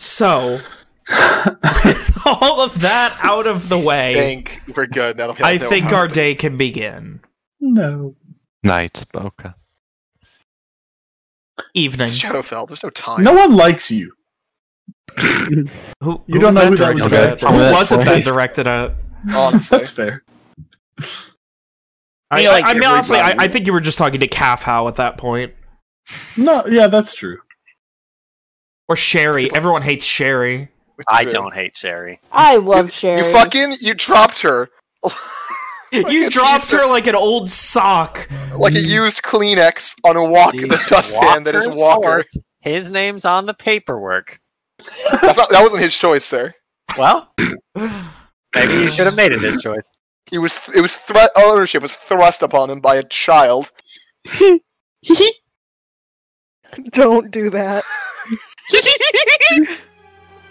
So, with all of that out of the way, think we're good. Now that we I know think how- our day can begin. No. Night. Okay. Evening. It's Shadowfell. There's no time. No one likes you. Who, You who don't was know who that was directed at? Who was it that Christ. directed at? honestly. That's fair. I, feel like I, I mean, honestly, I, I think you were just talking to Calf How at that point. No, yeah, that's true. Or Sherry. Everyone hates Sherry. I good. don't hate Sherry. I love Sherry. You fucking you dropped her You dropped piece of- her like an old sock. like a used Kleenex on a walk in the dustpan that is Walker. horse. His name's on the paperwork. That's not, that wasn't his choice, sir. Well, maybe you should have made it his choice. He was it was thre- ownership was thrust upon him by a child. Don't do that.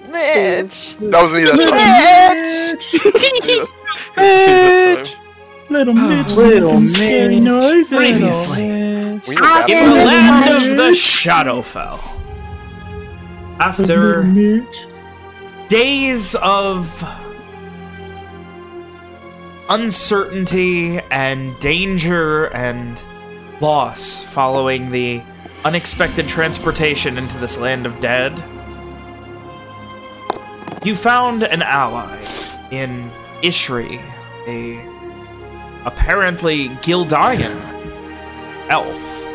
Mitch. That was me that time. Mitch. Little oh, Mitch, Little making scary Mitch. noises. Previously. We In the land Mitch. of the Shadowfell. After Mitch. days of uncertainty and danger and loss following the unexpected transportation into this land of dead, you found an ally in Ishri, a apparently Gildian elf,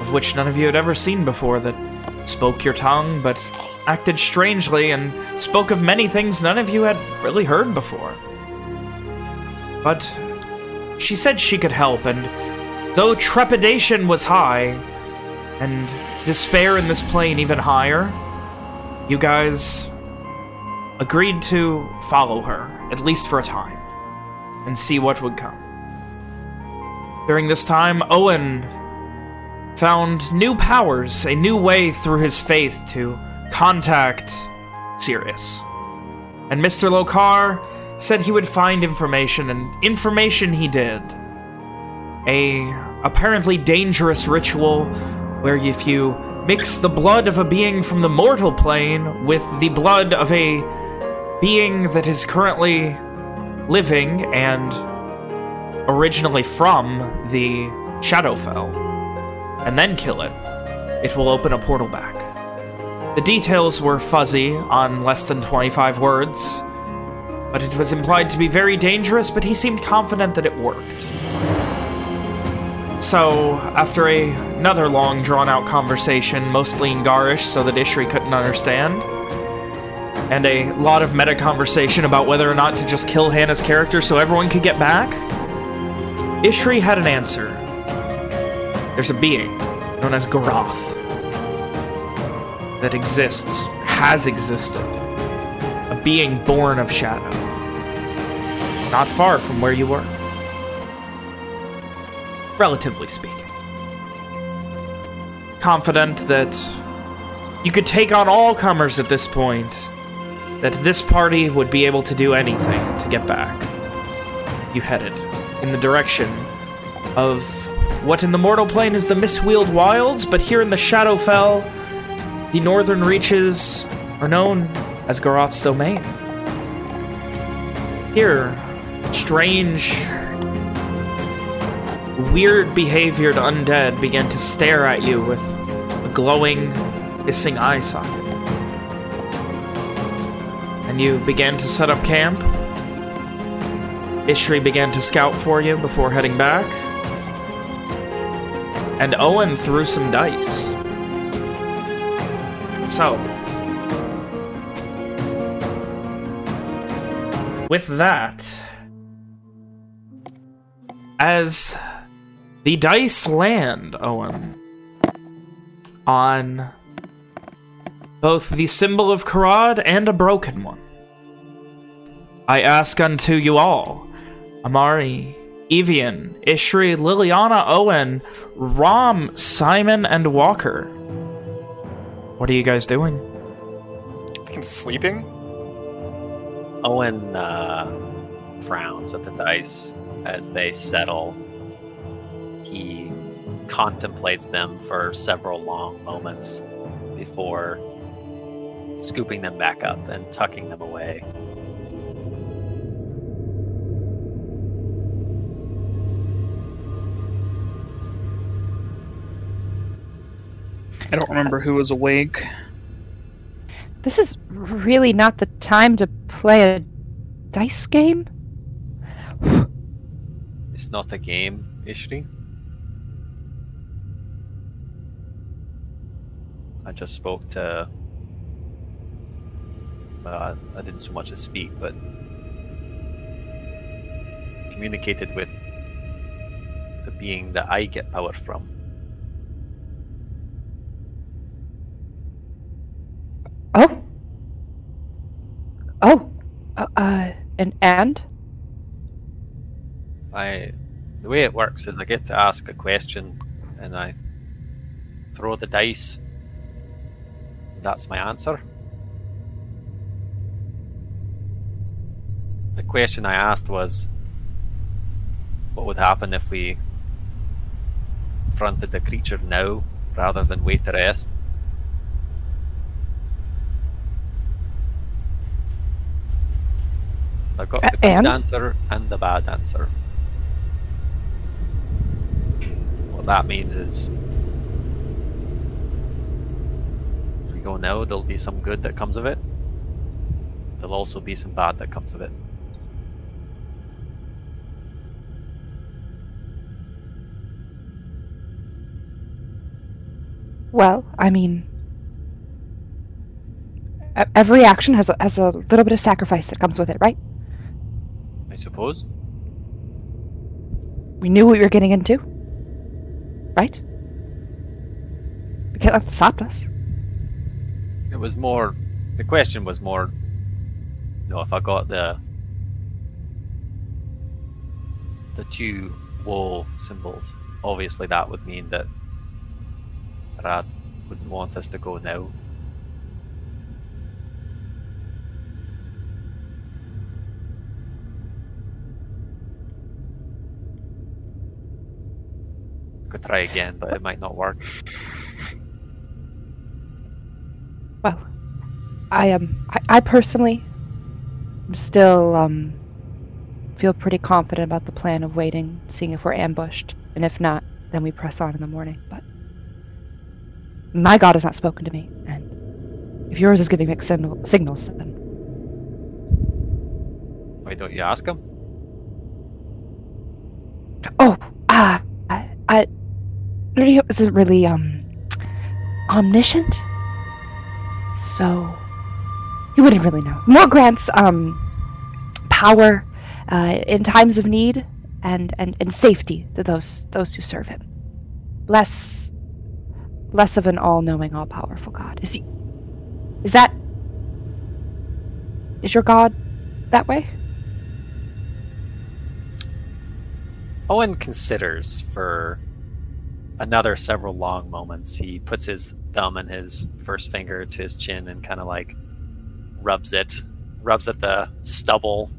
of which none of you had ever seen before, that spoke your tongue but acted strangely and spoke of many things none of you had really heard before. But she said she could help, and though trepidation was high, and despair in this plane even higher, you guys agreed to follow her, at least for a time, and see what would come. During this time, Owen found new powers, a new way through his faith to contact Sirius. And Mr. Lokar said he would find information, and information he did. A apparently dangerous ritual where if you mix the blood of a being from the mortal plane with the blood of a being that is currently living and originally from the Shadowfell, and then kill it, it will open a portal back. The details were fuzzy on less than 25 words, but it was implied to be very dangerous, but he seemed confident that it worked. So, after a, another long, drawn-out conversation, mostly in Garish so that Ishri couldn't understand, and a lot of meta conversation about whether or not to just kill Hannah's character so everyone could get back, Ishri had an answer. There's a being known as Garoth that exists, has existed. A being born of shadow. Not far from where you were. Relatively speaking. Confident that you could take on all comers at this point, that this party would be able to do anything to get back. You headed in the direction of what in the mortal plane is the Mistwheeled Wilds, but here in the Shadowfell, the northern reaches are known as Garoth's domain. Here, strange, weird behaviored undead began to stare at you with a glowing, hissing eye socket. And you began to set up camp. Ishri began to scout for you before heading back. And Owen threw some dice. So, with that, as the dice land, Owen, on both the symbol of Karad and a broken one, I ask unto you all, Amari, Evian, Ishri, Liliana, Owen, Rom, Simon, and Walker. What are you guys doing? I think I'm sleeping. Owen uh, frowns at the dice as they settle. He contemplates them for several long moments before scooping them back up and tucking them away. I don't remember who was awake. This is really not the time to play a dice game. It's not a game, Ishri. I just spoke to. Uh, I didn't so much as speak, but communicated with the being that I get power from. Oh. Oh. Uh, uh and and I the way it works is I get to ask a question and I throw the dice. That's my answer. The question I asked was what would happen if we fronted the creature now rather than wait to rest? I got the good and? answer and the bad answer. What that means is if we go now, there'll be some good that comes of it. There'll also be some bad that comes of it. well, I mean, every action has a, has a little bit of sacrifice that comes with it, right? I suppose. We knew what we were getting into, right? We can't let that stop us. It was more. The question was more. You know, if I got the the two woe symbols, obviously that would mean that Rad wouldn't want us to go now. Could try again, but it might not work. Well, I um, I, I personally still um, feel pretty confident about the plan of waiting, seeing if we're ambushed, and if not, then we press on in the morning. But my god has not spoken to me, and if yours is giving mixed signal- signals, then Why don't you ask him? oh, ah, I, I, isn't really um omniscient, so he wouldn't really know. More grants um power uh, in times of need and, and, and safety to those those who serve him. Less less of an all-knowing, all-powerful God. Is he? Is that? Is your God that way? Owen considers for another several long moments. He puts his thumb and his first finger to his chin and kind of like rubs it, rubs at the stubble.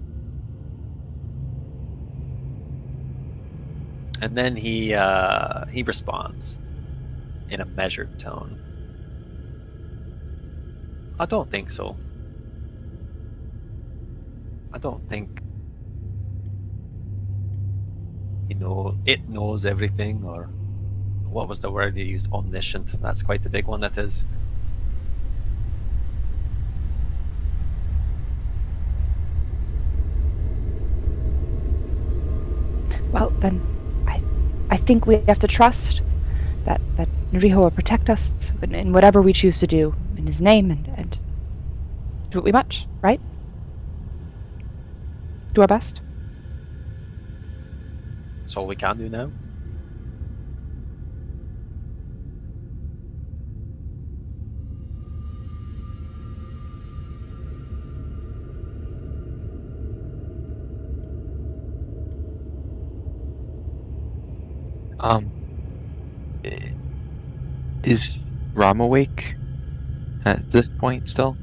And then he uh, he responds in a measured tone. I don't think so. I don't think you know it knows everything or what was the word you used omniscient that's quite the big one that is Well, then, I, I think we have to trust that that Nriho will protect us in, in whatever we choose to do in his name, and and do what we must, right? Do our best. that's all we can do now Um, is Ram awake at this point still?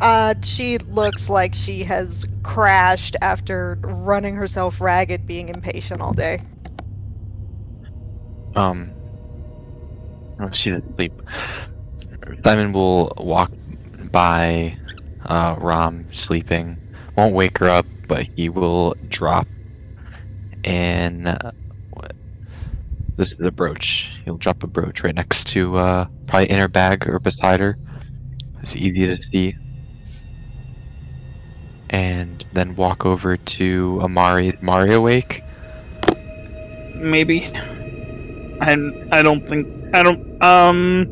Uh, she looks like she has crashed after running herself ragged, being impatient all day. Um, oh, she didn't sleep. Simon will walk by uh, Rom sleeping. Won't wake her up, but he will drop. And uh, this is a brooch. He'll drop a brooch right next to uh, probably in her bag or beside her. It's easy to see. And then walk over to Amari. Is Amari awake? Maybe. I I don't think I don't. Um,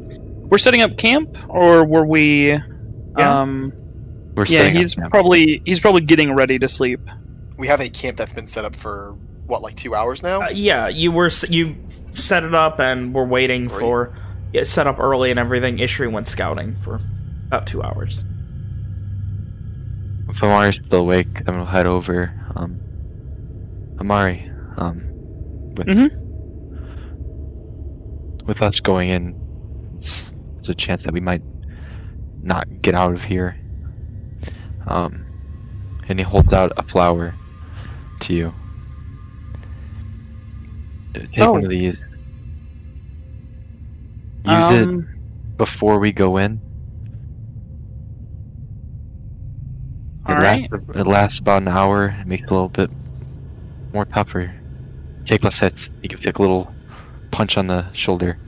we're setting up camp, or were we? Yeah. Um, We're yeah, setting up he's camp. probably he's probably getting ready to sleep. We have a camp that's been set up for what, like two hours now? Uh, yeah, you were you set it up and we're waiting Great. for it set up early and everything. Ishri went scouting for about two hours. If Amari's still awake, then we'll head over. Um, Amari, um, with, Mhm. with us going in, it's, there's a chance that we might not get out of here. Um, and he holds out a flower to you. Take Oh. one of these. Use it Um, before we go in. It, right. lasts, it lasts about an hour. It makes it a little bit more tougher. Take less hits. You can take a little punch on the shoulder.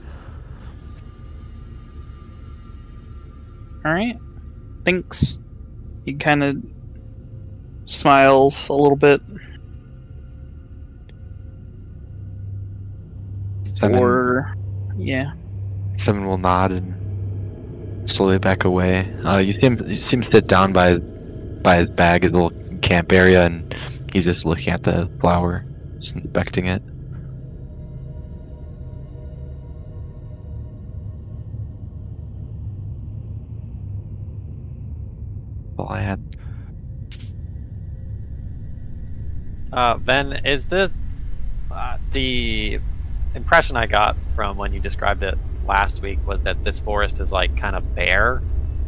All right. Thinks. He kind of smiles a little bit. Seven, Or yeah. Seven will nod and slowly back away. Uh, you see him. You see him sit down by his by his bag, his little camp area, and he's just looking at the flower, just inspecting it. All I had. Uh, Ben, is this uh, the impression I got from when you described it last week was that this forest is like kind of bare,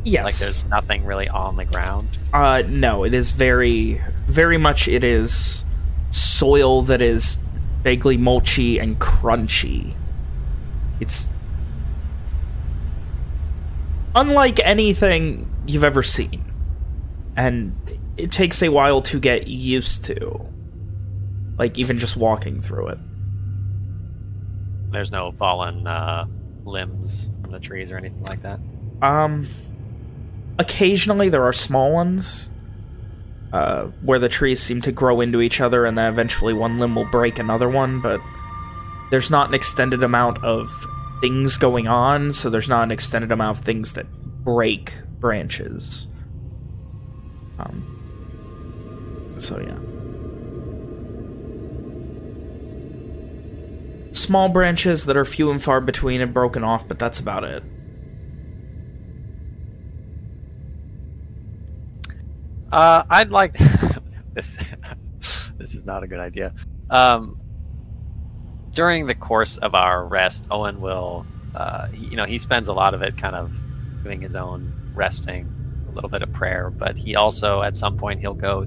Yes. like there's nothing really on the ground. Uh, no, it is very, very much it is soil that is vaguely mulchy and crunchy. It's unlike anything you've ever seen. And it takes a while to get used to. Like, even just walking through it. There's no fallen uh, limbs from the trees or anything like that. Um, occasionally there are small ones uh, where the trees seem to grow into each other and then eventually one limb will break another one, but there's not an extended amount of things going on, so there's not an extended amount of things that break branches. Um, so yeah. Small branches that are few and far between and broken off, but that's about it. Uh, I'd like this. this is not a good idea. Um, during the course of our rest, Owen will, uh, he- you know, he spends a lot of it kind of doing his own resting, a little bit of prayer, but he also, at some point, he'll go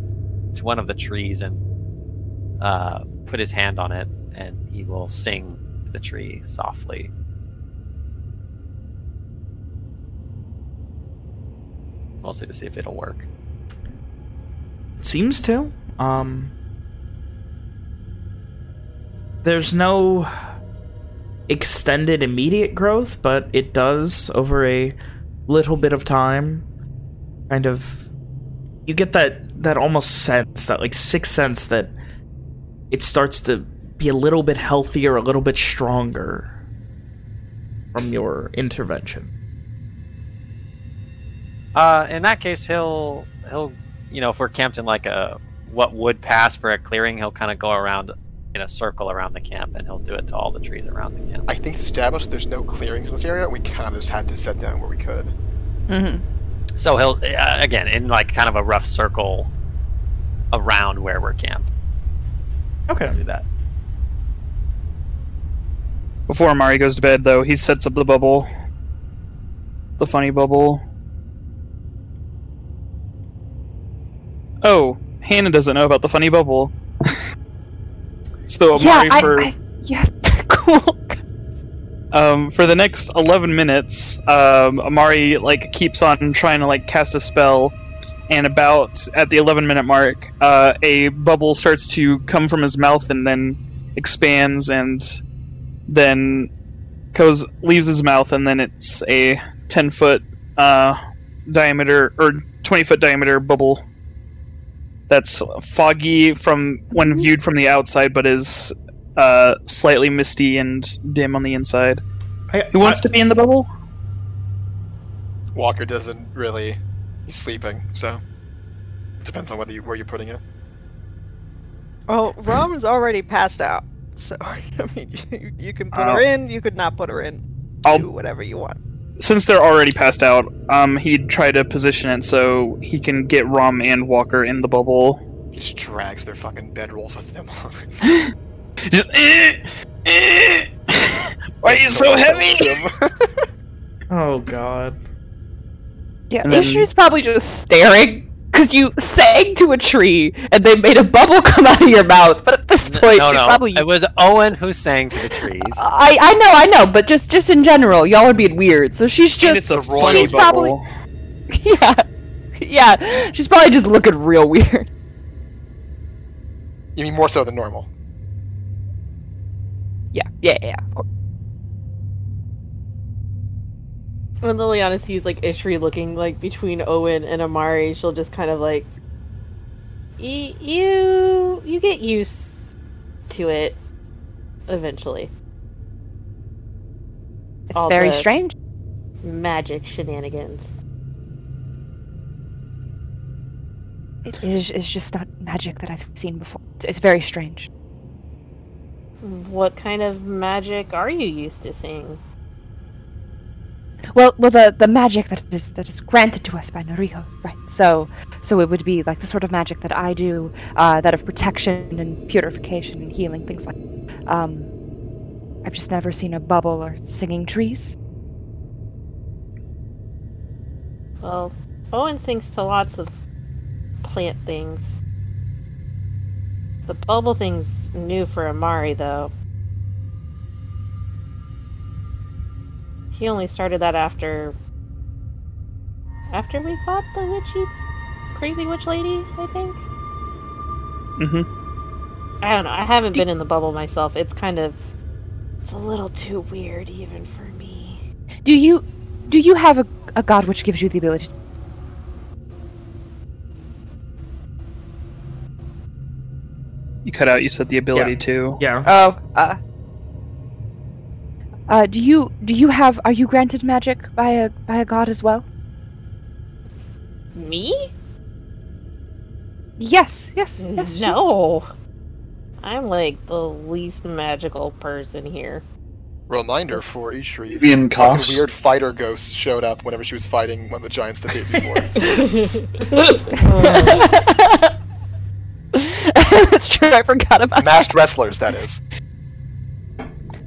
to one of the trees and uh, put his hand on it, and he will sing to the tree softly. Mostly to see if it'll work. It seems to. Um, there's no extended immediate growth, but it does over a little bit of time. Kind of, you get that that almost sense, that like sixth sense that it starts to be a little bit healthier, a little bit stronger from your intervention. Uh, in that case, he'll he'll you know if we're camped in like a what would pass for a clearing, he'll kind of go around in a circle around the camp, and he'll do it to all the trees around the camp. I think to establish there's no clearings in this area, we kind of just had to set down where we could. Mm-hmm. So he'll uh, again in like kind of a rough circle around where we're camped. Okay. Do that. Before Amari goes to bed, though, he sets up the bubble. The funny bubble. Oh, Hannah doesn't know about the funny bubble. so yeah, Amari I, for I, yeah, cool. um, for the next 11 minutes, um, Amari like keeps on trying to like cast a spell, and about at the 11 minute mark, uh, a bubble starts to come from his mouth and then expands and then goes leaves his mouth, and then it's a 10 foot uh, diameter or 20 foot diameter bubble that's foggy from when viewed from the outside, but is uh, slightly misty and dim on the inside. I, Who wants to be in the bubble? Walker doesn't really. He's sleeping, so it depends on whether you, where you're putting it. Well, Rom's already passed out, so I mean, you, you can put her Oh. in. You could not put her in. I'll- Do whatever you want. Since they're already passed out, um, he'd try to position it so he can get Rom and Walker in the bubble. He just drags their fucking bedrolls with them. Just, eh, eh. Why are you so heavy? Oh god. Yeah, And then- Ishi's probably just staring because you sang to a tree and they made a bubble come out of your mouth. But at this point, no, you're no. probably. It was Owen who sang to the trees. I I know, I know, but just just in general, y'all are being weird. So she's and just it's a funny she's probably yeah, yeah. She's probably just looking real weird. you mean more so than normal? Yeah, yeah, yeah. Of course. When Liliana sees like Ishri looking like between Owen and Amari, she'll just kind of like, you you get used to it eventually. It's All very strange. Magic shenanigans. It is it's just not magic that I've seen before. It's, it's very strange. What kind of magic are you used to seeing? Well, well, the the magic that is that is granted to us by Nariho, right? So, so it would be like the sort of magic that I do, uh, that of protection and purification and healing, things like. Um, I've just never seen a bubble or singing trees. Well, Owen thinks to lots of plant things. The bubble thing's new for Amari, though. He only started that after. After we fought the witchy. crazy witch lady, I think? Mm-hmm. I don't know. I haven't been in the bubble myself. It's kind of. It's a little too weird, even for me. Do you do you have a, a god which gives you the ability? You cut out. You said the ability to. Yeah. Oh, uh. Uh, do you do you have are you granted magic by a by a god as well? Me? Yes, yes, yes. you- No. I'm like the least magical person here. Reminder for Ishri. Vivian fucking coughs. weird fighter ghosts showed up whenever she was fighting one of the giants that hit before. That's true. I forgot about Masked wrestlers, that is.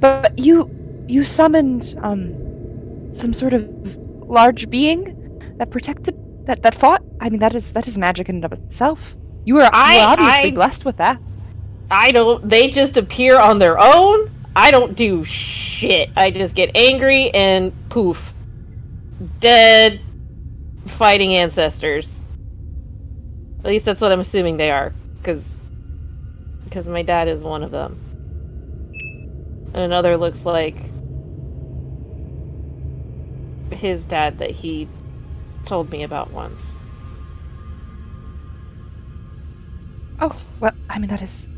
But you you summoned um some sort of large being that protected that that fought. I mean that is that is magic in and of itself. You you I- were obviously I- blessed with that. I don't. They just appear on their own. I don't do shit. I just get angry and poof, dead, fighting ancestors. At least that's what I'm assuming they are, because because my dad is one of them, and another looks like his dad that he told me about once. Oh well, I mean that is.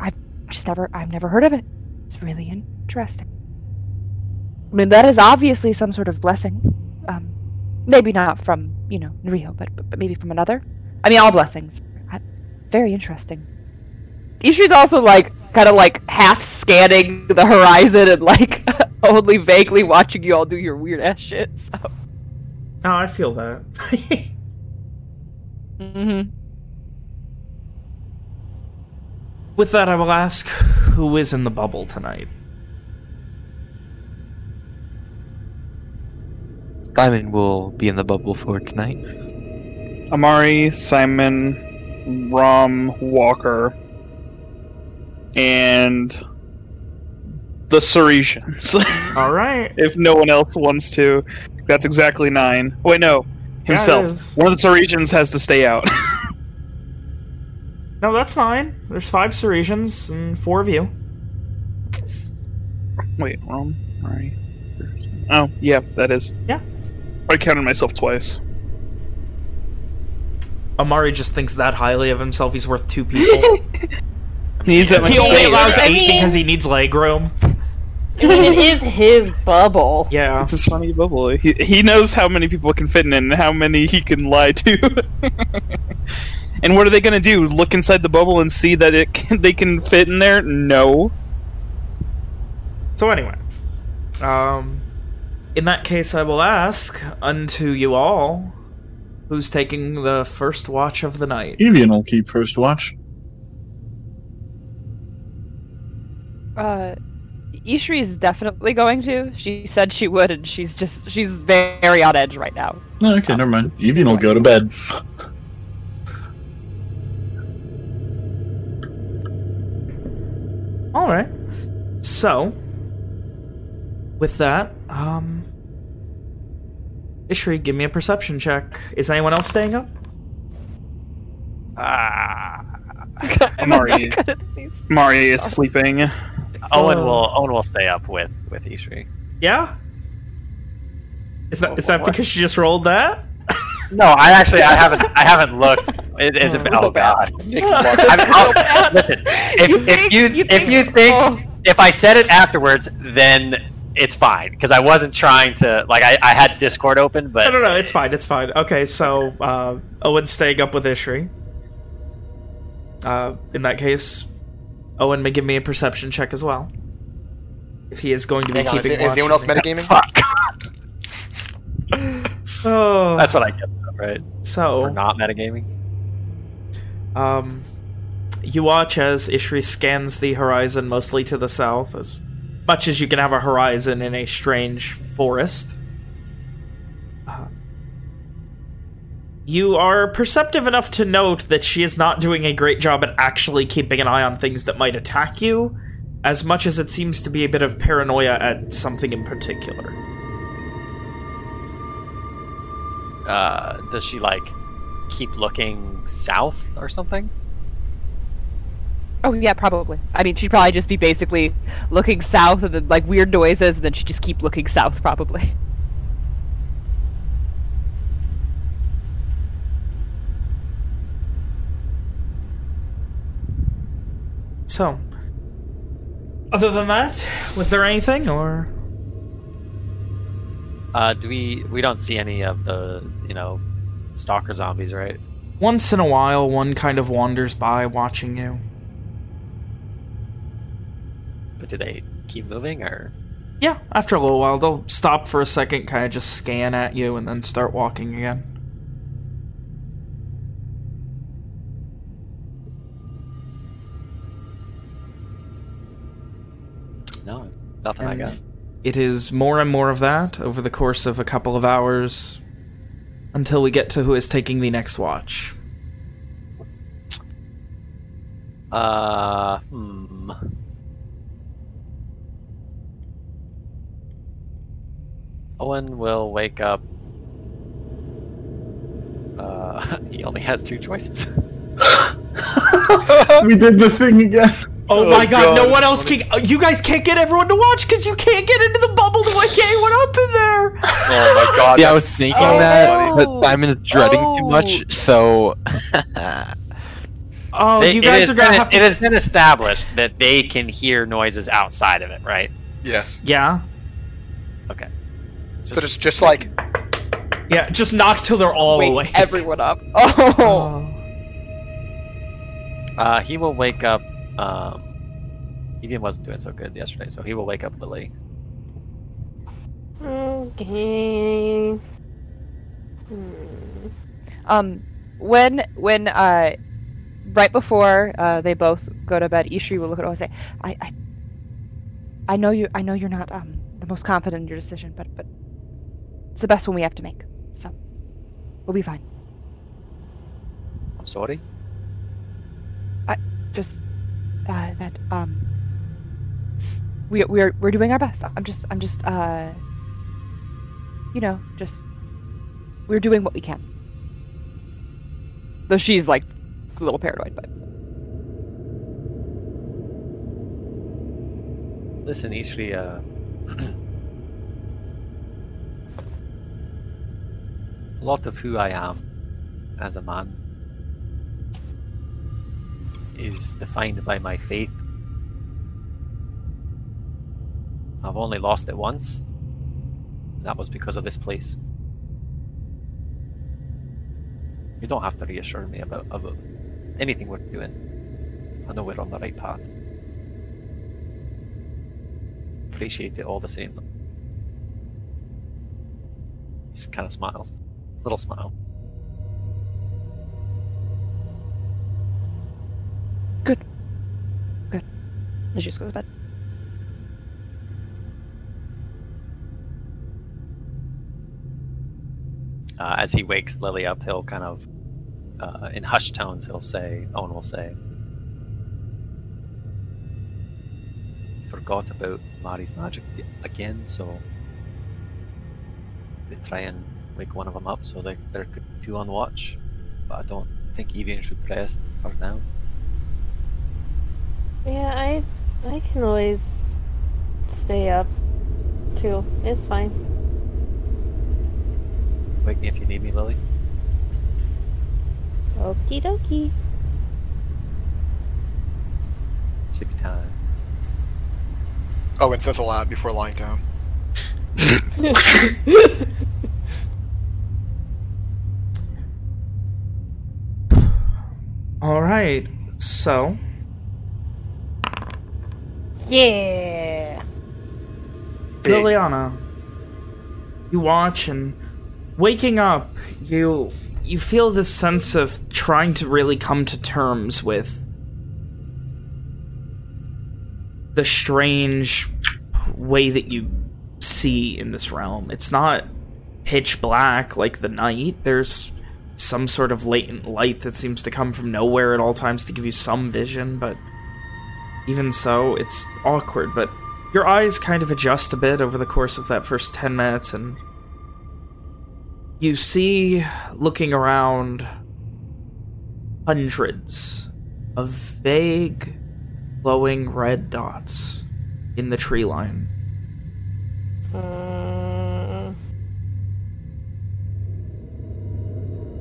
I've just never I've never heard of it. It's really interesting. I mean that is obviously some sort of blessing. Um, maybe not from you know Nriho, but, but maybe from another. I mean all blessings. I, very interesting. Ishi's also like kind of like half scanning the horizon and like only vaguely watching you all do your weird ass shit. So. Oh, I feel that. Mm-hmm. With that, I will ask who is in the bubble tonight. Simon will be in the bubble for tonight. Amari, Simon, Rom, Walker, and the Sarisians. All right. if no one else wants to. That's exactly nine. Wait, no. Himself. is. One of the Sarisians has to stay out. No, that's nine. There's five Sarisians and four of you. Wait, wrong. Right. Oh, yeah, that is. Yeah. I counted myself twice. Amari just thinks that highly of himself. He's worth two people. He's at my he only state. allows I eight mean- because he needs leg room. I mean, it is his bubble. Yeah. It's his funny bubble. He, he knows how many people can fit in and how many he can lie to. and what are they going to do? Look inside the bubble and see that it can, they can fit in there? No. So anyway, um, in that case, I will ask unto you all, who's taking the first watch of the night? Evian will keep first watch. Uh, Ishri is definitely going to. She said she would, and she's just she's very on edge right now. No, okay, never mind. Evian will go to bed. All right. So, with that, um, Ishri, give me a perception check. Is anyone else staying up? Ah. Mari, Mari is sleeping. Owen Oh. will Owen will stay up with with Ishri. Yeah. Is that Oh, is that what? because she just rolled that? No, I actually I haven't I haven't looked. It is a, oh god. I mean, listen, if You if think- you, you if you think- think oh. if I said it afterwards, then it's fine because I wasn't trying to like I, I had Discord open, but No, no, no. It's fine. It's fine. Okay, so uh, Owen's staying up with Ishri. Uh, in that case, Owen may give me a perception check as well. If he is going to be Hang on, is, keeping is anyone else watch. metagaming? fuck. Oh, That's what I get, right? For so. not metagaming. Um, you watch as Ishri scans the horizon, mostly to the south, as much as you can have a horizon in a strange forest. You are perceptive enough to note that she is not doing a great job at actually keeping an eye on things that might attack you, as much as it seems to be a bit of paranoia at something in particular. Uh, does she like keep looking south or something? Oh yeah, probably. I mean, she'd probably just be basically looking south, and then like weird noises, and then she'd just keep looking south, probably. So, other than that, was there anything, or... Uh, do we we don't see any of the you know stalker zombies, right? Once in a while, one kind of wanders by watching you. But do they keep moving or? Yeah, after a little while, they'll stop for a second, kind of just scan at you, and then start walking again. No, nothing I got. It is more and more of that over the course of a couple of hours until we get to who is taking the next watch. Uh, hmm. Owen will wake up. Uh, he only has two choices. we did the thing again. Oh, Oh, my god, God, no one that's else can... uh, You guys can't get everyone to watch because you can't get into the bubble to wake anyone up in there! Oh my god. yeah, I was thinking so that, funny. but Simon's dreading too much, so. Oh, They- you it guys has are gonna been- have to... It has been established that they can hear noises outside of it, right? Yes. Yeah? Okay. So just just like Yeah, just knock till they're all Wake awake. everyone up. Oh. Oh. Uh, he will wake up. Um, Evian wasn't doing so good yesterday, so he will wake up Lily. Okay. Hmm. Um, when when uh, right before uh, they both go to bed, Ishri will look at her and say, "I, I, I know you. I know you're not um the most confident in your decision, but but it's the best one we have to make. So we'll be fine. I'm sorry. I just uh, that um we we're we're doing our best. I'm just I'm just uh you know, just we're doing what we can. Though she's like a little paranoid, but Listen, Ishri, uh, a lot of who I am as a man is defined by my faith. I've only lost it once. That was because of this place. You don't have to reassure me about, about anything we're doing. I know we're on the right path. Appreciate it all the same. He kind of smiles. Little smile. Let's just go to bed. Uh, as he wakes Lily up, he'll kind of, uh, in hushed tones, he'll say, Owen will say, Forgot about Mari's magic again, so they try and wake one of them up so they, there could be two on watch. But I don't think Evian should rest for now. Yeah, I I can always stay up too. It's fine. Wake me if you need me, Lily. Okie dokie. Sleepy time. Oh, Owen says aloud before lying down. All right. So, Yeah. Big. Liliana, you watch and waking up, you you feel this sense of trying to really come to terms with the strange way that you see in this realm. It's not pitch black like the night. There's some sort of latent light that seems to come from nowhere at all times to give you some vision, but even so, it's awkward, but your eyes kind of adjust a bit over the course of that first 10 minutes, and you see, looking around, hundreds of vague, glowing red dots in the tree line.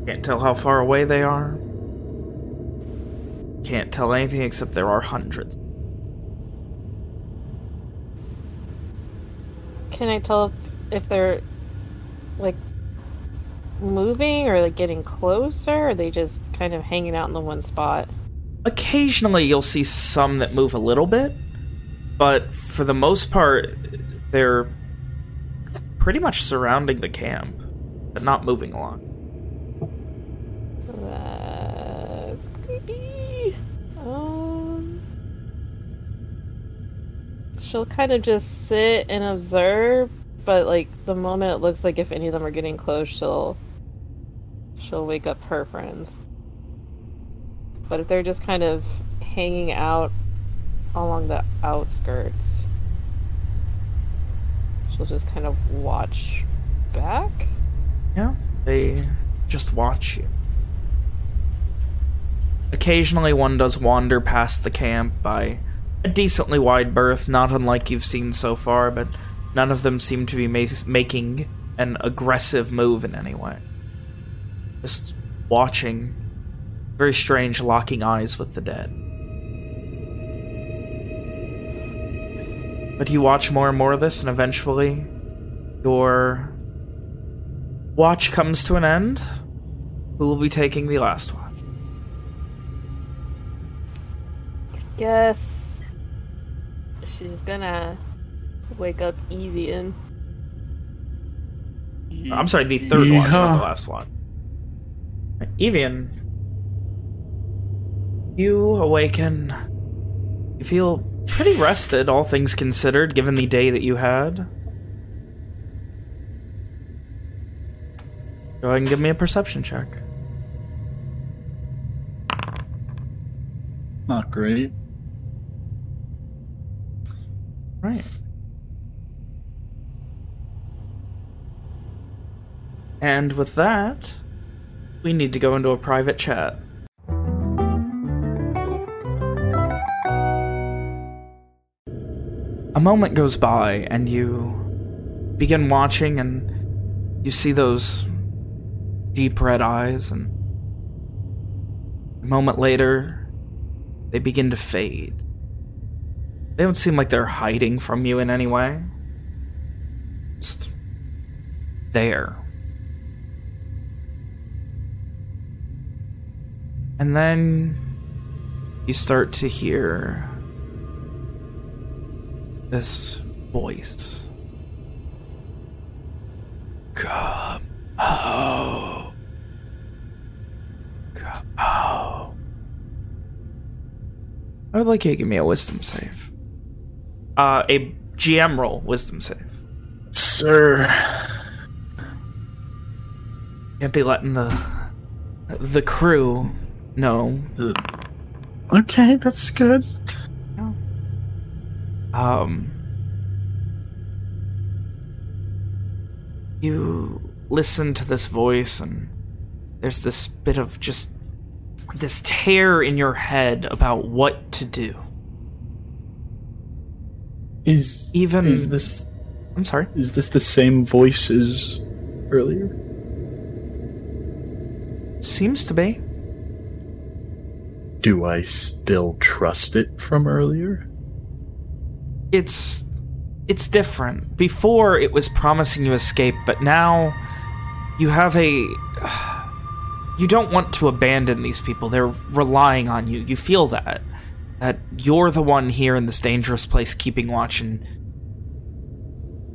Can't tell how far away they are. Can't tell anything except there are hundreds. Can I tell if, they're like moving or like getting closer? Or are they just kind of hanging out in the one spot? Occasionally you'll see some that move a little bit, but for the most part, they're pretty much surrounding the camp, but not moving along. She'll kind of just sit and observe, but like the moment it looks like if any of them are getting close, she'll she'll wake up her friends. But if they're just kind of hanging out along the outskirts, she'll just kind of watch back. Yeah, they just watch you. Occasionally one does wander past the camp by a decently wide berth, not unlike you've seen so far, but none of them seem to be ma making an aggressive move in any way. Just watching, very strange, locking eyes with the dead. But you watch more and more of this, and eventually your watch comes to an end. Who will be taking the last watch? Guess she's gonna wake up Evian. I'm sorry, the third one, not the last one. Evian, you awaken. You feel pretty rested, all things considered, given the day that you had. Go ahead and give me a perception check. Not great. Right. And with that, we need to go into a private chat. A moment goes by and you begin watching and you see those deep red eyes and a moment later they begin to fade. They don't seem like they're hiding from you in any way. Just there. And then you start to hear this voice. Come out. Come out. I would like you to give me a wisdom save. Uh, a GM roll, wisdom save. Sir. Can't be letting the the crew know. Okay, that's good. Um, you listen to this voice, and there's this bit of just this tear in your head about what to do. Is Even is this I'm sorry. is this the same voice as earlier? Seems to be. Do I still trust it from earlier? It's it's different. Before it was promising you escape, but now you have a you don't want to abandon these people. They're relying on you. You feel that that you're the one here in this dangerous place keeping watch and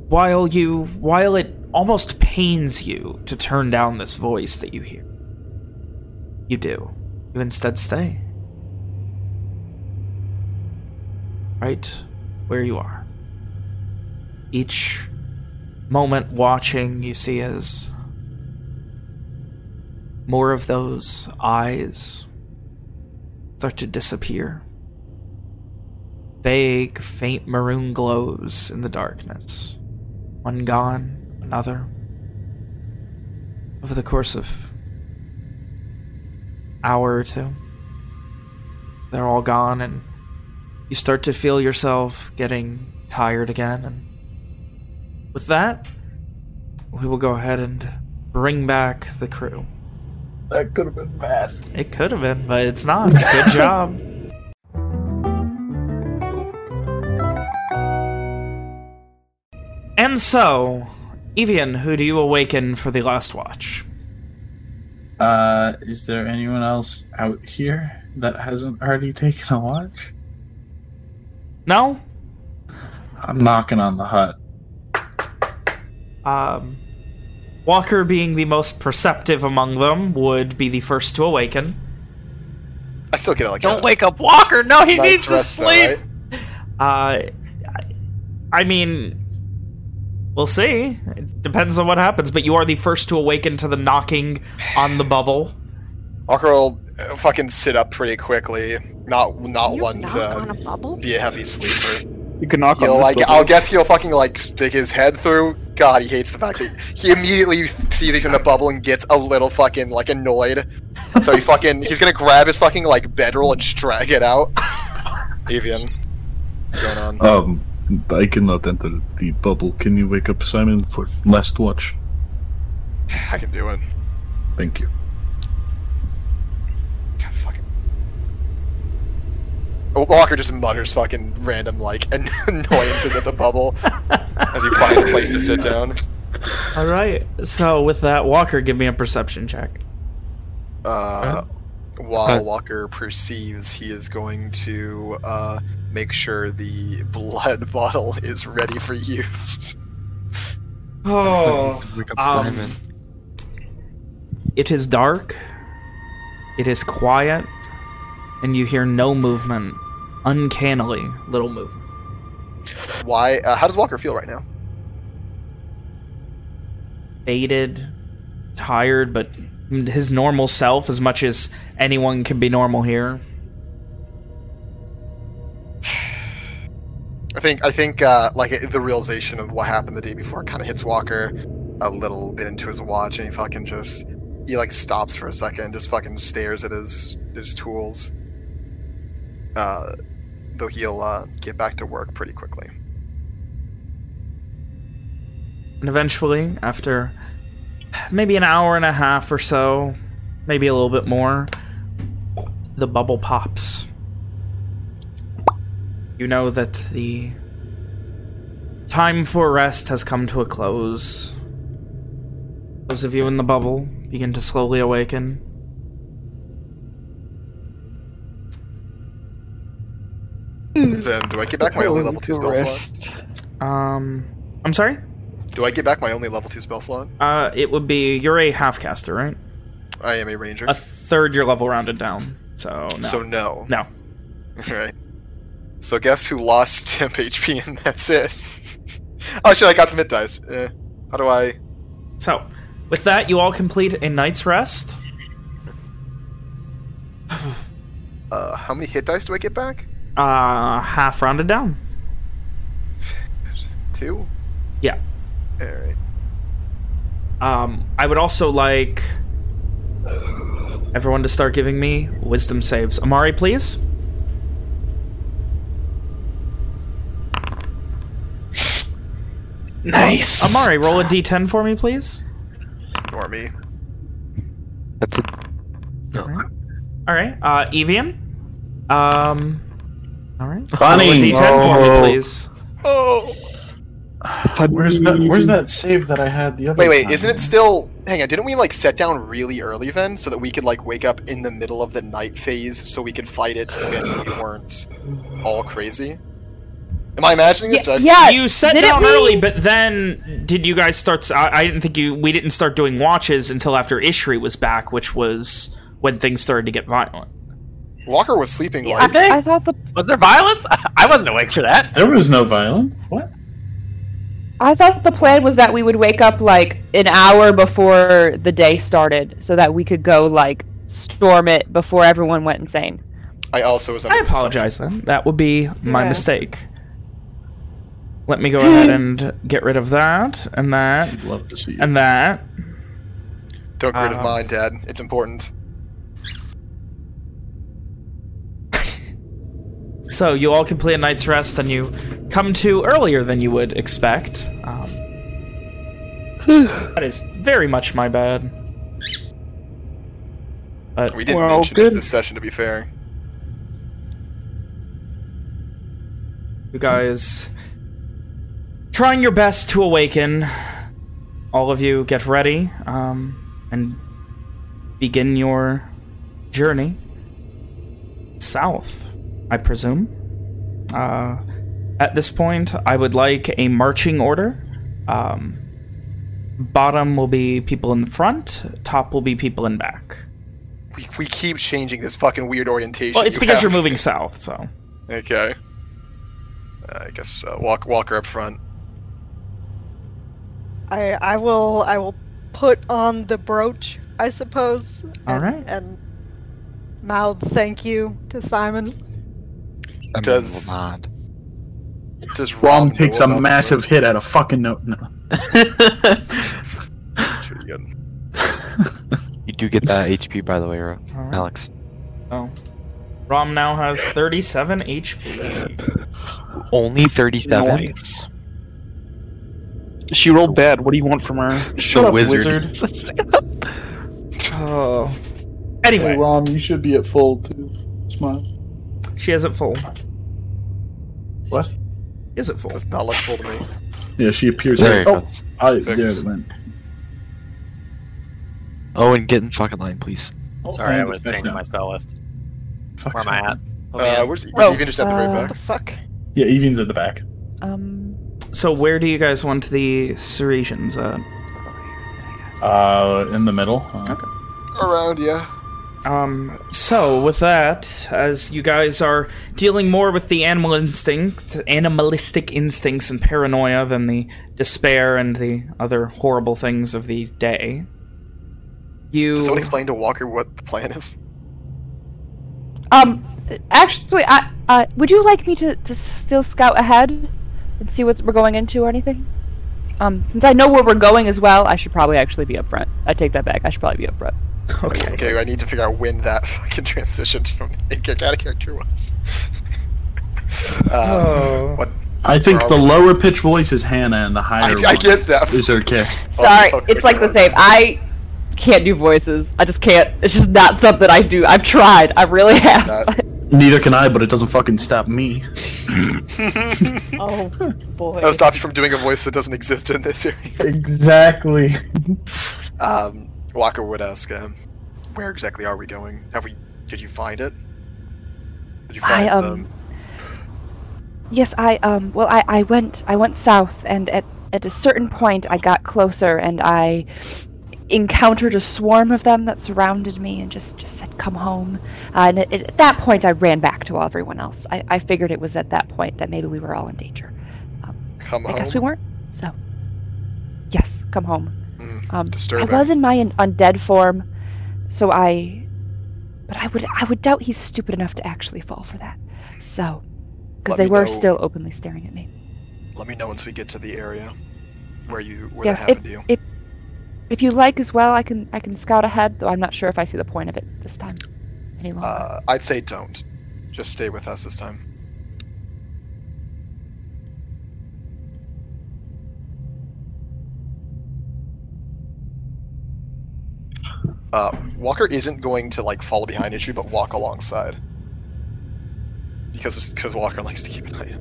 while you while it almost pains you to turn down this voice that you hear. You do. You instead stay. Right where you are. Each moment watching, you see as more of those eyes start to disappear. Vague, faint maroon glows in the darkness. One gone, another. Over the course of hour or two, they're all gone and you start to feel yourself getting tired again. And with that, we will go ahead and bring back the crew. That could have been bad. It could have been, but it's not. Good job. And so, Evian, who do you awaken for the last watch? Uh, is there anyone else out here that hasn't already taken a watch? No? I'm knocking on the hut. Um, Walker, being the most perceptive among them, would be the first to awaken. I still get like Don't a wake up Walker. No, he night's needs to rest, though, sleep. right? Uh, I mean, we'll see. It depends on what happens, but you are the first to awaken to the knocking on the bubble. Walker will uh, fucking sit up pretty quickly. Not not You one knock to on a bubble? be a heavy sleeper. You can knock He'll on like. I'll guess he'll fucking like stick his head through. God, he hates the fact that he immediately sees he's in the bubble and gets a little fucking like annoyed. So he fucking he's gonna grab his fucking like bedroll and drag it out. Evian, what's going on? Um, I cannot enter the bubble. Can you wake up Simon for last watch? I can do it. Thank you. God, fucking. Walker just mutters fucking random like an- annoyances at the bubble as he finds a place to sit down. All right. So with that, Walker, give me a perception check. Uh, while Walker perceives he is going to uh, make sure the blood bottle is ready for use. Oh. Um, It is dark. It is quiet, and you hear no movement. Uncannily, little movement. Why? Uh, how does Walker feel right now? Faded, tired, but his normal self, as much as anyone can be normal here. I think I think uh, like the realization of what happened the day before kind of hits Walker a little bit into his watch, and he fucking just he like stops for a second, just fucking stares at his his tools. Uh, though he'll uh, get back to work pretty quickly. And eventually, after maybe an hour and a half or so, maybe a little bit more, the bubble pops. You know that the time for rest has come to a close. Those of you in the bubble begin to slowly awaken. Then do I get back my only level two spell slot? Um, I'm sorry? Do I get back my only level two spell slot? Uh, it would be, you're a half-caster, right? I am a ranger. A third your level rounded down, so no. So no. No. Alright. So guess who lost temp HP and that's it. oh shit, I got some hit dice. Eh, how do I... So, with that, you all complete a night's rest. Uh, how many hit dice do I get back? Uh, half rounded down. Two? Yeah. Alright. Um, I would also like everyone to start giving me wisdom saves. Amari, please. Nice. Amari, roll a d10 for me, please. Ignore me. That's a All right. Uh, Evian. Um. All right. Funny. Roll a d10 for Oh. me, please. Oh. Where's that? Where's that save that I had the other? Wait, wait, time? isn't it still... Hang on, didn't we, like, set down really early then? So that we could, like, wake up in the middle of the night phase so we could fight it when we weren't all crazy? Am I imagining this? Yeah, yeah. you set didn't down early, but then did you guys start? I didn't think you. We didn't start doing watches until after Ishri was back, which was when things started to get violent. Walker was sleeping, Yeah, like... I thought the Was there violence? I wasn't awake for that. There was no violence. What? I thought the plan was that we would wake up like an hour before the day started, so that we could go like storm it before everyone went insane. I also was I apologize then. That would be my Yeah. mistake. Let me go ahead and get rid of that, and that, I'd love to see. and that. Don't get rid of Um, mine, Dad. It's important. So you all complete a night's rest, and you come to earlier than you would expect. Um, that is very much my bad. But We didn't Well, mention good. it this session, to be fair. you guys trying your best to awaken. All of you get ready um, and begin your journey south, I presume. Uh, at this point, I would like a marching order. Um, bottom will be people in the front, top will be people in back. We, we keep changing this fucking weird orientation. Well, it's you because have. you're moving south, so. Okay. Uh, I guess uh, walk Walker up front. I I will I will put on the brooch, I suppose. All and, right. And mouth thank you to Simon. Simon Does- will nod. Does Rom know takes a massive hit at a fucking note. No. That's pretty good. You do get that HP, by the way, Ro- All right. Alex. Oh. Rom now has 37 HP. Only 37? Nice. She rolled bad. What do you want from her? Shut The up, wizard. wizard. Oh. Hey, Anyway, Rom, you should be at full too. Smile. she has it full. What? She it full. Does not look full to me. Yeah, she appears. There Here. it Oh, goes. I, Fix. there it went. Owen, get in fucking line, please. Oh, Sorry, I was changing my spell list. Fuck's Where am I at? Oh, Uh, man. where's Oh, even just at the very uh, What back? the fuck? Yeah, Evian's at the back. Um, So where do you guys want the Ceresians at? Uh, in the middle. Uh, Okay. Around, yeah. Um, so with that, as you guys are dealing more with the animal instinct, animalistic instincts and paranoia than the despair and the other horrible things of the day, you... Does someone explain to Walker what the plan is? um, Actually, I uh, would you like me to, to still scout ahead and see what we're going into or anything? Um, since I know where we're going as well, I should probably actually be up front. I take that back. I should probably be up front. Okay. Okay, I need to figure out when that fucking transition from in out of character was. uh, Oh. What? I think the we? lower pitch voice is Hannah, and the higher I, one I get that. is okay. Sorry, okay, it's like the same. I can't do voices. I just can't. It's just not something I do. I've tried. I really have. That- Neither can I, but it doesn't fucking stop me. Oh boy. That'll stop you from doing a voice that doesn't exist in this area. Exactly. Um, Walker would ask, um, "Where exactly are we going? Have we? Did you find it? Did you find I, um, them? Yes, I um well I, I went I went south and at at a certain point I got closer and I encountered a swarm of them that surrounded me and just just said come home. Uh, and at, at that point I ran back to everyone else. I, I figured it was at that point that maybe we were all in danger. Come I home. guess we weren't. So yes, come home. Mm, Um, I was in my un- undead form, so I. But I would I would doubt he's stupid enough to actually fall for that. So, because they were know- still openly staring at me. Let me know once we get to the area where you where yes, that happened to you. if if you like as well, I can I can scout ahead. Though I'm not sure if I see the point of it this time any longer. Uh, I'd say don't. Just stay with us this time. Uh, Walker isn't going to like follow behind Ishri, but walk alongside. Because because Walker likes to keep an eye.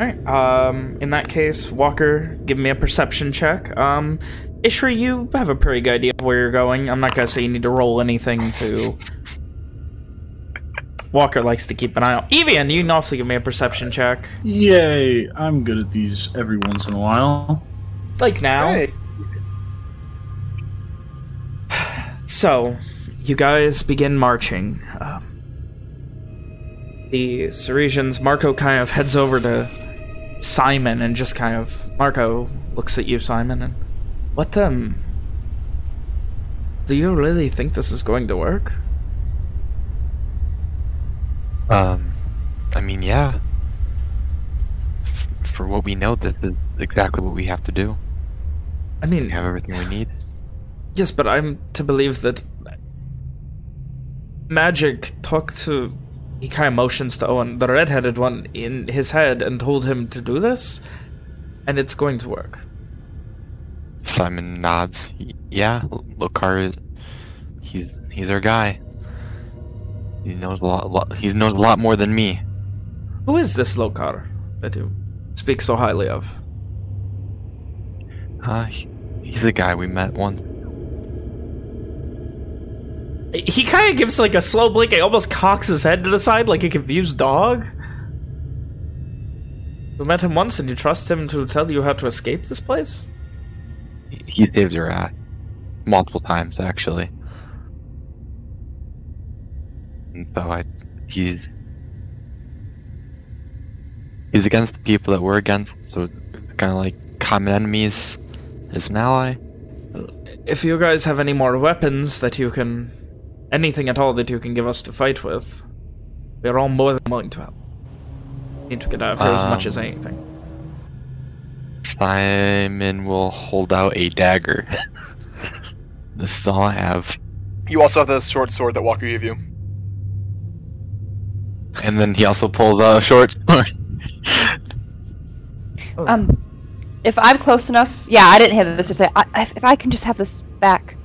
Alright, um, in that case, Walker, give me a perception check. Um, Ishri, you have a pretty good idea of where you're going. I'm not gonna say you need to roll anything to... Walker likes to keep an eye on. Evian, you can also give me a perception check. Yay! I'm good at these every once in a while. Like now. Hey, So, you guys begin marching. Um, the Ceresians, Marco kind of heads over to Simon and just kind of... Marco looks at you, Simon, and... What, um... Do you really think this is going to work? Um, I mean, yeah. F- for what we know, this is exactly what we have to do. I mean, We have everything we need. yes, but I'm to believe that... Magic talked to... He kind of motions to Owen, the red-headed one, in his head and told him to do this, and it's going to work. Simon nods. Yeah, Lokar, he's he's our guy. He knows a lot, lot. He knows a lot more than me. Who is this Lokar that you speak so highly of? Uh, he, he's a guy we met once. He kind of gives like a slow blink and almost cocks his head to the side like a confused dog. You met him once and you trust him to tell you how to escape this place? He, saved your ass multiple times, actually. And so I, he's he's against the people that we're against. So kind of like common enemies is an ally. If you guys have any more weapons that you can... Anything at all that you can give us to fight with, we're all more than willing to help. Need to get out of here as much as Um, anything. Simon will hold out a dagger. this is all I have. you also have the short sword that Walker gave you. And then he also pulls out a short sword. Um, if I'm close enough, yeah, I didn't have this to say. I, if, if I can just have this back,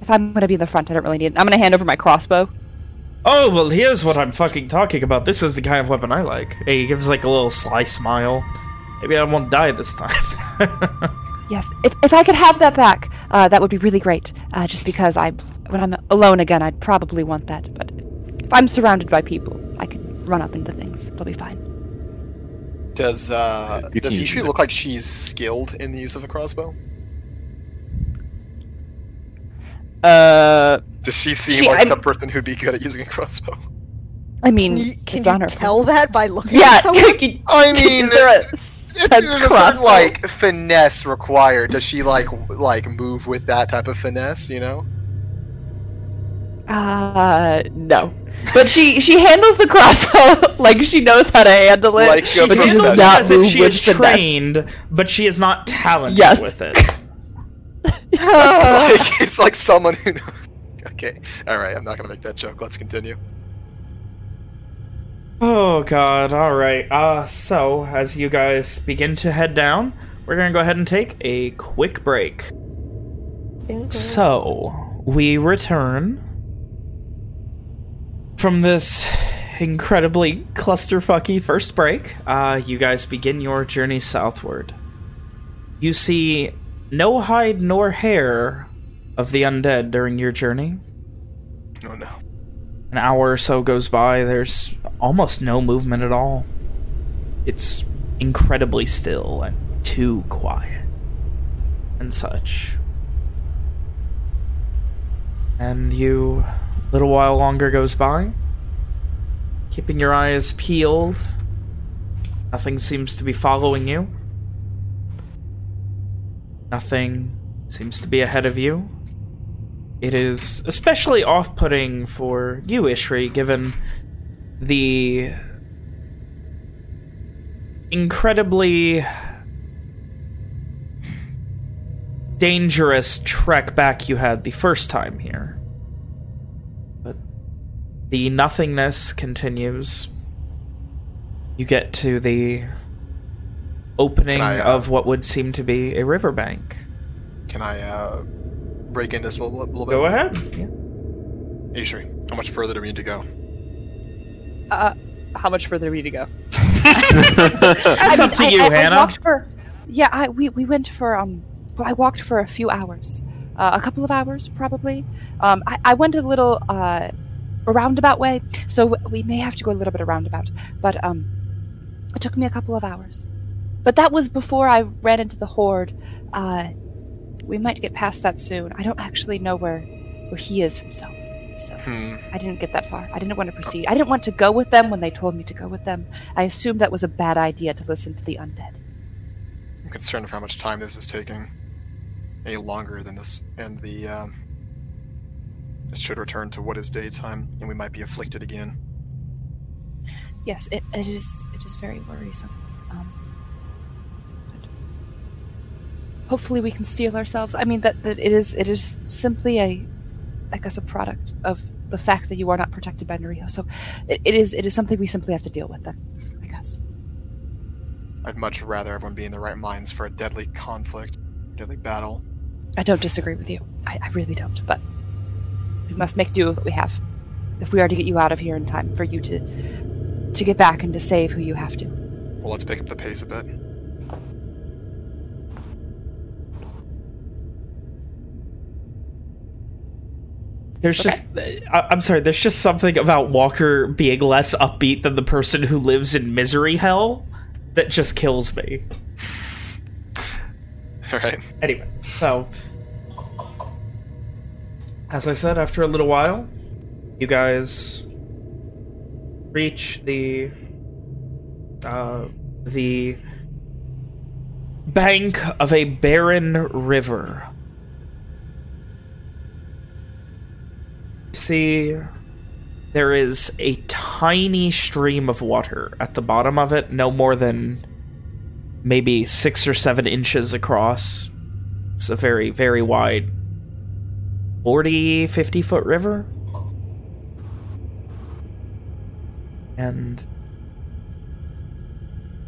if I'm gonna be in the front, I don't really need it. I'm gonna hand over my crossbow. Oh, well, here's what I'm fucking talking about. This is the kind of weapon I like. He gives like a little sly smile. Maybe I won't die this time. Yes, if, if I could have that back, uh, that would be really great. Uh, just because I, when I'm alone again, I'd probably want that. But if I'm surrounded by people, I can run up into things. It'll be fine. Does uh does can- Ishri look like she's skilled in the use of a crossbow? Uh, Does she seem She- like I'm- the person who'd be good at using a crossbow? I mean, Can you, can you tell that by looking Yeah, at someone? can- I mean, is there a There's a certain like finesse required. Does she like like move with that type of finesse? You know? Uh, no. But she she handles the crossbow like she knows how to handle it. Like a but she handles does it not as if she with is finesse. trained, but she is not talented Yes. with it. it's, like, it's like someone who. Okay, all right. I'm not gonna make that joke. Let's continue. Oh god, alright. Uh so as you guys begin to head down, we're gonna go ahead and take a quick break. So we return from this incredibly clusterfucky first break. Uh you guys begin your journey southward. You see no hide nor hair of the undead during your journey. Oh no. An hour or so goes by, there's almost no movement at all. It's incredibly still and too quiet and such. And you, a little while longer goes by, keeping your eyes peeled. Nothing seems to be following you. Nothing seems to be ahead of you. It is especially off-putting for you, Ishri, given the incredibly dangerous trek back you had the first time here. But the nothingness continues. You get to the opening I, uh, of what would seem to be a riverbank. Can I uh, break into this a little, little bit? Go ahead. Yeah. Ishri, how much further do we need to go? Uh, how much further do we need to go? It's up to you, I, I, Hannah. I for, yeah, I we, we went for um, well, I walked for a few hours, uh, a couple of hours probably. Um, I, I went a little uh, a roundabout way, so we may have to go a little bit of roundabout. But um, it took me a couple of hours. But that was before I ran into the horde. Uh, we might get past that soon. I don't actually know where where he is himself. So Hmm. I didn't get that far. I didn't want to proceed. I didn't want to go with them when they told me to go with them. I assumed that was a bad idea to listen to the undead. I'm concerned for how much time this is taking. Any longer than this, and the um, it should return to what is daytime, and we might be afflicted again. Yes, it, it is. It is very worrisome. Hopefully, we can steel ourselves. I mean, that, that it is. It is simply a, I guess, a product of the fact that you are not protected by Nariho. So, it, it is. It is something we simply have to deal with. Then, I guess. I'd much rather everyone be in the right minds for a deadly conflict, deadly battle. I don't disagree with you. I, I really don't. But we must make do with what we have. If we are to get you out of here in time for you to to get back and to save who you have to. Well, let's pick up the pace a bit. There's just, I- I'm sorry, there's just something about Walker being less upbeat than the person who lives in misery hell that just kills me. All right. Anyway, so, as I said, after a little while, you guys reach the, uh, the bank of a barren river. See there is a tiny stream of water at the bottom of it, no more than maybe six or seven inches across. It's a very, very wide 40, 50 foot river. And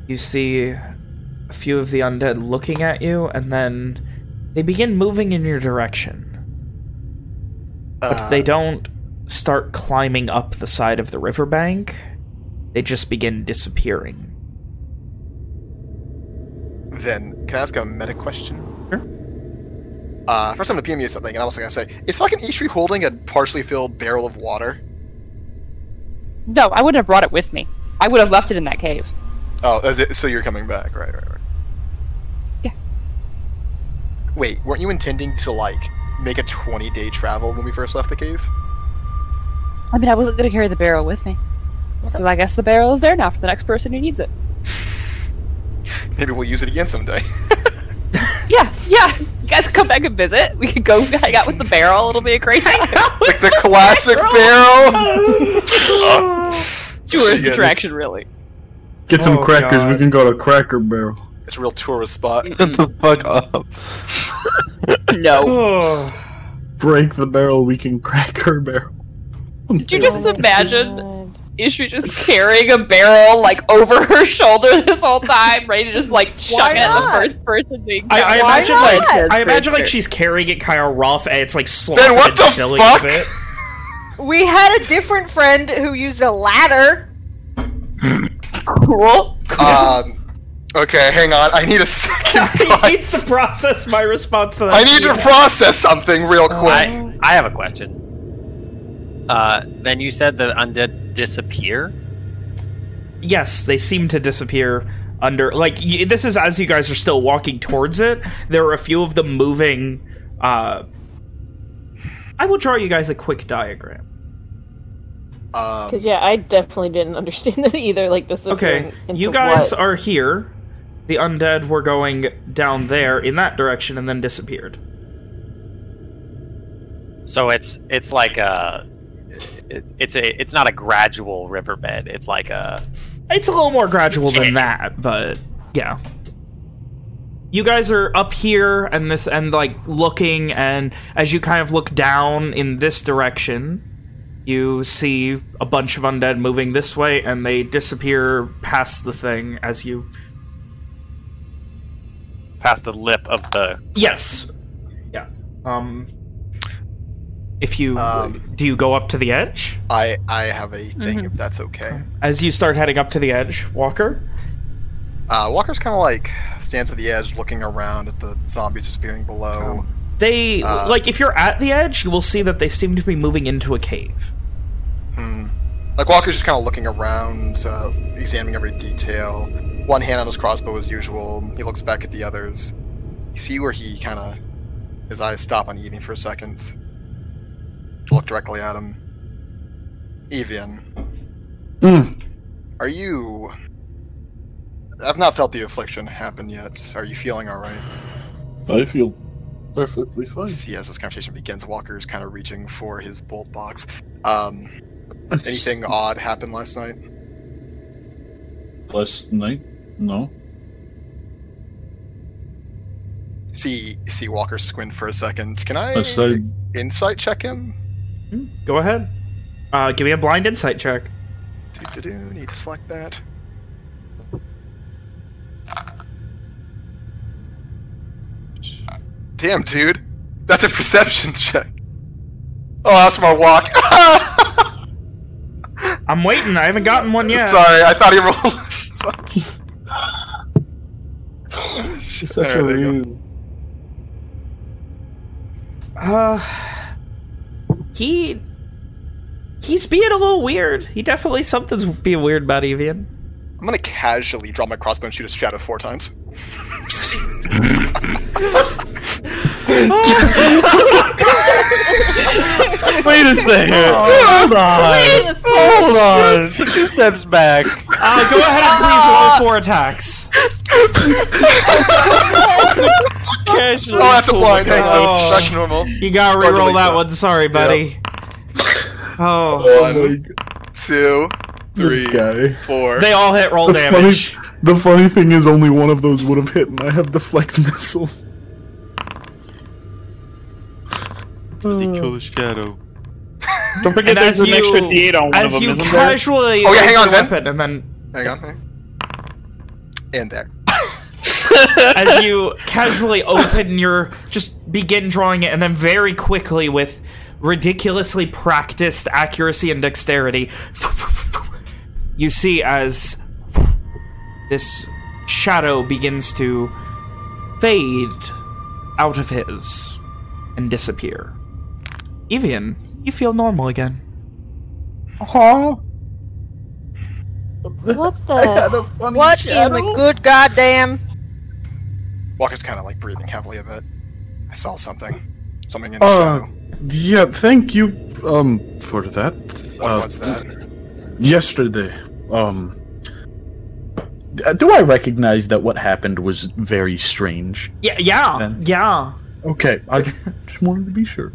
you see a few of the undead looking at you, and then they begin moving in your direction. But Uh, they don't start climbing up the side of the riverbank. They just begin disappearing. Then, can I ask a meta question? Sure. Uh, first I'm gonna PM you something, and I'm also gonna say, is fucking Ishri holding a partially filled barrel of water? No, I wouldn't have brought it with me. I would have left it in that cave. Oh, is it, so you're coming back, right, right, right. Yeah. Wait, weren't you intending to, like, make a 20-day travel when we first left the cave? I mean, I wasn't going to carry the barrel with me. So I guess the barrel is there now for the next person who needs it. Maybe we'll use it again someday. Yeah, yeah. You guys come back and visit. We could go hang out with the barrel. It'll be a great time. Like the classic barrel. Tourist Shit. attraction, really. Get some Oh, crackers. God. We can go to Cracker Barrel. It's a real tourist spot. Shut the fuck up. No. Oh. Break the barrel. We can crack her Barrel. Did you just imagine Ishri just carrying a barrel like over her shoulder this whole time, ready to just like chuck it at not? the first person being I, I Why imagine not? like I imagine like she's carrying it kind of rough and it's like slopping what and the spilling fuck? a bit. We had a different friend who used a ladder. cool. Um. Okay, hang on. I need a second. he needs to process my response to that. I need to process something real quick. I I have a question. Uh, then you said the undead disappear. Yes, they seem to disappear under like y- this is as you guys are still walking towards it. There are a few of them moving. Uh, I will draw you guys a quick diagram. Um, Because yeah, I definitely didn't understand that either. Like this. Okay, you guys are here. The undead were going down there in that direction and then disappeared. So it's it's like a it, it's a it's not a gradual riverbed. It's like a It's a little more gradual than that, but yeah. You guys are up here and this and like looking and as you kind of look down in this direction, you see a bunch of undead moving this way and they disappear past the thing as you past the lip of the Yes. Yeah. Um if you Um, do you go up to the edge? I I have a thing if that's okay. As you start heading up to the edge, Walker? Uh, Walker's kind of like stands at the edge, looking around at the zombies disappearing below. They Uh, like if you're at the edge, you will see that they seem to be moving into a cave. Hmm. Like Walker's just kind of looking around, uh, examining every detail. One hand on his crossbow as usual. He looks back at the others. You see where he kind of his eyes stop on Evian for a second. Look directly at him. Evian, Mm. are you? I've not felt the affliction happen yet. Are you feeling all right? I feel perfectly fine. See, as this conversation begins, Walker's kind of reaching for his bolt box. Um, anything odd happened last night? Last night? No. See, see Walker squint for a second. Can I Last insight check him? Go ahead. Uh, give me a blind insight check. Do-do-do, Need to select that. Damn, dude, that's a perception check. Oh, that's my walk. I'm waiting. I haven't gotten one yet. Sorry, I thought he rolled. She's such There, a there you go. rude. Uh, he he's being a little weird. He definitely something's being weird about Evian. I'm gonna casually draw my crossbow and shoot his shadow four times. Wait a second. Hold on. Hold on. Two steps back. Uh, go ahead and please roll four attacks. Casually. Oh, that's a blind. Hang on, Oh. that's normal. You gotta Or reroll that that. one. Sorry, buddy. Oh, Oh my One, god. two, This three, guy. four. they all hit roll The funny, damage. the funny thing is, only one of those would have hit, and I have deflect missiles. Does he kill the shadow? Don't forget And there's as an extra D8 on one of As them, you isn't there? casually Oh, yeah, hang on, your Ben. weapon, and then Hang on. hang on. And there. as you casually open your just begin drawing it and then very quickly with ridiculously practiced accuracy and dexterity you see as this shadow begins to fade out of his and disappear Evian, you feel normal again Huh? What the? I had the? a funny What in shadow. the good goddamn? Walker's kind of like breathing heavily a bit. I saw something. Something in the Uh, shadow. yeah, thank you, um, for that. What Uh, was that? Yesterday, um, do I recognize that what happened was very strange? yeah yeah Ben? yeah Okay, I just wanted to be sure.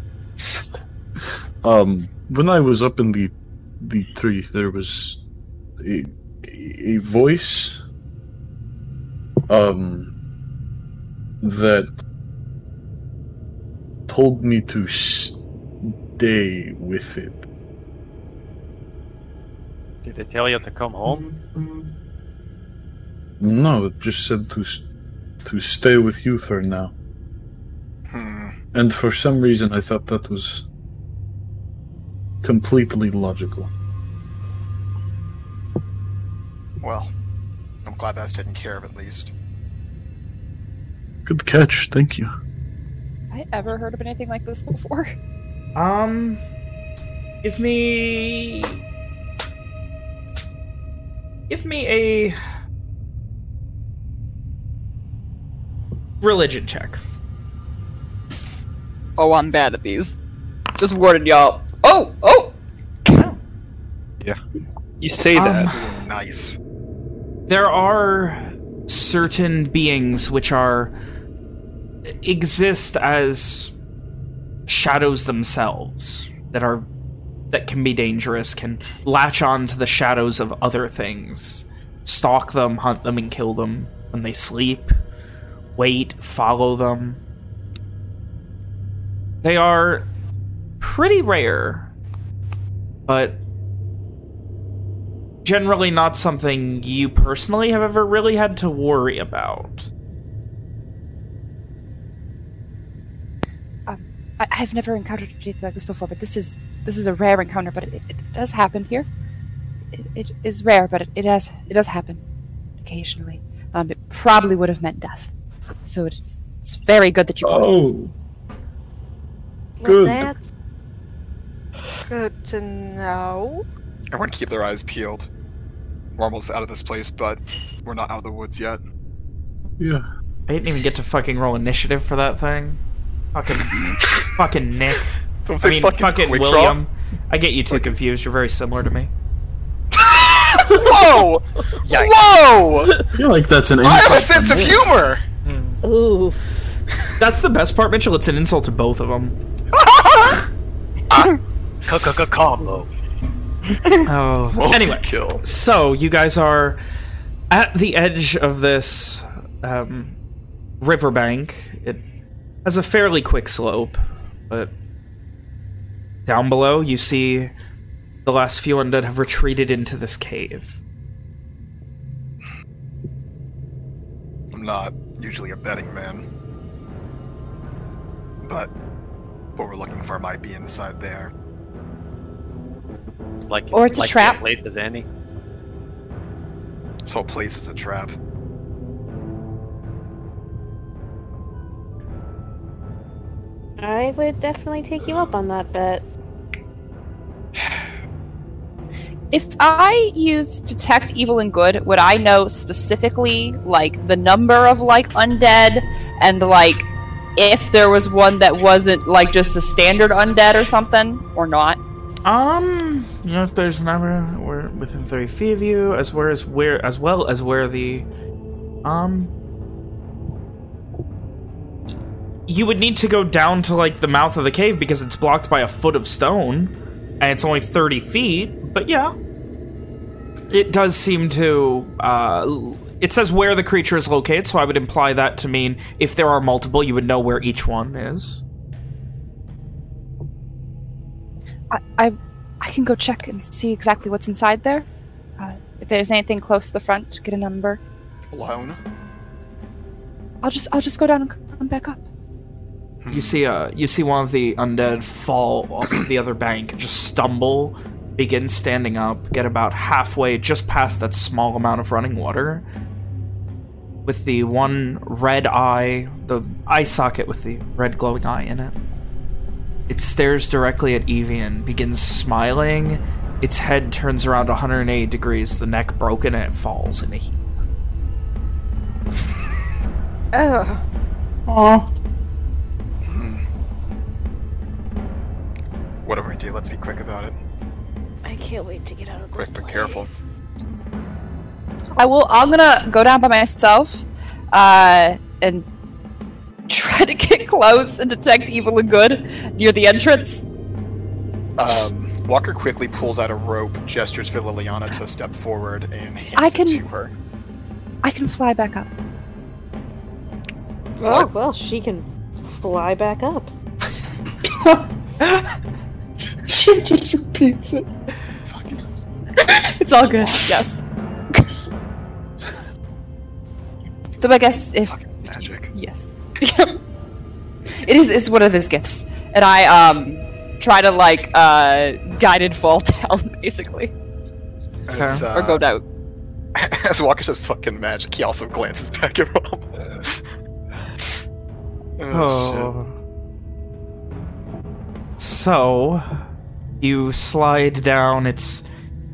Um, when I was up in the the tree, there was a a voice. Um, that told me to stay with it. Did it tell you to come home? No, it just said to to stay with you for now. Hmm. And for some reason, I thought that was completely logical. Well, I'm glad that's taken care of at least. Good catch, thank you. I ever heard of anything like this before? Um, give me, give me a religion check. Oh, I'm bad at these. Just warning y'all. Oh, oh! Yeah. You say Um, that. Nice. There are certain beings which are exist as shadows themselves that are that can be dangerous, can latch on to the shadows of other things, stalk them, hunt them, and kill them when they sleep, wait, follow them. They are pretty rare, but generally not something you personally have ever really had to worry about. I, I've never encountered anything like this before, but this is this is a rare encounter. But it, it does happen here. It, it is rare, but it, it does it does happen occasionally. Um, it probably would have meant death. So it's it's very good that you. Oh, Well, Good. that's good to know. Everyone keep their eyes peeled. We're almost out of this place, but we're not out of the woods yet. yeah. I didn't even get to fucking roll initiative for that thing. Fucking, fucking Nick. Don't I mean, fucking, fucking quick draw. William. I get you two confused. You're very similar to me. Whoa! Whoa! I feel like that's an I have a insult sense to of me. humor. Hmm. Ooh. That's the best part, Mitchell. It's an insult to both of them. Ah! Combo. Oh. Anyway, kill. so you guys are at the edge of this um, riverbank. It has a fairly quick slope, but down below you see the last few undead have retreated into this cave. I'm not usually a betting man. But what we're looking for might be inside there. Like, Or it's a trap. the Place as Andy. This whole place is a trap. I would definitely take you up on that bet. If I used detect evil and good, would I know specifically like the number of like undead and like if there was one that wasn't like just a standard undead or something or not? Um, you know, there's a number we're within 30 feet of you, as well as where, as well as where the, um, you would need to go down to like the mouth of the cave because it's blocked by a foot of stone, and it's only 30 feet. But yeah, it does seem to. Uh, it says where the creature is located, so I would imply that to mean if there are multiple, you would know where each one is. I I, I can go check and see exactly what's inside there. Uh, if there's anything close to the front, get a number. Alone? I'll just I'll just go down and come back up. You see uh you see one of the undead fall off of the other bank, just stumble, begin standing up, get about halfway just past that small amount of running water. With the one red eye, the eye socket with the red glowing eye in it. It stares directly at Evian, begins smiling, its head turns around 180 degrees, the neck broken, and it falls in a heap. Ugh. Aw. Whatever we do, let's be quick about it. I can't wait to get out of this Quick but careful. I will. I'm gonna go down by myself, uh, and try to get close and detect evil and good near the entrance? Um, Walker quickly pulls out a rope, gestures for Liliana to step forward, and hands I can- it to her. I can fly back up. Oh, well, she can fly back up. she just repeats it. It's all good. Yes. So I guess if Magic. yes, it is is one of his gifts, and I um try to like uh guided fall down basically As, or go uh, down. as Walker says fucking magic, he also glances back at Rom. Oh. So, you slide down. It's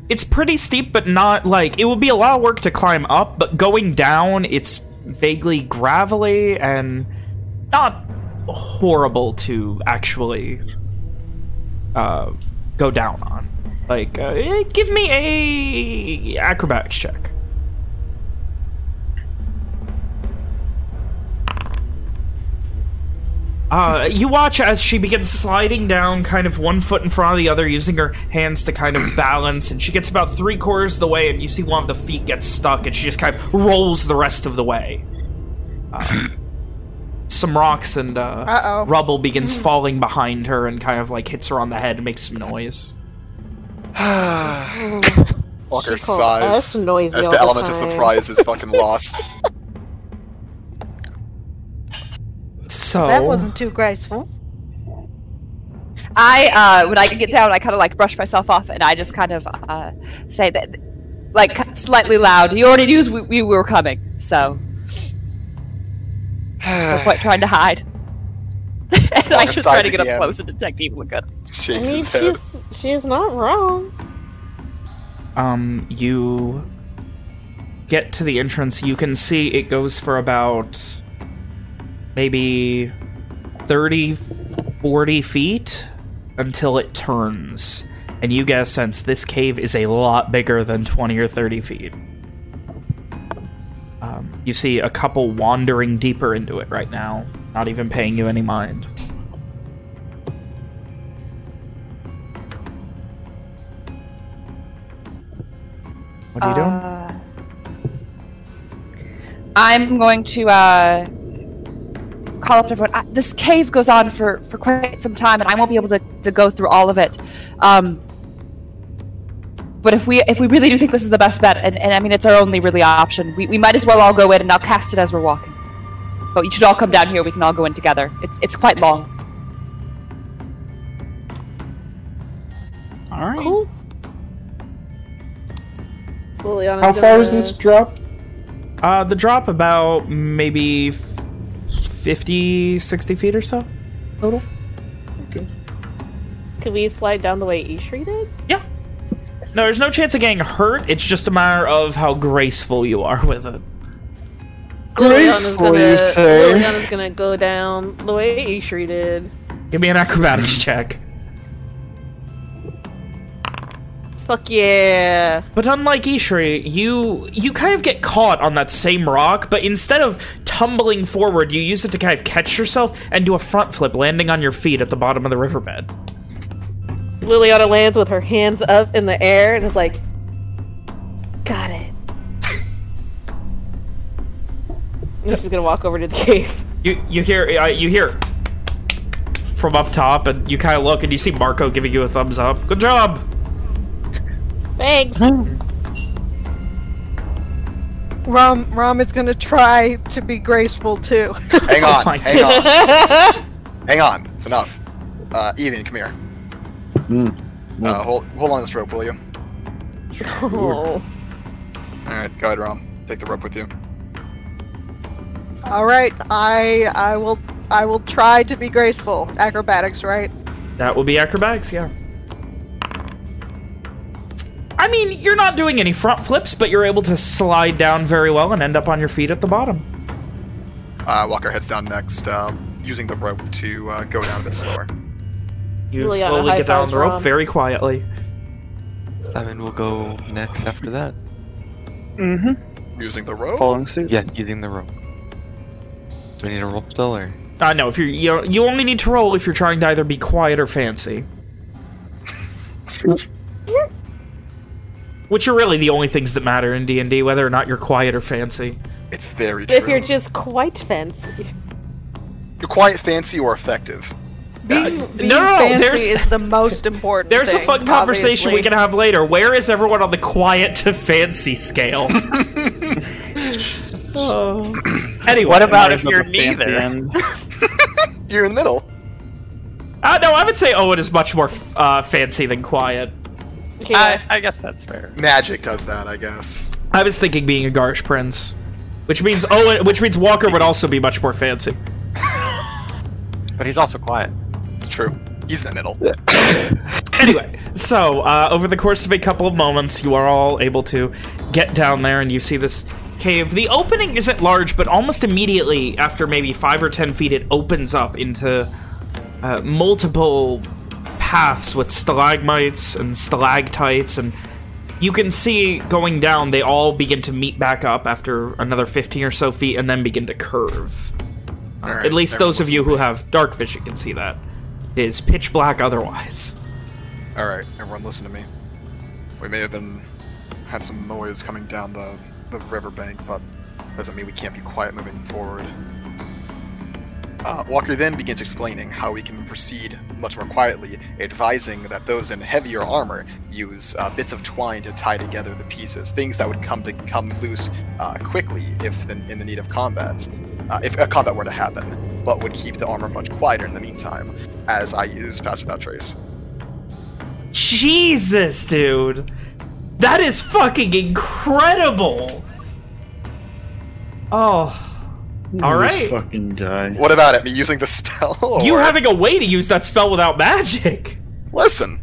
it's pretty steep, but not like it would be a lot of work to climb up. But going down, it's vaguely gravelly and not horrible to actually uh, go down on. Like, uh, eh, give me a acrobatics check. Uh, you watch as she begins sliding down kind of one foot in front of the other, using her hands to kind of balance, and she gets about three quarters of the way, and you see one of the feet gets stuck, and she just kind of rolls the rest of the way. Uh, some rocks and uh, Uh-oh. rubble begins falling behind her and kind of like hits her on the head and makes some noise. Walker sighs us as the the element of surprise is fucking lost. So That wasn't too graceful. I uh when I get down, I kind of like brush myself off, and I just kind of uh say that like slightly loud. You already knew we, we were coming, so no point trying to hide. and I just try to get up Sighs close and detect evil and good. I mean, his head. she's she's not wrong. um, you get to the entrance, you can see it goes for about maybe 30, 40 feet until it turns. And you get a sense this cave is a lot bigger than 20 or 30 feet. You see a couple wandering deeper into it right now, not even paying you any mind. What are you doing? Uh, I'm going to uh, call up to everyone. Uh, this cave goes on for, for quite some time, and I won't be able to, to go through all of it. Um, but if we if we really do think this is the best bet, and, and I mean it's our only really option, we, we might as well all go in, and I'll cast it as we're walking. But you should all come down here. We can all go in together. It's it's quite long. All right. Cool. Liliana's How far is this drop? Uh, the drop about maybe f- 50, 60 feet or so total. Okay. Could we slide down the way Ishri did? Yeah. No, there's no chance of getting hurt. It's just a matter of how graceful you are with it. Liliana's Graceful, gonna, you say? Liliana's gonna go down the way Ishri did. Give me an acrobatics check. Fuck yeah. But unlike Ishri, you you kind of get caught on that same rock, but instead of tumbling forward, you use it to kind of catch yourself and do a front flip, landing on your feet at the bottom of the riverbed. Liliana lands with her hands up in the air and is like, got it. And She's gonna walk over to the cave. You you hear uh, you hear from up top, and you kind of look and you see Marco giving you a thumbs up. Good job. Thanks. Rom Rom is gonna try to be graceful too. Hang on, Oh my hang on, hang on. It's enough. Uh, Ethan, come here. Hmm. Uh, hold, hold on this rope, will you? Oh. All right, go ahead, Rom. Take the rope with you. All right, I I will I will try to be graceful. Acrobatics, right? That will be acrobatics, yeah. I mean, you're not doing any front flips, but you're able to slide down very well and end up on your feet at the bottom. Uh, Walker heads down next, um, using the rope to uh, go down a bit slower. You Liliana slowly get down the rope Rom. very quietly. Simon will go next after that. Mm-hmm. Using the rope. Following suit. Yeah, using the rope. Do we need a rope still, or Uh, no, if you're you you only need to roll if you're trying to either be quiet or fancy. Which are really the only things that matter in D&D, whether or not you're quiet or fancy. It's very true. If you're just quite fancy. You're quiet, fancy, or effective. Being, being no, no, fancy there's- is the most important There's a thing, fun conversation we can have later. Where is everyone on the quiet to fancy scale? oh. Anyway, What about if you're at the neither? You're in the middle. Uh, no, I would say Owen is much more uh, fancy than quiet. I, I guess that's fair. Magic does that, I guess. I was thinking being a Garish prince, which means Owen, which means Walker would also be much more fancy. But he's also quiet. True. He's in the middle. Anyway, so uh, over the course of a couple of moments, you are all able to get down there, and you see this cave. The opening isn't large, but almost immediately, after maybe five or ten feet, it opens up into uh, multiple paths with stalagmites and stalactites, and you can see going down, they all begin to meet back up after another 15 or so feet, and then begin to curve. Uh, right, At least those of you who have dark vision can see that. It is pitch black otherwise. All right, everyone, listen to me. We may have been had some noise coming down the the riverbank, but doesn't mean we can't be quiet moving forward. Uh, Walker then begins explaining how we can proceed much more quietly, advising that those in heavier armor use uh, bits of twine to tie together the pieces, things that would come to come loose uh, quickly if in, in the need of combat, uh, if a combat were to happen, but would keep the armor much quieter in the meantime, as I use Pass Without Trace. Jesus, dude. That is fucking incredible. Oh. All This right. fucking guy. What about it? Me using the spell? You or- having a way to use that spell without magic. Listen.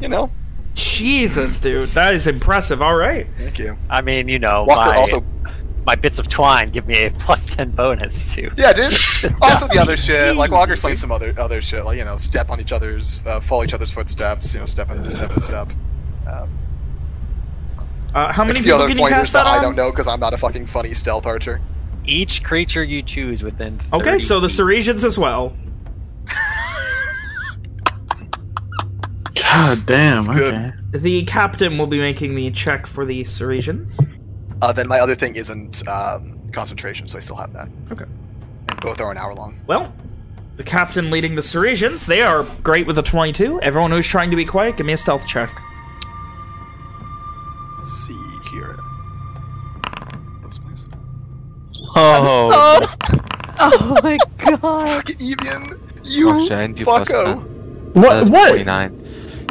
You know. Jesus, dude. That is impressive. All right. Thank you. I mean, you know, Walker my, also. My bits of twine give me a plus 10 bonus, too. Yeah, dude. also the other shit. Like Walker's playing some other other shit. Like you know, step on each other's, uh, follow each other's footsteps. You know, step in step in step. Um, Uh, how many a few people other can you pointers cast that I on? don't know because I'm not a fucking funny stealth archer. Each creature you choose within Okay, so the feet. Ceresians as well. God damn. good. Okay. The captain will be making the check for the Ceresians. Uh, then my other thing isn't um, concentration, so I still have that. Okay. And both are an hour long. Well, the captain leading the Ceresians, they are great with a 22. Everyone who's trying to be quiet, give me a stealth check. Let's see here. Those please. Oh, Oh my god. Fuck Evian, you oh shit, I didn't do plus fucko. 10. That's What? What? 29.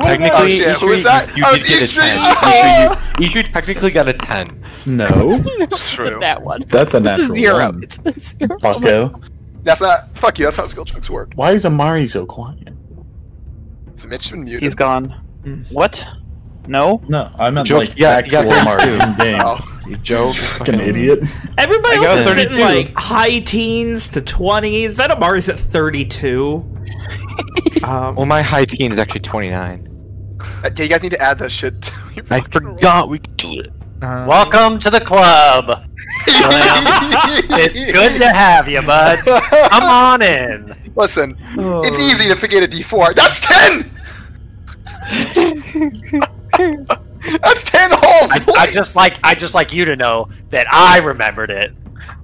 Oh, Technically, shit, who Ishri, was that? you, Oh, you it's did get a Ishri. 10. Ishri, you, Ishri technically got a 10. No. It's true. that one. That's a It's natural a zero. one. It's a zero. Bucko. That's not. Fuck you. That's how skill checks work. Why is Amari so quiet? So Mitch been muted. He's gone. Hmm. What? No? No, I meant Joke- like yeah, you got actual that Amari in game. Oh, You Joe, Fucking idiot. Everybody I else got is sitting like high teens to 20s. That Amari's at 32. um, Well, my high teen is actually 29. Uh, you guys need to add that shit. To your I fucking forgot we could do it. Uh, Welcome to the club. It's good to have you, bud. Come on in. Listen, oh. it's easy to forget a D4. That's ten. That's ten whole I. I just like I just like you to know that I remembered it.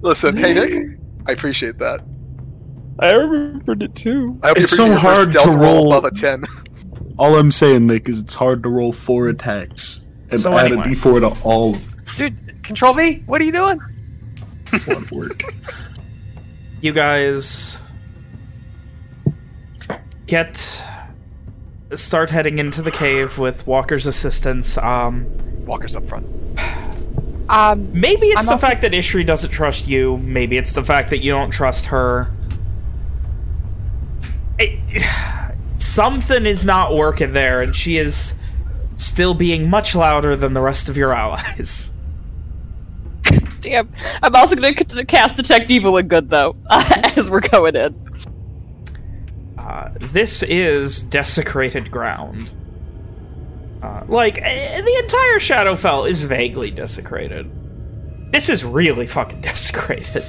Listen, hey Nick, I appreciate that. I remembered it too. I It's so hard to roll. above a ten. All I'm saying, Nick, is it's hard to roll four attacks and So add anyway. a d4 to all of them. Dude, control V, what are you doing? It's a lot of work. you guys get start heading into the cave with Walker's assistance. Um, Walker's up front. Um, maybe it's I'm the also- fact that Ishri doesn't trust you. Maybe it's the fact that you don't trust her. It- something is not working there, and she is still being much louder than the rest of your allies. Damn. I'm also going to cast Detect Evil and Good, though, as we're going in. Uh, this is desecrated ground. Uh, like, eh, the entire Shadowfell is vaguely desecrated. This is really fucking desecrated.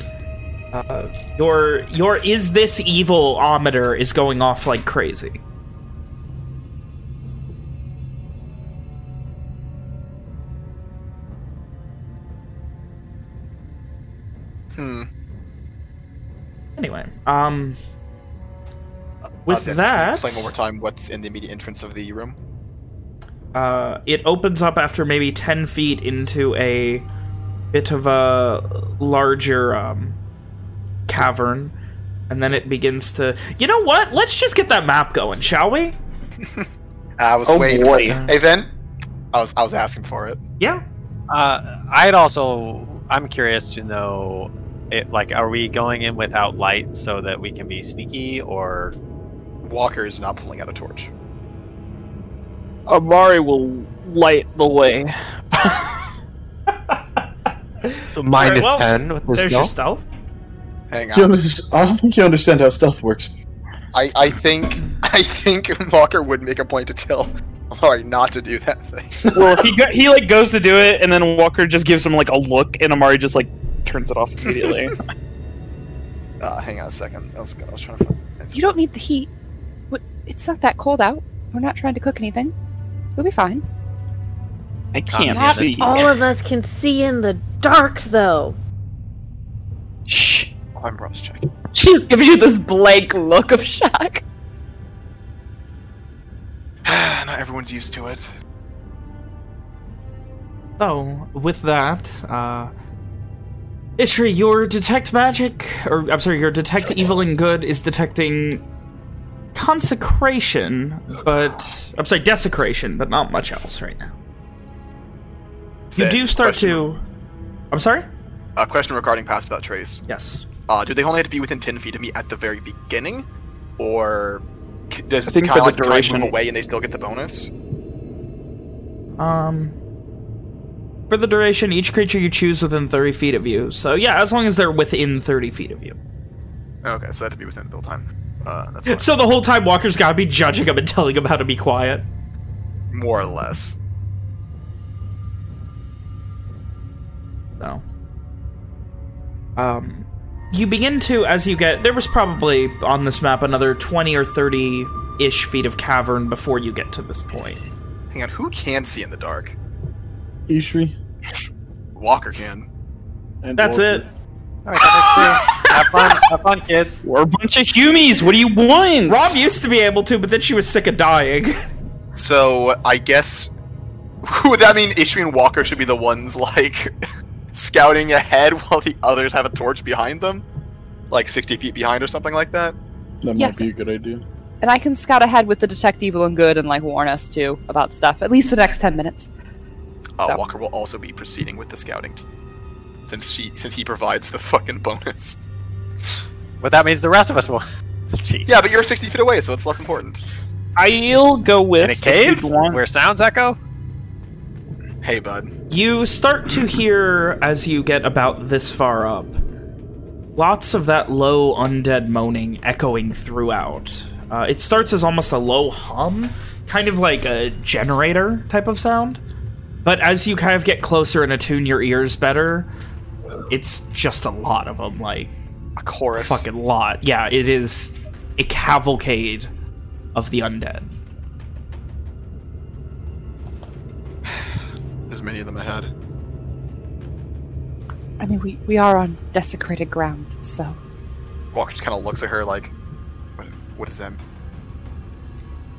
Uh, your your is this evil ometer is going off like crazy. Um, with Uh, then Can you that, explain one more time what's in the immediate entrance of the room. uh, it opens up after maybe 10 feet into a bit of a larger um, cavern. And then it begins to... You know what? Let's just get that map going, shall we? I was Oh, waiting. boy. Hey, Vin. I was I was asking for it. Yeah. Uh, I'd also. I'm curious to know, it, like, are we going in without light so that we can be sneaky, or Walker is not pulling out a torch. Amari will light the way. so Minus well, 10 with his There's your stealth? stealth. Hang You on. I don't think you understand how stealth works. I, I think I think Walker would make a point to tell Amari not to do that thing. well, if he go- he like goes to do it, and then Walker just gives him like a look, and Amari just like turns it off immediately. Uh, hang on a second. I was, I was trying to find. You don't need the heat. What- It's not that cold out. We're not trying to cook anything. We'll be fine. I can't Not see. All of us can see in the dark, though. Shh. Oh, I'm Ross checking. She gives you this blank look of shock. Not everyone's used to it. So, with that, uh... Ishri, your detect magic, or I'm sorry, your detect evil and good is detecting consecration, but I'm sorry, desecration, but not much else right now. You Then, do start to. I'm sorry. A question regarding Pass Without Trace. Yes. Uh, do they only have to be within 10 feet of me at the very beginning? Or does I think kind for of the like, can I duration- move away and they still get the bonus? Um. For the duration, each creature you choose within 30 feet of you. So yeah, as long as they're within 30 feet of you. Okay, so that to be within build time. Uh. So the whole time, Walker's got to be judging him and telling him how to be quiet. More or less. So, um, you begin to as you get there was probably on this map another 20 or 30 ish feet of cavern before you get to this point. Hang on, who can see in the dark? Ishri. Walker can. And That's Walker. it. Alright, that makes sense. have fun, have fun, kids. We're a bunch of humies. What do you want? Rob used to be able to, but then she was sick of dying. So I guess would that mean Ishri and Walker should be the ones like scouting ahead while the others have a torch behind them, like sixty feet behind or something like that? That Yes. might be a good idea. And I can scout ahead with the detect evil and good and like warn us too about stuff. At least the next ten minutes. Uh, So- Walker will also be proceeding with the scouting, since she since he provides the fucking bonus. But that means the rest of us will. Jeez. Yeah, but you're sixty feet away, so it's less important. I'll go with In a cave want. where sounds echo. Hey, bud. You start to hear, as you get about this far up, lots of that low undead moaning echoing throughout. Uh, it starts as almost a low hum, kind of like a generator type of sound. But as you kind of get closer and attune your ears better, it's just a lot of them, like A chorus. fucking lot. Yeah, it is a cavalcade of the undead. As many of them ahead. I had. I mean, we, we are on desecrated ground, so Walker just kind of looks at her like, what, what is that?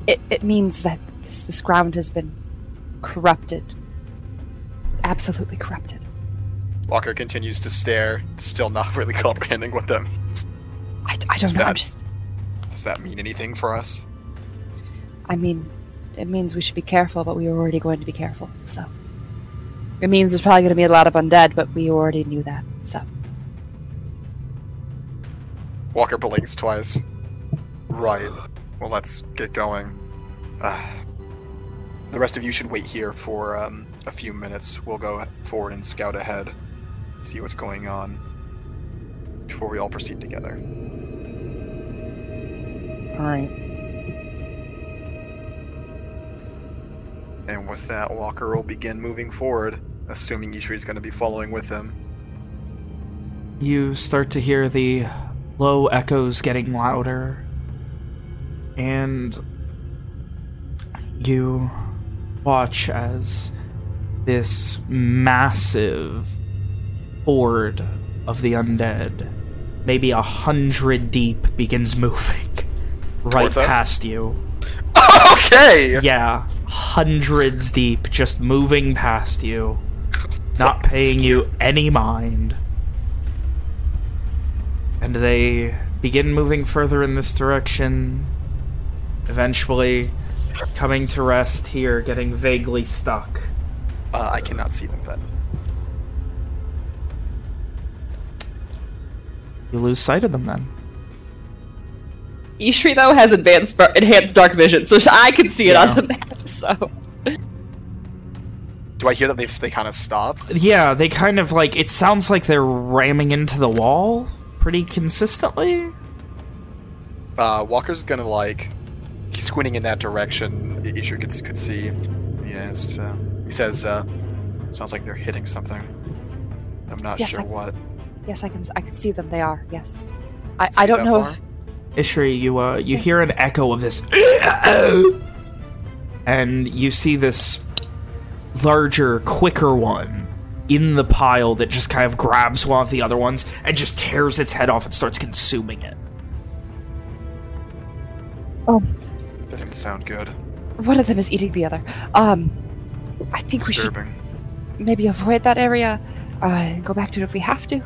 it, it means that this, this ground has been corrupted. Absolutely corrupted. Walker continues to stare, still not really comprehending what that means. I, I don't Is know. I'm that- just. Does that mean anything for us? I mean, it means we should be careful, but we were already going to be careful, so. It means there's probably going to be a lot of undead, but we already knew that, so. Walker blinks twice. Right. Well, let's get going. Uh, the rest of you should wait here for um, a few minutes. We'll go forward and scout ahead, see what's going on before we all proceed together. All right. And with that, Walker will begin moving forward, assuming Ishri is going to be following with him. you start to hear the low echoes getting louder. And you watch as this massive horde of the undead, maybe a hundred deep, begins moving right Towards us? past you. Okay. Yeah, hundreds deep, just moving past you, not paying you any mind. And they begin moving further in this direction, eventually coming to rest here, getting vaguely stuck. Uh, I cannot see them then. You lose sight of them then. Ishri though has advanced enhanced dark vision, so I can see it Yeah. on the map. So Do I hear that they've they kind of stop? Yeah, they kind of like, it sounds like they're ramming into the wall pretty consistently. Uh, Walker's gonna like he's squinting in that direction. Ishri could could see. Yes. Uh, he says, uh, "Sounds like they're hitting something. I'm not Yes, sure I- what." Yes, I can. I can see them. They are. Yes. I, See I don't know far? if Ishri, you uh, you hear an echo of this, and you see this larger, quicker one in the pile that just kind of grabs one of the other ones and just tears its head off and starts consuming it. Oh, That didn't sound good. one of them is eating the other. Um, I think we should maybe avoid that area. Uh, and go back to it if we have to.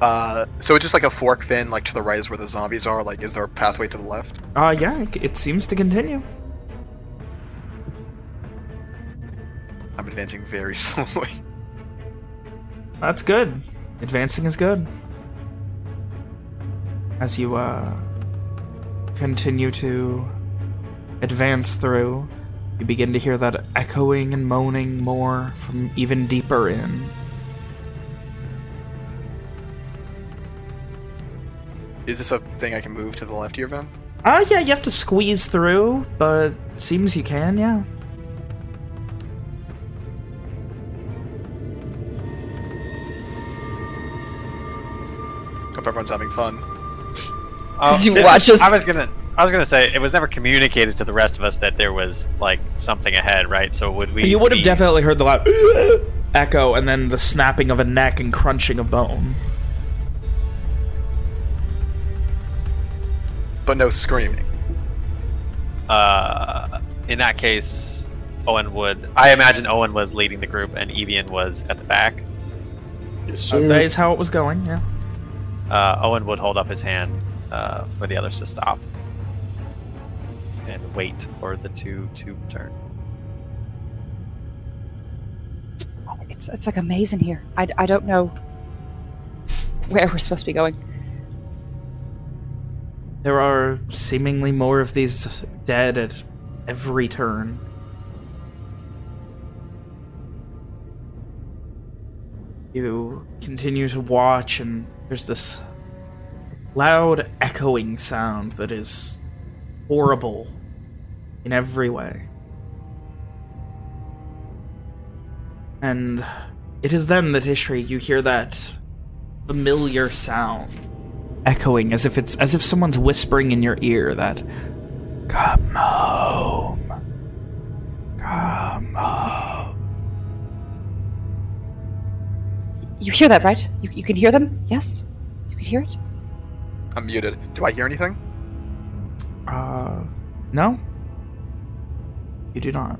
Uh, so it's just like a fork fin, like to the right is where the zombies are. Like, is there a pathway to the left? Uh, yeah, it, it seems to continue. I'm advancing very slowly. That's good. Advancing is good. As you, uh, continue to advance through, you begin to hear that echoing and moaning more from even deeper in. Is this a thing I can move to the left here, Ven? Uh, yeah, you have to squeeze through, but it seems you can, yeah. Hope everyone's having fun. Oh, Did you watch is- us- I was gonna. I was gonna say it was never communicated to the rest of us that there was like something ahead, right? So would we? You would have be- definitely heard the loud echo and then the snapping of a neck and crunching of bone. But no screaming. Uh, in that case, Owen would. I imagine Owen was leading the group and Evian was at the back. Yes, Uh, that is how it was going, yeah. Uh, Owen would hold up his hand uh, for the others to stop and wait for the two to turn. It's it's like a maze in here. I, I don't know where we're supposed to be going. There are seemingly more of these dead at every turn. You continue to watch, and there's this loud echoing sound that is horrible in every way. And it is then that Ishri, you hear that familiar sound echoing as if it's as if someone's whispering in your ear that come home come home You hear that, right? You, you can hear them? Yes? You can hear it? I'm muted. Do I hear anything? uh no you do not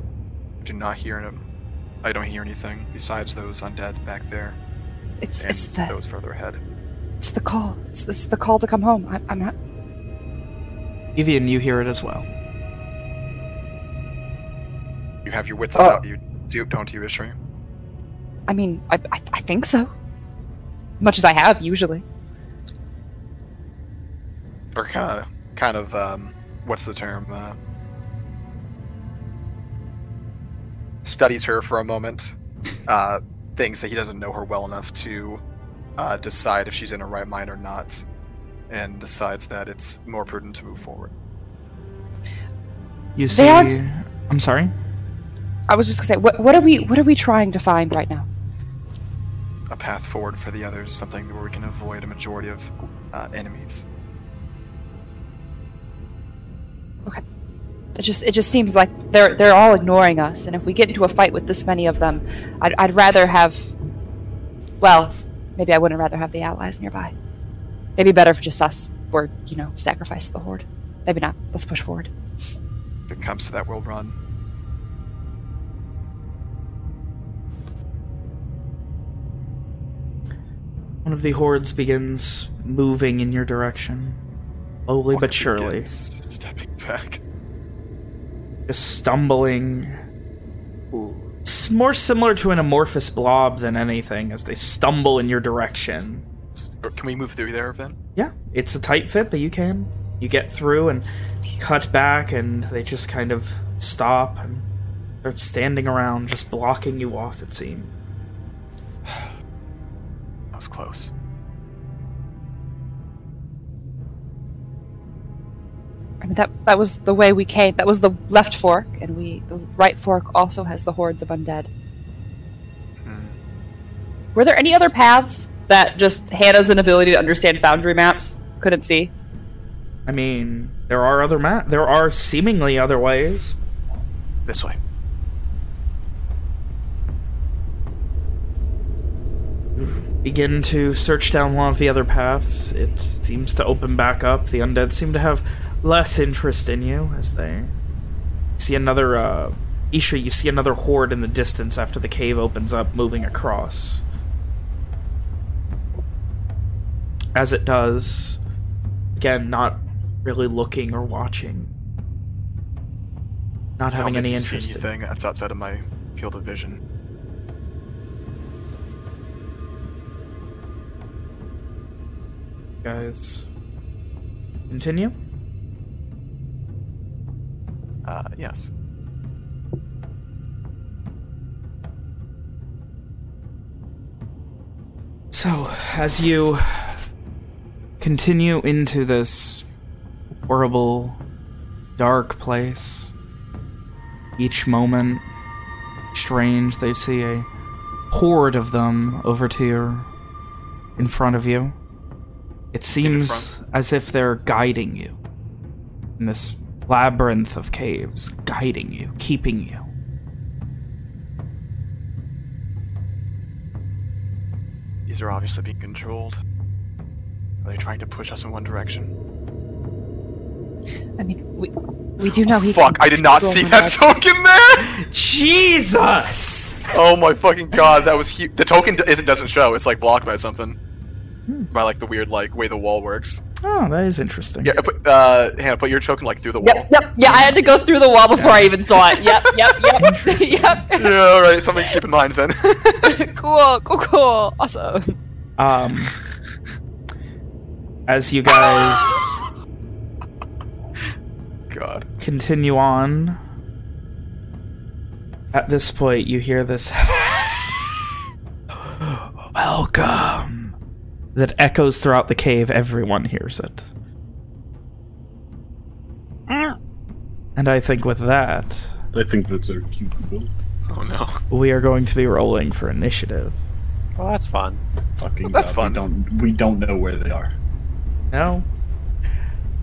I do not hear him. I don't hear anything besides those undead back there It's and it's the those further ahead. it's the call. It's, it's the call to come home. I, I'm not. Evian you hear it as well You have your wits Oh. about you, do, don't you, Ishri? I mean, I, I I think so. Much as I have usually. Or kind of, kind of, um, what's the term? Uh, studies her for a moment. Uh, thinks that he doesn't know her well enough to uh, decide if she's in her right mind or not, and decides that it's more prudent to move forward. you see aren't- i'm sorry I was just gonna say, what what are we what are we trying to find right now? A path forward for the others, something where we can avoid a majority of uh, enemies. It just it just seems like they're they're all ignoring us, and if we get into a fight with this many of them, I'd, I'd rather have. Well, maybe I wouldn't rather have the allies nearby. Maybe better for just us, or you know, sacrifice the horde. Maybe not. Let's push forward. If it comes to that, we'll run. One of the hordes begins moving in your direction. Slowly but surely. Stepping back. Just stumbling. It's more similar to an amorphous blob than anything as they stumble in your direction. Can we move through there then? Yeah, it's a tight fit, but you can. You get through and cut back, and they just kind of stop and start standing around, just blocking you off, it seems. That was close. Mean, that that was the way we came. That was the left fork, and we the right fork also has the hordes of undead. Hmm. Were there any other paths that just Hannah's inability to understand Foundry maps couldn't see? I mean, there are other ma- there are seemingly other ways. This way. Begin to search down one of the other paths. It seems to open back up. The undead seem to have less interest in you as they see another, uh, Isha, you see another horde in the distance after the cave opens up, moving across. As it does, again, not really looking or watching. Not having any interest in anything that's outside of my field of vision. guys. Continue? Uh, yes. So, as you continue into this horrible, dark place, each moment strange, they see a horde of them over to your... in front of you. It seems as if they're guiding you in this labyrinth of caves, guiding you, keeping you. These are obviously being controlled. Are they trying to push us in one direction? I mean, we we do know oh, he. Fuck, I did not see that token there! Jesus! Oh my fucking god, that was huge. The token d- isn't doesn't show, it's like blocked by something. Hmm. By like the weird like way the wall works. Oh, that is interesting. Yeah, put, uh, Hannah, put your token like through the wall. Yep, yep, yeah, I had to go through the wall before I even saw it. Yep, yep, yep, yep. yeah, alright, something to keep in mind then. cool, cool, cool. Awesome. Um, as you guys God. continue on, at this point you hear this welcome that echoes throughout the cave. Everyone hears it. And I think with that, I think that's our cue people. Oh no. we are going to be rolling for initiative. Well, that's fun. Fucking That's God, fun. We don't, we don't know where they are. No?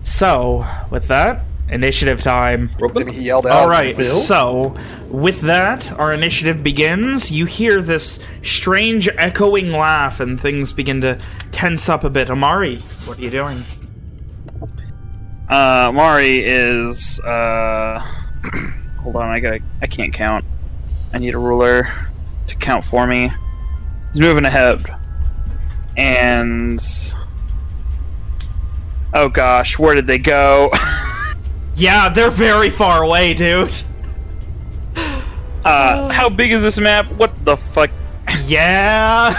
So, with that, initiative time. I he yelled out. All right, so with that, our initiative begins. You hear this strange echoing laugh, and things begin to tense up a bit. Amari, what are you doing? Uh, Mari is. Uh, hold on, I gotta... I can't count. I need a ruler to count for me. He's moving ahead, and oh gosh, where did they go? Yeah, they're very far away, dude. Uh, how big is this map? What the fuck? Yeah.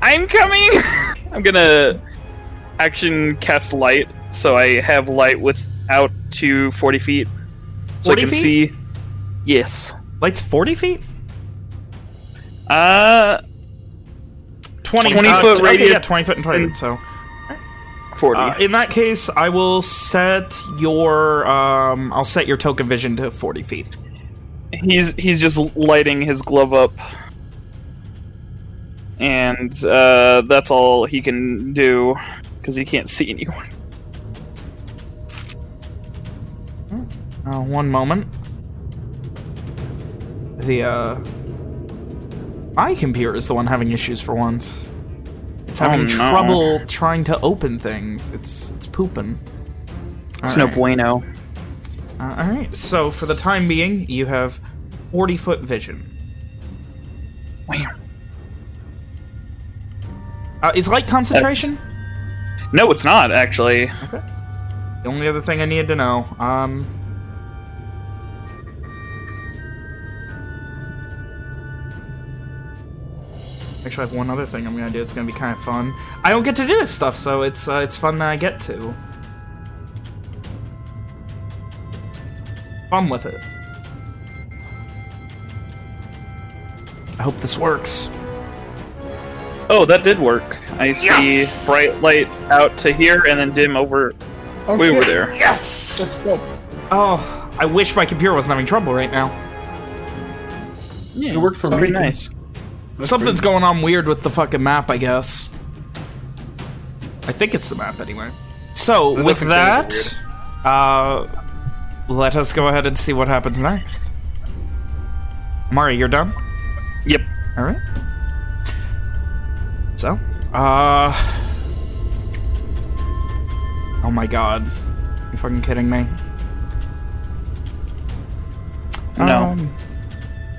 I'm coming. I'm gonna action cast light, so I have light without to 40 feet, so 40 I can feet? see. Yes. Light's 40 feet? Uh, 20, 20 uh, foot okay, radius. Yeah, 20 foot and 20 and- so. 40. Uh, in that case, I will set your, um, I'll set your token vision to 40 feet. he's he's just lighting his glove up, and uh, that's all he can do because he can't see anyone. Uh, one moment. The, uh... My computer is the one having issues for once. It's having Oh, no. trouble trying to open things. It's it's pooping. It's no Alright. bueno. Uh, Alright, so for the time being, you have 40-foot vision. Wham. Uh, is light concentration? No, it's not actually. Okay. The only other thing I needed to know. Um... Actually, I have one other thing I'm gonna do. It's gonna be kind of fun. I don't get to do this stuff, so it's uh, it's fun that I get to. Fun with it. I hope this works. Oh, that did work. I see bright light out to here and then dim over way were there. Yes! Oh, I wish my computer wasn't having trouble right now. Yeah, It worked for me. pretty me. Nice. Something's going on weird with the fucking map, I guess. I think it's the map anyway. So, There's with that, uh, let us go ahead and see what happens next. Mari, you're done? Yep. Alright. So, uh... Oh my god. You fucking kidding me? No. Um,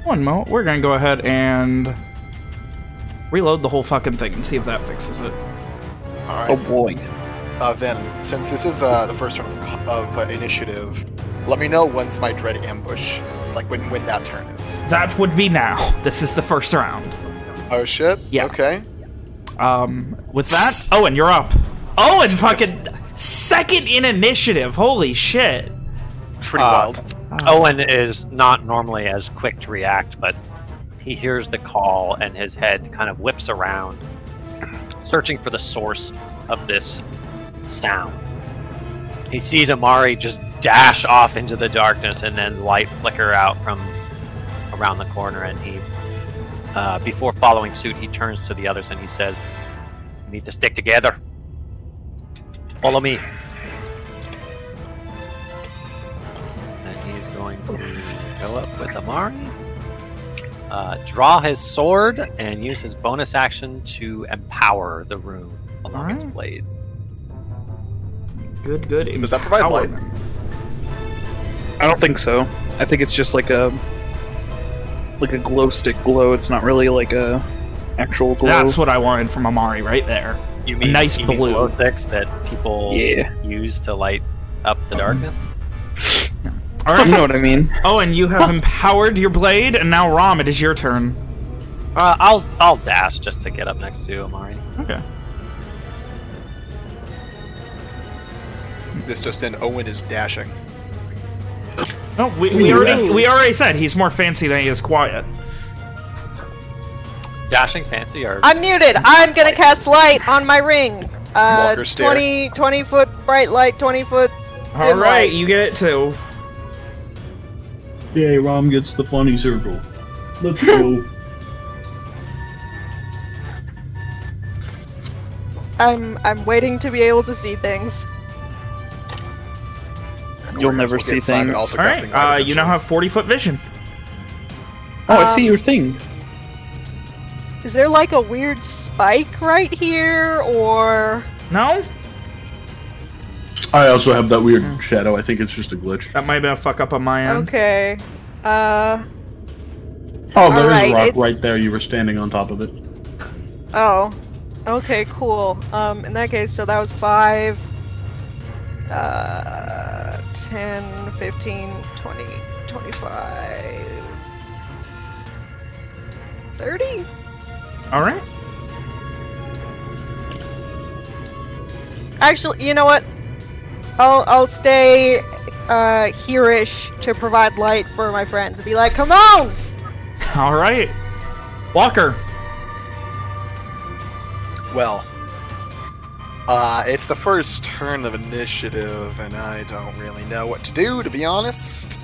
one moment. We're gonna go ahead and reload the whole fucking thing and see if that fixes it. Alright. Oh boy. Uh, Vin, since this is uh, the first turn of, of uh, initiative, let me know when's my dread ambush, like when when that turn is. That would be now. This is the first round. Oh shit. Yeah. Okay. Um, with that, Owen, you're up. Owen, fucking second in initiative. Holy shit. Pretty Uh, wild. Owen is not normally as quick to react, but he hears the call and his head kind of whips around, searching for the source of this sound. He sees Amari just dash off into the darkness and then light flicker out from around the corner. And he, uh, before following suit, he turns to the others and he says, "We need to stick together. Follow me." and he's going to go up with Amari, uh, draw his sword, and use his bonus action to empower the rune along its blade. Good, good. Does that provide light? I don't think so. I think it's just like a like a glow stick glow. It's not really like a actual glow. That's what I wanted from Amari right there. You mean nice you mean blue. glow sticks that people Yeah. use to light up the darkness? All right. You know what I mean? Oh, and you have empowered your blade, and now Rom, it is your turn. Uh, I'll I'll dash just to get up next to Amari. Okay. This just in, Owen is dashing. No, we, we already we already said he's more fancy than he is quiet. Dashing fancy or I'm muted. I'm gonna cast light on my ring. Uh, Walker stare. 20, 20 foot bright light, 20 foot. All right, light. you get it too. Yay, Rom gets the funny circle. Let's go. I'm I'm waiting to be able to see things. You'll never We'll see things. also All right, uh, you now have forty foot vision. Oh, I see Um, your thing. Is there like a weird spike right here, or No, I also have that weird shadow. I think it's just a glitch. that might have been a fuck up on my end. okay? Uh Oh, there is Alright, a rock it's- right there. You were standing on top of it. oh, okay, cool. Um, in that case, so that was five, uh, 10, 15, 20, 25, 30. All right. Actually, you know what? I'll I'll stay uh here-ish to provide light for my friends and be like, come on! All right. Walker. Well, uh, it's the first turn of initiative, and I don't really know what to do, to be honest.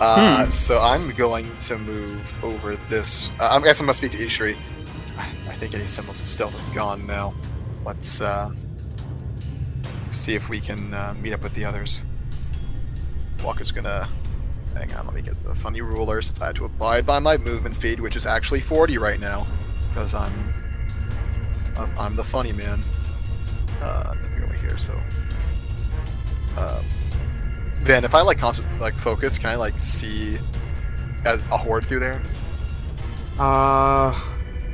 Uh, Hmm. So I'm going to move over this. Uh, I guess I'm gonna speak to Ishri. I think any semblance of stealth is gone now. Let's uh, see if we can uh, meet up with the others. Walker's gonna. Hang on, let me get the funny ruler since I had to abide by my movement speed, which is actually 40 right now, because I'm I'm- the funny man. Uh, let me go over here. So, um, Van, if I like constant like focus, can I like see as a horde through there? Uh,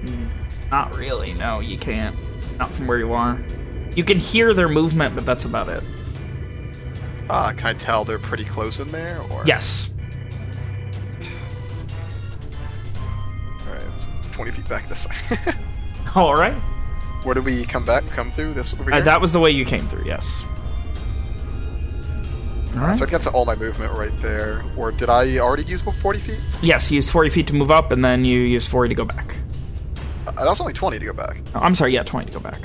mm, not really. No, you can't. Not from where you are. You can hear their movement, but that's about it. Uh, can I tell they're pretty close in there? Or Yes. Alright, it's 20 feet back this way. All right. Where did we come back? Come through this over Uh, that was the way you came through. Yes. All Uh. So I got to all my movement right there. Or did I already use 40 feet? Yes, you used 40 feet to move up, and then you used 40 to go back. Uh, that was only 20 to go back. Oh, I'm sorry, yeah, 20 to go back.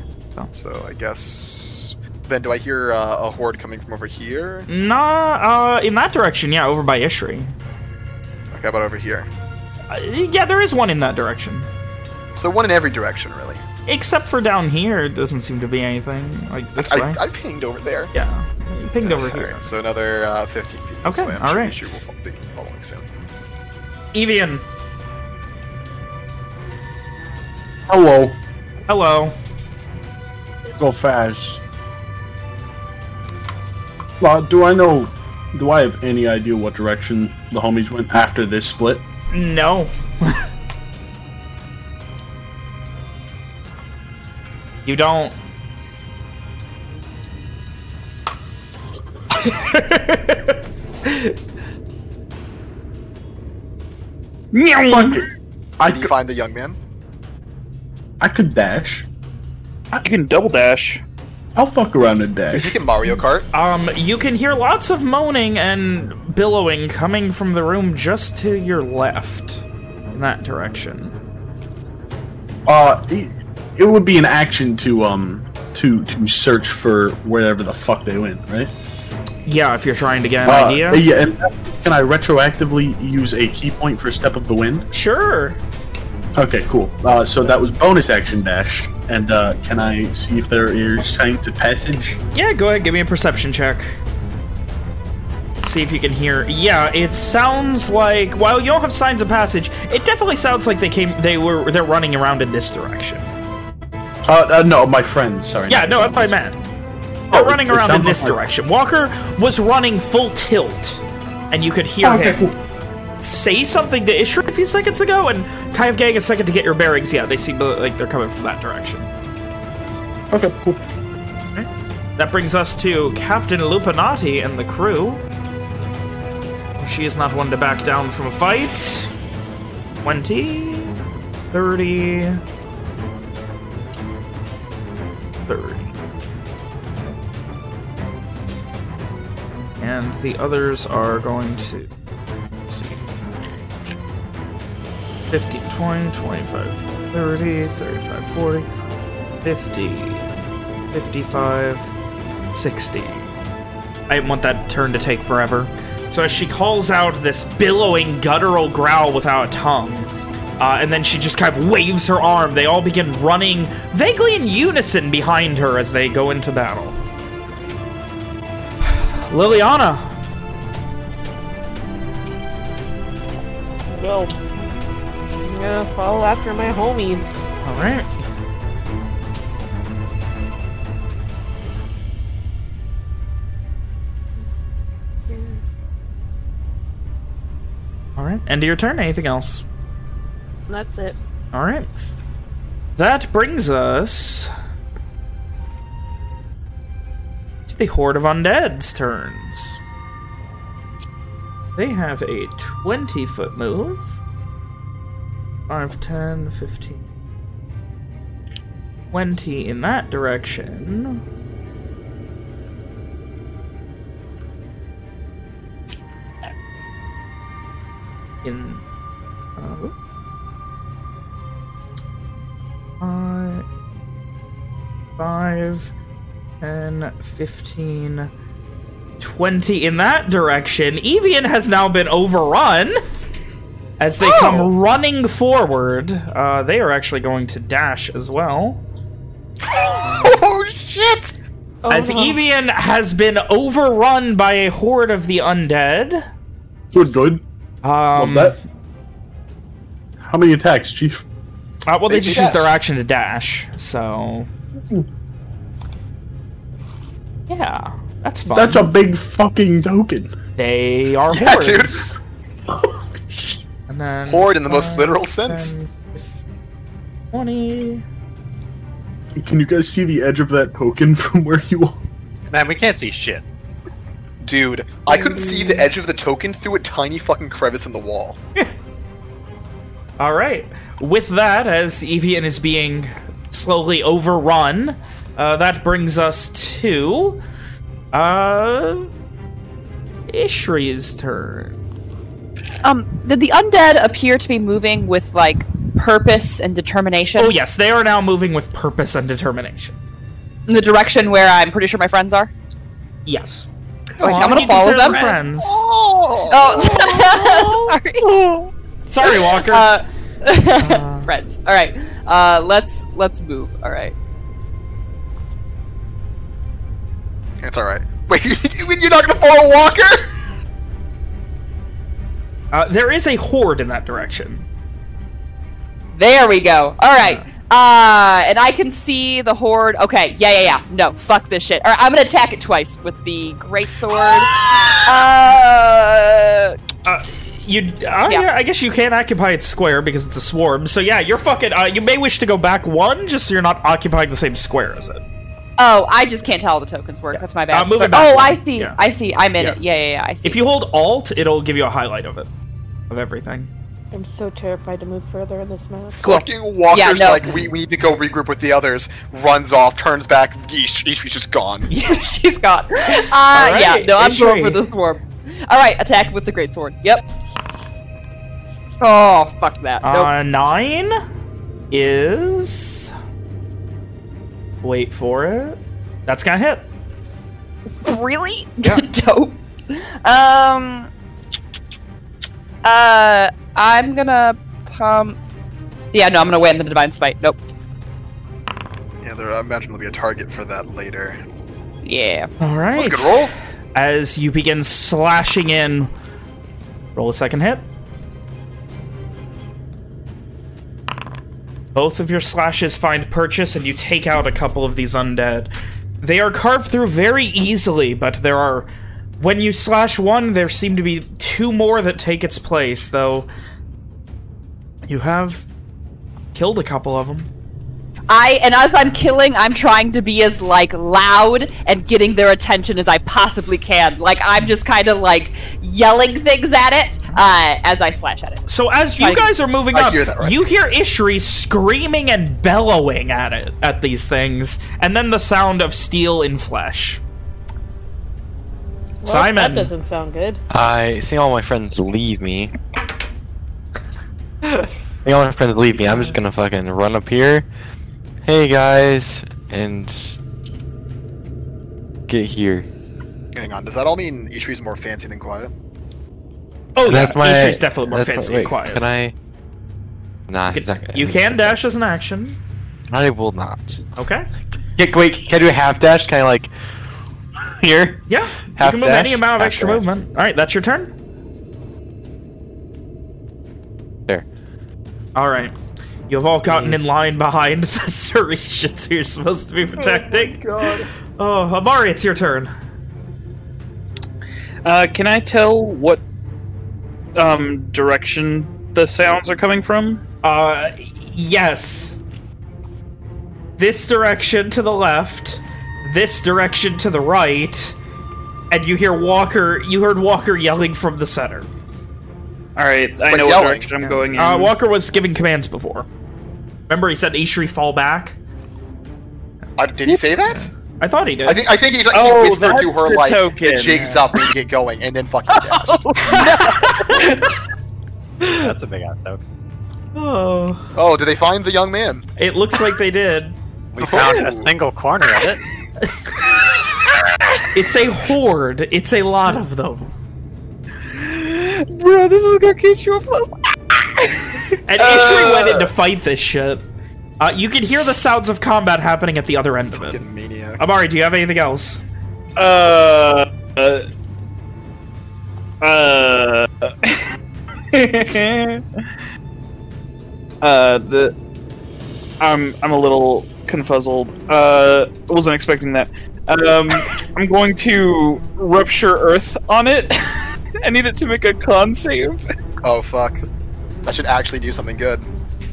So. So I guess. Then do I hear uh, a horde coming from over here? Nah, uh, in that direction, yeah, over by Ishri. Okay, about over here. Uh, yeah, there is one in that direction. So one in every direction, really. Except for down here, it doesn't seem to be anything like this way. I, I pinged over there. Yeah, you pinged over here. Alright, so another uh, 15 feet this Okay, way. I'm all sure right. Ishri will be following soon. Evian. Hello. Hello. Go fast. Well, do I know? Do I have any idea what direction the homies went after this split? No. you don't. Fuck it. I Did you could, find the young man? I could dash. You can double dash. I'll fuck around and dash. You dash. can Mario Kart. Um, you can hear lots of moaning and billowing coming from the room just to your left, in that direction. Uh, it, it would be an action to um to to search for wherever the fuck they went, right? Yeah, if you're trying to get an Uh, idea. Yeah. And can I retroactively use a ki point for Step of the Wind? Sure. Okay, cool. Uh, so that was bonus action dash. And uh, can I see if there is signs of passage? Yeah, go ahead, give me a perception check. Let's see if you can hear. Yeah, it sounds like while you don't have signs of passage, it definitely sounds like they came. They were. They're running around in this direction. Uh, uh no, my friends. Sorry. Yeah, no, that's what I meant. They're Oh, running around in this like direction. Walker was running full tilt, and you could hear Oh, okay, him say something to Ishri a few seconds ago, and kind of getting a second to get your bearings. Yeah, they seem like they're coming from that direction. Okay, cool. That brings us to Captain Lupinati and the crew. She is not one to back down from a fight. 20, 30, 30. And the others are going to. 15, 20, 25, 30, 35, 40, 50, 55, 60. I didn't want that turn to take forever. So as she calls out this billowing, guttural growl without a tongue, uh, and then she just kind of waves her arm, they all begin running vaguely in unison behind her as they go into battle. Liliana, Well, I'm gonna follow after my homies. all right. All right. End of your turn. Anything else? That's it. All right. That brings us to the Horde of Undead's turns. They have a 20 foot move. 5, 10, 15, 20 in that direction. In. Uh, five, 10, 15, 20 in that direction. Evian has now been overrun. As they Oh. come running forward, uh, they are actually going to dash as well. oh shit! as Evian has been overrun by a horde of the undead. Good, good. Um, Love that. How many attacks, Chief? Uh, well, they They just dash. use their action to dash, so... Yeah, that's fun. That's a big fucking token. They are Yeah, hordes. And then Horde in the most literal sense. 20... Can you guys see the edge of that token from where you are? Man, we can't see shit. Dude, I couldn't see the edge of the token through a tiny fucking crevice in the wall. All right. With that, as Evian is being slowly overrun, uh, that brings us to uh, Ishri's turn. Um, did the undead appear to be moving with like purpose and determination Oh yes, they are now moving with purpose and determination. in the direction where I'm pretty sure my friends are? Yes. Okay, I'm gonna follow them. friends. Oh, sorry. Sorry, Walker. Uh, friends. All right. Uh, let's let's move. All right. It's alright. Wait, you're not gonna follow Walker? Uh, there is a horde in that direction. There we go. All right. Uh, and I can see the horde. Okay. Yeah, yeah, yeah. No, fuck this shit. All right, I'm gonna attack it twice with the great sword. Uh, Uh, you, uh, yeah. I guess you can't occupy its square because it's a swarm. So yeah, you're fucking. Uh, you may wish to go back one, just so you're not occupying the same square as it. oh, I just can't tell how the tokens work. That's my bad. Uh, moving Sorry. back oh, one. I see. Yeah. I see. I'm in Yeah. it. Yeah, yeah, yeah. I see. If you hold Alt, it'll give you a highlight of it, of everything. I'm so terrified to move further in this map. Fucking Walker's Yeah, no. like, we, we need to go regroup with the others, runs off, turns back, yeesh, Ishri's just gone. Yeah, She's gone. Uh, right, yeah, no, I'm going for the swarm. All right, attack with the great sword. Yep. Oh, fuck that. Nope. Uh, nine is. Wait for it. That's gonna hit. really? Dope. Um. Uh, I'm gonna pump. Yeah, no, I'm gonna win the divine smite. Nope. Yeah, there, I imagine there'll be a target for that later. Yeah. All right. Good roll. As you begin slashing in, roll a second hit. Both of your slashes find purchase, and you take out a couple of these undead. They are carved through very easily, but there are. When you slash one, there seem to be two more that take its place, though. You have killed a couple of them. I and as I'm killing, I'm trying to be as like loud and getting their attention as I possibly can. Like I'm just kind of like yelling things at it uh, as I slash at it. So as you guys are moving I up, hear right? you hear Ishri screaming and bellowing at it at these things, and then the sound of steel in flesh. Well, Simon. That doesn't sound good. I see all my friends leave me. see all my friends leave me. I'm just gonna fucking run up here. Hey guys, and get here. Hang on, does that all mean Ishri's more fancy than quiet? Oh yeah, That's my- Ishri's definitely more that's my- fancy wait, and quiet. Can I? Nah, You he's not can, gonna- you he's can not dash as an action. I will not. Okay. Yeah, wait, can I do a half dash? Can I like here? Yeah. You can move dash? any amount of extra dash. movement. All right, that's your turn. There. All right. You have all gotten in line behind the Sarishans who you're supposed to be protecting. Oh, God. Oh, Amari, it's your turn. Uh, can I tell what um, direction the sounds are coming from? Uh, yes. This direction to the left, this direction to the right, and you hear Walker. You heard Walker yelling from the center. All right, I Wait, know yelling? what direction I'm going in. Uh, Walker was giving commands before. Remember, he said Ishri fall back. Uh, did he say that? I thought he did. I think I think he's like Oh, he whispered to her like token. jig's up, we need to get going, and then fucking dash. That's a big ass token. oh, oh, did they find the young man? it looks like they did. We found a single corner of it. It's a horde. It's a lot of them. Bro, this is gonna get you a plus. And Ishri went in to fight this shit. Uh, you can hear the sounds of combat happening at the other end of it. Maniac. Amari, do you have anything else? Uh. Uh. Uh. uh. The. I'm. I'm a little confuzzled. Uh. Wasn't expecting that. Um. I'm going to rupture Earth on it. I need it to make a con save. Oh fuck. I should actually do something good.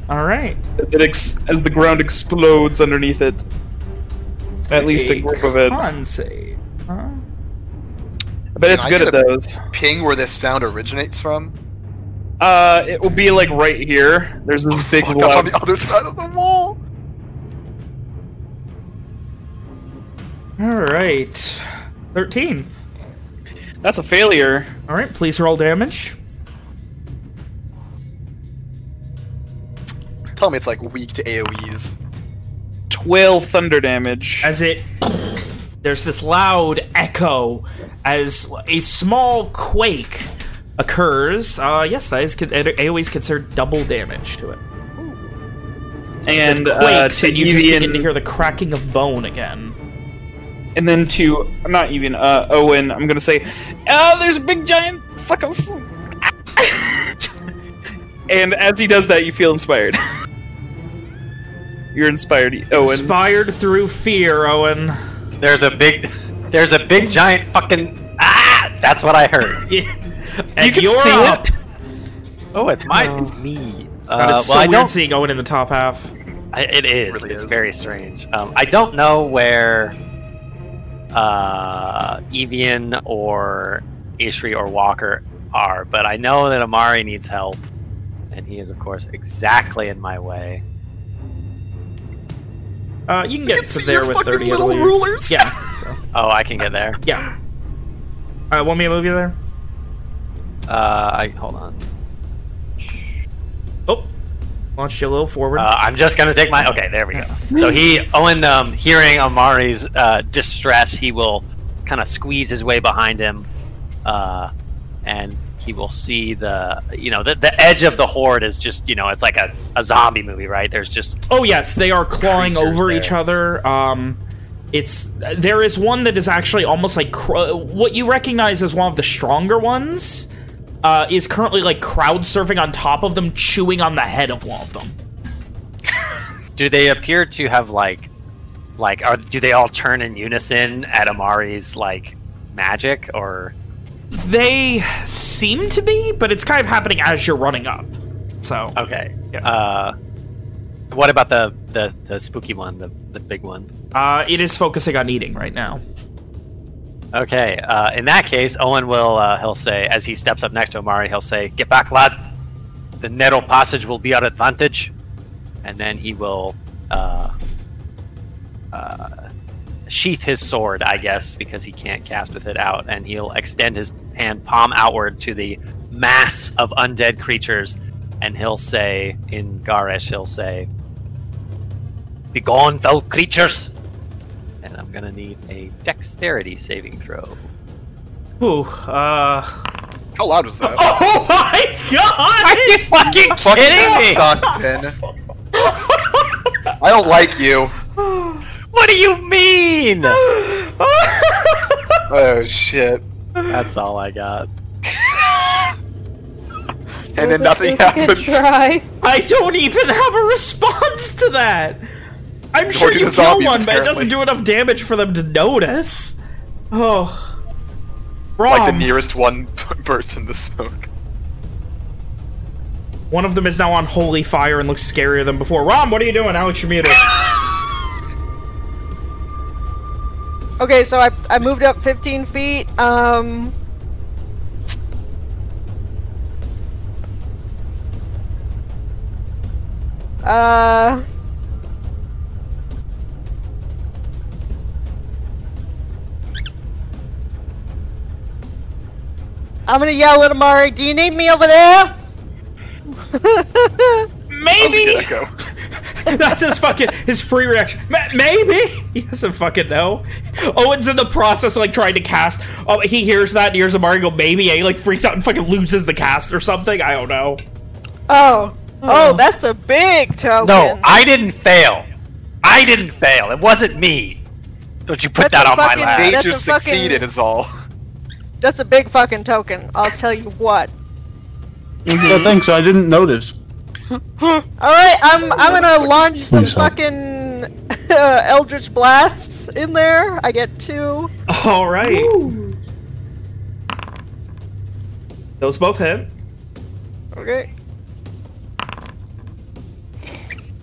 All right. As it ex- as the ground explodes underneath it. At least a group of it. Con save. Huh? I bet it's Can I good at a those. Ping where this sound originates from. Uh, it will be like right here. There's this big Fuck, on the other side of the wall. All right. 13. That's a failure. All right, please roll damage. Tell me it's like weak to AoEs. Twelve thunder damage. As it. There's this loud echo as a small quake occurs. Uh, yes, that is con- AoE is considered double damage to it. As and it uh, quakes, to and you just begin to hear the cracking of bone again. And then to not even uh Owen, I'm gonna say, oh, there's a big giant fucking. and as he does that, you feel inspired. You're inspired, Owen. Inspired through fear, Owen. There's a big, there's a big giant fucking. Ah! That's what I heard. and can you're see it. up. Oh, it's mine. Oh. It's me. God, Uh, it's well, I weird don't. see Owen in the top half. I, it is. really it's is. very strange. Um, I don't know where uh, Evian or Ishri or Walker are, but I know that Amari needs help, and he is, of course, exactly in my way. Uh, you can get to see there your with 30, I little believe. rulers. Yeah, so, Oh, I can get there. yeah. Uh, want me to move you there? Uh, I hold on. Oh, launched you a little forward. Uh, I'm just gonna take my. Okay, there we go. So he, Owen, um, hearing Amari's uh, distress, he will kind of squeeze his way behind him, uh, and he will see the, you know, the, the edge of the horde is just, you know, it's like a, a zombie movie, right? There's just oh yes, they are clawing over there. each other. Um, it's there is one that is actually almost like cr- what you recognize as one of the stronger ones. Uh, is currently like crowd surfing on top of them, chewing on the head of one of them. do they appear to have like, like, are do they all turn in unison at Amari's like magic or? They seem to be, but it's kind of happening as you're running up. So Okay. Yeah. Uh, what about the, the the spooky one, the the big one? uh, it is focusing on eating right now. Okay, uh, in that case, Owen will, uh, he'll say, as he steps up next to Amari, he'll say, Get back, lad. The narrow passage will be our advantage. And then he will uh, uh, sheath his sword, I guess, because he can't cast with it out. And he'll extend his hand palm outward to the mass of undead creatures. And he'll say, in Garish, he'll say, Begone, foul creatures! And I'm gonna need a dexterity saving throw. Ooh, uh... How loud was that? Oh my god! Are you fucking Fucking kidding me? suck, Ben. I don't like you. What do you mean? Oh shit. That's all I got. And then nothing it a good happens. Try. I don't even have a response to that! I'm sure you the kill zombies, one, but it doesn't do enough damage for them to notice. Oh. Rom, Like the nearest one bursts into smoke. one of them is now on holy fire and looks scarier than before. Rom, what are you doing? Alex, you're muted. Okay, so I I moved up 15 feet. Um. Uh. I'm gonna yell at Amari. Do you need me over there? Maybe! Echo. That's his fucking, his free reaction. Ma- maybe! He doesn't fucking know. Owen's in the process of, like, trying to cast. Oh, he hears that and hears Amari go, maybe, and he, like, freaks out and fucking loses the cast or something. I don't know. Oh. oh. Oh, that's a big token. No, I didn't fail. I didn't fail. It wasn't me. Don't you put That's that a on my fucking- lap? They that's just a fucking- succeeded is all. That's a big fucking token. I'll tell you what. Yeah, thanks. I didn't notice. All right, I'm I'm gonna launch some Please help. fucking uh, Eldritch blasts in there. I get two. All right. Those both hit. Okay.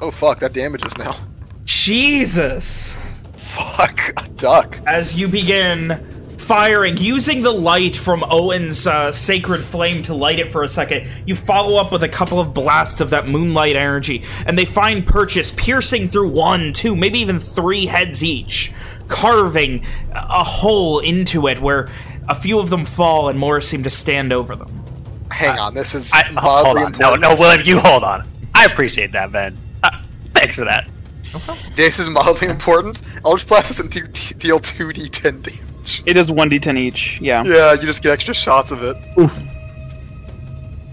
Oh fuck, that damages now. Jesus. Fuck, a duck. As you begin firing, using the light from Owen's uh, sacred flame to light it for a second, you follow up with a couple of blasts of that moonlight energy, and they find purchase piercing through one, two, maybe even three heads each, carving a hole into it where a few of them fall and more seem to stand over them. Hang on, this is I, hold on. No, important. no, William, you hold on. I appreciate that, Ben. Uh, thanks for that. This is mildly important. Eldritch Blast doesn't do, t- deal 2d10 damage. It is 1d10 each, yeah. Yeah, you just get extra shots of it. Oof.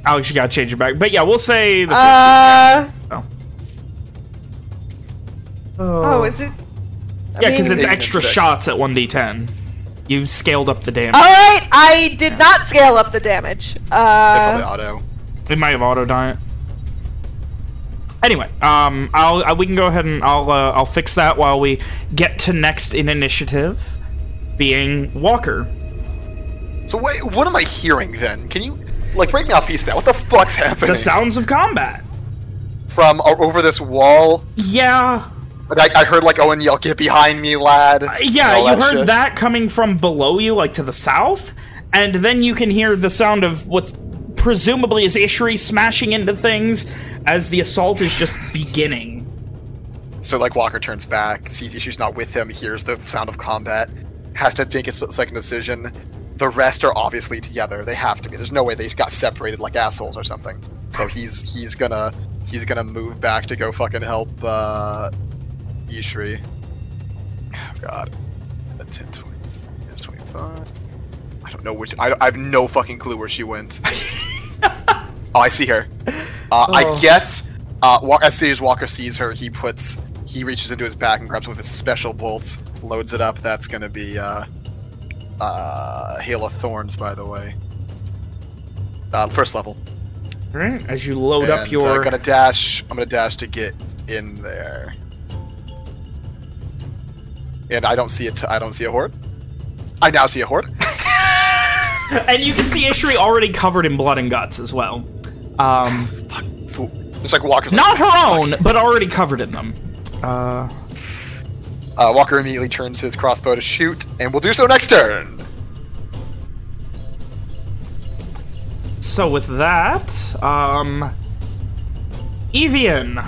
Alex, you gotta change it back. But yeah, we'll say the Uh. Oh. Oh, is it? I Yeah, because it's extra six. shots at 1d10. You've scaled up the damage. All right, I did not scale up the damage. Probably Uh, auto. It might have auto diet. Anyway, um, I'll uh, we can go ahead and I'll uh, I'll fix that while we get to next in initiative, being Walker. So wait, what am I hearing then? Can you, like, break me off piece that? What the fuck's happening? The sounds of combat. From uh, over this wall? Yeah, I, I heard, like, Owen yell, get behind me, lad. Uh, yeah. You that heard shit. that coming from below you, like to the south, and then you can hear the sound of what's presumably is Ishri smashing into things as the assault is just beginning. So, like, Walker turns back, sees Ishri's not with him, hears the sound of combat, has to make a split second decision. The rest are obviously together. They have to be. There's no way they got separated like assholes or something. So he's he's gonna he's gonna move back to go fucking help uh Ishri. Oh god. A 10, 20, it's 25. I don't know which I, I have no fucking clue where she went. oh, I see her. Uh, Oh. I guess uh, as soon as Walker sees her, he puts he reaches into his back and grabs one of his special bolts, loads it up. That's gonna be uh, uh, Hail of Thorns, by the way. Uh, first level. All right, as you load and, up uh, your gonna dash. I'm gonna dash to get in there. And I don't see it. I don't see a horde. I now see a horde. and you can see Ishri already covered in blood and guts as well. Um, Fool. It's like Walker's. not like, her own, but already covered in them. Uh, Uh, Walker immediately turns his crossbow to shoot, and will do so next turn. so with that, um, Evian.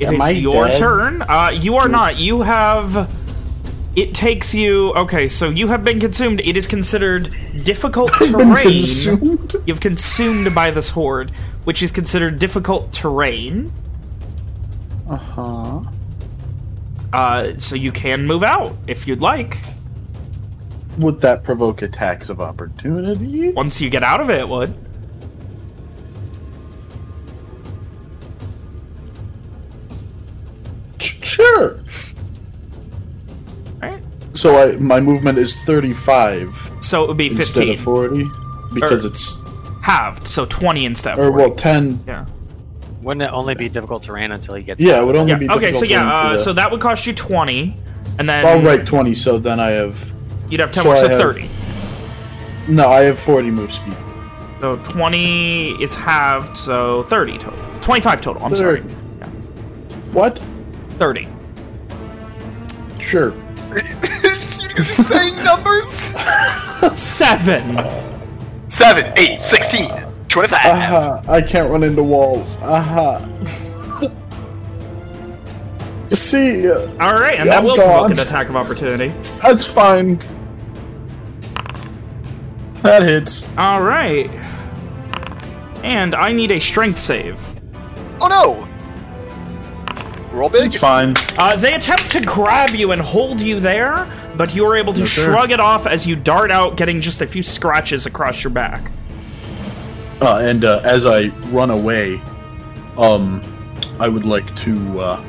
It Am is I your dead? turn. Uh, you are not. You have. It takes you. Okay, so you have been consumed. It is considered difficult been terrain. consumed? You've consumed by this horde, which is considered difficult terrain. Uh huh. Uh, so you can move out if you'd like. Would that provoke attacks of opportunity? Once you get out of it, it would. Sure. Right. So I my movement is 35 So it would be instead 15. of 40 because Or- it's halved, so 20 instead of or 40. well 10. yeah. Wouldn't it only be difficult terrain until he gets? Yeah, it would only Yeah. be Okay, so yeah, uh, the- so that would cost you 20, and then I'll write 20. So then I have you'd have 10 so more, so have- 30. no, I have 40 move speed. So 20 is halved, so 30 total. 25 total, I'm sorry. 30. What? 30. Sure. You're saying numbers. 7! Seven, eight, sixteen, twenty-five. Aha! I can't run into walls. Aha! See, uh, Alright, and Yeah, that I'm will provoke an attack of opportunity. that's fine. That hits. Alright. And I need a strength save. Oh no! Roll big. It's fine. Uh, they attempt to grab you and hold you there, but you are able to Yes, sir. shrug it off as you dart out, getting just a few scratches across your back. Uh, and uh, as I run away, um, I would like to uh,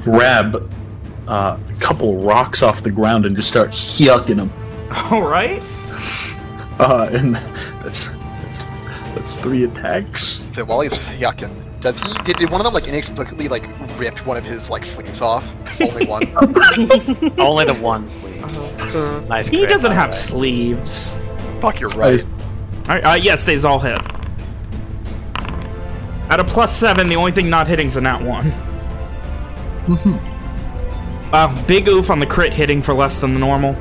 grab uh, a couple rocks off the ground and just start yucking them. All right. Uh, and that's, that's that's three attacks. So while he's yucking, does he? Did, did one of them like inexplicably like rip one of his like sleeves off? Only one. Only the one sleeve. Nice. He crit, doesn't have way. sleeves. Fuck, you're right. All right, uh, yes, these all hit. At a plus seven, the only thing not hitting is a nat one. Uh, big oof on the crit hitting for less than the normal.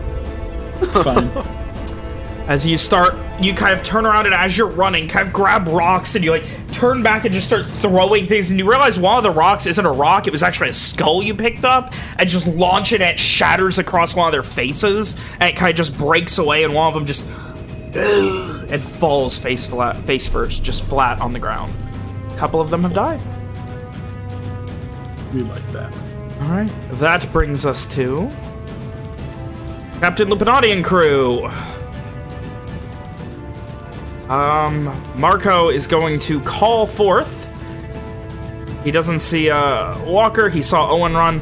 It's fine. As you start, you kind of turn around and as you're running, kind of grab rocks and you like turn back and just start throwing things. And you realize one of the rocks isn't a rock, it was actually a skull you picked up. And just launch it and it shatters across one of their faces. And it kind of just breaks away and one of them just and falls face flat, face first, just flat on the ground. A couple of them have died. we like that. All right, that brings us to Captain Lupinati and crew. Um, Marco is going to call forth. He doesn't see uh, Walker. He saw Owen run.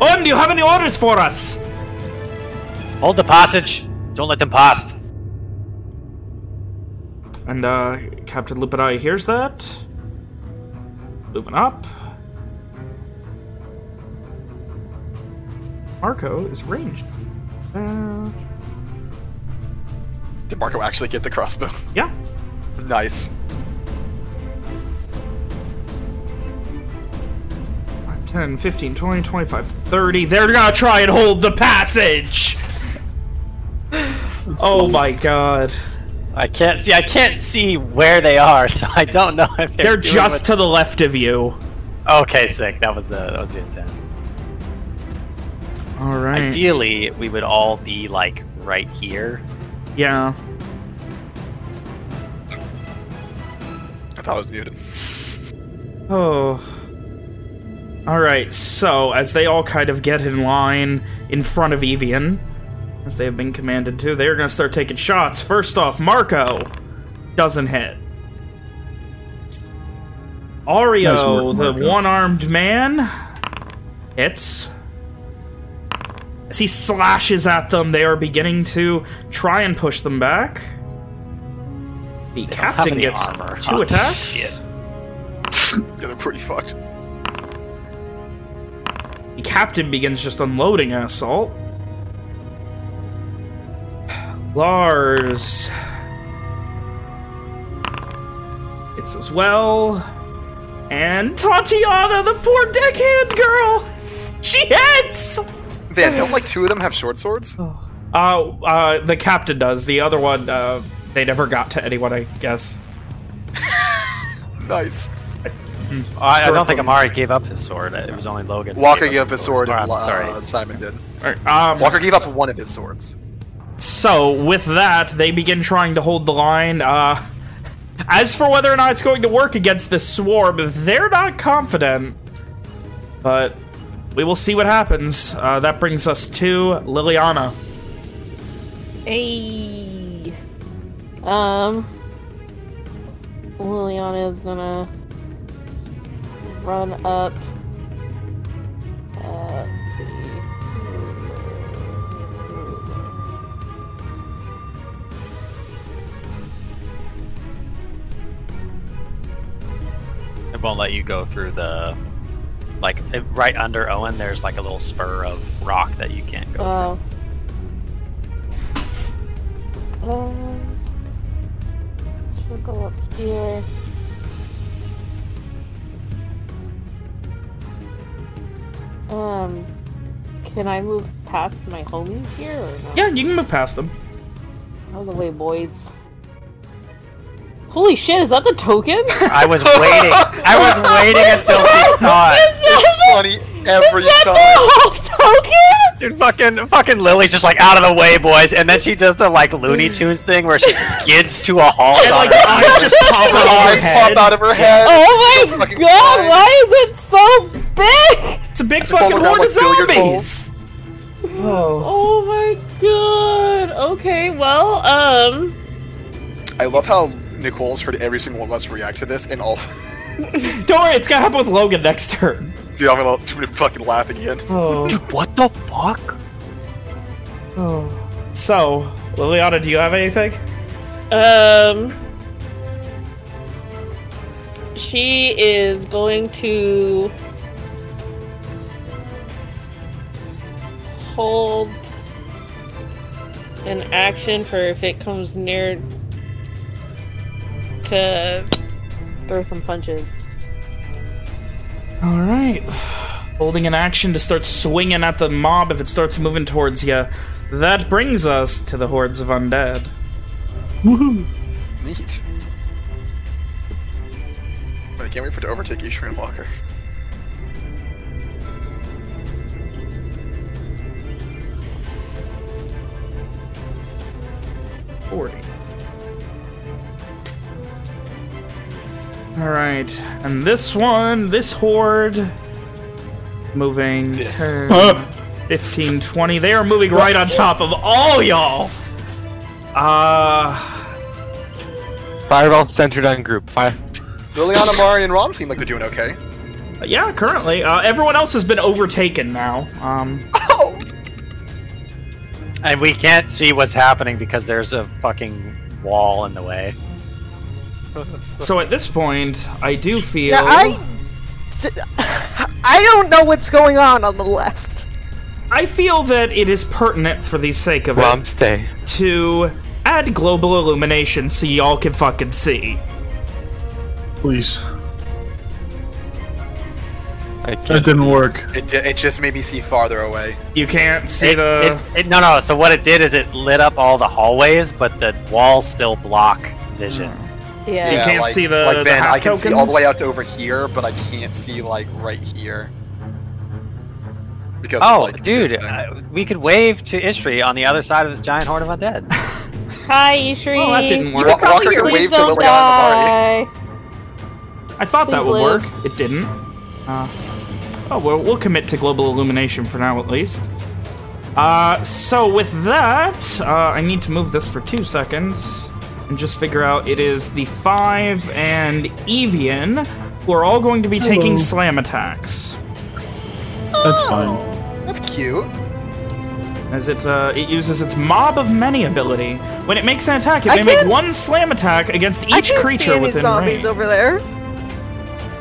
Owen, do you have any orders for us? Hold the passage. Don't let them pass. And uh, Captain Lupinati hears that. Moving up. Marco is ranged. Uh, Did Marco actually get the crossbow? yeah. Nice. 5, 10, 15, 20, 25, 30. They're gonna try and hold the passage! Oh my god. I can't see. I can't see where they are, so I don't know if they're, They're doing just what- to the left of you. Okay, sick. That was the that was the intent. Alright. Ideally, we would all be like right here. Yeah. I thought it was muted. Oh. Alright, so as they all kind of get in line in front of Evian, as they have been commanded to, they're gonna start taking shots. First off, Marco doesn't hit. Nice Ario, work, the one-armed man, hits. As he slashes at them, they are beginning to try and push them back. The don't captain gets armor. two Oh, attacks. shit. Yeah, they're pretty fucked. The captain begins just unloading an assault. Lars. It's as well. And Tatiana, the poor deckhand girl! She hits! Van, don't like two of them have short swords? Uh, uh, the captain does. The other one, uh, they never got to anyone, I guess. Nice. I, I don't think Amari gave up his sword. It was only Logan. who Walker gave up his sword, Or, and I'm sorry. uh, Simon did. Alright, um, Walker gave up one of his swords. So, with that, they begin trying to hold the line. Uh, as for whether or not it's going to work against this swarm, they're not confident. But we will see what happens. Uh, that brings us to Liliana. Hey. Um. Liliana is gonna run up. It won't let you go through the. Like it- right under Owen, there's like a little spur of rock that you can't go. Oh. Um. She'll go up here. Um. Can I move past my homies here or no? Yeah, you can move past them. All the way, boys. Holy shit, is that the token? I was waiting. I was waiting until he saw it. It's funny every Is that time. the whole token? Dude, fucking, fucking Lily's just like out of the way, boys, and then she does the like Looney Tunes thing where she skids to a halt. And, like, eyes just pop Her out of her eyes head. pop out of her head. Oh my fucking god, crying. why is it so big! It's a big It's fucking around, horde like, of billiard zombies. Oh. Oh my god. Okay, well, um. I love how Nicole's heard every single one of us react to this, and all. Don't worry, it's gonna happen with Logan next turn. Dude, I'm gonna, I'm gonna fucking laugh again. Oh. Dude, what the fuck? oh. So, Liliana, do you have anything? Um. She is going to hold an action for if it comes near to throw some punches. All right. Holding an action to start swinging at the mob if it starts moving towards you. That brings us to the hordes of undead. Woohoo! Neat. But I can't wait for it to overtake Ishri and Walker. Forty. All right, and this one, this horde, moving This. 10, 15, 20. They are moving right on top of all y'all. Uh, Fireball centered on group. Fire. Liliana, Mari, and Rom seem like they're doing okay. yeah, currently, uh, everyone else has been overtaken now. Um, Oh! And we can't see what's happening because there's a fucking wall in the way. So at this point, I do feel. Yeah, I. I don't know what's going on on the left. I feel that it is pertinent for the sake of Rom, it stay. to add global illumination so y'all can fucking see. Please. I That didn't work. It, it just made me see farther away. You can't see It, the. it, it, no, no. So what it did is it lit up all the hallways, but the walls still block vision. Hmm. Yeah. You can't like, see the- like the Ben, half I can see all the way out to over here, but I can't see like right here. Because Oh, of, like, dude, uh, we could wave to Ishri on the other side of this giant horde of undead. Hi, Ishri. Well, that didn't work. Wa- Walker can Please wave to don't die. I thought that would live. work. It didn't. Uh, oh, well, we'll commit to global illumination for now, at least. Uh, so with that, uh, I need to move this for two seconds and just figure out it is the five and Evian who are all going to be taking slam attacks. That's fine. That's cute. As it uh, it uses its Mob of Many ability. When it makes an attack, it I may make one slam attack against I each can't see creature any within zombies range. over there.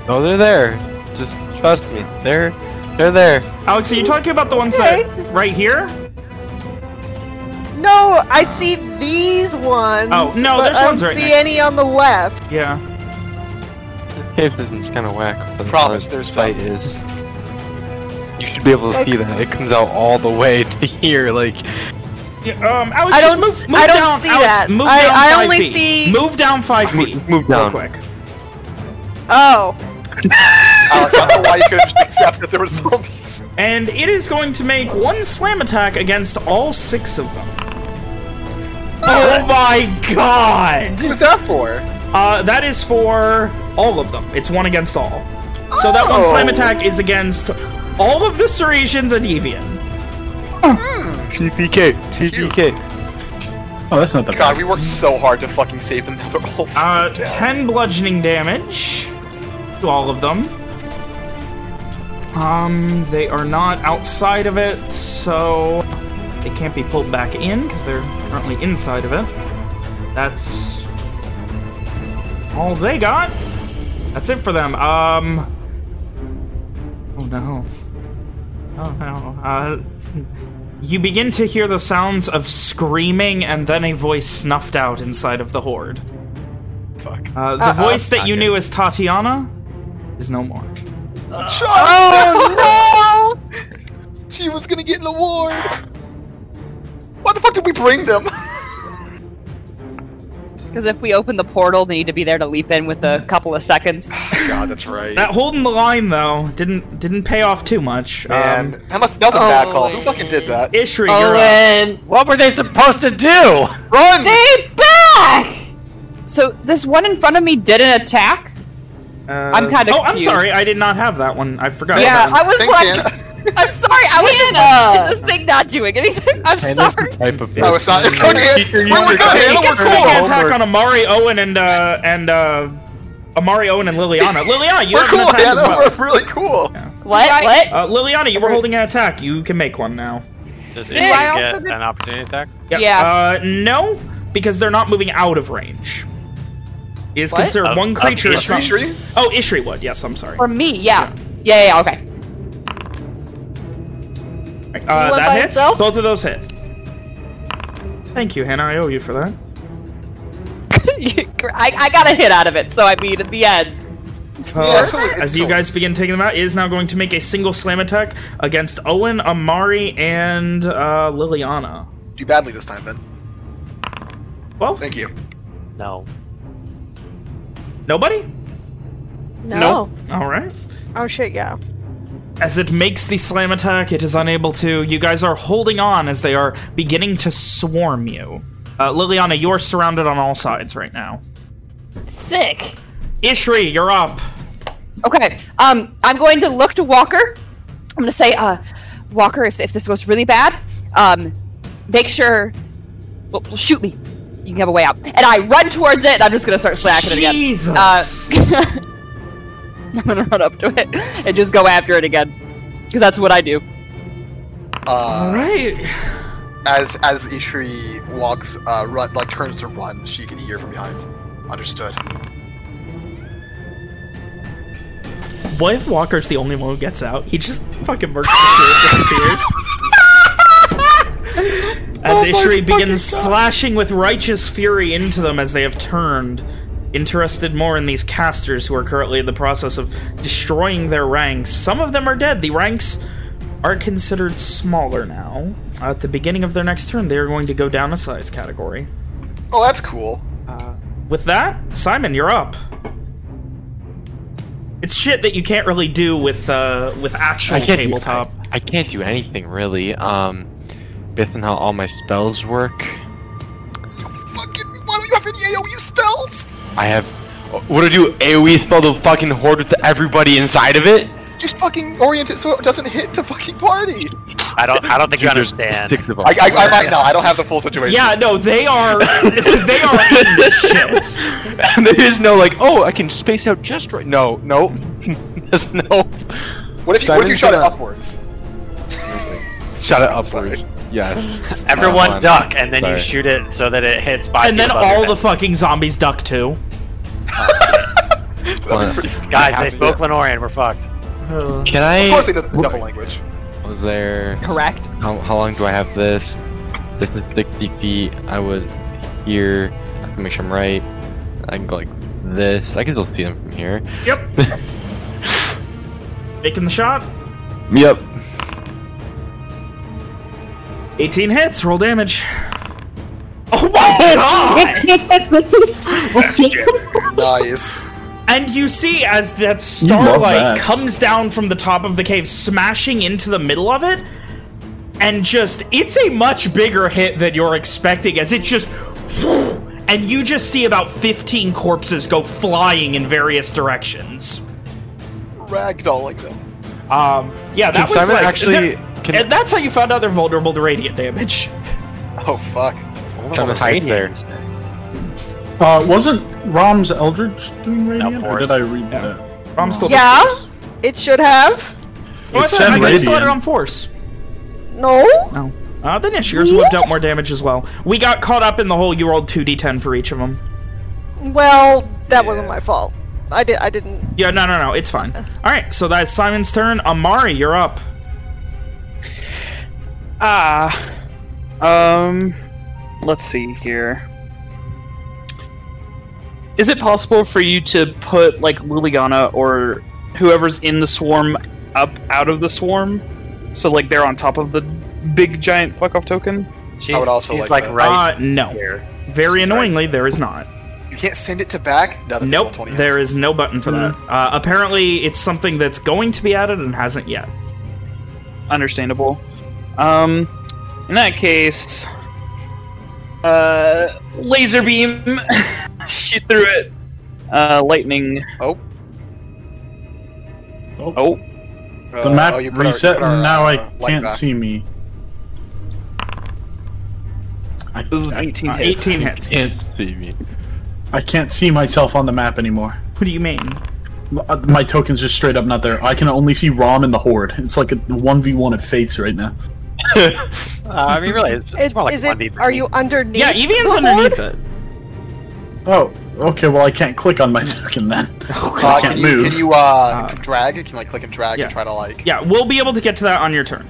No, they're there. Just trust me. They're they're there. Alex, are you talking about the ones Okay. that right here? No, I see these ones. Oh, no, but there's I ones don't see next- any on the left. Yeah. Cave vision's kind of whack. The Promise, the there's sight some. is. You should be able to see that. It comes out all the way to here. Like Yeah, um, Alex, I don't move, move I don't down. see Alex, that. move I- down I five only feet. see- Move down five feet. move real down. quick. Oh, Alex, I don't know why you couldn't just accept that there were zombies. And it is going to make one slam attack against all six of them. Oh my god! Who's that for? Uh, that is for all of them. It's one against all. So that one slam Oh. attack is against all of the Ceresians and Evian. TPK, TPK. Oh, that's not the God, bad. we worked so hard to fucking save them. Now they're all Uh, down. 10 bludgeoning damage to all of them. Um, they are not outside of it, so they can't be pulled back in because they're currently inside of it. That's all they got. That's it for them. Um, oh no. Oh no. Uh, you begin to hear the sounds of screaming and then a voice snuffed out inside of the horde. Fuck. Uh, the Uh-oh. voice that you knew as Tatiana is no more. Oh no! She was gonna get an award. Why the fuck did we bring them? Because if we open the portal, they need to be there to leap in with a couple of seconds. God, that's right. That holding the line though didn't didn't pay off too much. Man, Um, that must that was a bad call. Who fucking did that? Ishri, you're up. Owen, What were they supposed to do? Run! stay back! So this one in front of me did an attack. Uh, I'm kinda Oh, I'm sorry. I did not have that one. I forgot. Yeah, about I was Thanks, like, Hannah. I'm sorry, I was just this thing not doing anything. I'm Hannah's sorry. the type of Oh, it's not. Okay, okay. You We're, we're were- good, that. Hannah. It We're to make an attack on Amari, Owen, and uh, and uh, Amari, Owen, and Liliana. Liliana, you We're have an cool, attack as Hannah. well. We're really cool. What? Right. What? Uh, Liliana, you were holding an attack. You can make one now. Does Did anyone get get- an opportunity attack? Yeah. Uh, no, because they're not moving out of range. Is What? considered Of- one of creature. Ishri? it's not- Ishri? Oh, Ishri would. Yes, I'm sorry. For me, yeah. Yeah, yeah, yeah, okay. Uh, that by hits. himself? Both of those hit. Thank you, Hannah. I owe you for that. I, I got a hit out of it, so I mean, at the end. Uh, it's as you guys begin taking them out, is now going to make a single slam attack against Owen, Amari, and uh, Liliana. Do badly this time, Ben. Well, Thank you. No. nobody. No. All right. Oh shit, yeah. As it makes the slam attack, it is unable to. You guys are holding on as they are beginning to swarm you. Uh, Liliana, you're surrounded on all sides right now. Sick. Ishri, you're up. Okay, um, I'm going to look to Walker. I'm going to say, uh, Walker, if, if this goes really bad, um, make sure, well, well, shoot me. You can have a way out. And I run towards it, and I'm just going to start slacking it again. Jesus. Uh, I'm going to run up to it and just go after it again. Because that's what I do. Uh, right. as as Ishri walks, uh, run like turns to run, she can hear from behind. Understood. What if Walker's the only one who gets out? He just fucking murks the shit disappears. as Ishri begins slashing with righteous fury into them as they have turned, interested more in these casters who are currently in the process of destroying their ranks. Some of them are dead. The ranks are considered smaller now. At the beginning of their next turn, they are going to go down a size category. Oh, that's cool. With that, Simon, you're up. It's shit that you can't really do with uh, with actual I can't do- tabletop. I, I can't do anything really. Um, based on how all my spells work, So fucking. Why don't you have any AOE spells? I have. What do I do? AOE spell the fucking horde with everybody inside of it? Just fucking orient it so it doesn't hit the fucking party. I don't. I don't think you Dude, there's understand. Six of them. I, I, I might not. I don't have the full situation. Yeah, no, they are they are in this shit. and there is no like, oh, I can space out just right. No, no, no. What if you, what if you shot it gonna- upwards? Shut it Sorry. upwards. Yes. Everyone Come duck, and then you shoot it so that it hits five. And then feet above your all the head. fucking zombies duck too. That'd be Well, pretty. guys. They spoke Lenorian. We're fucked. Can I? Of course they know the double language. Was there? Correct. How, how long do I have this? This is 60 feet. I was here. I can make sure I'm right. I can go like this. I can still see them from here. Yep. Making the shot. Yep. 18 hits, roll damage. Oh my god! Nice. And you see as that starlight that. comes down from the top of the cave, smashing into the middle of it, and just it's a much bigger hit than you're expecting as it just and you just see about 15 corpses go flying in various directions. Ragdolling them. Um, yeah, that Can was Simon like, actually- that- can- and that's how you found out they're vulnerable to radiant damage. Oh fuck. Simon hides there. Uh, wasn't Rom's Eldritch doing radiant, or did I read Yeah. that? I'm still Yeah? dispersed. It should have. Oh, I It thought, said I thought still had it radiant. on force. No. No. Uh, then yeah, yours whipped out more damage as well. We got caught up in the whole you rolled 2d10 for each of them. Well, that wasn't my fault. I did. I didn't. Yeah, no, no, no, it's fine. Alright, so that's Simon's turn. Amari, you're up. Ah. Um. Let's see here. Is it possible for you to put like Liliana or whoever's in the swarm up out of the swarm, so like they're on top of the big giant fuck off token? She's, would also she's like like, that. right Uh, no. here. Very annoyingly, there is not. You can't send it to back. No, that's Nope, there is no button for that. Uh, apparently, it's something that's going to be added and hasn't yet. Understandable. Um, in that case, uh, laser beam, shoot through it. Uh, lightning. Oh. Oh, The Uh, map oh, you our- reset, our, and now I uh, like can't that. see me. I, this is I- 18 Uh, hits. 18 hits. Can't see me. I can't see myself on the map anymore. What do you mean? Uh, My token's just straight up not there. I can only see Rom and the Horde. It's like a 1v1 of Fates right now. Uh, I mean, really, it's, it's more like is one it? Are you underneath? Yeah, Evian's the underneath horde? it. Oh, okay, well I can't click on my token then. Uh, I can can't you move. can you uh, Uh, drag? Can you like click and drag yeah. and try to like? Yeah, we'll be able to get to that on your turn.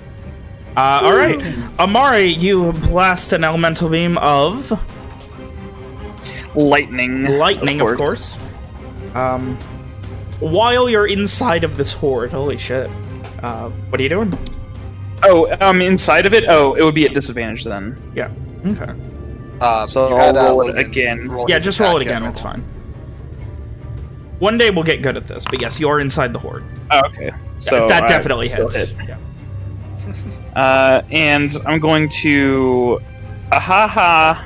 Uh, all right, Amari, you blast an elemental beam of Lightning. lightning, of course. Um, while you're inside of this horde, holy shit! Uh, what are you doing? Oh, um, inside of it. Oh, it would be at disadvantage then. Yeah. Okay. Uh, So I'll had, uh, roll it again. roll Yeah, just roll it again. It's fine. One day we'll get good at this, but yes, you're inside the horde. Oh, okay. So that I definitely still hits. hit. Yeah. Uh, and I'm going to, ahaha,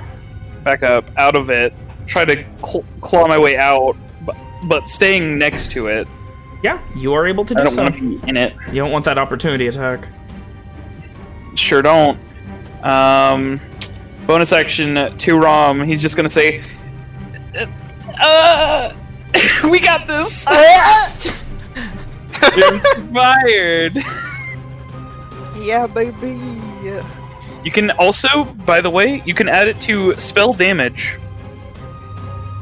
back up out of it, try to cl- claw my way out, but, but staying next to it. Yeah, you are able to I do don't so. want to be in it. You don't want that opportunity attack. Sure don't. Um, bonus action to Rom. He's just gonna say, "Uh, we got this. You're inspired." Yeah, baby. You can also, by the way, you can add it to spell damage.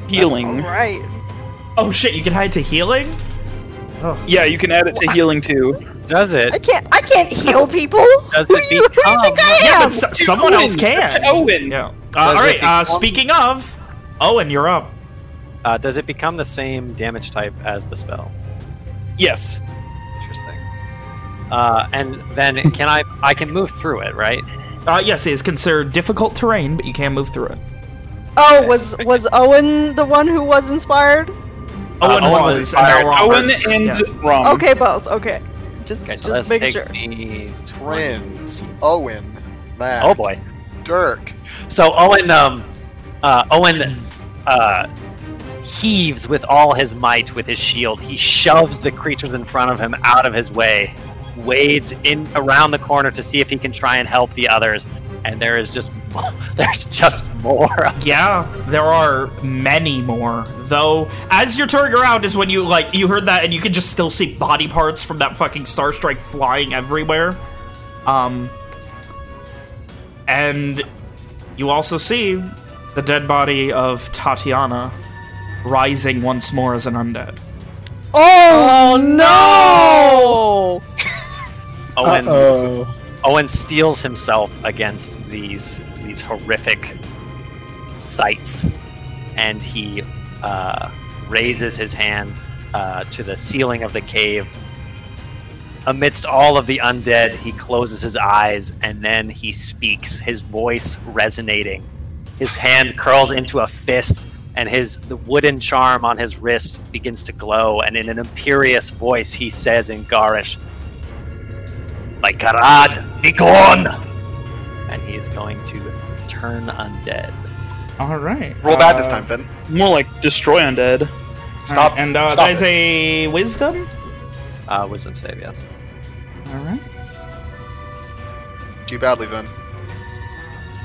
Healing. Right. Oh shit, you can hide to healing? Yeah, you can add it to healing too. Does it? I can't. I can't heal people. Does Who it do you, who do you think I Yeah, am? but s- someone else can. That's Owen. Yeah. Uh, Does all. Uh, speaking of, Owen, you're up. Uh, does it become the same damage type as the spell? Yes. Interesting. Uh, and then can I? I can move through it, right? Uh, yes, it is considered difficult terrain, but you can move through it. Oh, was was Owen the one who was inspired? Owen, Owen was was, inspired. Owen and Yeah. Rom. Okay, both. Okay, just Okay, so just make takes sure. me Twins, Owen, Matt, Oh boy. Dirk. So Owen, um, uh, Owen, uh, heaves with all his might with his shield. He shoves the creatures in front of him out of his way, wades in around the corner to see if he can try and help the others. And there is just, there's just more. Yeah, there are many more. Though, as you're turning around is when you, like, you heard that and you can just still see body parts from that fucking Star Strike flying everywhere. Um, and you also see the dead body of Tatiana rising once more as an undead. Oh, no! Owen, Uh-oh. Owen steels himself against these these horrific sights, and he uh, raises his hand uh, to the ceiling of the cave. Amidst all of the undead, he closes his eyes and then he speaks, his voice resonating. His hand curls into a fist, and his the wooden charm on his wrist begins to glow. And in an imperious voice, he says in Garish, "My Karad, be gone!" And he is going to turn undead. All right. Roll bad this Uh, time, Finn. More like destroy undead. Stop. And uh, Stop that is a wisdom. Uh, wisdom save, yes. All right. Do badly then.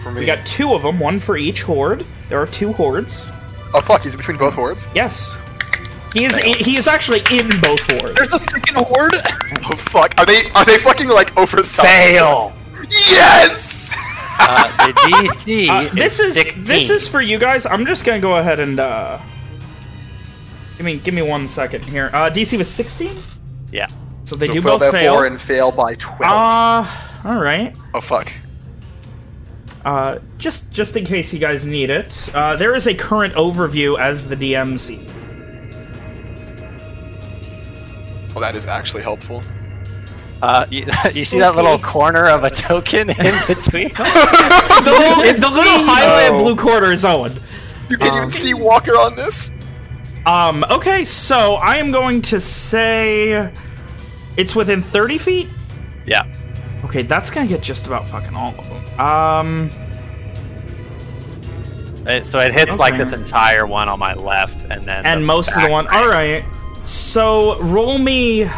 For me. We got two of them, one for each horde. There are two hordes. Oh fuck, he's between both hordes. Yes. He is. He is actually in both hordes. There's a second horde. Oh fuck, are they are they fucking like over the top? Fail. Yes. Uh, the DC Uh, this is 16. this is for you guys. I'm just gonna go ahead and uh, give me give me one second here. Uh, DC was 16, yeah. so they So do fail both by fail. four and fail by twelve. Uh, all right. oh fuck. Uh, just just in case you guys need it, uh, there is a current overview as the DM sees. Well, that is actually helpful. Uh, you, you see that little corner of a token in between? the little, the little highlighted Oh. blue corner is Owen. You can Um, even see Walker on this. Um, okay, so I am going to say it's within 30 feet? yeah. Okay, that's gonna get just about fucking all of them. Um, So it hits like this entire one on my left, and then and the most of the one. rank. All right. So roll me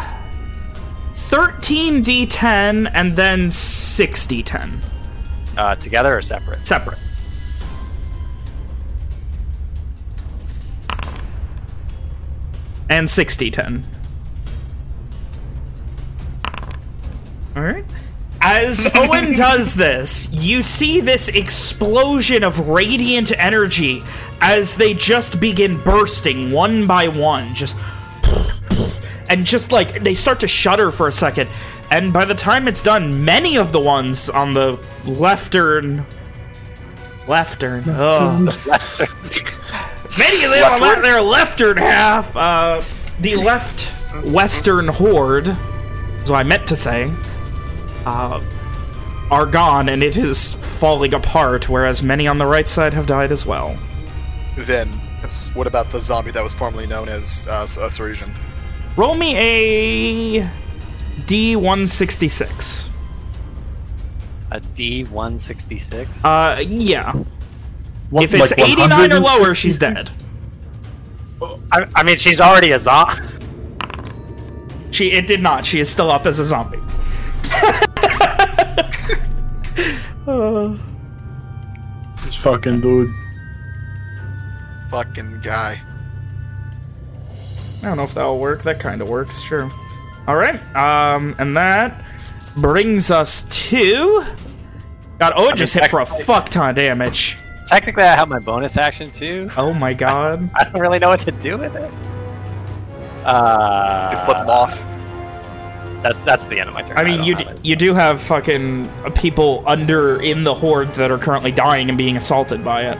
13 d10 and then 6 d10. Uh, together or separate? Separate. And 6 d10. Alright. As Owen does this, you see this explosion of radiant energy as they just begin bursting one by one. Just and just like they start to shudder for a second. And by the time it's done many of the ones on the leftern leftern oh. Many of them on their leftern half uh, the left western horde is what i meant to say uh, are gone and it is falling apart whereas many on the right side have died as well. Then, what about the zombie that was formerly known as uh, a Sarisian? Roll me a D166. A D166? Uh, yeah. What, if it's like 89 or lower, she's dead. I, I mean, she's already a zombie. She it did not. She is still up as a zombie. This fucking dude. Fucking guy. I don't know if that'll work. That kind of works, sure. All right. Um, and that brings us to. God, Owen mean, just hit for a fuck ton of damage. Technically, I have my bonus action too. Oh my god. I don't really know what to do with it. Uh, You flip them off. That's that's the end of my turn. I mean, don't you have d- it. you do have fucking people under in the horde that are currently dying and being assaulted by it.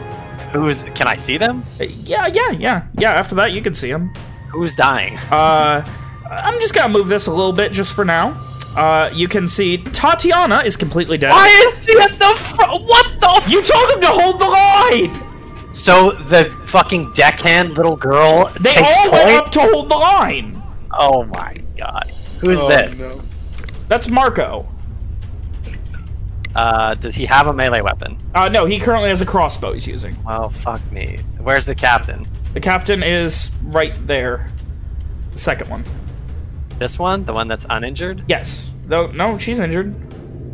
Who's? Can I see them? Yeah, yeah, yeah, yeah. After that, you can see them. Who's dying? Uh, I'm just gonna move this a little bit just for now. Uh, you can see Tatiana is completely dead. Why is she at the front? What the? You told him to hold the line. So the fucking deckhand little girl They takes all point? went up to hold the line. Oh my god. Who's Oh, this? no. That's Marco. Uh, does he have a melee weapon? Uh, no, he currently has a crossbow he's using. Well, fuck me. Where's the captain? The captain is right there. The second one. This one? The one that's uninjured? Yes. Though no, she's injured.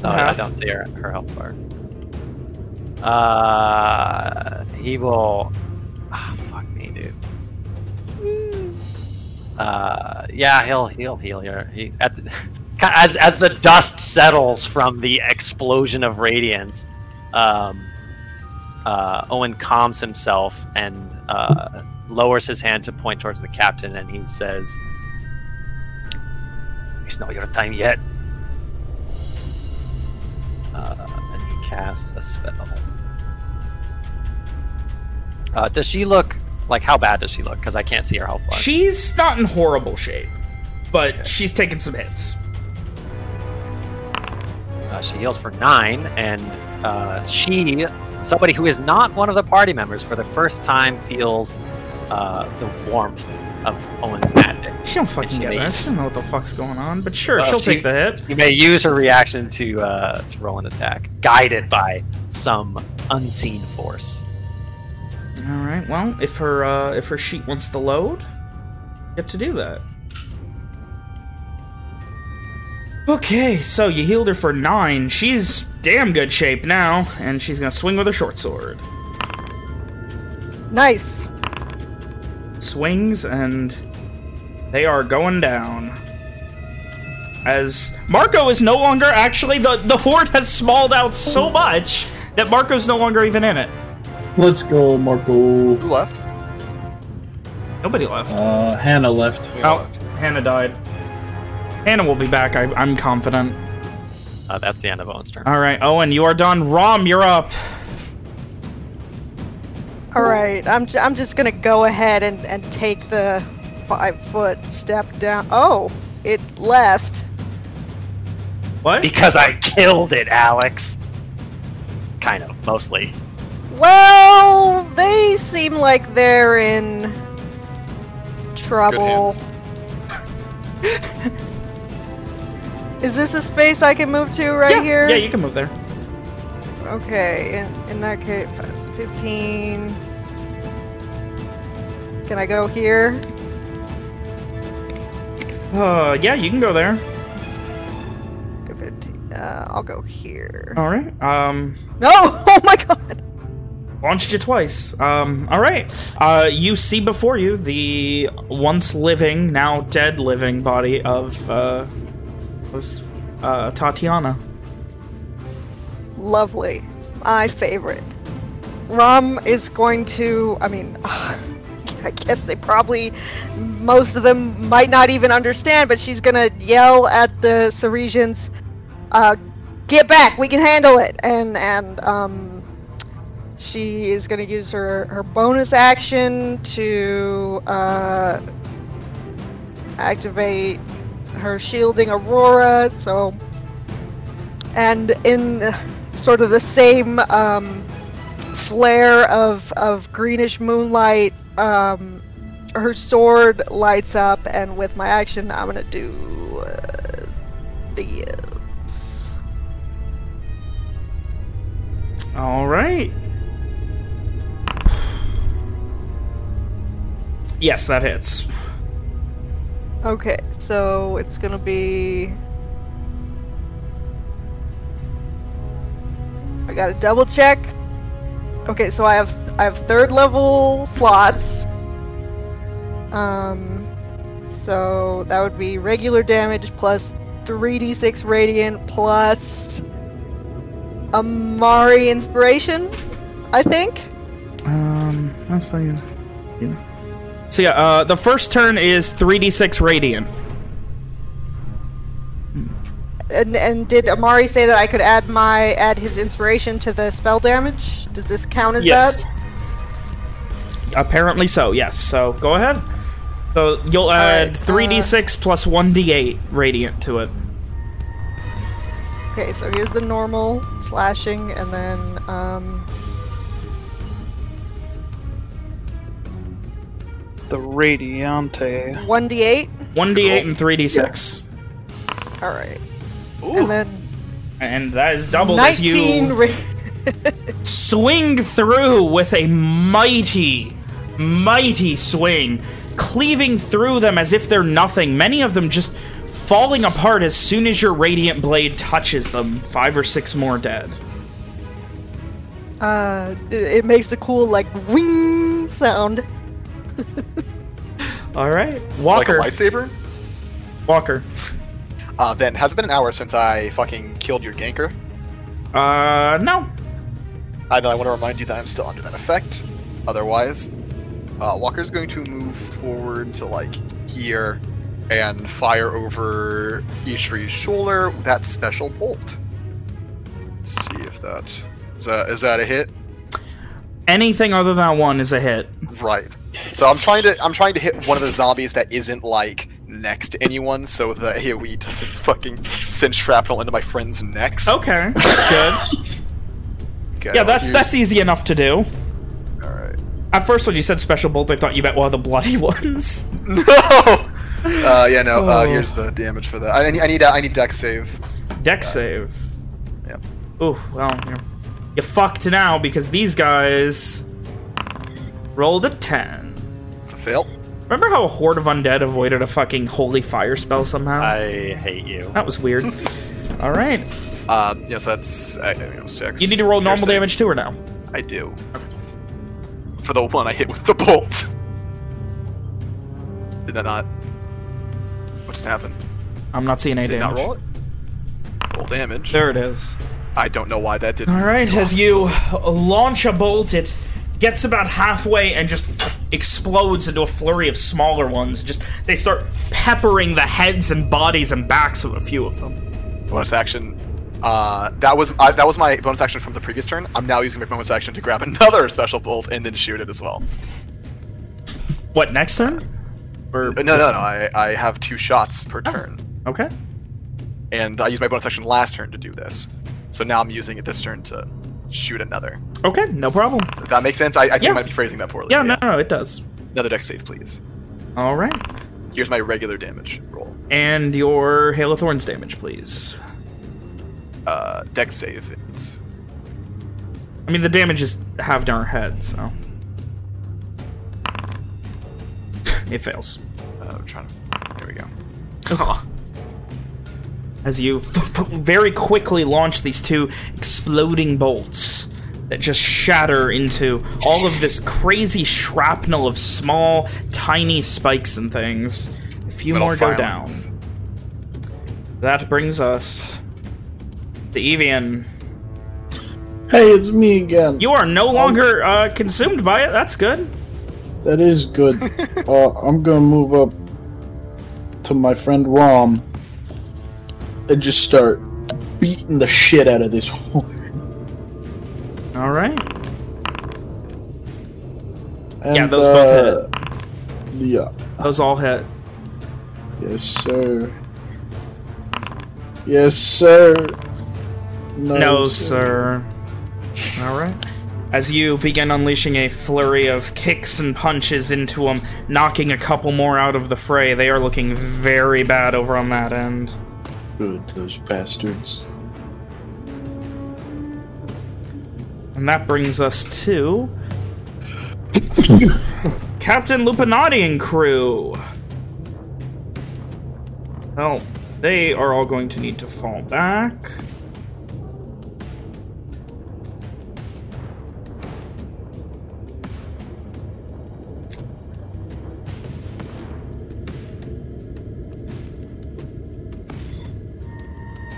Oh, I don't see her, her health bar. Uh, he will. Ah, fuck me, dude. Uh, yeah, he'll he'll heal her. He at the, as as the dust settles from the explosion of radiance, um, uh, Owen calms himself and uh, lowers his hand to point towards the captain, and he says, "It's not your time yet." Uh, and he casts a spell. Uh, does she look like how bad does she look? Because I can't see her health bar. She's not in horrible shape, but she's taken some hits. Uh, she heals for nine, and uh, she, somebody who is not one of the party members, for the first time feels uh, the warmth of Owen's magic. She don't fucking She get may- that. She doesn't know what the fuck's going on, but sure, Well, she'll she- take the hit. You may use her reaction to uh, to roll an attack, guided by some unseen force. All right. Well, if her uh, if her sheet wants to load, get to do that. Okay, so you healed her for nine. She's damn good shape now, and she's gonna swing with her short sword. Nice. Swings, and they are going down. As Marco is no longer actually the the horde has smalled out so much that Marco's no longer even in it. Let's go, Marco. Who left? Nobody left. Uh, Hannah left. Oh, Hannah died. Hannah will be back. I, I'm confident. Uh, that's the end of Owen's turn. All right, Owen, you are done. Rom, you're up. All right, I'm j- I'm just gonna go ahead and and take the five foot step down. Oh, it left. What? Because I killed it, Alex. Kind of, mostly. Well, they seem like they're in trouble. Is this a space I can move to right yeah, here? Yeah, you can move there. Okay, in, in that case, 15. Can I go here? Uh, yeah, you can go there. I'll go here. All right. Um, No! Oh my god! launched you twice. Um, all right. Uh, you see before you the once living, now dead living body of uh, of uh, Tatiana. Lovely. My favorite. Rom is going to. I mean, I guess they probably. Most of them might not even understand, but she's gonna yell at the Ceresians, uh, get back, we can handle it! And, and, um. She is gonna use her, her bonus action to, uh. activate her shielding aurora, so. And in sort of the same um, flare of, of greenish moonlight, um, her sword lights up, and with my action, I'm gonna do uh, this. All right. Yes, that hits. Okay, so it's gonna be. I gotta double check. Okay, so I have I have third level slots. Um, so that would be regular damage plus 3d6 radiant plus Amari inspiration, I think. Um, that's fine. Yeah. So yeah, uh, the first turn is 3d6 radiant. And and did Amari say that I could add my add his inspiration to the spell damage? Does this count as Yes. that? Apparently so, yes. So go ahead. So you'll add 3d6 plus 1d8 radiant to it. Okay, so here's the normal slashing, and then um, The Radiante. 1d8. 1d8 and 3d6. All right, and then And that is doubled as you swing through with a mighty, mighty swing, cleaving through them as if they're nothing. Many of them just falling apart as soon as your radiant blade touches them. Five or six more dead. uh, it, it makes a cool like wing sound. All right, Walker. Like a lightsaber? Walker. Uh, then, has it been an hour since I fucking killed your ganker? Uh, no. I I want to remind you that I'm still under that effect. Otherwise, uh, Walker's going to move forward to like here and fire over Ishri's shoulder with that special bolt. Let's see if that is that is that a hit? Anything other than one is a hit. Right. So I'm trying to I'm trying to hit one of the zombies that isn't like next to anyone, so the AOE doesn't fucking send shrapnel into my friends' necks. Okay, that's good. Okay, yeah, that's here's- that's easy enough to do. Alright. At first, when you said special bolt, I thought you meant one of the bloody ones. No. Uh, yeah, no. Uh, Oh. here's the damage for that. I need I need I need Dex save. Dex save. Yep. Ooh, well, you're, you fucked now because these guys rolled a 10. It's a fail. Remember how a horde of undead avoided a fucking holy fire spell somehow? I hate you. that was weird. All right. Uh, yeah, so that's uh, you know, six. You need to roll Your normal save. damage too or now. I do. For the one I hit with the bolt. Did that not? What just happened? I'm not seeing any Did not damage. roll it. Roll damage. There it is. I don't know why that didn't. All right, as you launch a bolt, it gets about halfway and just explodes into a flurry of smaller ones. Just they start peppering the heads and bodies and backs of a few of them. bonus action. Uh, that was uh, that was my bonus action from the previous turn. I'm now using my bonus action to grab another special bolt and then shoot it as well. What next turn? Or Uh, no, no, no. I, I have two shots per turn, Okay. and I used my bonus action last turn to do this. So now I'm using it this turn to shoot another. Okay, no problem. Does that make sense? I, I think Yeah. I might be phrasing that poorly. Yeah, no, no, it does. Another Dex save, please. All right. Here's my regular damage roll. And your Hail of Thorns damage, please. Uh, Dex save. It's I mean, the damage is halved in our head, so. it fails. Uh, I'm trying to. There we go. As you very quickly launch these two exploding bolts that just shatter into all of this crazy shrapnel of small, tiny spikes and things. A few Little more go filings. down. That brings us to Evian. Hey, it's me again. You are no longer uh, consumed by it. That's good. That is good. uh, I'm gonna move up to my friend Rom and just start beating the shit out of this horde. All right. And, Yeah, those both hit. Uh, yeah. Those all hit. Yes, sir. Yes, sir. No, No, sir. All right. As you begin unleashing a flurry of kicks and punches into them, knocking a couple more out of the fray, they are looking very bad over on that end. Good, those bastards. And that brings us to Captain Lupinati and crew. Well, they are all going to need to fall back.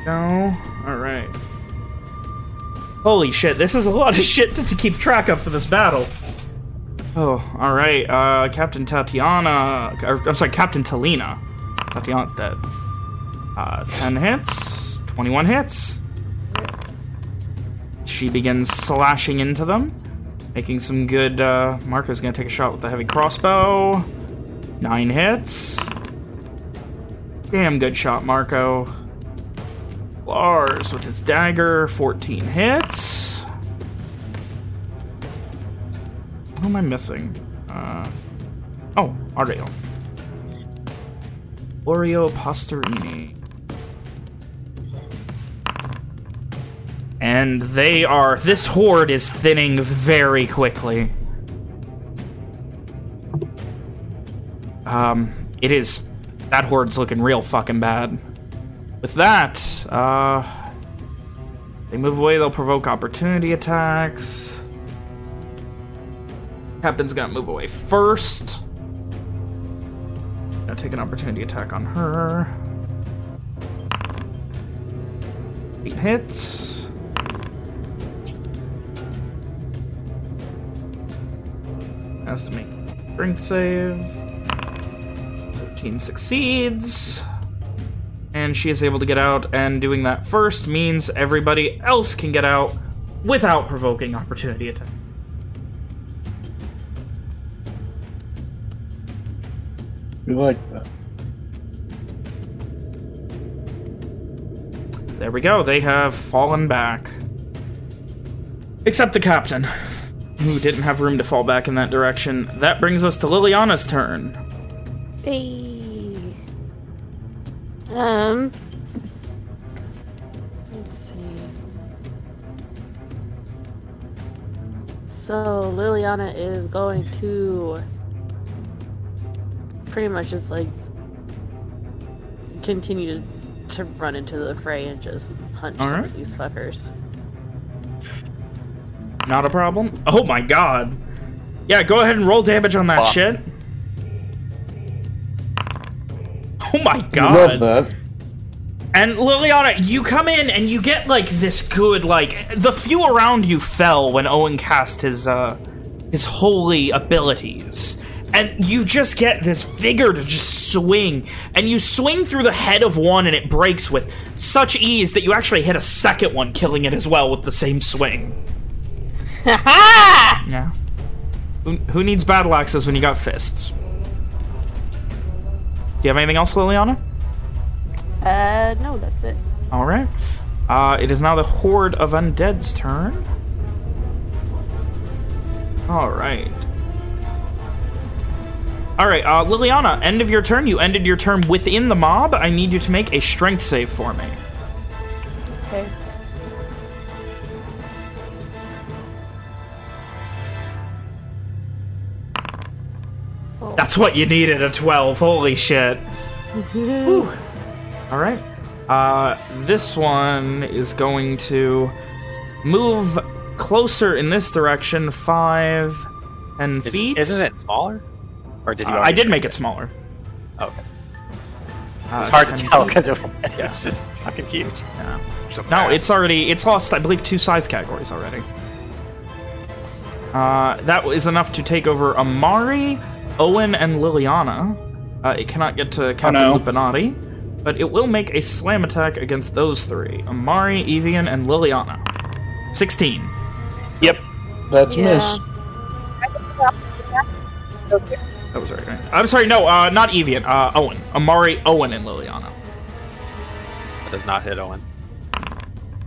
No? Alright. Holy shit, this is a lot of shit to keep track of for this battle. Oh, alright. Uh, Captain Tatiana... Or, I'm sorry, Captain Talina. Tatiana's dead. Uh, 10 hits. 21 hits. She begins slashing into them. Making some good... Uh, Marco's gonna take a shot with the heavy crossbow. Nine hits. Damn good shot, Marco. Lars with his dagger, 14 hits. What am I missing? Uh, oh, Ardale. Oreo Pastorini. And they are... This horde is thinning very quickly. Um, it is... That horde's looking real fucking bad. With that, uh, they move away, they'll provoke opportunity attacks. Captain's gonna move away first. Gonna take an opportunity attack on her. Eight hits. Has to make strength save. 13 succeeds. And she is able to get out, and doing that first means everybody else can get out without provoking opportunity attack. We like that. There we go, they have fallen back. Except the captain, who didn't have room to fall back in that direction. That brings us to Liliana's turn. Hey. Um. Let's see. So Liliana is going to pretty much just like continue to, to run into the fray and just punch All some right. of these fuckers. Not a problem. Oh my god. Yeah, go ahead and roll damage on that Fuck. shit. Oh my god. Love god. that. And Liliana, you come in and you get like this good like the few around you fell when Owen cast his uh his holy abilities. And you just get this vigor to just swing. And you swing through the head of one and it breaks with such ease that you actually hit a second one, killing it as well with the same swing. Ha! Yeah. Who, who needs battle axes when you got fists? Do you have anything else, Liliana? Uh, no, that's it. All right. Uh, it is now the Horde of Undead's turn. All right. All right, uh, Liliana, end of your turn. You ended your turn within the mob. I need you to make a strength save for me. Okay. That's what you needed, a 12. Holy shit. All right. Uh, this one is going to move closer in this direction, five, ten Is, feet. isn't it smaller? Or did you? Uh, I did make it smaller. Okay. Uh, It's hard to 10 tell feet. because it's just fucking huge. No, it's already it's lost. I believe two size categories already. Uh, that is enough to take over Amari, Owen, and Liliana. Uh, it cannot get to Captain no. Lupinati, but it will make a slam attack against those three: Amari, Evian, and Liliana. Sixteen. Yep. That's Yeah. miss. That was right. right? I'm sorry. No, uh, not Evian. Uh, Owen, Amari, Owen, and Liliana. That does not hit Owen.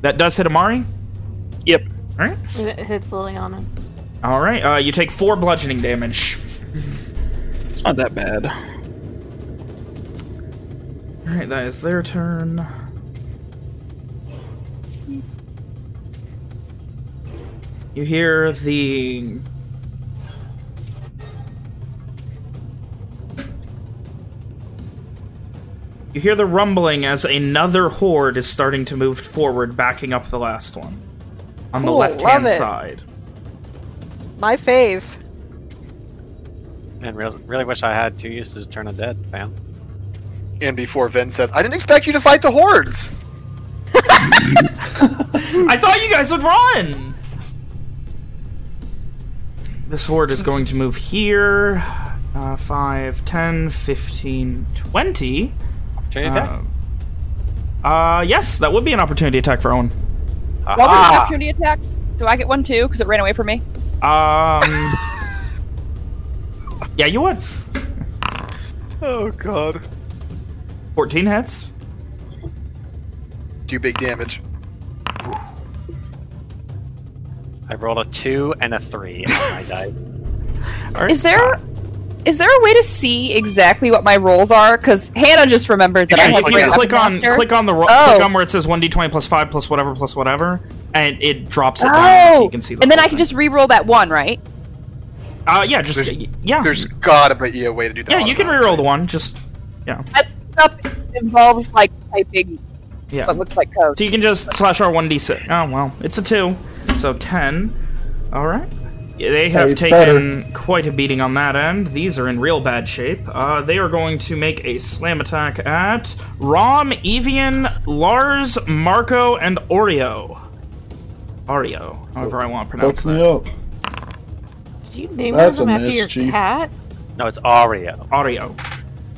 That does hit Amari. Yep. All right. It hits Liliana. All right. Uh, you take four bludgeoning damage. It's not that bad. All right, that is their turn. You hear the You hear the rumbling as another horde is starting to move forward, backing up the last one. On the left-hand love it. side. My fave. And really, really wish I had two uses to turn a dead, fam. And before Vin says, I didn't expect you to fight the hordes. I thought you guys would run! This horde is going to move here. Uh, 5, 10, 15, 20. Opportunity attack? Uh, uh, yes, that would be an opportunity attack for Owen. Welcome to Aha! opportunity attacks. Do I get one too? Because it ran away from me. Um. yeah, you would. Oh god. 14 hits. Do big damage. I rolled a two and a three on my dice. All right. Is there is there a way to see exactly what my rolls are? Because Hannah just remembered that I Yeah, have if you click on Master. click on the ro- Oh. click on where it says 1d20 plus 5 plus whatever plus whatever, and it drops it down so Oh, you can see the and then I can thing. just re-roll that one, right? Uh, yeah, just There's- yeah. There's gotta be a way to do that. yeah, you can reroll the one. Just yeah, That stuff involves like typing yeah. what looks like code. So you can just slash R1d6. Oh, well, it's a 2. So 10. Alright. Yeah, they have it's taken quite a beating on that end. These are in real bad shape. Uh, they are going to make a slam attack at Rom, Evian, Lars, Marco, and Oreo. Oreo, however I want to pronounce Fuck me that. up. Did you name That's them a after miss, your Chief. cat? No, it's Oreo. Oreo.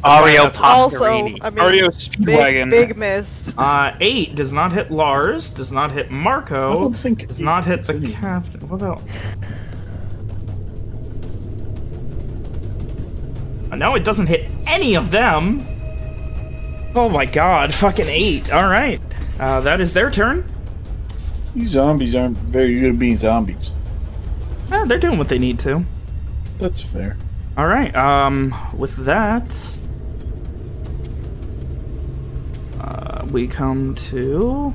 Oreo that's- Also, Popperini. I mean, Audio big, Speedwagon. big miss. Uh, 8 does not hit Lars, does not hit Marco, I Marco, don't think does not hit the any. captain. What about... Uh, No, it doesn't hit any of them. Oh my god, fucking 8. Alright. Uh, that is their turn. These zombies aren't very good at being zombies. Eh, they're doing what they need to. That's fair. Alright, um, with that... Uh, we come to...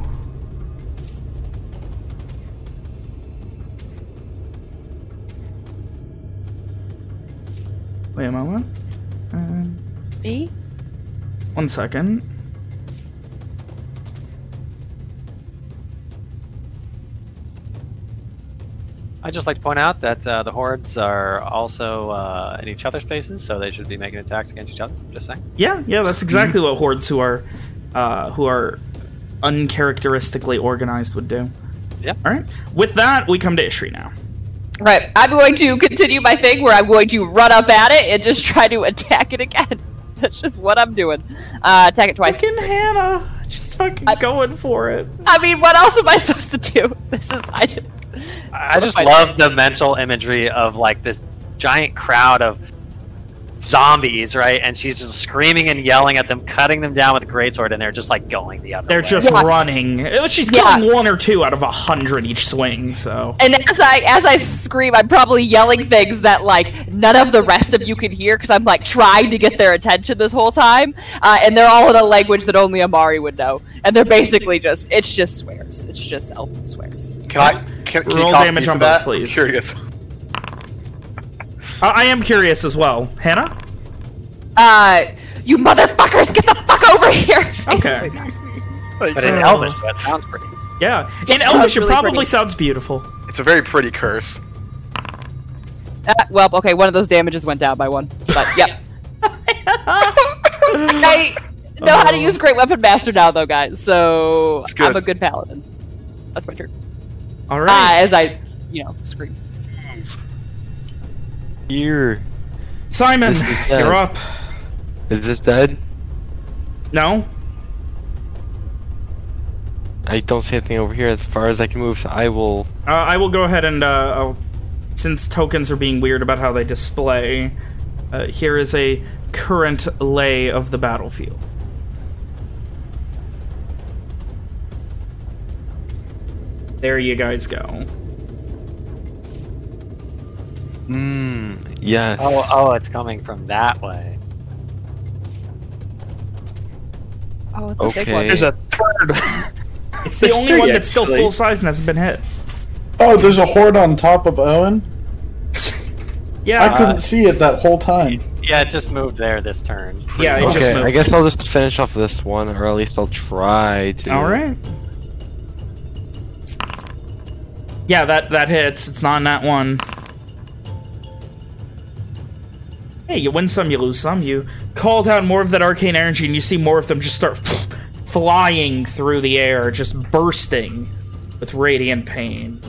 Wait a moment. Um, Me? one second. I'd just like to point out that uh, the hordes are also uh, in each other's spaces, so they should be making attacks against each other. Just saying. Yeah, yeah, that's exactly what hordes who are, uh, who are uncharacteristically organized would do. Yep. All right. With that, we come to Ishri now. Right. I'm going to continue my thing where I'm going to run up at it and just try to attack it again. That's just what I'm doing. Uh, attack it twice. Fucking Hannah, just fucking I- going for it. I mean, what else am I supposed to do? This is I just. I just love the mental imagery of like this giant crowd of zombies, right? And she's just screaming and yelling at them, cutting them down with a greatsword, and they're just like going the other way. They're way. just Yeah. running. Uh, She's Yeah. killing one or two out of a hundred each swing. So And as I as I scream, I'm probably yelling things that like none of the rest of you can hear because I'm like trying to get their attention this whole time, uh, and they're all in a language that only Amari would know, and they're basically just it's just swears. It's just elfin swears. Can I? Can, can Roll you copy damage on of both, that? please. Curious. I I am curious as well. Hannah. Uh, you motherfuckers, get the fuck over here! Okay. But in Oh. Elvish, that sounds pretty. Yeah, in Yeah, Elvish, it probably pretty. sounds beautiful. it's a very pretty curse. Uh, well, okay, one of those damages went down by one. But yeah. I know how to use Great Weapon Master now, though, guys. So good. I'm a good paladin. That's my turn. All Uh, as I, you know, scream. Here. Simon, is you're up. Is this dead? No, I don't see anything over here as far as I can move, so I will. uh, I will go ahead and uh, I'll, since tokens are being weird about how they display, uh, here is a current lay of the battlefield. There you guys go. Mmm. Yes. Oh, oh, it's coming from that way. Oh, it's a big Okay. one. There's a third. It's the There's only three, one that's still full size and hasn't been hit. Oh, there's a horde on top of Owen. Yeah, I couldn't see it that whole time. Yeah, it just moved there this turn. yeah, it just okay, moved. I guess I'll just finish off this one, or at least I'll try to. All Yeah, that that hits. It's not in that one. Hey, you win some, you lose some. You call down more of that arcane energy, and you see more of them just start flying through the air, just bursting with radiant pain.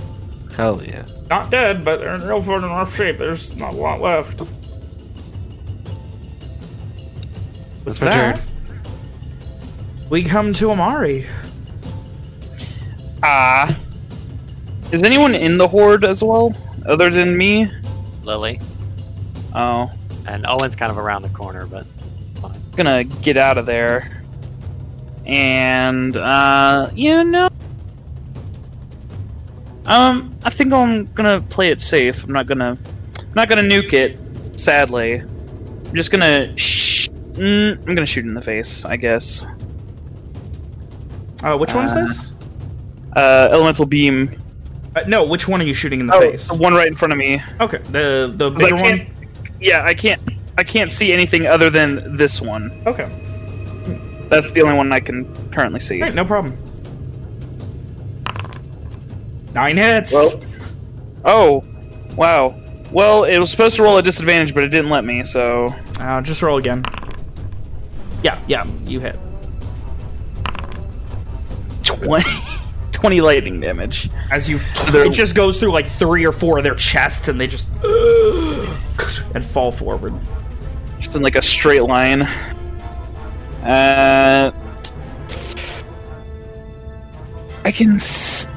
Hell yeah. Not dead, but they're in real fucking rough shape. There's not a lot left. With That's my that, turn. we come to Amari. Ah. Is anyone in the horde as well, other than me? Lily. Oh, And Owen's kind of around the corner, but fine. gonna get out of there. And uh, you know, um, I think I'm gonna play it safe. I'm not gonna, I'm not gonna nuke it. Sadly, I'm just gonna. Sh- mm, I'm gonna shoot in the face, I guess. Uh, which one's Uh, this? Uh, elemental beam. Uh, no, which one are you shooting in the Oh, face? the one right in front of me. Okay, the the bigger one. Yeah, I can't. I can't see anything other than this one. Okay, That's the only one I can currently see. Alright, no problem. Nine hits. Well, oh, wow. Well, it was supposed to roll a disadvantage, but it didn't let me. So Uh, just roll again. Yeah, yeah, you hit. 20, 20 lightning damage. As you, it just goes through like three or four of their chests, and they just and fall forward. Just in like a straight line. Uh, I can. S-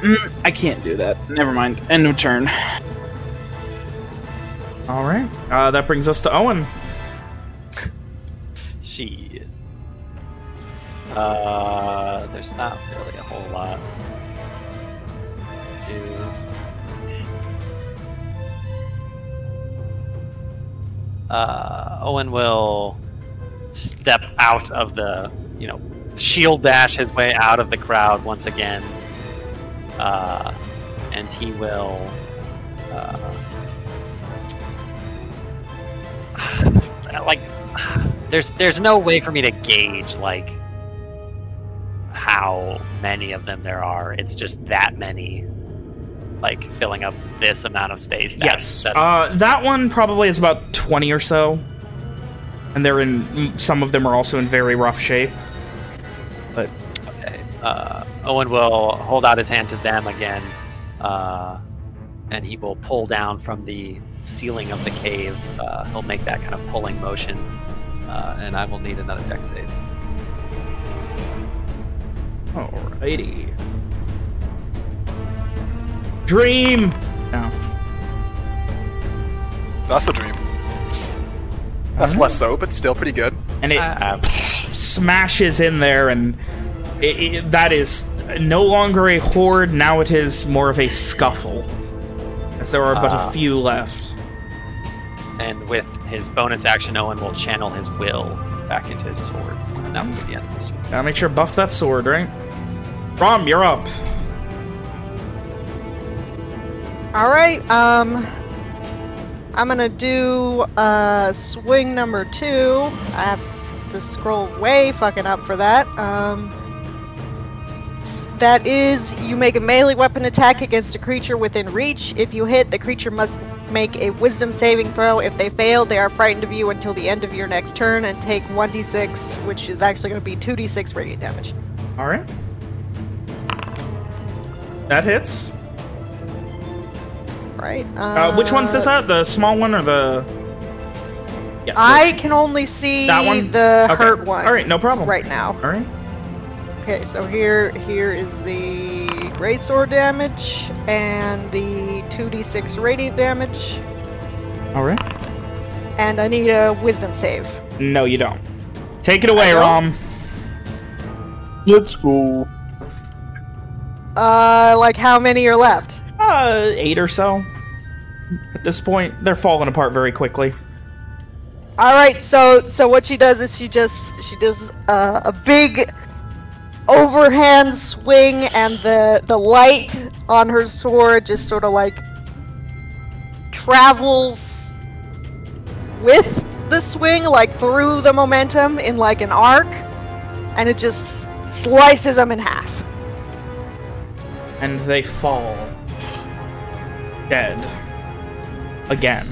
mm, I can't do that. Never mind. End of turn. All right, uh, that brings us to Owen. Shit. Uh, there's not really a whole lot. to. Uh, Owen will step out of the, you know, shield dash his way out of the crowd once again. Uh, and he will. Uh, like there's there's no way for me to gauge like how many of them there are. It's just that many, like filling up this amount of space. That's, yes, that's- uh, that one probably is about twenty or so, and they're in. Some of them are also in very rough shape. But okay. Uh, Owen will hold out his hand to them again, uh, and he will pull down from the ceiling of the cave. Uh, he'll make that kind of pulling motion, uh, and I will need another Dex save. Alrighty. Dream! No. That's the dream. That's less so, but still pretty good. And it Uh, smashes in there, and it, it, that is no longer a horde, now it is more of a scuffle. As there are but Ah. a few left. and with his bonus action, Owen will channel his will back into his sword. And that will be the end of his turn. Gotta make sure buff that sword, right? You're up. All right. Um, I'm gonna do uh swing number two. I have to scroll way fucking up for that. Um, that is, you make a melee weapon attack against a creature within reach. If you hit, the creature must make a wisdom saving throw. If they fail, they are frightened of you until the end of your next turn and take 1d6, which is actually going to be 2d6 radiant damage. All right. That hits. Right? Uh, which one's this at? The small one or the? Yeah. I can only see That one? the Okay. hurt one. All right, no problem. Right now. All right. Okay, so here here is the greatsword damage and the 2d6 radiant damage, All right. and I need a wisdom save. No, you don't. Take it away, Rom. Let's go. Uh, like how many are left? Uh, eight or so. At this point, they're falling apart very quickly. All right, so so what she does is she just she does uh, a big overhand swing, and the the light on her sword just sort of like travels with the swing, like through the momentum in like an arc, and it just slices them in half. And they fall. Dead. Again.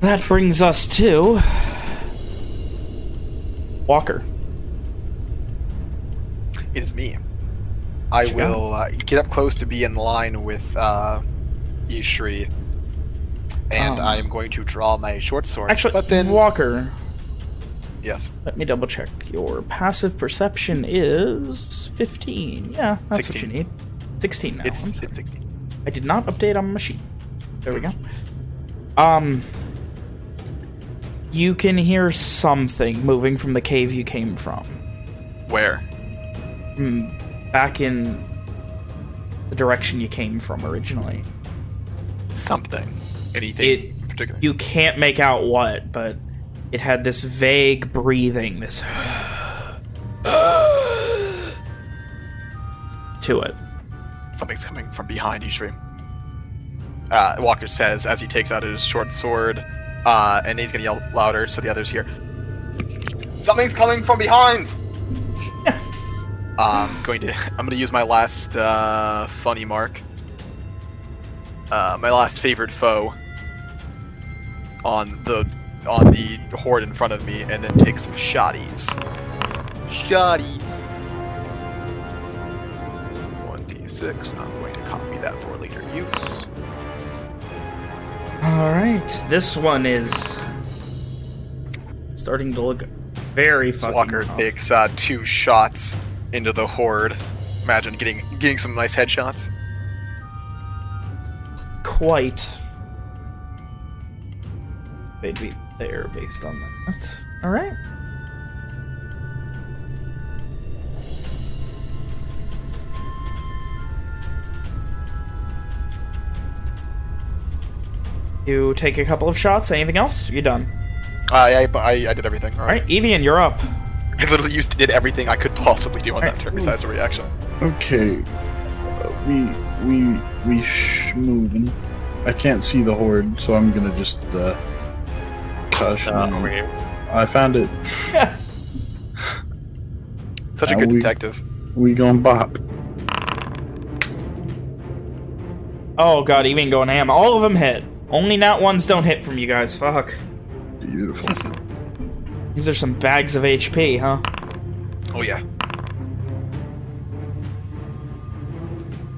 That brings us to... Walker. It is me. I will uh, get up close to be in line with uh, Ishri, and Um, I am going to draw my short sword. Actually, but then Walker, yes, let me double check. Your passive perception is 15. Yeah, that's 16. what you need. 16 now. it's it's sixteen. I did not update on my machine. There we go. Um, you can hear something moving from the cave you came from. Where? Hmm, back in the direction you came from originally. Something. Anything It, in particular? you can't make out what, but it had this vague breathing, this to it. Something's coming from behind Ishri. Uh, Walker says as he takes out his short sword, uh, and he's gonna yell louder so the others hear. Something's coming from behind. I'm going to. I'm going to use my last uh, funny mark. Uh, my last favorite foe. On the on the horde in front of me, and then take some shotties. Shotties. 1d6. I'm going to copy that for later use. All right, this one is starting to look very fucking Walker takes uh, two shots into the horde. Imagine getting getting some nice headshots. quite maybe there based on that. All right. You take a couple of shots. Anything else? You done? I, I, I, I did everything. All right, Evian, you're up. I literally used to did everything I could possibly do on that turn besides a reaction. Okay. Uh, we we we sh moving. I can't see the horde, so I'm gonna just uh. Gosh, Uh, over here. I found it. Such a good we- detective. We going bop. Oh god, even going ham. All of them hit. Only not ones don't hit from you guys. Fuck. Beautiful. These are some bags of HP, huh? Oh yeah.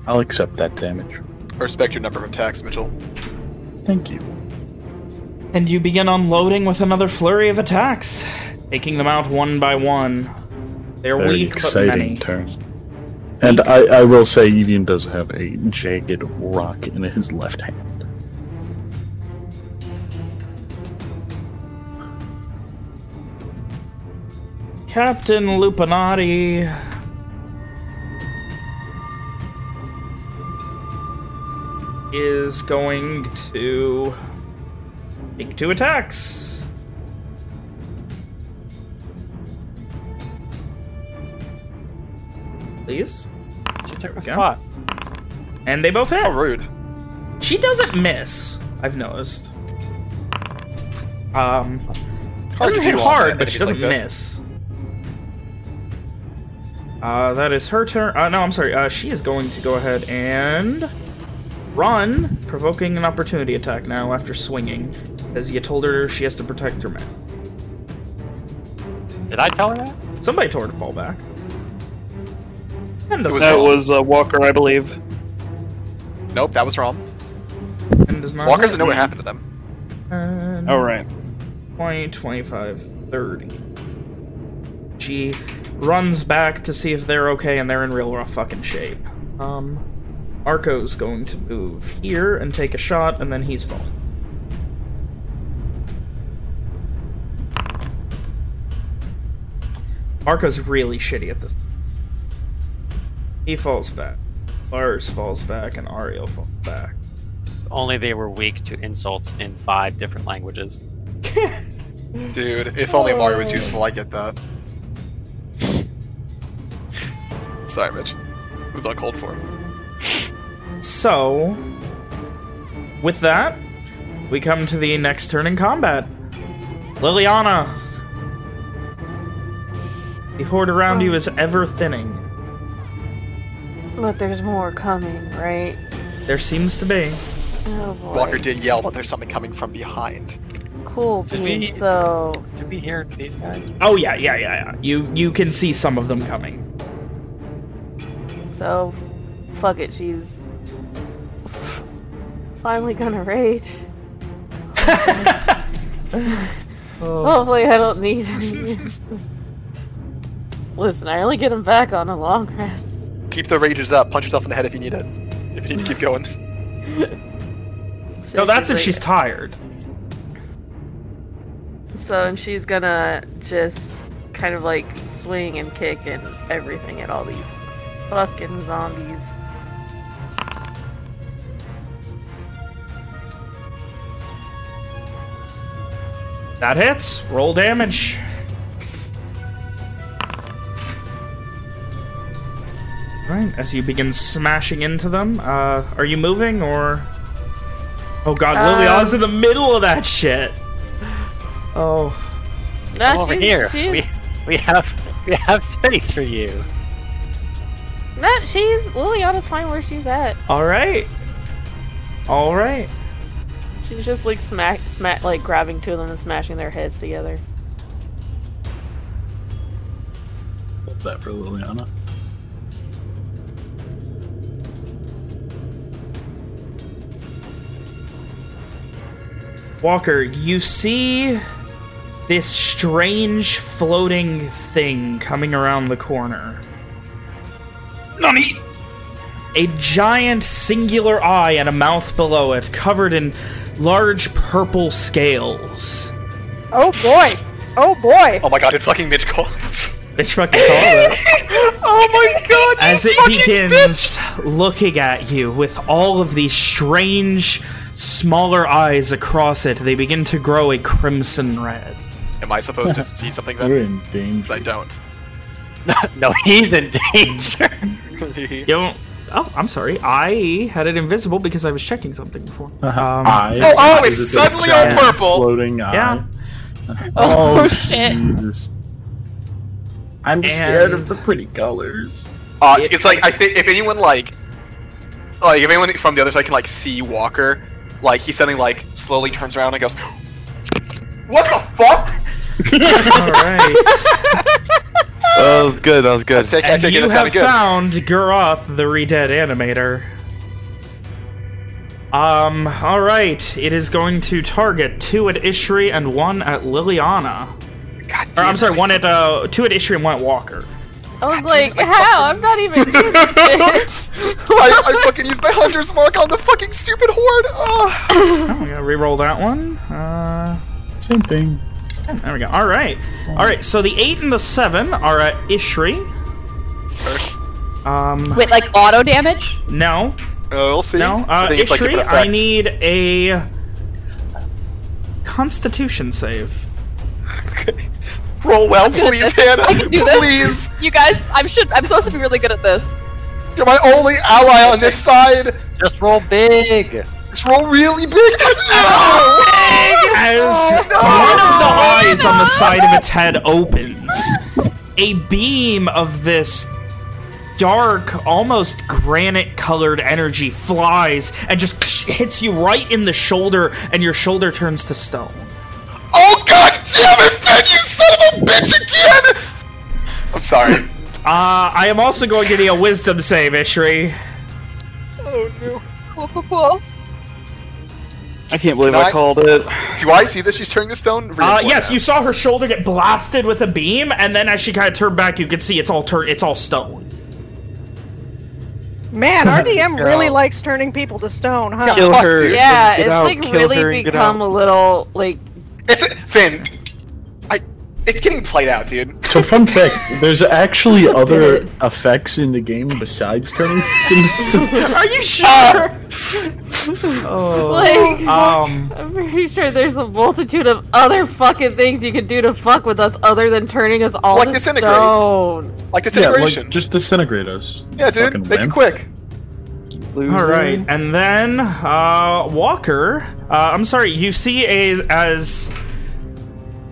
I'll accept that damage. I respect your number of attacks, Mitchell. Thank you. And you begin unloading with another flurry of attacks, taking them out one by one. They're Very weak but exciting many. turn. And I, I will say, Evian does have a jagged rock in his left hand. Captain Lupinati. Is going to make two attacks. Please. She took my spot. And they both hit. How rude. She doesn't miss, I've noticed. Um, Hard doesn't hit do hard, but she doesn't like miss. Uh, that is her turn. Uh, no, I'm sorry. Uh, she is going to go ahead and run, provoking an opportunity attack now after swinging, as you told her she has to protect her man. Did I tell her that? Somebody told her to fall back. And does That not, was uh, Walker, I believe. Nope, that was wrong. and does not Walker hit doesn't know what happened to them. And All right. 20, 25, 30. She runs back to see if they're okay, and they're in real rough fucking shape. Um, Arco's going to move here and take a shot, and then he's full. Marco's really shitty at this. He falls back. Lars falls back, and Ariel falls back. Only they were weak to insults in five different languages. Dude, if only Mario was useful, I get that. Sorry, Mitch. It was uncalled for. So, with that, we come to the next turn in combat. Liliana. The horde around you is ever thinning. But there's more coming, right? There seems to be. Oh boy. Walker did yell that there's something coming from behind. Cool Did beans. we- So Did we hear these guys? Oh yeah, yeah, yeah, yeah. You you can see some of them coming. so fuck it. She's finally gonna rage. Hopefully, I don't need. Listen, I only get him back on a long rest. Keep the rages up. Punch yourself in the head if you need it. If you need to keep going. So No, that's if like- she's tired. So and she's gonna just kind of like swing and kick and everything at all these fucking zombies. That hits. Roll damage. Right, as you begin smashing into them, uh, are you moving or? Oh god, Um, Liliana's in the middle of that shit. Oh, Nah, Come over here. She's, We we have we have space for you. nah, she's Liliana's fine where she's at. all right, all right. She's just like smack, smack, like grabbing two of them and smashing their heads together. Love that for Liliana. Walker, you see this strange floating thing coming around the corner. Nani? A giant singular eye and a mouth below it, covered in large purple scales. Oh boy! Oh boy! Oh my god, did fucking Mitch call? Bitch fucking call it. oh my god! As it begins looking at you with all of these strange, smaller eyes across it, they begin to grow a crimson red. Am I supposed to see something We're then? in 'Cause danger. I don't. no, he's in danger. You don't... Oh, I'm sorry. I had it invisible because I was checking something before. Um, Eye. Oh, oh, it's suddenly all purple. Floating eye. Yeah. Oh, shit. Jesus. I'm scared of the pretty colors. Uh, it's like I think if anyone like, like if anyone from the other side can like see Walker, like he suddenly like slowly turns around and goes, "What the fuck?" all right. Oh, that was good. That was good. I take, I and take you as have good. found Guroth, the re-dead animator. Um, alright. It is going to target two at Ishri and one at Liliana. God Or, I'm sorry, one at, uh, two at Ishri and one at Walker. I was like, how? I'm not even good at this. I, I fucking used my hunter's mark on the fucking stupid horde. Ah. Oh, we gotta re-roll that one. Uh, Same thing. there we go. Alright. Alright, so the 8 and the 7 are at Ishri. Um, Wait, like auto damage? no. Uh, we'll see. No. Uh, think it's like Ishri, I need a Constitution save. Roll well, please, Hannah. I can do this. please. You guys, I'm should I'm supposed to be really good at this. You're my only ally on this side. Just roll big. Just roll really big. No! As Oh, no! one of the eyes on the side of its head opens, a beam of this dark, almost granite-colored energy flies and just hits you right in the shoulder, and your shoulder turns to stone. Oh god damn it, Ben, you son of a bitch again! I'm sorry. Uh, I am also going to need a wisdom save, Ishri. Oh no. Cool, cool, cool. I can't believe No, I I- called it. Do I see that she's turning to stone? Read Uh, yes, now. you saw her shoulder get blasted with a beam, and then as she kind of turned back, you could see it's all tur- it's all stone. Man, RDM DM Girl. really likes turning people to stone, huh? Kill her. Yeah, it's out, like really her, and get become a little like. It's Finn. I. It's getting played out, dude. So fun fact, there's actually other effects in the game besides turning into. Are you sure? Oh. Like, um, I'm pretty sure there's a multitude of other fucking things you can do to fuck with us other than turning us all Like to disintegrate. stone. Like Yeah, disintegration. like, just disintegrate us. Yeah, dude. Fucking Make it wimp. quick. All right, and then uh, Walker. Uh, I'm sorry. You see a as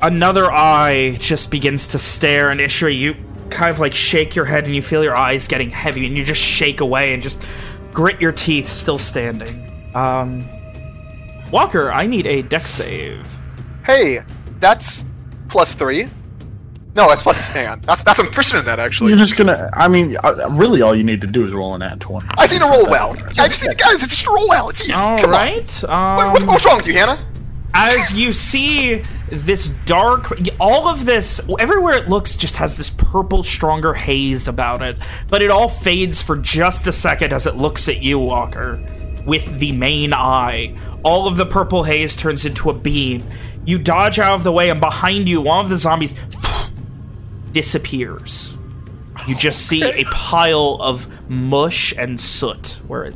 another eye just begins to stare, and Ishri, you kind of like shake your head, and you feel your eyes getting heavy, and you just shake away and just grit your teeth, still standing. Um, Walker, I need a Dex save. Hey, that's plus three. No, that's plus. Hang on. That's that's I'm pushing that actually. You're just gonna. I mean, uh, really, all you need to do is roll an at twenty. I just need to roll well. I just need, guys, it's just roll well. It's easy. All Come right. on. What, Um, what's, what's wrong with you, Hannah? As you see this dark all of this everywhere it looks just has this purple stronger haze about it but it all fades for just a second as it looks at you walker with the main eye all of the purple haze turns into a beam you dodge out of the way and behind you one of the zombies disappears you just see a pile of mush and soot where it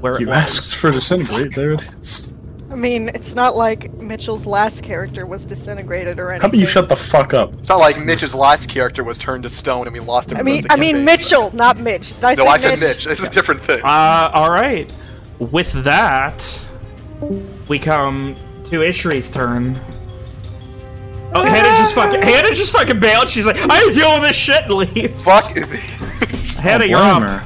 where it You was. asked for disintegrate. There it is. I mean, it's not like Mitchell's last character was disintegrated or anything. How about you shut the fuck up? It's not like Mitch's last character was turned to stone and we lost him. I mean, the I mean campaign. Mitchell, not Mitch. Did I No, say I said Mitch? Mitch. It's a different thing. Uh, all right. With that, we come to Ishri's turn. Oh, Hannah just fucking Hannah just fucking bailed. She's like, I ain't dealing with this shit and leaves. Fuck. Hannah, Oh, you're blame up.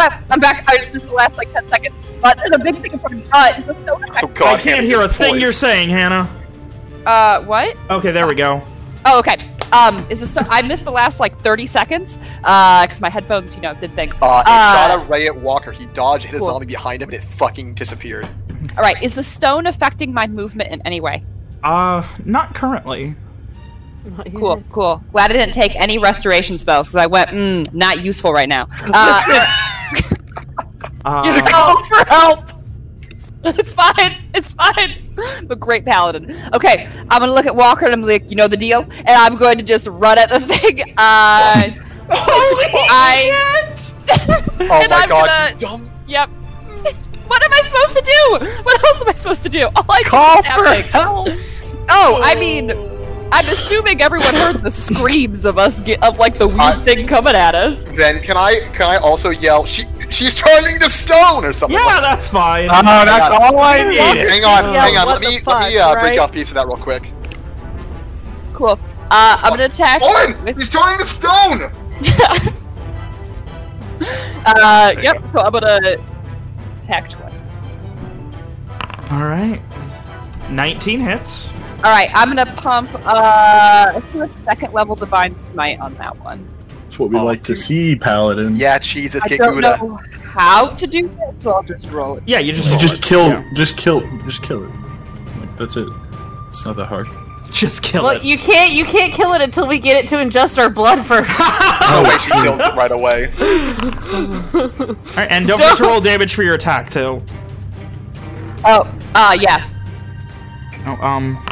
Her. I'm back. I just missed the last like 10 seconds. But there's a big thing in front of me. Uh, is the stone effect? Oh god. I can't Hannah, hear a your thing voice. you're saying, Hannah. Uh, what? Okay, there we go. Oh, okay. Um, is the so I missed the last like 30 seconds? Uh, because my headphones, you know, did things. Uh, it Uh, shot a ray at Walker. He dodged, hit a Cool. zombie behind him, and it fucking disappeared. All right. Is the stone affecting my movement in any way? Uh, not currently. Cool, cool. Glad I didn't take any restoration spells because I went, mm, not useful right now. Uh, Uh, call for help. It's fine. It's fine. I'm a great paladin. Okay, I'm gonna look at Walker and I'm like, you know the deal, and I'm going to just run at the thing. Uh, Holy I. Oh And my I'm god. gonna- Yep. What am I supposed to do? What else am I supposed to do? All I Call for help. Oh, I mean, I'm assuming everyone heard the screams of us get of like the weird I- thing coming at us. Then can I can I also yell? She she's turning to stone or something. yeah, that's fine. Oh, that's Hang on. all I needed. Hang on, Yeah, hang on. Let me the let me fuck, uh, break off a piece of that real quick. Cool. Uh, I'm gonna attack. Owen, with- he's turning to stone. uh, yep. So I'm gonna attack twice. All right. 19 hits. All right, I'm gonna pump. Uh, let's do a second level divine smite on that one. That's what we Oh, like to see, Paladin. Yeah, Jesus, I get don't Gouda. know how to do that, so I'll just roll it. Yeah, you just You just it. kill, Yeah. just kill, just kill it. Like that's it. It's not that hard. Just kill Well, it. you can't you can't kill it until we get it to ingest our blood first. No way she kills it right away. All right, and don't forget to roll damage for your attack too. Oh, uh, yeah. Oh, um.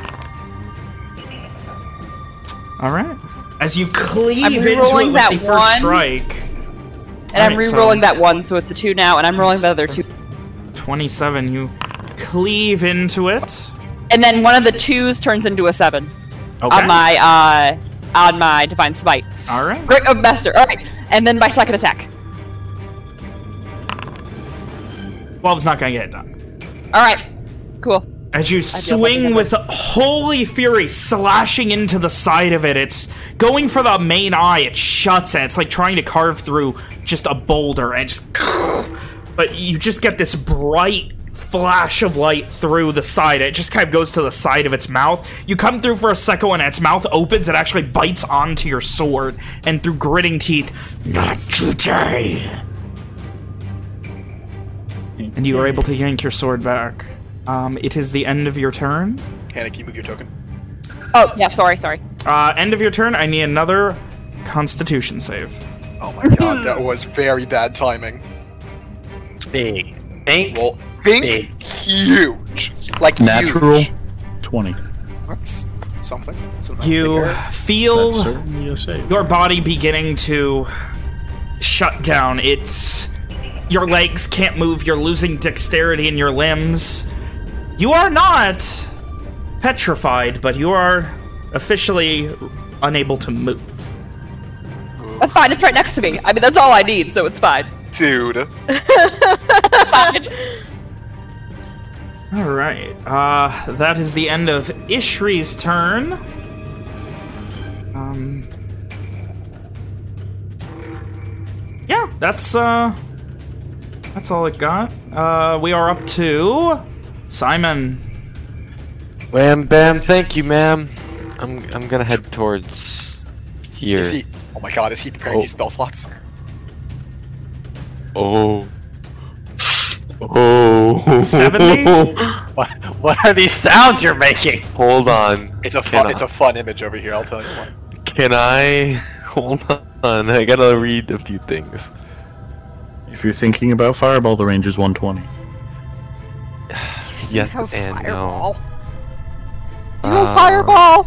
All right. As you cleave I'm into it with that the first one. strike. And I'm Alright, re-rolling that one, so it's a two now, and I'm rolling the other two. 27, you cleave into it. And then one of the twos turns into a seven Okay. on my uh on my divine smite. All right. Great, oh, master. All right, and then my second attack. 12's not going to get it done. All right, cool. As you swing with holy fury, slashing into the side of it, it's going for the main eye. It shuts, and it's like trying to carve through just a boulder, and just. But you just get this bright flash of light through the side. It just kind of goes to the side of its mouth. You come through for a second when its mouth opens, it actually bites onto your sword, and through gritting teeth, not today. And you are able to yank your sword back. Um, it is the end of your turn. Hannah, can you move your token? Oh, yeah, sorry, sorry. Uh, end of your turn. I need another Constitution save. Oh my god, that was very bad timing. Big. Think. Well, think Big. huge. Like Natural huge. 20. That's something. So You feel That's certainly a save. your body beginning to shut down. It's your legs can't move. You're losing dexterity in your limbs. You are not petrified, but you are officially unable to move. That's fine. It's right next to me. I mean, that's all I need, so it's fine. Dude. All right. Uh, that is the end of Ishri's turn. Um. Yeah, that's uh, that's all it got. Uh, we are up to Simon. Wham bam, thank you, ma'am. I'm I'm gonna head towards here. Is he? Oh my god, is he preparing Oh. new spell slots? Oh. Oh. 70? What, what are these sounds you're making? Hold on. It's a fun. I- It's a fun image over here. I'll tell you what. Can I hold on? I gotta read a few things. If you're thinking about Fireball, the range is 120. Yes have and fireball. no. You know Uh, fireball?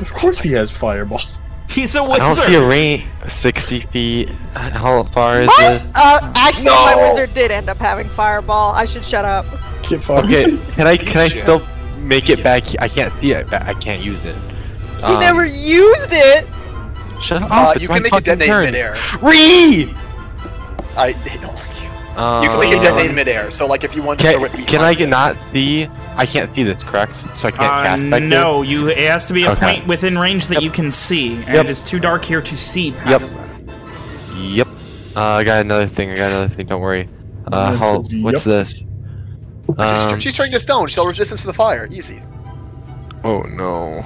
Of course he has Fireball. He's a I don't wizard. see a range. 60 feet. How far is What? this? Uh, actually, my wizard did end up having fireball. I should shut up. Get fucked. Okay, can I can I still make it back? I can't see it. I can't use it. He Um, never used it. Shut up! Uh, it's you my can make it fucking detonate turn. in midair. Re. I. Um, You can make it detonate in midair. So like if you want to throw Can, it can I behind not see? I can't see this, correct? So I can't Uh, cast back here? no, you. It has to be a Okay. point within range that Yep. you can see, and Yep. it is too dark here to see Yep. that. Yep. Uh, I got another thing. I got another thing. Don't worry. Uh, how, says what's this? Um, she's, she's turning to stone. She'll have resistance to the fire. Easy. oh no.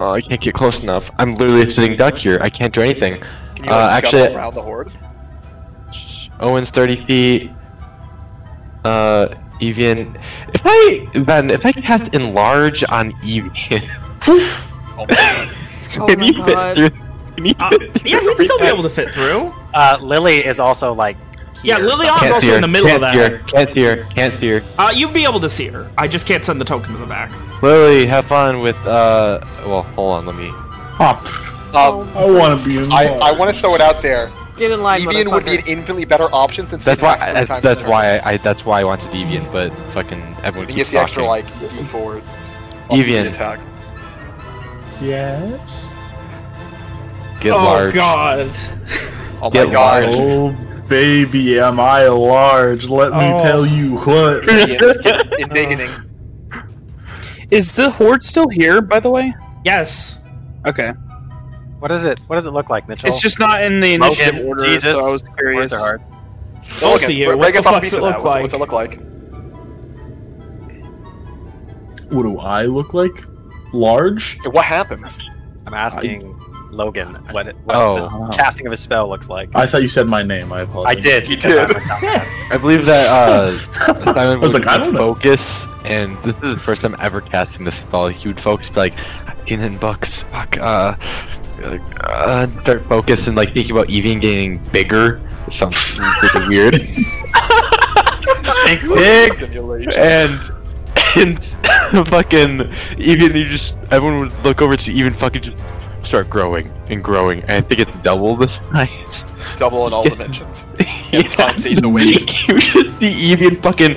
Uh, I can't get close enough. I'm literally sitting duck here. I can't do anything. Can you Uh, actually- around the horde? Owen's 30 feet. Uh, Evian. If I then if I cast enlarge on Evian, Oh my god. Oh can God. fit through? Can he Uh, fit yeah, he'd still be able to fit through. Uh, Lily is also like. Yeah, Lily is also in the middle of can't that. see her, Can't see her. Can't see her. Uh, you'd be able to see her. I just can't send the token to the back. Lily, have fun with uh. Well, hold on. Let me. Oh, Um, I want to be in. I, I want to throw it out there. Get in line, Evian would be an infinitely better option since That's he why. attacks three That's, times that's why. I, I. That's why I wanted Evian, but fucking everyone He keeps gets the extra like D forwards. Evian. attacks. Yes. Get oh large. God. Oh my Get god. large. Oh, baby, am I large? Let me Oh. tell you what. Evian's get- indignant. Is the horde still here, by the way? Yes. Okay. What is it? What does it look like, Mitchell? It's just not in the Logan, initiative order, Jesus. so I was Words curious. are hard. Both of you. Break What the us off fuck's it look What's, like? what's it look like? What do I look like? Large? What happens? I'm asking Logan what, it, what Oh. this casting of his spell looks like. I thought you said my name. I apologize. I did. You did. I'm a dumbass. I believe that uh, Simon I was would like, I don't know. focus, and this is the first time ever casting this spell. He would focus, be like, in bucks, fuck, uh, uh, start focus and like thinking about Evian getting bigger. It sounds really weird. Thanks, Big and and fucking Evian, you just everyone would look over to Evian, fucking just start growing and growing. And I think it's double the size. Double in all Yeah. dimensions. Yeah, times eight just the weight. make- You should see Evian fucking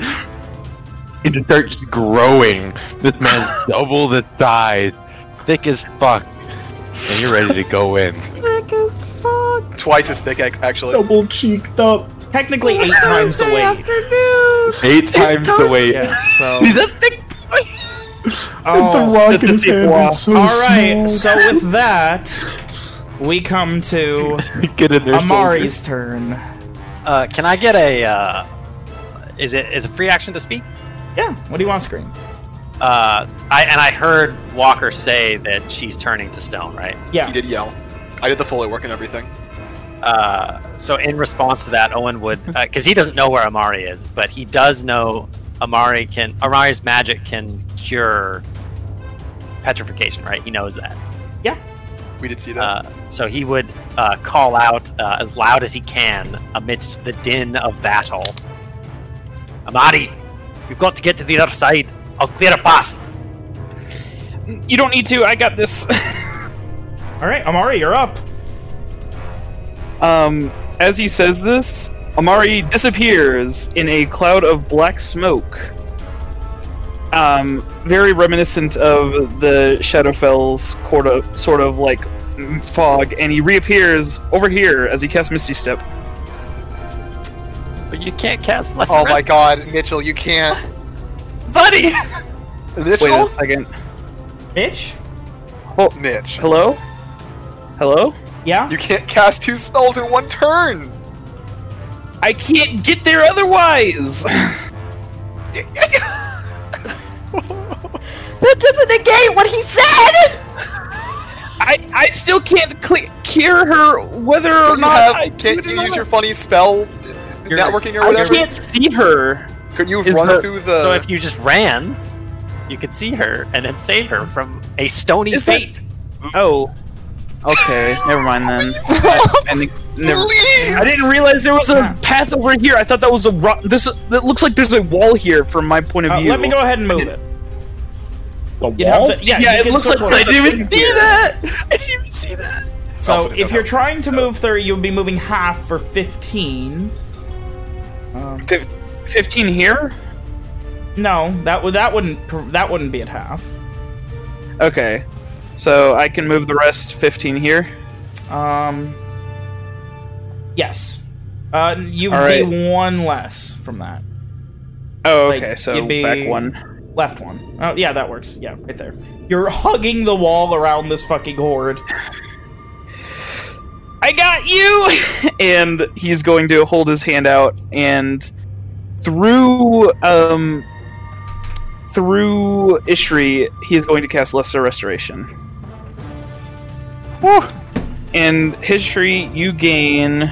and just start just growing. This man's double the size, thick as fuck, and you're ready to go in. Thick as fuck. Twice as thick, actually. Double cheeked up. Technically eight times the Thursday weight. afternoon. Eight times the weight. Yeah. So. He's a thick boy. Oh, the rock in his hand is so All right, small. so with that, we come to Get in there, Amari's turn. Uh, can I get a? Uh, is it is a free action to speak? Yeah. What do you want, scream? Uh, I and I heard Walker say that she's turning to stone, right? Yeah. He did yell. I did the Foley work and everything. Uh, so in response to that, Owen would because he doesn't know where Amari is, but he does know Amari can Amari's magic can cure petrification, right? He knows that. Yeah. We did see that. Uh, so he would uh, call out uh, as loud as he can amidst the din of battle. Amari, you've got to get to the other side. I'll clear a path. You don't need to. I got this. All right, Amari, you're up. Um, as he says this, Amari disappears in a cloud of black smoke. Um, very reminiscent of the Shadowfell's sort of, sort of like fog, and he reappears over here as he casts Misty Step. But you can't cast lesser. oh my god, Mitchell, you can't. Buddy! Mitchell? Wait a second. Mitch? Oh, Mitch. Hello? Hello? Yeah? You can't cast two spells in one turn! I can't get there otherwise! That doesn't negate what he said! I I still can't cle cure her whether or you, not have, I can't you use your funny spell networking or whatever? I can't see her. Could you Is run the- through the... So if you just ran, you could see her and then save her from a stony Is that- fate. Oh. Okay, never mind then. I, I never. I didn't realize there was a path over here. I thought that was a ro- this. That looks like there's a wall here from my point of Uh, view. let me go ahead and move it. The wall? to, yeah, Yeah, it looks like circle I didn't even see that. I didn't even see that. So if you're trying to move 30, you'll be moving half for 15. Um, Fif- Fifteen here. no, that would that wouldn't that wouldn't be at half. Okay, so I can move the rest fifteen here. Um, yes. Uh, you would right. be one less from that. Oh, Like, okay. so you'd be back one. Left one. Oh, yeah, that works. Yeah, right there. You're hugging the wall around this fucking horde. I got you! and he's going to hold his hand out and through um through Ishri, he is going to cast Lesser Restoration. Woo! And Ishri, you gain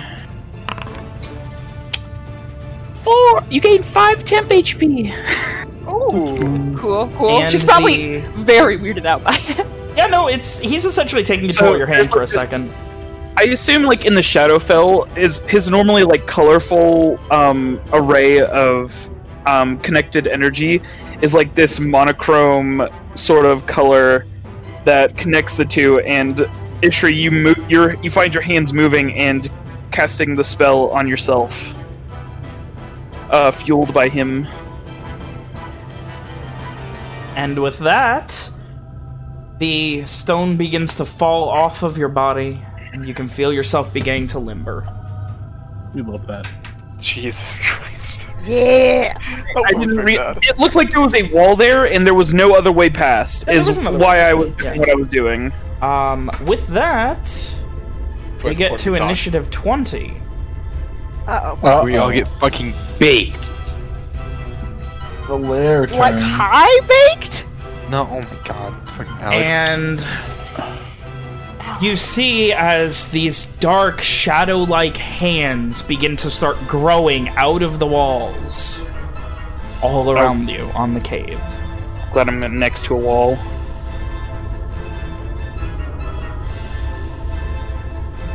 four you gain five temp HP. Ooh, cool, cool. And She's probably the- very weirded out by it. Yeah, no, it's he's essentially taking control So, of your hand for a like this- second. I assume, like in the Shadowfell, is his normally like colorful um, array of um, connected energy is like this monochrome sort of color that connects the two. And Ishri, you move, you're, you find your hands moving and casting the spell on yourself, uh, fueled by him. And with that, the stone begins to fall off of your body, and you can feel yourself beginning to limber. We love that. Jesus Christ. Yeah. I didn't re- bad. it looked like there was a wall there, and there was no other way past. Yeah, there is why. I was Yeah. doing what I was doing. Um, with that, why we get to we talk. initiative 20. Uh oh. We all get fucking baked. the lair Like high baked? No, oh my god. Fucking Alex. And you see as these dark, shadow like hands begin to start growing out of the walls all around you on the cave. Glad I'm next to a wall.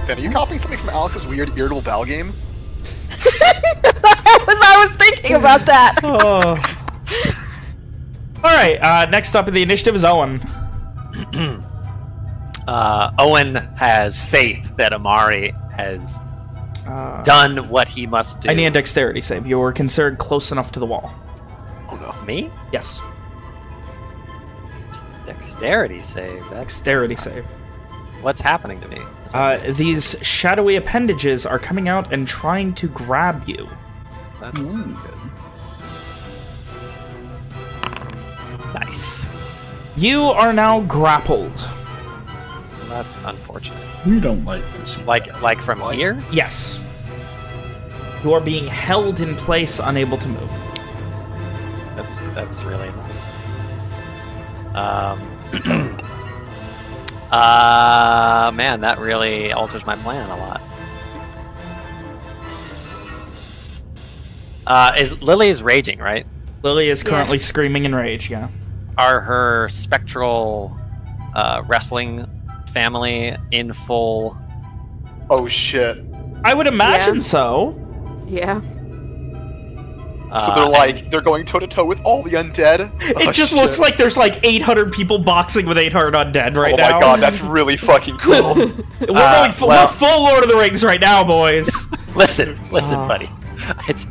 Ben, are you copying something from Alex's weird irritable bowel game? that was I was thinking about that. Oh. All right. Uh, next up in the initiative is Owen. Uh, Owen has faith that Amari has Uh, done what he must do. I need a dexterity save. You were considered close enough to the wall. Oh no. Me? Yes, Dexterity save. That's dexterity save. what's happening to me. Uh, these shadowy appendages are coming out and trying to grab you. That's Ooh. good. Nice. You are now grappled. That's unfortunate. We don't like this. Like like from here? Yes. You are being held in place, unable to move. That's that's really annoying. Um. uh, man, that really alters my plan a lot. Uh, is Lily's raging, right? Lily is currently Yes. screaming in rage, yeah. Are her spectral uh, wrestling family in full? Oh shit! I would imagine Yeah. so. Yeah. So uh, they're like they're going toe to toe with all the undead. It Oh, just shit. looks like there's like 800 people boxing with 800 undead right now. oh now. my god, that's really fucking cool. We're Uh, going full, well- we're full Lord of the Rings right now, boys. Listen, listen, Ah. buddy. It's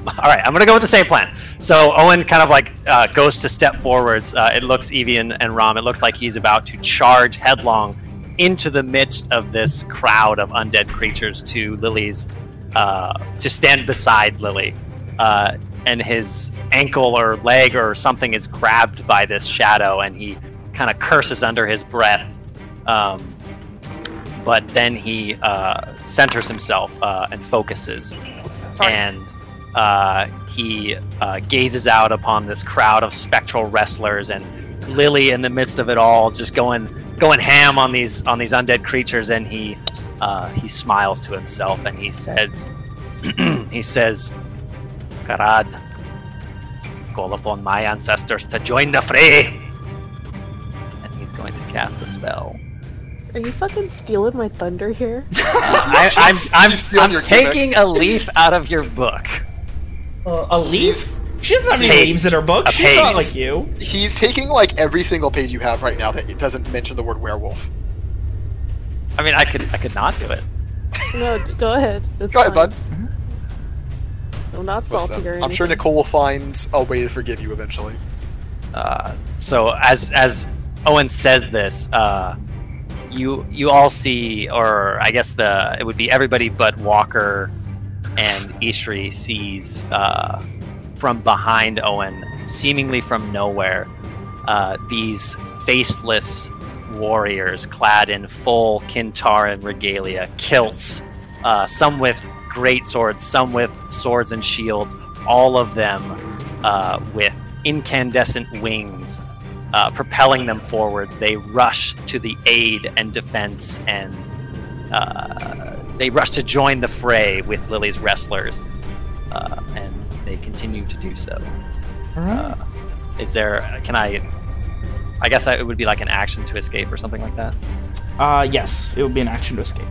all right. I'm gonna go with the same plan. So Owen kind of like uh, goes to step forwards. Uh, it looks Evie and, and Rom. It looks like he's about to charge headlong into the midst of this crowd of undead creatures to Lily's uh, to stand beside Lily. Uh, and his ankle or leg or something is grabbed by this shadow, and he kind of curses under his breath. Um, but then he uh, centers himself uh, and focuses, and uh, he uh, gazes out upon this crowd of spectral wrestlers and Lily in the midst of it all, just going going ham on these on these undead creatures, and he uh, he smiles to himself and he says he says, "Karad, call upon my ancestors to join the fray." And he's going to cast a spell. Are you fucking stealing my thunder here? I, I'm I'm, She's stealing I'm your gimmick. taking a leaf out of your book. A leaf? She doesn't have any Page. leaves in her book. A She's not like you. He's taking like every single page you have right now that it doesn't mention the word werewolf. I mean, I could I could not do it. No, go ahead. It's Go ahead, fine. bud. I'm not salty Listen, or anything. I'm sure Nicole will find a way to forgive you eventually. Uh, so as as Owen says this, uh, you you all see, or I guess the it would be everybody but Walker and Ishri sees uh, from behind Owen, seemingly from nowhere, uh, these faceless warriors clad in full Kintaran regalia, kilts, uh, some with great swords, some with swords and shields, all of them uh, with incandescent wings uh, propelling them forwards. They rush to the aid and defense, and uh, they rush to join the fray with Lily's wrestlers, uh, and they continue to do so. All right. Uh, is there? Can I? I guess I, it would be like an action to escape or something like that. Uh, yes, it would be an action to escape.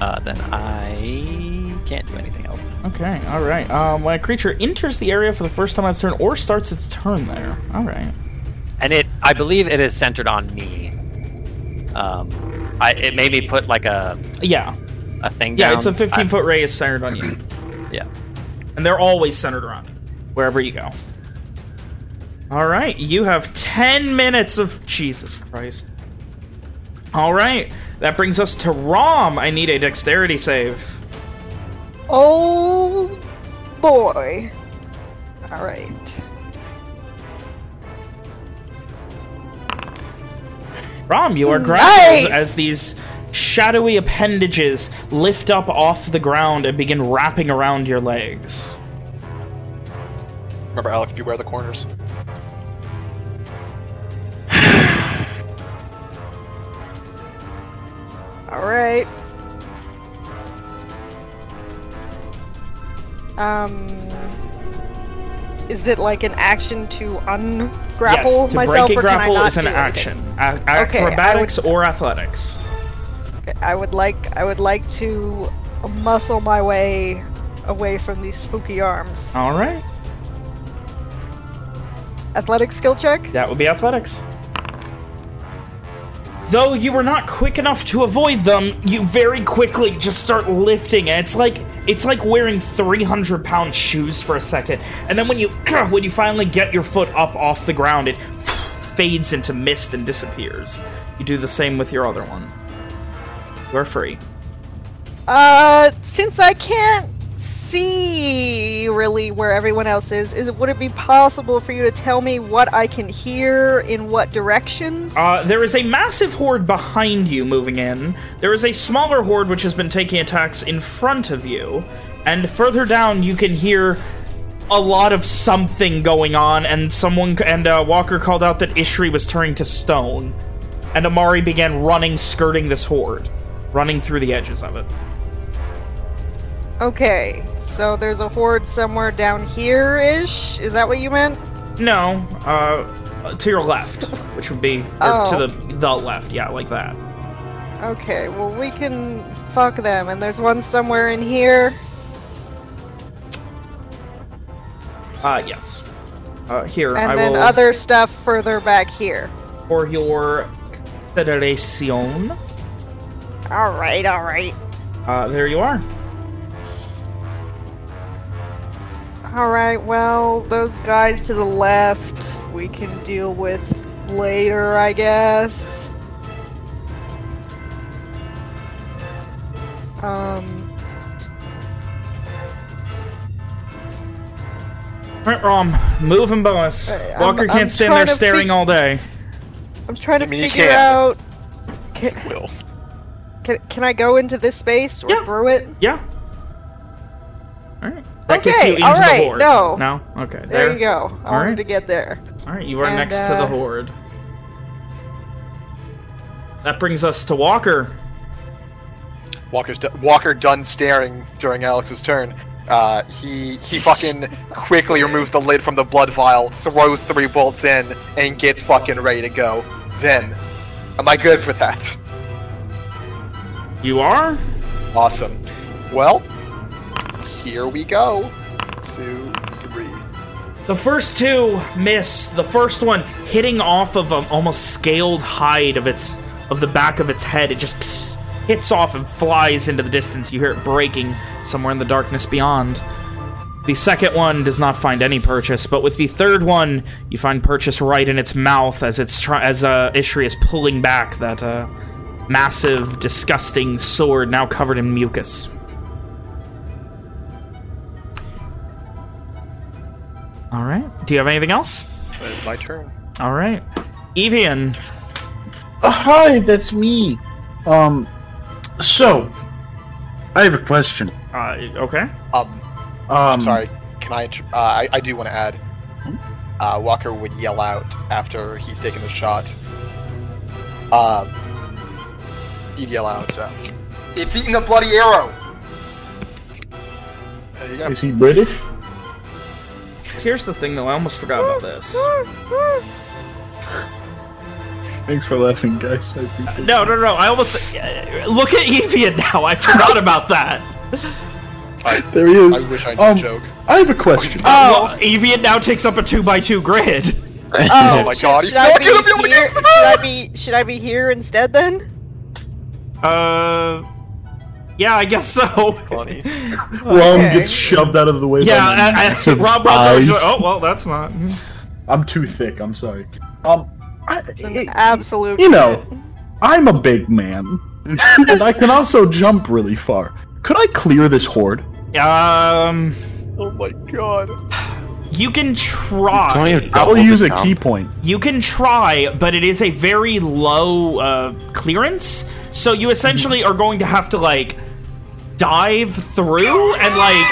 Uh, then I can't do anything else. Okay, all right. Um, when a creature enters the area for the first time on its turn or starts its turn there. All right. and it i believe it is centered on me um I, it made me put like a Yeah. A thing Yeah, down. it's a 15 I- foot radius centered on you. yeah And they're always centered around you, wherever you go. All right, you have 10 minutes of... Jesus Christ. All right, that brings us to Rom. I need a dexterity save. Oh boy. All right. Rom, you are Nice! as these shadowy appendages lift up off the ground and begin wrapping around your legs. Remember, Alex, beware the corners. All right. Um, is it like an action to ungrapple yes, to myself, break a or can I grapple is an action. A- Okay, I acrobatics or athletics. I would like I would like to muscle my way away from these spooky arms. All right, Athletic skill check. that would be athletics. Though you were not quick enough to avoid them, you very quickly just start lifting, and it's like it's like wearing 300 pound shoes for a second, and then when you when you finally get your foot up off the ground, it fades into mist and disappears. You do the same with your other one. You're free. Uh, since I can't see really where everyone else is. Is would it be possible for you to tell me what I can hear in what directions? Uh, there is a massive horde behind you moving in. There is a smaller horde which has been taking attacks in front of you. And further down, you can hear a lot of something going on. And someone and uh, Walker called out that Ishri was turning to stone. And Amari began running, skirting this horde, running through the edges of it. Okay, so there's a horde somewhere down here ish. Is that what you meant? No, uh, to your left, which would be or Oh. to the the left. Yeah, like that. Okay, well we can fuck them, and there's one somewhere in here. Uh, yes. Uh, here, And I then will other stuff further back here. for your Federation. Alright, alright. Uh, there you are. Alright, well, those guys to the left we can deal with later, I guess. Um, Right, Rom, move and bonus. I'm- Walker can't I'm stand there staring all day. I'm trying to I mean, figure out. Can, Will. Can, can I go into this space or through it? Yeah. Alright. That gets Okay, you into alright, the horde. no. No? Okay. There, you go. I All wanted right. to get there. Alright, you are And, next to the uh, horde. That brings us to Walker. Walker's do- Walker done staring during Alex's turn. Uh, he he fucking quickly removes the lid from the blood vial, throws three bolts in, and gets fucking ready to go. Then, am I good for that? You are? Awesome. Well, here we go. Two, three. The first two miss. The first one hitting off of an almost scaled hide of its of the back of its head. It just hits off and flies into the distance. You hear it breaking somewhere in the darkness beyond. The second one does not find any purchase, but with the third one, you find purchase right in its mouth as it's try- as uh, Ishri is pulling back that uh, massive, disgusting sword now covered in mucus. All right. Do you have anything else? It's my turn. All right. Evian. Uh, hi, that's me. Um, so I have a question. Uh, okay. Um, Um, I'm sorry. Can I? int- Uh, I, I do want to add. Uh, Walker would yell out after he's taken the shot. Uh, he'd yell out, uh, "It's eating a bloody arrow!" There you go. Is he British? Here's the thing, though. I almost forgot about this. Thanks for laughing, guys. I. No, no, no. I almost uh, look at Evian now. I forgot about that. There he is. I wish I knew um, the joke. I have a question. Oh, Evian now takes up a two by two grid. Oh my god, he's Should I, not be gonna be able to here, get should I be should I be here instead then? Uh, yeah, I guess so. Funny. Rom Okay. gets shoved out of the way. Yeah, by I, I, massive Rob runs over. Oh well, that's not. I'm too thick. I'm sorry. Um, I, It's an it- absolute. you know, I'm a big man, and I can also jump really far. Could I clear this horde? Um, Oh my god. You can try. I will use a count. ki point. You can try, but it is a very low uh, clearance. So you essentially are going to have to like dive through and like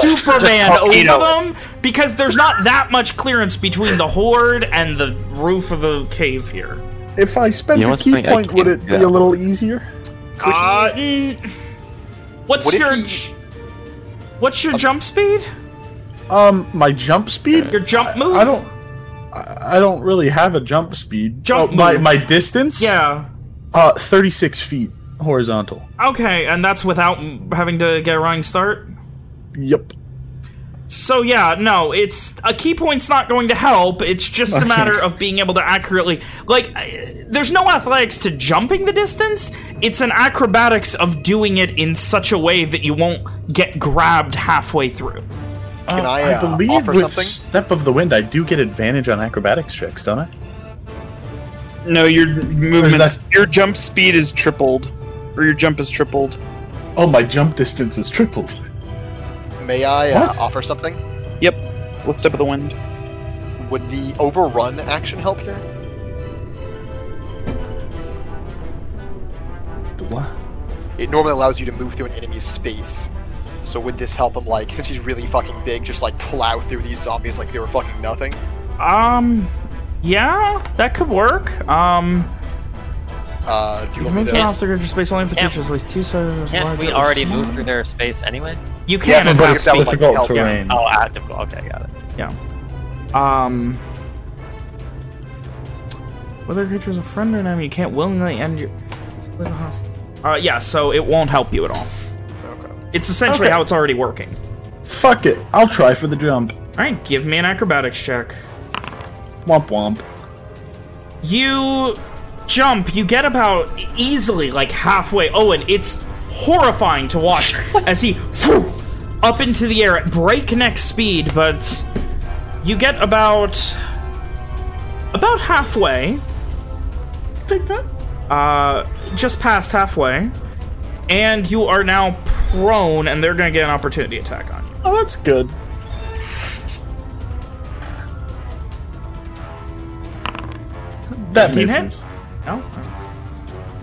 Superman over torpedo them because there's not that much clearance between the horde and the roof of the cave here. If I spend You know a key funny? Point, would it be that. a little easier? Uh, mm, what's What your he- what's your jump speed? Um, my jump speed? Your jump move? I don't. I I don't really have a jump speed. Jump Oh, my move. my distance? Yeah. Uh, 36 feet horizontal. Okay, and that's without having to get a running start. Yep. So yeah, no, it's a ki point's not going to help. It's just a matter of being able to accurately like. There's no athletics to jumping the distance. It's an acrobatics of doing it in such a way that you won't get grabbed halfway through. Can Uh, I, uh, believe offer with something? Step of the Wind, I do get advantage on acrobatics checks, don't I? No, your movements, that- your jump speed is tripled, or your jump is tripled. Oh, my jump distance is tripled. May I uh, offer something? Yep. Let's step of the wind. Would the overrun action help here? The What? It normally allows you to move through an enemy's space. So would this help him, like, since he's really fucking big, just like plow through these zombies like they were fucking nothing? Um, yeah, that could work. Um, Uh, do you want me move to? to an obstacle to space only if the Can't- creature is at least two sizes Can't larger we already smaller. move through their space anyway? You can so at what half if that would, speed. like, Difficult help? Yeah. terrain. Oh, active. Okay, got it. Yeah. Um. Whether a creature is a friend or an enemy, you can't willingly end your. Uh, yeah, so it won't help you at all. It's essentially Okay. how it's already working. Fuck it. I'll try for the jump. Alright, give me an acrobatics check. Womp womp. You jump, you get about easily like halfway. Oh, and it's horrifying to watch as he whew, up into the air at breakneck speed, but you get about about halfway. Take that. Uh, just past halfway, and you are now prone, and they're gonna get an opportunity attack on you. Oh, that's good. That 15 misses. hits? No.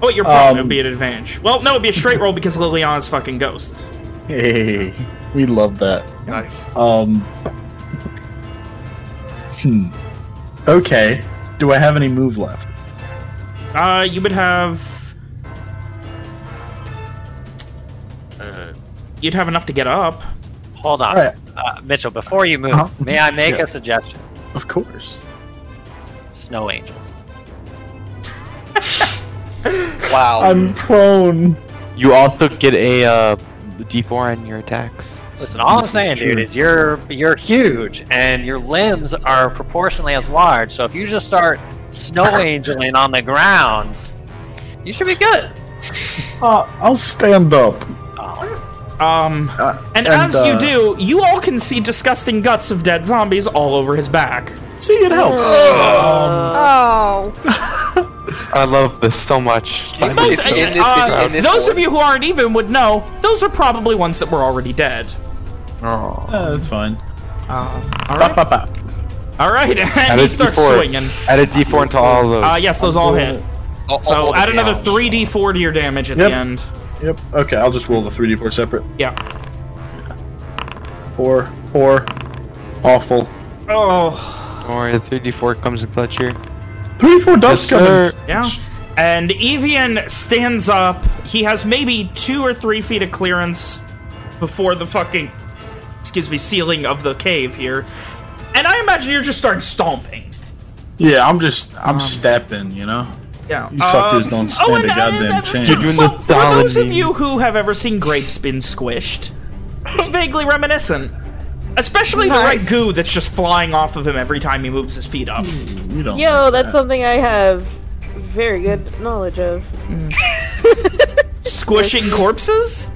Oh, you're prone. Um, it would be an advantage. Well, no, it'd be a straight roll because Liliana's fucking ghosts. Hey, we love that. Nice. Um. Hmm. Okay. Do I have any move left? Uh, you would have. You'd have enough to get up. Hold on, Alright. uh, Mitchell. Before you move, Uh-huh. may I make Yeah. a suggestion? Of course. Snow angels. Wow. I'm prone. You also get a uh, D4 on your attacks. Listen, all I'm This is saying, dude, is you're you're huge and your limbs are proportionally as large. So if you just start snow angeling on the ground, you should be good. Uh, I'll stand up. Oh, Um, Uh, and, and, as you uh, do, you all can see disgusting guts of dead zombies all over his back. See, it helps. Oh. I love this so much. Most- Finally, in this- uh, in this those form. of you who aren't even would know, those are probably ones that were already dead. Oh. Uh, that's fine. Uh, all Bop, right, bop, bop. all right, and Add he starts D4. swinging. Add a D4 into all of those. Uh, yes, those all hit. All- all So the add another 3d4 to your damage at Yep. the end. Yep. Okay, I'll just roll the 3d4 separate. Yeah. Poor, poor, awful. Oh, Don't worry, the 3D4 comes in clutch here. 3d4 does Yes, sir. coming. yeah. And Evian stands up. He has maybe two or three feet of clearance before the fucking, excuse me, ceiling of the cave here. And I imagine you're just starting stomping. Yeah, I'm just, I'm um, stepping, you know? Yeah. You fuckers Um, don't stand oh, a goddamn and, chance. You're doing well, the for those of you who have ever seen grapes been squished, it's vaguely reminiscent. Especially the red goo that's just flying off of him every time he moves his feet up. You don't Yo, that's that. something I have very good knowledge of. Squishing corpses?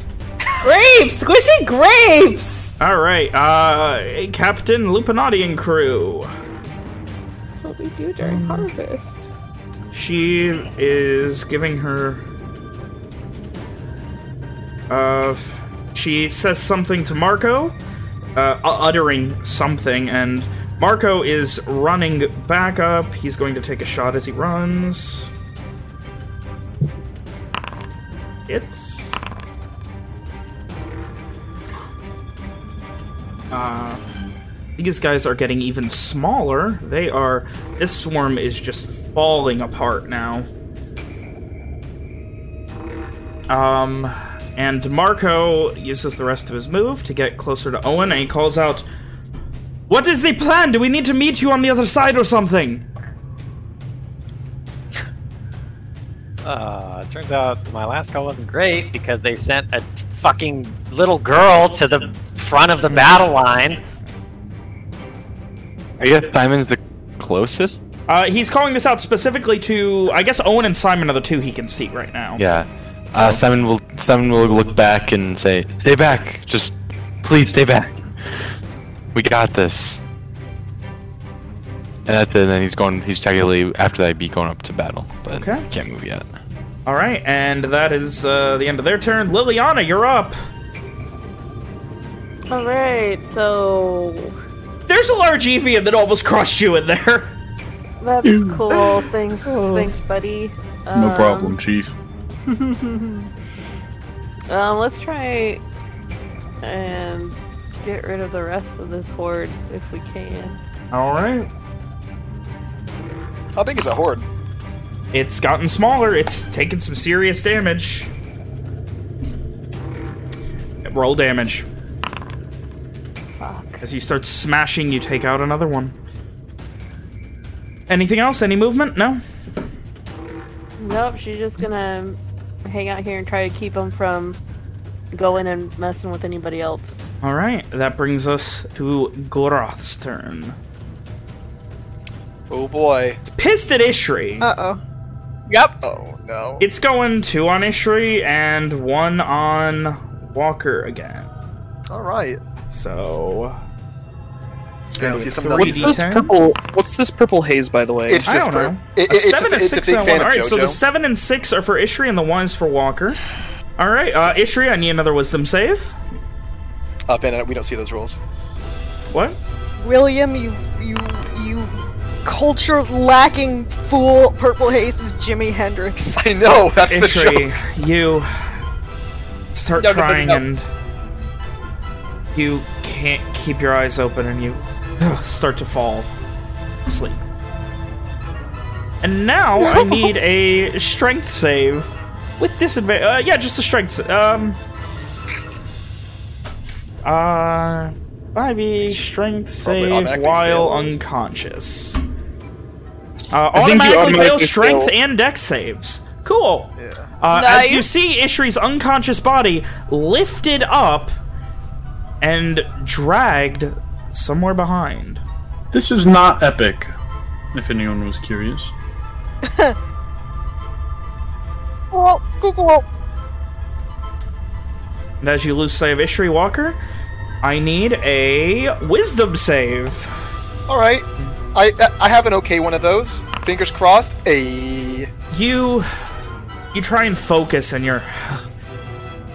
Grapes! Squishy grapes! Alright, uh, Captain Lupinati and crew. That's what we do during harvest. She is giving her. Uh, she says something to Marco, uh, uttering something, and Marco is running back up. He's going to take a shot as he runs. It's. Uh, these guys are getting even smaller. They are. This swarm is just falling apart now. Um, and Marco uses the rest of his move to get closer to Owen, and he calls out, "What is the plan? Do we need to meet you on the other side or something?" Uh, turns out my last call wasn't great because they sent a fucking little girl to the front of the battle line. I guess Simon's the closest? Uh, he's calling this out specifically to, I guess, Owen and Simon are the two he can see right now. Yeah. Uh, Simon will Simon will look back and say, "Stay back. Just please stay back. We got this." And that's it, and then he's going. He's technically after that be going up to battle, but Okay. can't move yet. All right, and that is uh, the end of their turn. Liliana, you're up. All right, so There's a large Evian that almost crushed you in there. That's cool. Thanks, thanks, buddy. No Um, problem, Chief. Um, let's try and get rid of the rest of this horde if we can. All right. How big is a horde? It's gotten smaller. It's taken some serious damage. Roll damage. Fuck. As you start smashing, you take out another one. Anything else? Any movement? No? Nope, she's just gonna hang out here and try to keep them from going and messing with anybody else. All right. That brings us to Goroth's turn. Oh boy. It's pissed at Ishri. Uh oh. Yep. Oh no. It's going two on Ishri and one on Walker again. All right. So. Yeah, let's What's this 3d10? purple? What's this purple haze, by the way? It's I just don't know. it- it- it's seven a- and six big and one. All right, so the seven and six are for Ishri and the one is for Walker. All right, uh, Ishri, I need another wisdom save. Up in. We don't see those rolls. What? William, you you you culture lacking fool. Purple Haze is Jimi Hendrix. I know. That's the joke. Ishri, you start No, no, no, trying no. and you can't keep your eyes open and you start to fall asleep. And now I need a strength save with disadvantage. Uh, yeah, just a strength. Um. Uh, 5e strength save while fail. unconscious. Uh, I automatically fail strength fail. and dex saves. Cool. Yeah. Uh, As you see Ishri's unconscious body lifted up and dragged somewhere behind. This is not epic, if anyone was curious. And as you lose sight of Ishri Walker, I need a wisdom save. All right. I I have an okay one of those. Fingers crossed. A. You you try and focus and you're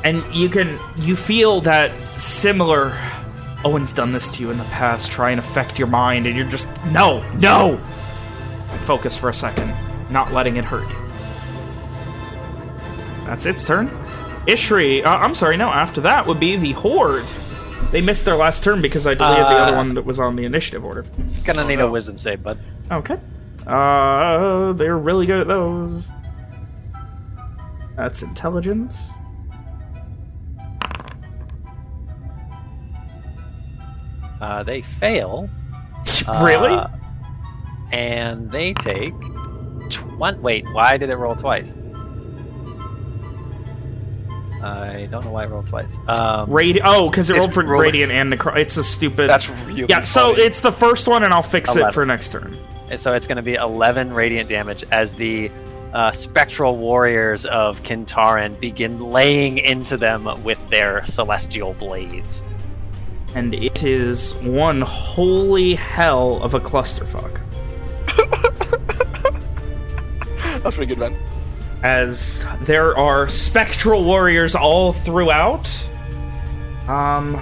and you can you feel that similar Owen's done this to you in the past, try and affect your mind, and you're just no, no. I Focus for a second, not letting it hurt you. That's its turn. Ishri, uh, I'm sorry, no, after that would be the Horde. They missed their last turn because I deleted the Uh, other one that was on the initiative order. Gonna need no. a wisdom save, bud. Okay. Uh, they're really good at those. That's intelligence. Uh, they fail. really? Uh, and they take. Twen- Wait, why did it roll twice? I don't know why it rolled twice. Um, Radi- oh, because it rolled for roll- radiant and necro. It's a stupid. That's really. yeah. So funny. it's the first one, and I'll fix it for next turn. so it's going to be 11 radiant damage as the uh, spectral warriors of Kintaran begin laying into them with their celestial blades. And it is one holy hell of a clusterfuck. That's pretty good, man. As there are spectral warriors all throughout. Um,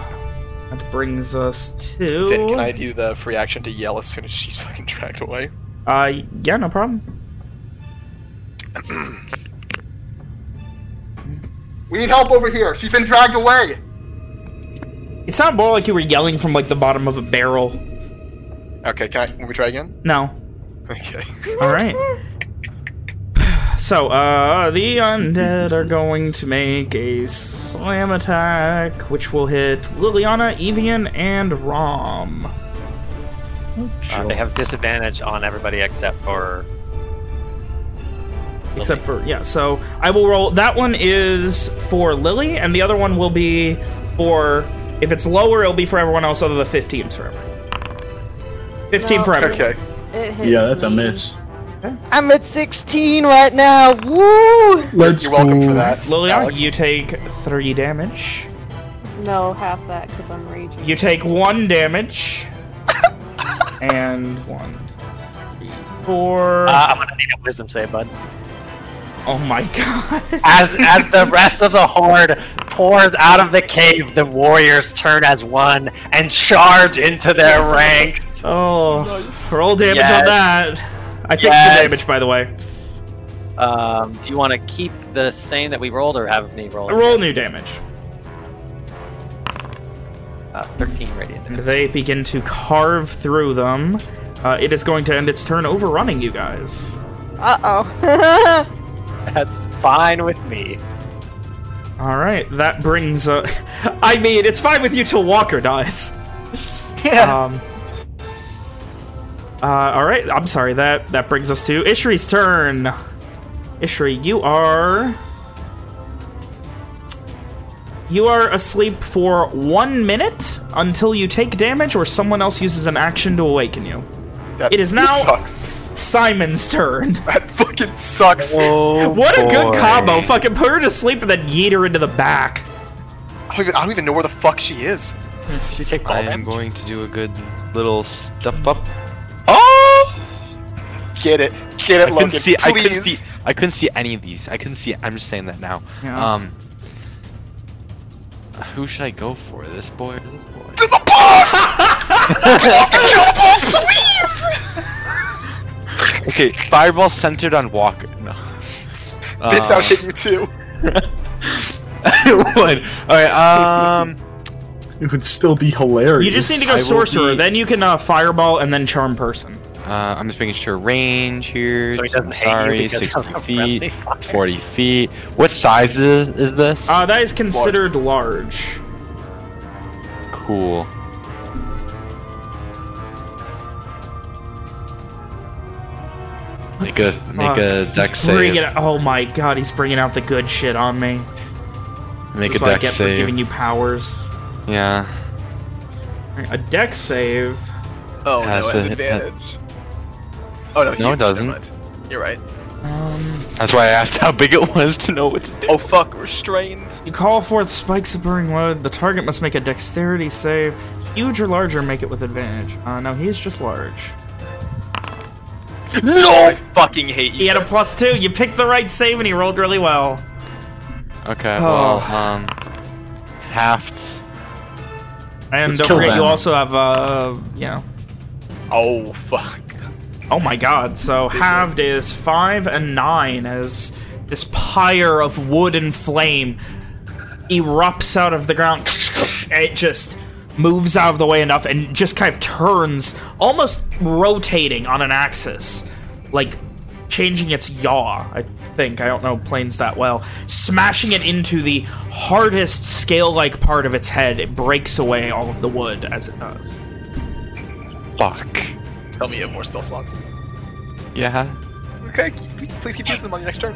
that brings us to. Finn, can I do the free action to yell as soon as she's fucking dragged away? Uh, yeah, no problem. We need help over here. She's been dragged away. It sounded more like you were yelling from like the bottom of a barrel. Okay, can I? Can we try again? No. Okay. All right. So, uh, the undead are going to make a slam attack, which will hit Liliana, Evian, and Rom. Uh, they have disadvantage on everybody except for. Except for, yeah, so I will roll. That one is for Lily, and the other one will be for. If it's lower, it'll be for everyone else other than 15 for everyone. 15 for everyone. Okay. Yeah, that's a me. miss. I'm at 16 right now. Woo! Let's You're welcome go. for that. Liliana, Alex. you take 3 damage. No, half that because I'm raging. You take 1 damage. and one, two, three, four. Uh, I'm going to need a wisdom save, bud. oh my god. As, as the rest of the horde pours out of the cave, the warriors turn as one and charge into their ranks. Oh, roll damage Yes. on that. I think Yes. the damage, by the way. Um, do you want to keep the same that we rolled, or have me roll? Roll new damage. Uh, Thirteen radiant. And they begin to carve through them. Uh, it is going to end its turn overrunning you guys. Uh oh. That's fine with me. All right, that brings. Uh, I mean, it's fine with you till Walker dies. Yeah. Um. Uh, all right, I'm sorry. That that brings us to Ishri's turn. Ishri, you are. You are asleep for one minute until you take damage or someone else uses an action to awaken you. That It is now sucks. Simon's turn. That fucking sucks. Oh, What a good combo. Fucking put her to sleep and then yeet her into the back. I don't, even, I don't even know where the fuck she is. Did you take fall I am damage? going to do a good little step up. Oh! Get it. Get I it, couldn't Logan. see. I couldn't see. I couldn't see any of these. I couldn't see. I'm just saying that now. Yeah. Um. Who should I go for? This boy or this boy? The boss! Kill the boss, please! Okay, fireball centered on Walker. No. Bitch, that would hit you too. it would. Alright, um. It would still be hilarious. You just need to go I sorcerer, be- then you can uh, fireball and then charm person. Uh, I'm just making sure range here. So he doesn't hate you Sorry, because 60 feet, 40 feet. What size is, is this? Uh, that is considered large. cool. Make a make a Fuck. deck He's save. it- oh my god, he's bringing out the good shit on me. Make this is a what I deck get for giving you powers. Yeah. Alright, A Dex save. Oh, Has no, it has a- advantage. Oh, no, No, you- it doesn't. You're right. Um, That's why I asked how big it was to know what to do. Oh, fuck, restrained. you call forth spikes of burning wood. The target must make a dexterity save. Huge or larger, make it with advantage. Uh, no, he's just large. No! I fucking hate you. He had a plus two. You picked the right save and he rolled really well. Okay, Oh. well, um, halved. And Let's don't kill forget, you also have, uh, you know... Oh, fuck. Oh my god, so halved is 5 and 9 as this pyre of wood and flame erupts out of the ground. It just moves out of the way enough and just kind of turns, almost rotating on an axis. Like changing its yaw, I think. I don't know planes that well. Smashing it into the hardest scale-like part of its head. It breaks away all of the wood as it does. Fuck. Tell me you have more spell slots. Yeah. Okay, keep- please keep using them on your next turn.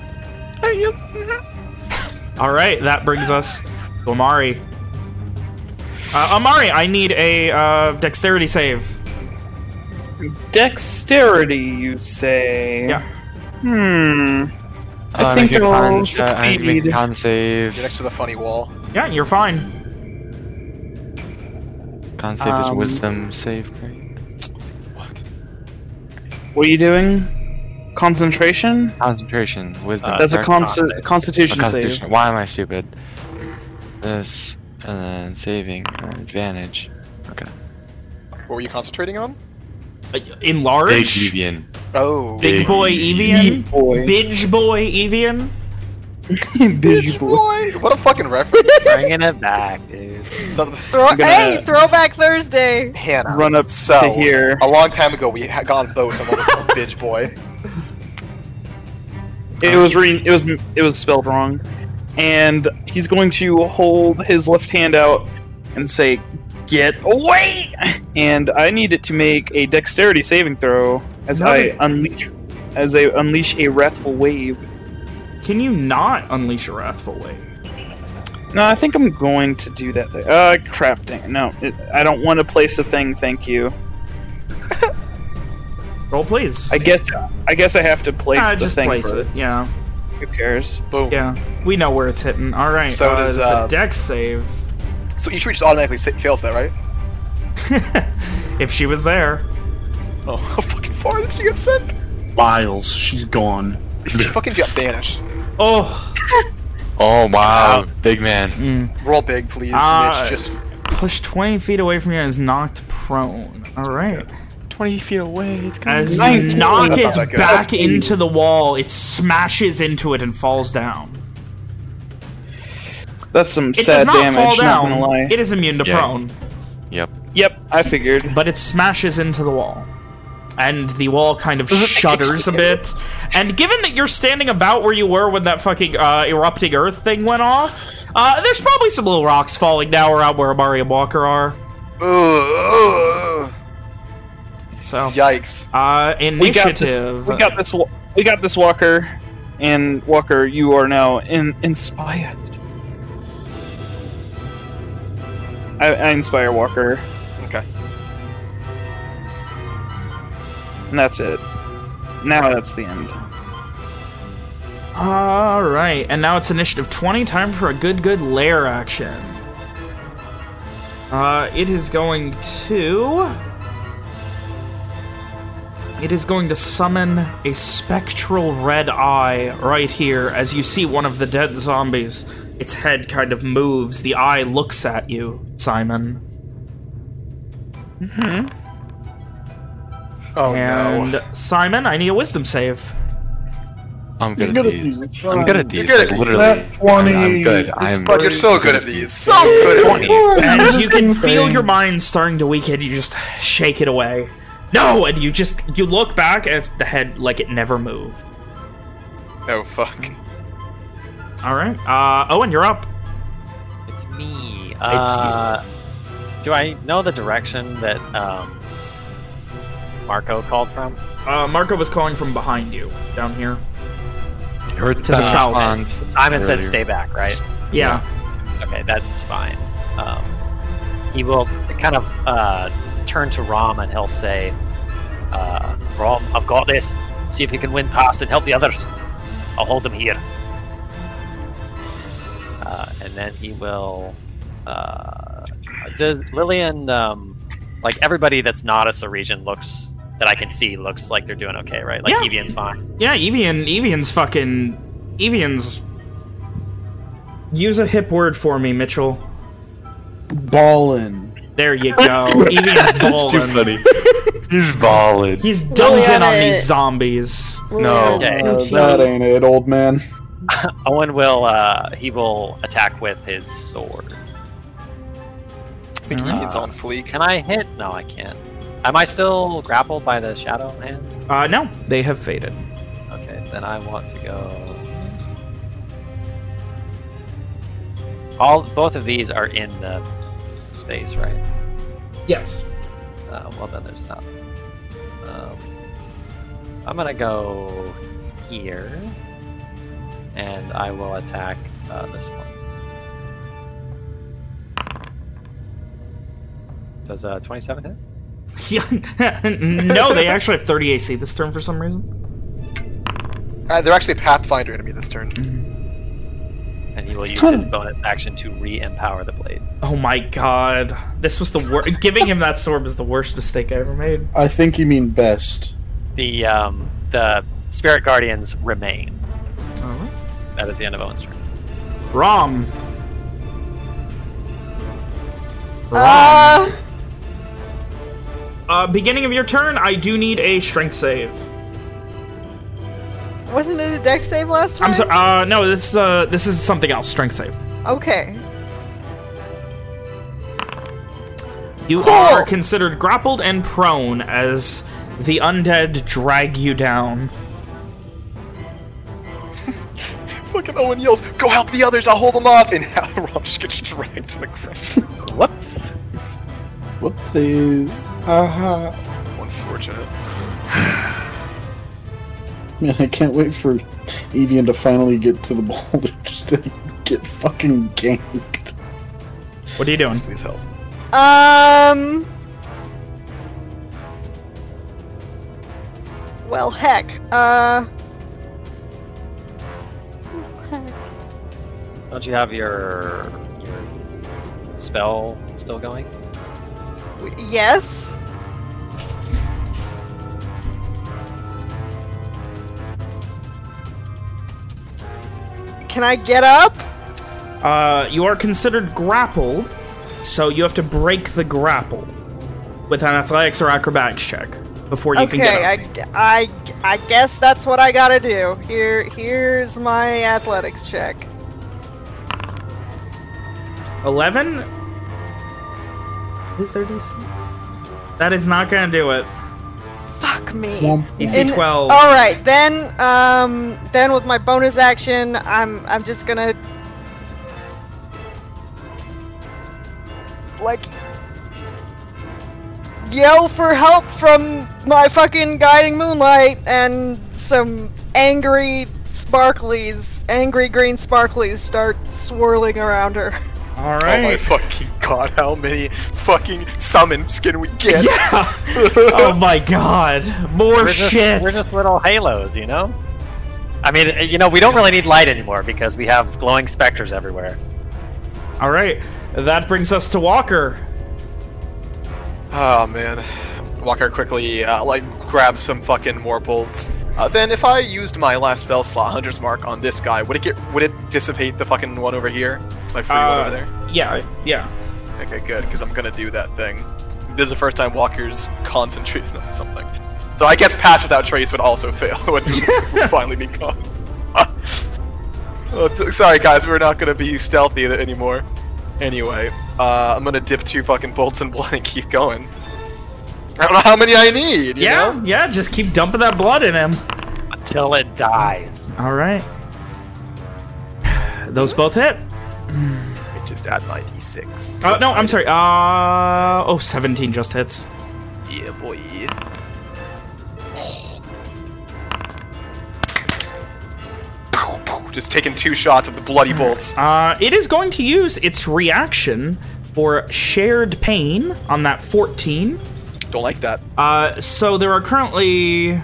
Mm-hmm. All right, that brings us to Amari. Uh, Amari, I need a uh, dexterity save. Dexterity, you say? Yeah. Hmm. I Uh, think make a I'll con, check- I make a succeed. con save. You're next to the funny wall. Yeah, you're fine. Con save is Um, wisdom save. Great. What? What are you doing? Concentration? Concentration, wisdom. Uh, That's a dark- con- consti- save. constitution, constitution. save. Why am I stupid? This and then saving uh, advantage. Okay. What were you concentrating on? Uh, In large, Big big, Evian. Oh. boy Evian, boy. Bidge boy Evian. Big boy. boy! What a fucking reference. Bringing it back, dude. Something- Throw- gonna- Hey, Throwback Thursday. Hannah. Run up So, to here. a long time ago, we had gone both. and one was called Bitch Boy. It was re- it was it was spelled wrong, and he's going to hold his left hand out and say, "Get away!" And I need it to make a dexterity saving throw as I unleash as I unleash a wrathful wave. Can you not unleash a wrathful wave? No, I think I'm going to do that. Thing. Uh, crap! Dang it. No, it, I don't want to place a thing. Thank you. Roll, please. I guess I guess I have to place Ah, the just thing place first. it. Yeah, Who cares? Boom. yeah. We know where it's hitting. All right. So uh, does, it's uh, a dex save. So each reach just automatically sa- fails that, right? if she was there. Oh, how fucking far did she get sent? Miles, she's gone. She fucking got banished. Oh, Oh wow, big man. Roll big, please. Uh, Mitch. Just Push 20 feet away from you and is knocked prone. Alright. 20 feet away. It's As you knock it not that good. back That's into the wall, it smashes into it and falls down. That's some It sad does not damage. fall down. lie. It is immune to Yeah. prone. Yep. Yep, I figured. But it smashes into the wall. And the wall kind of shudders a bit. And given that you're standing about where you were when that fucking uh, erupting earth thing went off, uh, there's probably some little rocks falling down around where Amari and Walker are. Ugh, ugh. So, Yikes. uh, We got this. initiative. We got this. We got this, Walker. And Walker, you are now in, inspired. I, I inspire Walker, Okay. and that's it. Now that's the end. All right, and now it's initiative 20. Time for a good, good lair action. Uh, it is going to... It is going to summon a spectral red eye right here as you see one of the dead zombies. Its head kind of moves. The eye looks at you, Simon. Mm-hmm. Oh and no. Simon, I need a wisdom save. I'm good You're at good at these. these, I'm good at You're these. good at like, literally. 20. I'm good. I'm Fuck, you're so good at these. So good at these. and you can feel your mind starting to weaken. You just shake it away. No, and you just you look back and it's the head like it never moved. Oh fuck. All right, uh, Owen, you're up. It's me. Uh, Do I know the direction that um, Marco called from? Uh, Marco was calling from behind you, down here. You heard To the south. response Simon said stay back, right? Yeah. Okay, that's fine. Um, he will kind of uh, turn to Rom and he'll say, uh, Rom, I've got this. See if you can win past and help the others. I'll hold them here. Uh, and then he will. Uh, does Lillian, um, like everybody that's not a Saresian looks that I can see looks like they're doing okay, right? Like Yeah. Evian's fine. Yeah, Evian, Evian's fucking, Evian's. Use a hip word for me, Mitchell. Ballin'. There you go. Evian's That's too balling. funny. He's balling. He's dunking on Liliana- these zombies. No. Okay. Uh, that ain't it, old man. Owen will uh, he will attack with his sword. Think Evian's on fleek. Can I hit? No, I can't. Am I still grappled by the shadow hand? Uh, no, they have faded. Okay, then I want to go. All both of these are in the space, right? Yes. Uh, well, then there's not. Um, I'm gonna go here, and I will attack uh, this one. Does uh, 27 hit? Yeah. no, they actually have 30 AC this turn for some reason. Uh, they're actually a Pathfinder enemy this turn. And he will use his bonus action to re-empower the blade. Oh my god. This was the worst. Giving him that sword was the worst mistake I ever made. I think you mean best. The um, the spirit guardians remain. Alright. That is the end of Owen's turn. Rom. Rom. Uh, Uh, beginning of your turn, I do need a strength save. Wasn't it a Dex save last time? I'm sorry. Uh, no, this uh, this is something else. Strength save. Okay. You Cool. are considered grappled and prone as the undead drag you down. Fucking Owen yells, "Go help the others! I'll hold them off!" And Rob just gets dragged to the ground. Whoops. Whoopsies. Aha. Unfortunate. Man, I can't wait for Evian to finally get to the boulder just to get fucking ganked. What are you doing? Please help. Um. Well, heck. Uh. Don't you have your your spell still going? Yes. Can I get up? Uh, you are considered grappled, so you have to break the grapple with an athletics or acrobatics check before you can get up. I, I, I guess that's what I gotta do. Here, here's my athletics check. 11? Is there DC? That is not gonna do it. Fuck me. DC In- 12. All right, then, um, then with my bonus action, I'm, I'm just gonna, like, yell for help from my fucking guiding moonlight and some angry sparklies, angry green sparklies start swirling around her. All Oh my fucking god, how many fucking summons can we get? Yeah. oh my god. More we're just, shit. We're just little halos, you know. I mean, you know, we don't really need light anymore because we have glowing specters everywhere. All right. That brings us to Walker. Oh man. Walker quickly uh, like grabs some fucking more bolts. Uh, then if I used my last spell slot, Hunter's Mark, on this guy, would it get would it dissipate the fucking one over here? My free one Uh, over there? Yeah, yeah. Okay, good, because I'm gonna do that thing. This is the first time Walker's concentrated on something. So I guess pass without trace would also fail. Would finally be gone. Oh, t- sorry guys, we're not gonna be stealthy anymore. Anyway, uh, I'm gonna dip two fucking bolts in blood and keep going. I don't know how many I need. You yeah, know? yeah, just keep dumping that blood in him. Until it dies. All right. Those both hit. Just add my d6. Uh, no, I'm sorry. Uh, oh, 17 just hits. Yeah, boy. Just taking two shots of the bloody bolts. Uh, it is going to use its reaction for shared pain on that 14. Don't like that. Uh, so there are currently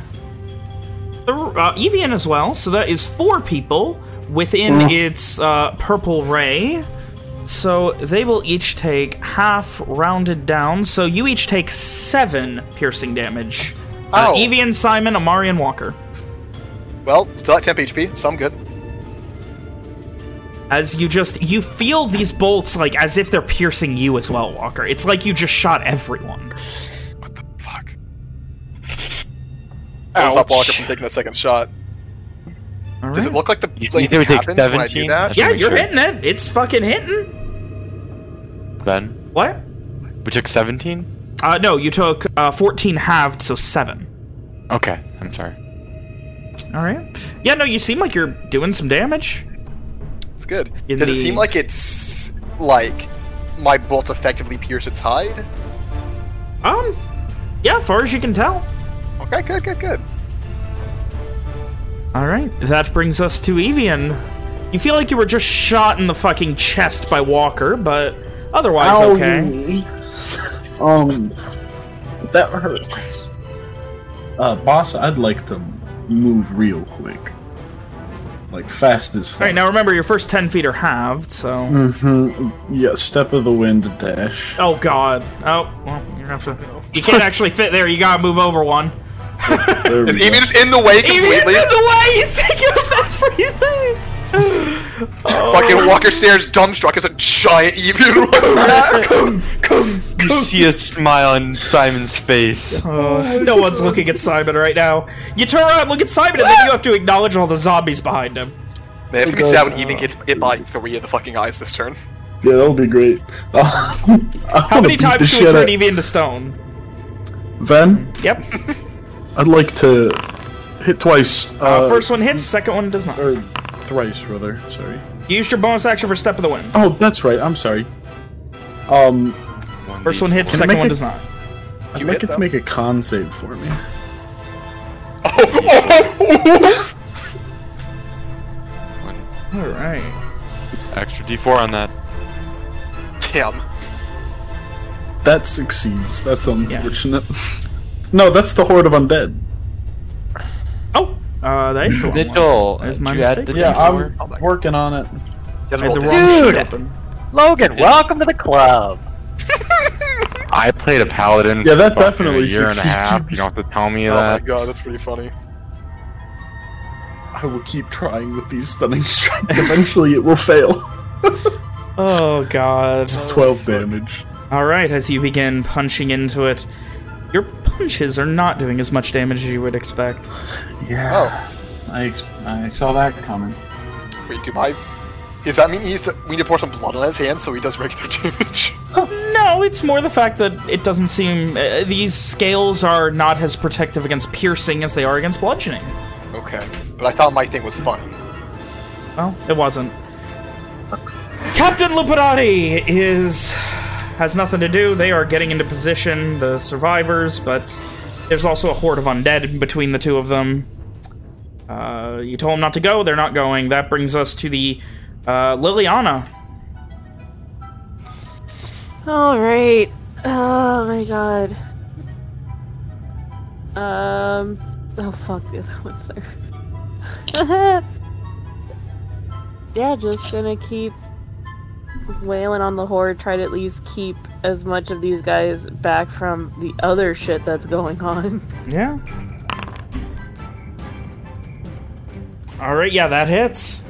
uh, Evian as well. So that is four people within Mm. its uh, purple ray. So they will each take half rounded down. So you each take seven piercing damage. Uh, Evian, Simon, Amari, and Walker. Well, still at temp HP, so I'm good. As you just you feel these bolts like as if they're piercing you as well, Walker. It's like you just shot everyone. I'll stop Walker from taking that second shot. All Does it look like the You like, think it would take happens when I do 17? that? Yeah, you're sure. hitting it. It's fucking hitting. Ben, What? we took 17? Uh, no, you took uh, 14 halved, so 7. Okay, I'm sorry. All right. Yeah, no, you seem like you're doing some damage. It's good. In Does it seem like it's like my bolt effectively pierce its hide? Um, yeah, far as you can tell. Okay, good, good, good. All right, that brings us to Evian. You feel like you were just shot in the fucking chest by Walker, but otherwise okay. Um, that hurts. Uh, boss, I'd like to move real quick, like fast as fuck. right, now remember your first 10 feet are halved, so. Mm -hmm. Yeah, step of the wind dash. Oh god. Oh, well, you're gonna have to. You can't actually fit there. You gotta move over one. There Is go. Evian just in the way Evian's completely? in the way. He's taking up that free thing. Fucking Walker stares dumbstruck as a giant Evian runs come, come, You see a smile on Simon's face. Uh, no one's looking at Simon right now. You turn around, look at Simon, and then you have to acknowledge all the zombies behind him. Man, it's gonna be sad when Evian gets hit by three of the fucking eyes this turn. Yeah, that'll be great. How many times do we turn Evie into stone? Ven, Yep. I'd like to hit twice. Uh, Uh, first one hits, second one does not. or thrice rather. Sorry. You used your bonus action for Step of the Wind. Oh, that's right. I'm sorry. Um, First one hits, second one it- does not. I'd You like hit, it to make a con save for me. One All right. extra d4 on that. Damn. That succeeds. That's unfortunate. no, that's the horde of undead. Oh, uh, that is the wrong one. That is my you add mistake. the Yeah, I'm working on it. I had the rolled wrong it. sheet Dude! Logan, welcome to the club. I played a paladin. Yeah, that for definitely a year and a half. You don't have to tell me Oh my god, that's pretty funny. I will keep trying with these stunning strikes. Eventually, it will fail. oh god. 12 damage. Alright, as you begin punching into it, your punches are not doing as much damage as you would expect. Yeah. Oh, I, ex- I saw that coming. wait, do my... Does that mean he needs to, we need to pour some blood on his hands so he does regular damage? No, it's more the fact that it doesn't seem... Uh, these scales are not as protective against piercing as they are against bludgeoning. okay. But I thought my thing was funny. Well, it wasn't. Captain Luperati is... has nothing to do. They are getting into position, the survivors, but there's also a horde of undead between the two of them. Uh, you told them not to go, they're not going. That brings us to the uh, Liliana. All right. Oh my god. Um. Oh fuck. The other one's there. yeah, just gonna keep wailing on the horde. Try to at least keep as much of these guys back from the other shit that's going on. Yeah. Alright, yeah, that hits.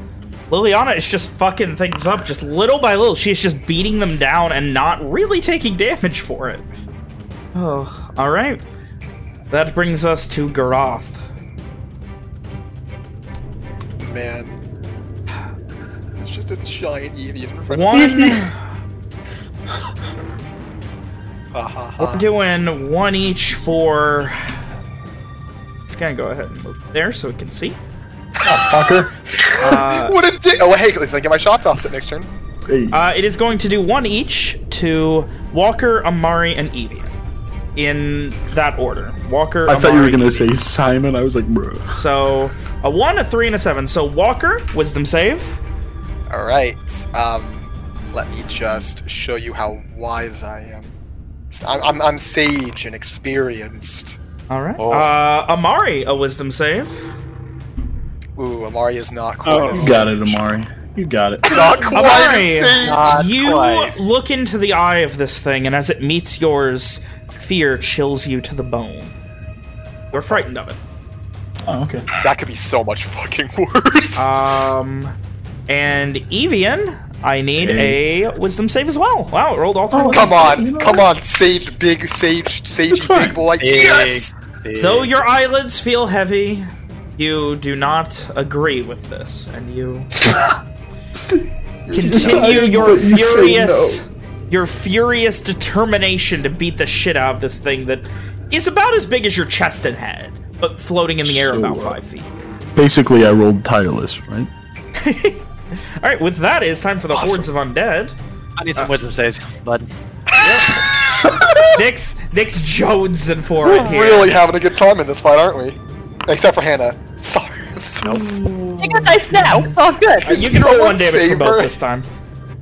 Liliana is just fucking things up, just little by little. She's just beating them down and not really taking damage for it. Oh, alright. That brings us to Garoth. Man. It's just a giant Evian in front One. of me. Ha ha We're doing one each for. It's gonna go ahead and move there so it can see. Oh, fucker. Uh, What a dick! Oh, hey, at least I get my shots off the next turn. Uh, it is going to do one each to Walker, Amari, and Evian. In that order. Walker, I thought you were gonna Evian. say Simon. I was like, bro. So, a 1, a 3, and a 7. So, Walker, Wisdom save. Alright, um, let me just show you how wise I am. I'm, I'm, I'm sage and experienced. Alright. Oh. Uh, Amari, a Wisdom save. Ooh, Amari is not quite Oh, as you got it, Amari. You got it. Not quite Amari, as sage. Not you quite. look into the eye of this thing, and as it meets yours, fear chills you to the bone. You're frightened of it. Oh, okay. That could be so much fucking worse. Um, and Evian, I need Hey. a wisdom save as well. Wow, it rolled all three. Oh, come on, you know come on, sage, big sage, sage, big boy. Yes! Though your eyelids feel heavy, you do not agree with this, and you continue your But you say furious, your furious determination to beat the shit out of this thing that is about as big as your chest and head, but floating in the air So, about uh, five feet. Basically, I rolled tireless, right? All right, with that, it's time for the hordes of undead. I need some wisdom saves, bud. Nick's Nick's jonesing for We're it here. really having a good time in this fight, aren't we? Except for Hannah. Sorry. You got dice now. It's all good. Uh, you can roll one Someone damage for both this time.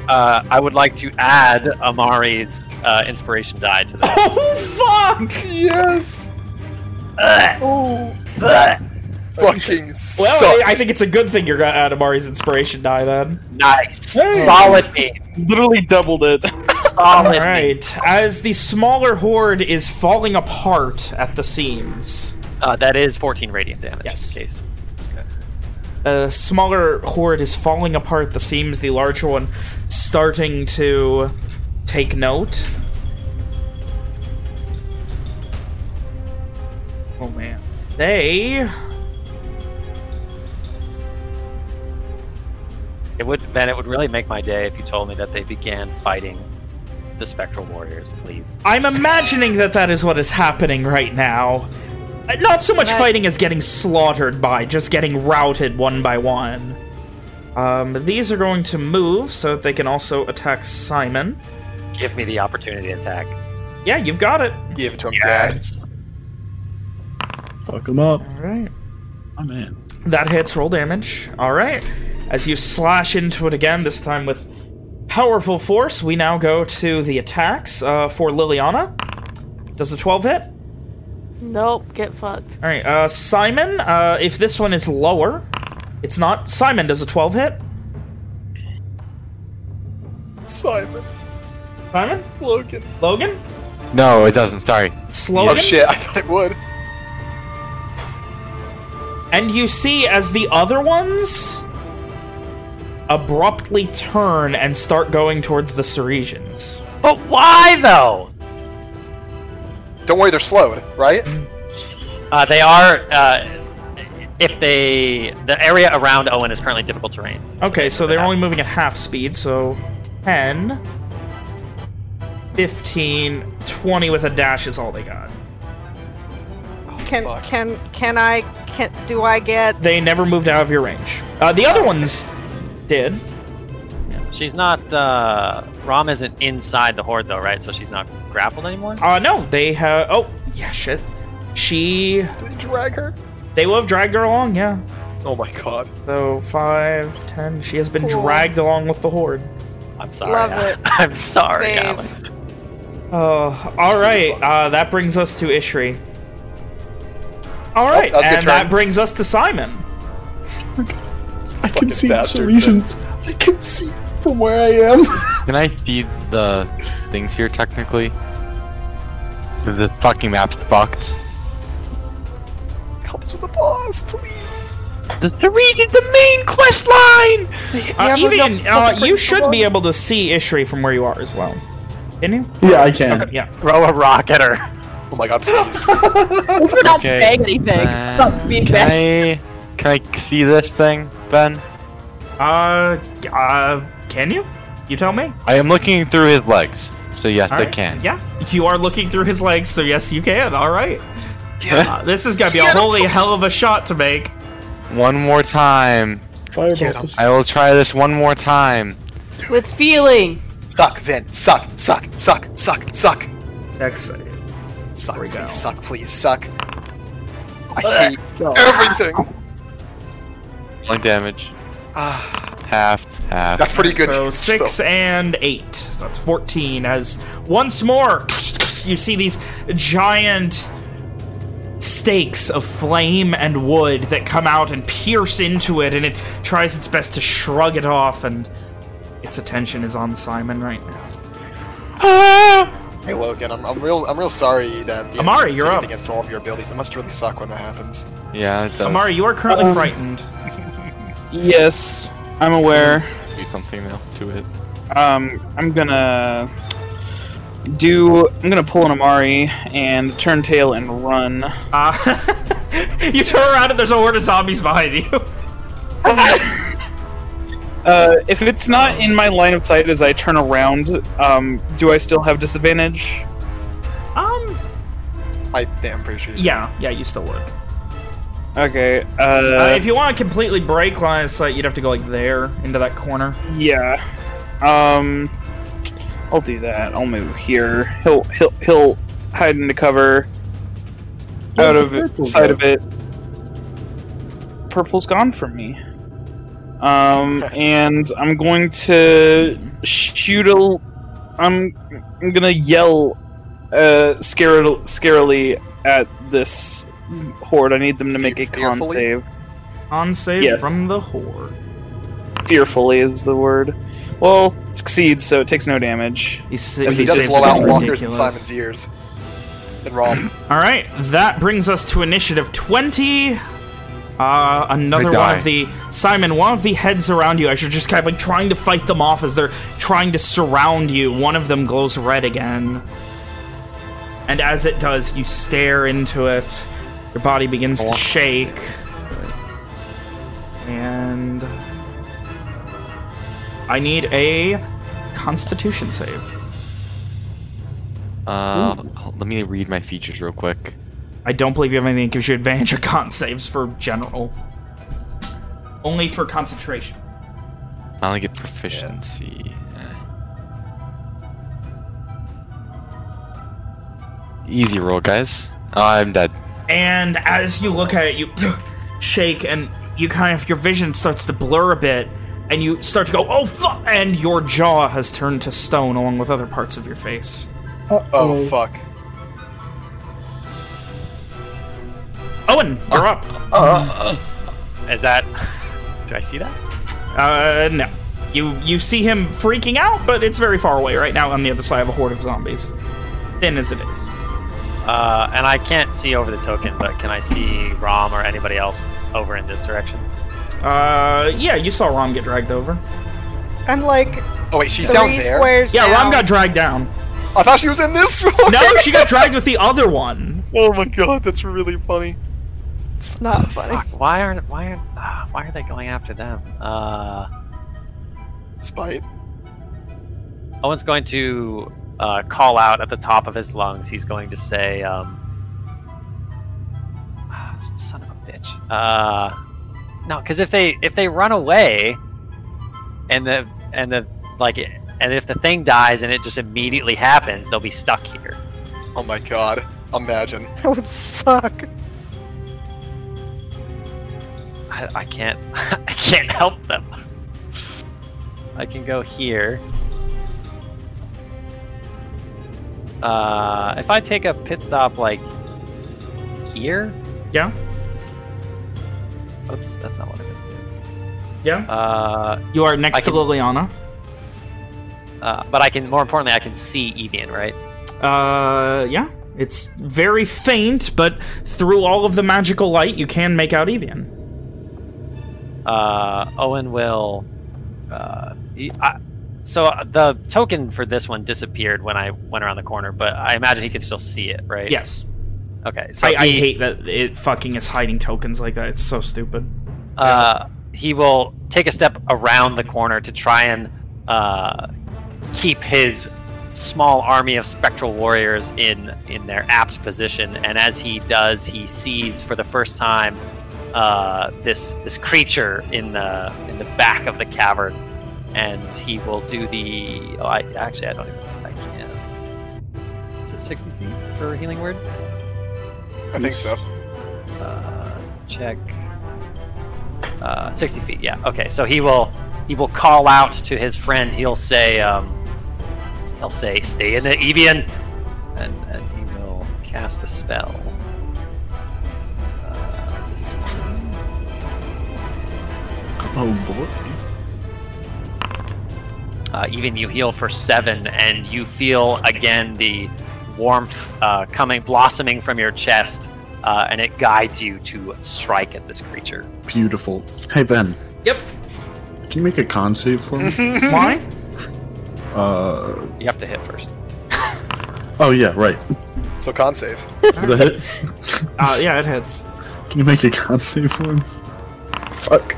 Uh, I would like to add Amari's uh, inspiration die to this. Oh fuck! Yes! Ugh. Ugh. Fucking Well, sucks. I, I think it's a good thing you're gonna add Amari's inspiration die then. Nice. Hey. Solid me. Literally doubled it. Solid All me. right, as the smaller horde is falling apart at the seams, Uh, that is 14 radiant damage. Yes. In case. a smaller horde is falling apart at the seams. The larger one starting to take note. Oh man, they It would then it would really make my day if you told me that they began fighting the spectral warriors. Please. I'm imagining that that is what is happening right now. Uh, Not so much fighting as getting slaughtered by, just getting routed one by one. Um, these are going to move so that they can also attack Simon. Give me the opportunity to attack. Yeah, you've got it. Give it to him, Dad. Fuck him up. All right. I'm in. That hits roll damage. All right. As you slash into it again, this time with powerful force, we now go to the attacks uh, for Liliana. Does a 12 hit? Nope, get fucked. All right, uh, Simon, uh, if this one is lower, it's not. Simon, does a 12 hit? Simon. Simon? Logan. Logan? No, it doesn't. Sorry. Slogan? Oh shit, I thought it would. And you see as the other ones abruptly turn and start going towards the Ceresians. But why though? Don't worry, they're slowed, right? Uh, they are. Uh, if they, the area around Owen is currently difficult terrain. Okay, so they're only moving at half speed, so 10, 15, 20 with a dash is all they got. Can can can I can do I get They never moved out of your range. Uh, the other ones did. She's not. Uh, Rom isn't inside the horde though, right? So she's not grappled anymore. Uh, no, they have. Oh, yeah, shit. She. Did drag her? They will have dragged her along, yeah. Oh my god. So, five, ten. She has been Cool. dragged along with the horde. I'm sorry. Love it. I'm sorry, Fave. Alex. Oh, alright. Uh, that brings us to Ishri. Alright, Oh, that was a good and that brings us to Simon. I can see bastard. the regions. I can see from where I am. Can I feed the things here technically? The, the fucking map's fucked. Help us with the boss, please. This the region, the main quest line. Uh, have Evian, uh, you should be able to see Ishri from where you are as well. Can you? yeah, I can. Okay, yeah. Throw a rock at her. Oh my god, please. We're not Okay. saying anything. Uh, Not being can bad. I can I see this thing, Ben? Uh, uh, can you? You tell me. I am looking through his legs, so yes, All I can. Yeah, you are looking through his legs, so yes, you can. All right. Yeah. Uh, this is gonna be a Get him. holy hell of a shot to make. One more time. Fireball. I will try this one more time. With feeling. Suck, Vin. Suck, suck, suck, suck, suck. Dex save. Suck, please, go. suck, please, suck. I hate everything. One damage. Ah, Halved. Half. that's pretty good. So six and eight. So that's fourteen. As once more, you see these giant stakes of flame and wood that come out and pierce into it, and it tries its best to shrug it off, and its attention is on Simon right now. Hey Logan, I'm, I'm real I'm real sorry that the Amari, you're saved up. against all of your abilities. It must really suck when that happens. Yeah, it does. Amari, you are currently Um, frightened. Yes, I'm aware. do something now to it. Um, I'm gonna do. I'm gonna pull an Amari and turn tail and run. Uh, you turn around and there's a horde of zombies behind you. Uh, if it's not in my line of sight as I turn around, um, do I still have disadvantage? Um, I yeah, I'm pretty sure. yeah, yeah, you still would. Okay. Uh, Uh, if you want to completely break line of sight, you'd have to go like there into that corner. yeah. Um, I'll do that. I'll move here. He'll he'll he'll hide into cover. Out of purple sight of it. Purple's gone from me. Um, and I'm going to shoot a. I'm I'm gonna yell, uh, scarily, scarily at this horde. I need them to make a con Fearfully? save. On save Yes. from the horde. Fearfully is the word. Well, succeeds, so it takes no damage. These, As He he does saves blow out getting walkers in ridiculous. Simon's ears. And Rom. All right, that brings us to initiative 20. Uh, another I one die. of the Simon, one of the heads around you as you're just kind of like trying to fight them off as they're trying to surround you. One of them glows red again, and as it does, you stare into it. Your body begins to shake, and I need a Constitution save. Uh, let me read my features real quick. I don't believe you have anything that gives you advantage of con saves for general. Only for concentration. I only get proficiency. Eh. Easy roll, guys. Oh, I'm dead. And as you look at it, you shake and you kind of, your vision starts to blur a bit. And you start to go, oh fuck! And your jaw has turned to stone along with other parts of your face. Uh Oh fuck. Owen, you're up. Is that? Do I see that? Uh, no. You you see him freaking out, but it's very far away right now on the other side of a horde of zombies. Thin as it is. Uh, and I can't see over the token, but can I see Rom or anybody else over in this direction? Uh, yeah, you saw Rom get dragged over. I'm like Oh wait, she's three down there. squares Yeah, down. Rom got dragged down. I thought she was in this room. No, she got dragged with the other one. Oh my god, that's really funny. It's not funny. Fuck, why aren't why aren't uh, why are they going after them? Uh, Spite. Owen's going to uh, call out at the top of his lungs. He's going to say, um, "Son of a bitch." Uh, no, because if they if they run away, and the and the like, and if the thing dies and it just immediately happens, they'll be stuck here. Oh my god. Imagine. That would suck. I, I can't I can't help them. I can go here. Uh, if I take a pit stop like here, Yeah, oops, that's not what I did. yeah. Uh, You are next I to can- Liliana. uh, but I can more importantly I can see Evian, right? Uh, yeah. It's very faint, but through all of the magical light, you can make out Evian. Uh, Owen will. Uh, he- I, so uh, the token for this one disappeared when I went around the corner, but I imagine he could still see it, right? Yes. Okay. So I, I hate that it fucking is hiding tokens like that. It's so stupid. uh, he will take a step around the corner to try and uh, keep his small army of spectral warriors in in their apt position. And as he does, he sees for the first time uh, this this creature in the in the back of the cavern, and he will do the. Oh, I actually I don't even I can. Is it sixty feet for a healing word? I think so. Uh, check. Uh, 60 feet. Yeah. Okay. So he will he will call out to his friend. He'll say um, he'll say stay in the Evian, and, and he will cast a spell. Uh, this one. Oh boy. Uh, Evian you heal for seven, and you feel again the warmth uh, coming, blossoming from your chest, uh, and it guides you to strike at this creature. Beautiful. Hey Ben, Yep. can you make a con save for me? Why? uh You have to hit first. oh yeah, right. So con save. Is that it? Uh, yeah, it hits. Can you make a con save for me? Fuck.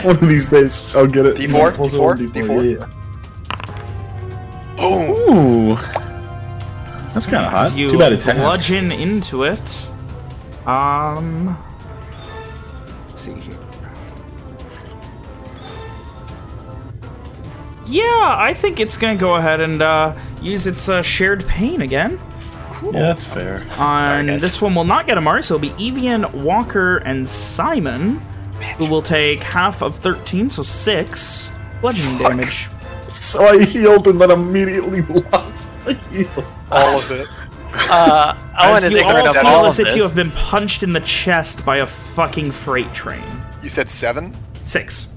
One of these days, I'll get it. D4? Also on D4? Yeah, Boom. yeah. Ooh. That's kind of hot. As you Too bad it's half. bludgeon into it. Um, let's see here. Yeah, I think it's gonna go ahead and uh, use its uh, shared pain again. Yeah, that's fair. On guys. this one will not get a mark, so it'll be Evian, Walker, and Simon, who will take half of 13, so 6 bludgeoning damage. So I healed and then immediately lost the heal. All of it. Uh, Owen As is you ignorant all of feel all as of if you have been punched in the chest by a fucking freight train. You said seven? 6.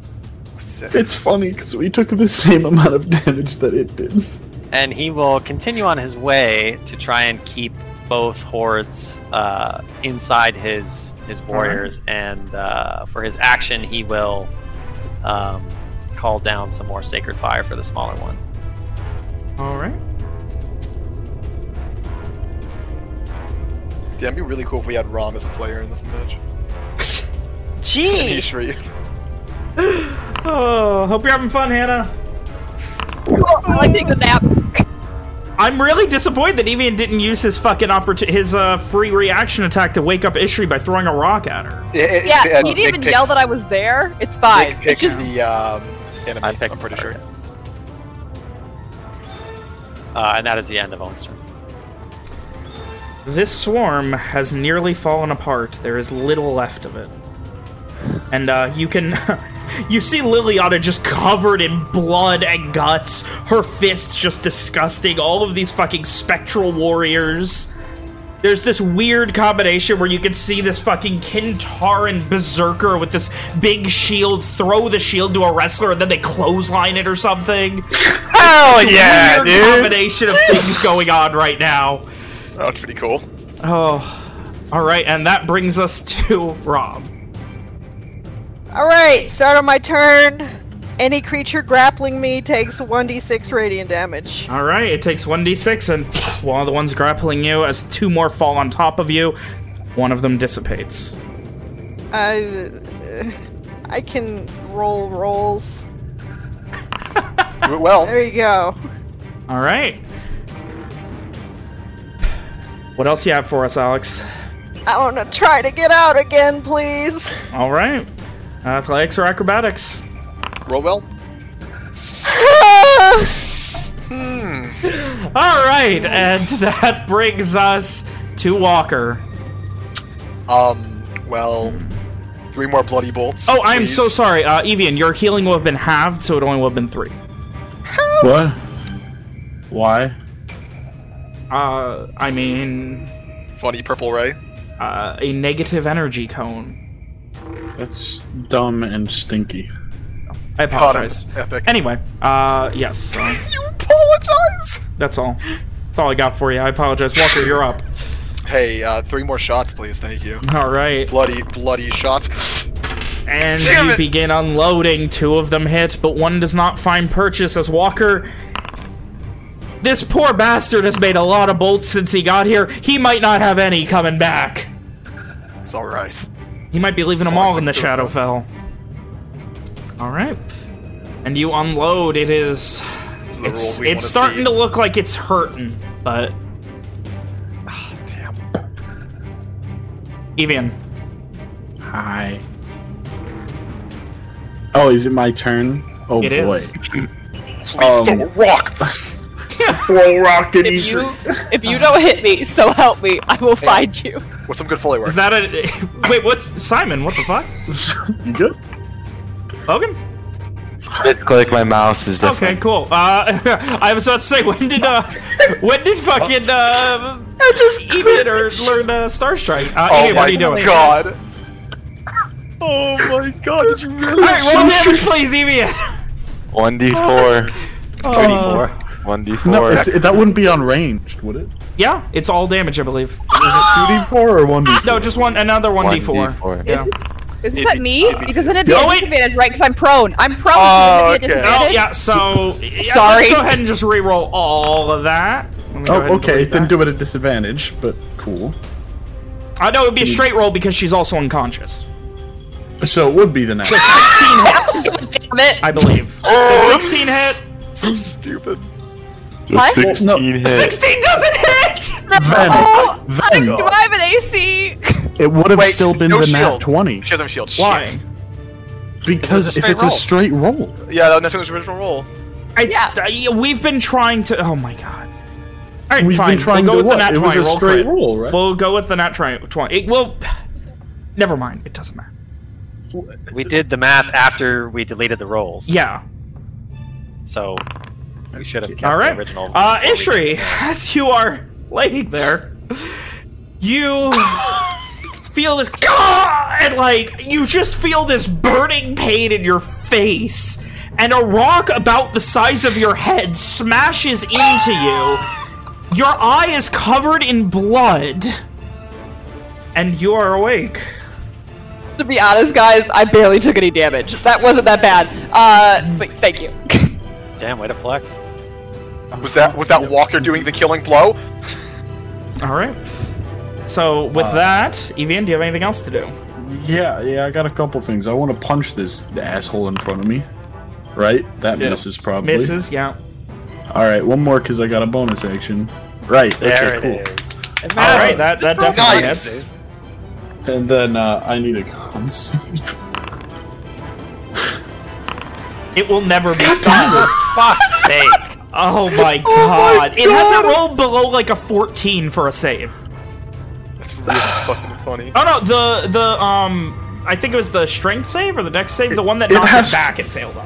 Six. It's funny because we took the same amount of damage that it did. and he will continue on his way to try and keep both hordes uh, inside his his warriors. And uh, for his action, he will um, call down some more sacred fire for the smaller one. Alright. Damn, it'd be really cool if we had Rom as a player in this match. And Gee. Ishri. Oh, hope you're having fun, Hannah. I like taking a nap. I'm really disappointed that Evian didn't use his fucking opportu- his uh, free reaction attack to wake up Ishri by throwing a rock at her. It, it, Yeah, it- he didn't even picks- yell that I was there. It's fine. Nick It picks just the um, enemy. I picked I'm pretty sure. Uh, and that is the end of Owen's turn. This swarm has nearly fallen apart. There is little left of it. And uh, you can... you see Liliana just covered in blood and guts. Her fists just disgusting. All of these fucking spectral warriors. There's this weird combination where you can see this fucking Kintaran berserker with this big shield throw the shield to a wrestler and then they clothesline it or something. Hell It's a weird combination of things going on right now. It's pretty cool. Oh, all right, and that brings us to Rob. All right, start on my turn. Any creature grappling me takes 1d6 radiant damage. All right, it takes 1d6, and while of the ones grappling you, as two more fall on top of you, one of them dissipates. Uh, I can roll rolls. Do it well. There you go. All right. What else you have for us, Alex? I want to try to get out again, please. All right. Athletics or acrobatics? Roll well. Hmm. All right, and that brings us to Walker. Um. Well, three more bloody bolts. Oh, I'm please. so sorry. Uh, Evian, your healing will have been halved, so it only will have been three. What? Why? Uh, I mean, Funny purple ray. uh, a negative energy cone. That's dumb and stinky. I apologize. Epic. Anyway, uh, yes, so You apologize. that's all. That's all I got for you. I apologize. Walker, you're up. Hey, uh, three more shots, please. Thank you. All right. Bloody, bloody shots. And Damn you it. begin unloading. Two of them hit, but one does not find purchase as Walker. This poor bastard has made a lot of bolts since he got here. He might not have any coming back. It's all right. He might be leaving them all in the Shadowfell. All right. And you unload. It is. This is the It's it's starting see. to look like it's hurting, but Ah, Damn. Evian. Hi. Oh, is it my turn? Oh It boy. is. Please don't rock. Throw rock at If you if you don't hit me, so help me, I will find you. What's some good fully work? Is that a wait? What's Simon? What the fuck? You good? Logan? Click my mouse is different. Okay, cool. Uh, I was about to say, when did uh, when did fucking uh, just eat it or learn uh, Star Strike? Uh, oh Evian, my what are you doing? Oh my god. Oh my god, it's All really right, roll damage, please, Evian. One d four. Uh, One d No, four. it's, that wouldn't be on unranged, would it? yeah, it's all damage, I believe. Is it two d four or one d four? No, just one, another one d four. 1d4. Yeah. Is this If at me? if it- Because then it'd be Oh, a wait. disadvantage, right? Because I'm prone. I'm prone. Oh, so it'd be a okay. Oh, yeah. So, yeah, Sorry. let's go ahead and just re-roll all of that. Let me go ahead Oh, okay. delete Then that. do it at disadvantage, but cool. I know it'd be a straight roll because she's also unconscious. So it would be the next. So 16 hits, Damn it. I believe. Oh. 16 hit. so stupid. What? Sixteen No. hit. 16 doesn't hit. Then, Oh, I, do I have an AC? it would have Wait, still been no the nat twenty She doesn't have shield. Why? Shit. because It's if straight it's a straight roll, Yeah, that was the original roll. It's, uh, we've been trying to. Oh my god. All right, we've fine. been trying we'll go to with what? the nat It was a roll straight crit. roll, right? We'll go with the nat 20. 20. It will. Never mind. It doesn't matter. We did the math after we deleted the rolls, Yeah. so we should have kept All right. the original. Uh, Ishri, as you are laying there, you feel this, and like you just feel this burning pain in your face, and a rock about the size of your head smashes into you. Your eye is covered in blood, and you are awake. To be honest, guys, I barely took any damage. That wasn't that bad. Uh, but thank you. Damn, way to flex. Was that was that Walker doing the killing blow? All right. So with Uh, that, Evian, do you have anything else to do? yeah, yeah. I got a couple things. I want to punch this asshole in front of me. Right, that Yeah. misses probably. Misses, yeah. All right, one more because I got a bonus action. Right, There okay, cool. it is. All right, that that definitely Nice. hits. And then uh, I need a con save. It will never be stopped. Fuck's sake. Oh my god. It hasn't rolled below like a 14 for a save. That's really fucking funny. Oh no, the the um I think it was the strength save or the dex save, the one that It knocked has- it back it failed on.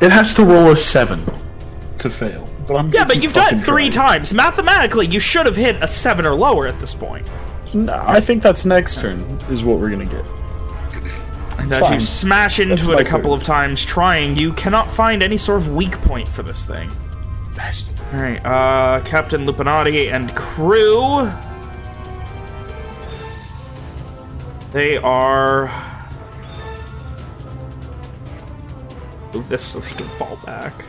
It has to roll a seven to fail. But I'm Yeah, but you've done it three trying. times. Mathematically, you should have hit a 7 or lower at this point. No, I think that's next turn is what we're gonna get. And as you smash into That's it a couple of times trying, you cannot find any sort of weak point for this thing. Best. Alright, uh, Captain Lupinati and crew. They are Move this so they can fall back.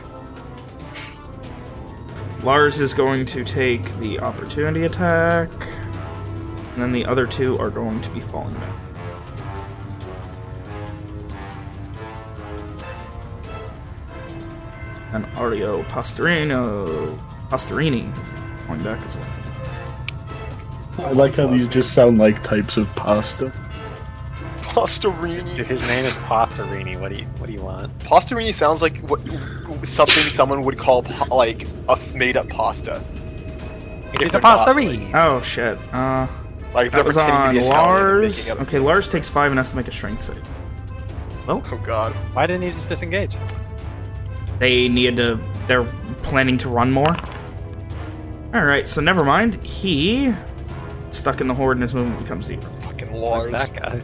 Lars is going to take the opportunity attack. And then the other two are going to be falling back. And Ario Pastorino Pastorini is falling back as well. I like how these just sound like types of pasta. Pastorini. Dude, his name is Pastorini. What do you What do you want? Pastorini sounds like what something someone would call pa- like a made-up pasta. It's a they're not, Pastorini. Oh shit. Uh Like, that was on to be Lars. Okay, Lars takes five and has to make a strength save. Oh god. Why didn't he just disengage? They needed to. They're planning to run more. All right, so never mind. He stuck in the horde and his movement becomes zero. Fucking Lars. That guy.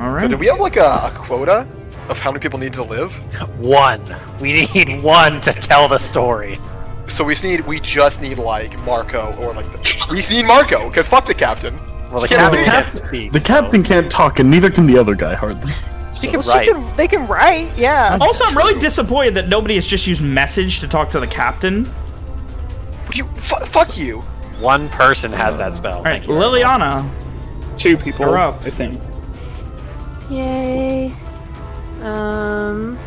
All right. So do we have like a, a quota of how many people need to live? One. We need one to tell the story. So we just need we just need like Marco or like the, we just need Marco because fuck the captain. Well, the She captain speak. can't speak. The captain can't talk, and neither can the other guy hardly. She can, right. she can, they can write, yeah. Also, I'm really disappointed that nobody has just used message to talk to the captain. You fu- fuck you. One person has that spell. All right, Thank you. Liliana, Two people. You're up. I think. Yay. Um.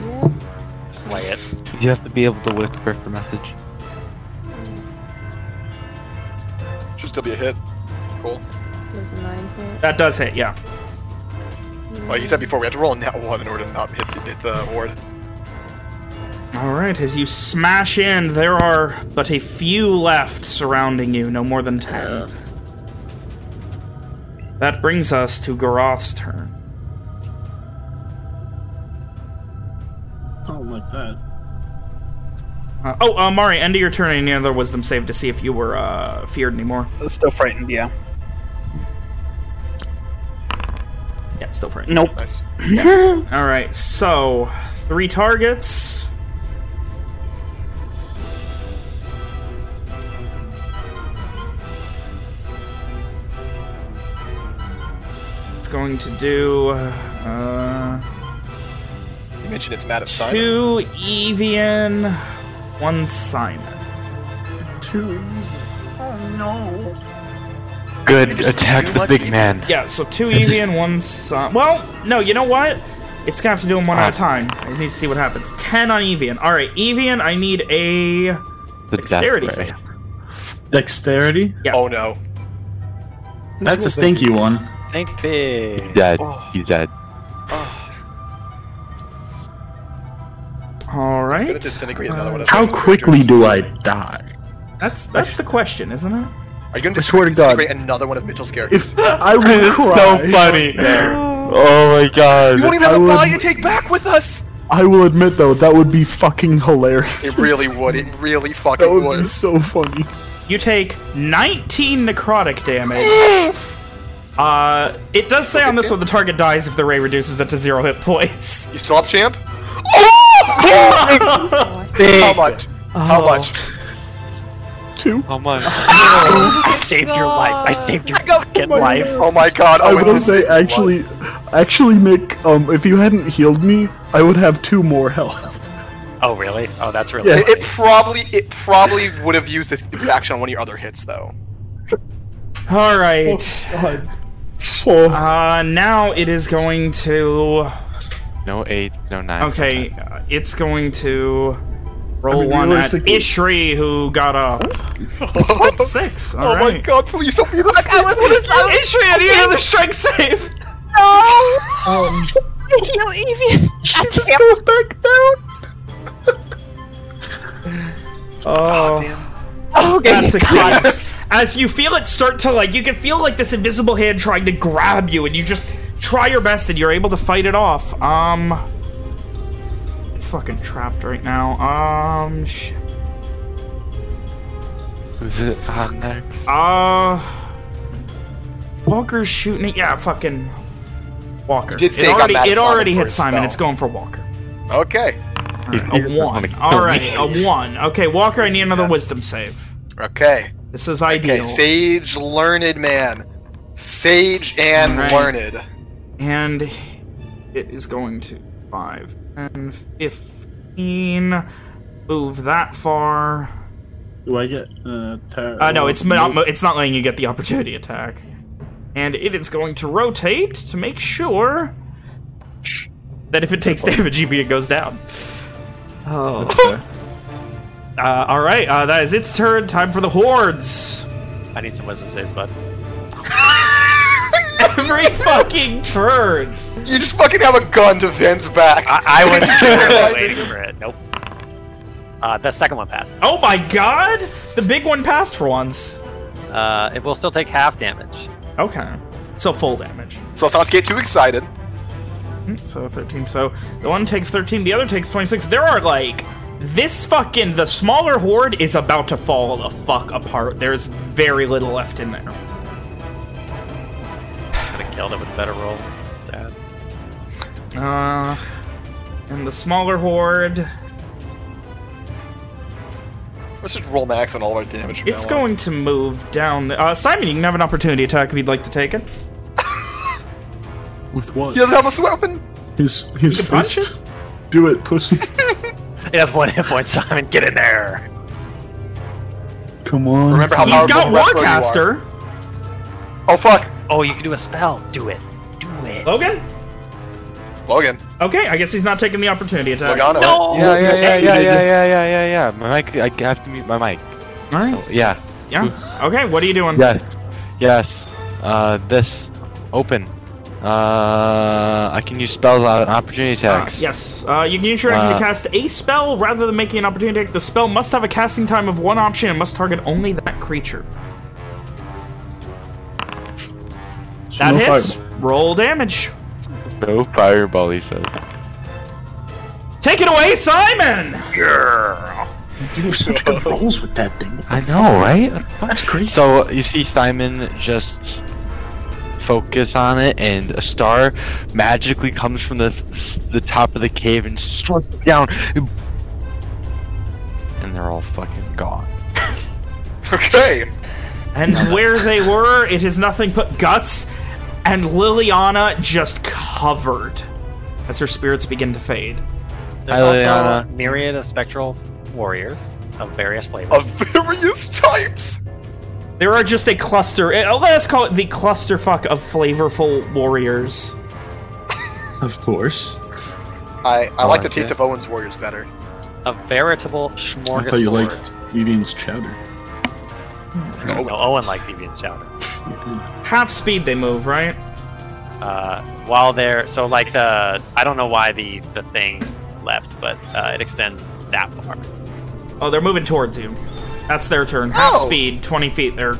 Yeah. Slay it. You have to be able to whisper for message. Should still be a hit. Cool. Does a nine hit? that does hit. Yeah. Like he said before, we have to roll a net one in order to not hit the, hit the horde. All right, as you smash in, there are but a few left surrounding you, no more than ten. That brings us to Garoth's turn. Oh, like that. Uh, oh, uh, Mari, end of your turn. and Any other wisdom save to see if you were uh, feared anymore? Still frightened, yeah. Yeah, still frightened. Nope. Nice. All right, so three targets. It's going to do uh, You mentioned it's mad at Simon. two Evian, one Simon. Two. Good. Attack the big man. Yeah, so two Evian, one Simon. Well, no, you know what? It's gonna have to do them one at a ah. time. I need to see what happens. Ten on Evian. All right, Evian, I need a The dexterity save. Dexterity? Yeah. Oh no. That's a stinky one. Think big. Dead. Oh. He's dead. Oh. All I'm gonna disintegrate another one. Uh, How quickly do I die? That's that's the question, isn't it? Are you going to I swear to God. another one of Mitchell's characters? If I would cry. Oh my god. you won't even I have a would- body to take back with us. I will admit though, that would be fucking hilarious. It really would. It really fucking would That would. be so funny. You take 19 necrotic damage. Uh, it does say on this one the target dies if the ray reduces it to zero hit points. You still up, champ? Big. How much? How Oh. much? Two. How much? I saved your life. I saved your fucking life. Oh my god! I Owen will just say, saved my life. actually, actually, Mick, um, if you hadn't healed me, I would have two more health. Oh really? Oh, that's really. Yeah. It, it probably, it probably would have used the reaction on one of your other hits, though. All right. Oh, Uh, now it is going to. No eight, no nine. Okay, uh, it's going to roll I mean, one at Ishri, who got a what? six. All oh my god! Please don't be the. I was gonna say. Ishri, I need another strength save. No! um, Heal Evian! she just goes back down. Oh. Oh Okay, That succeeds. As you feel it start to like, you can feel like this invisible hand trying to grab you, and you just try your best, and you're able to fight it off. Um, it's fucking trapped right now. Um, shit. Who's it on next? Uh, Walker's shooting it. Yeah, fucking Walker. Did it say it already, it already hit Simon. spell. It's going for Walker. Okay. He's A one. gonna All me. right, a one. Okay, Walker, I need another wisdom save. Okay. This is ideal. Okay. Sage, learned man. Sage and Alright. learned. And it is going to 5, 10, 15. Move that far. Do I get uh, tar- Uh, no, it's not. It's not letting you get the opportunity attack. And it is going to rotate to make sure that if it takes damage, EB it goes down. Oh. uh, all right, uh, that is its turn. Time for the hordes. I need some wisdom saves, bud. Every fucking turn. You just fucking have a gun to Vin's back. I, I was literally waiting for it. Nope. Uh, the second one passes. Oh my god! The big one passed for once. Uh, it will still take half damage. Okay. So full damage. So let's not get too excited. Mm, So 13. So the one takes 13, the other takes 26. There are like. This fucking. The smaller horde is about to fall the fuck apart. There's very little left in there. Could killed it with a better roll. Dad. Uh. And the smaller horde. Let's just roll max on all of our damage. It's now on. going to move down. Uh, Simon, you can have an opportunity attack if you'd like to take it. With what? He doesn't have a weapon. His his You can punch fist. Do it, pussy. It has one hit point, Simon. Get in there. Come on. Remember how He's powerful got a wrestler you are. Warcaster. Oh fuck, Oh, you can do a spell. Do it. Do it. Logan? Logan. Okay, I guess he's not taking the opportunity attack. Logano. No. Yeah, yeah, yeah, yeah, yeah, yeah, yeah, yeah, yeah. My mic. I have to mute my mic. Alright. So, yeah. Yeah. Okay, what are you doing? Yes. Yes. Uh, this open. Uh, I can use spells on opportunity Uh, attacks. yes. Uh, you can use your action Uh, to cast a spell rather than making an opportunity attack. The spell must have a casting time of one option and must target only that creature. That no hits. fire- Roll damage. No fireball, he said. Take it away, Simon! You have such good rolls with that thing. I know, right? That's crazy. So you see Simon just focus on it, and a star magically comes from the the top of the cave and strikes down, and they're all fucking gone. Okay. And where they were, it is nothing but guts and Liliana just covered as her spirits begin to fade. There's Hi, also Liliana. a myriad of spectral warriors of various flavors. Of various types. There are just a cluster. eh, Let's call it the clusterfuck of flavorful warriors. Of course. I, I like the taste it. of Owen's Warriors better. a veritable smorgasbord. I thought you liked Evian's chowder. No, Owen likes Evian's chowder. Half speed they move, right? Uh, while they're so like the I don't know why the the thing left, but uh, it extends that far. Oh, they're moving towards you. That's their turn. Half Oh. speed, 20 feet. They're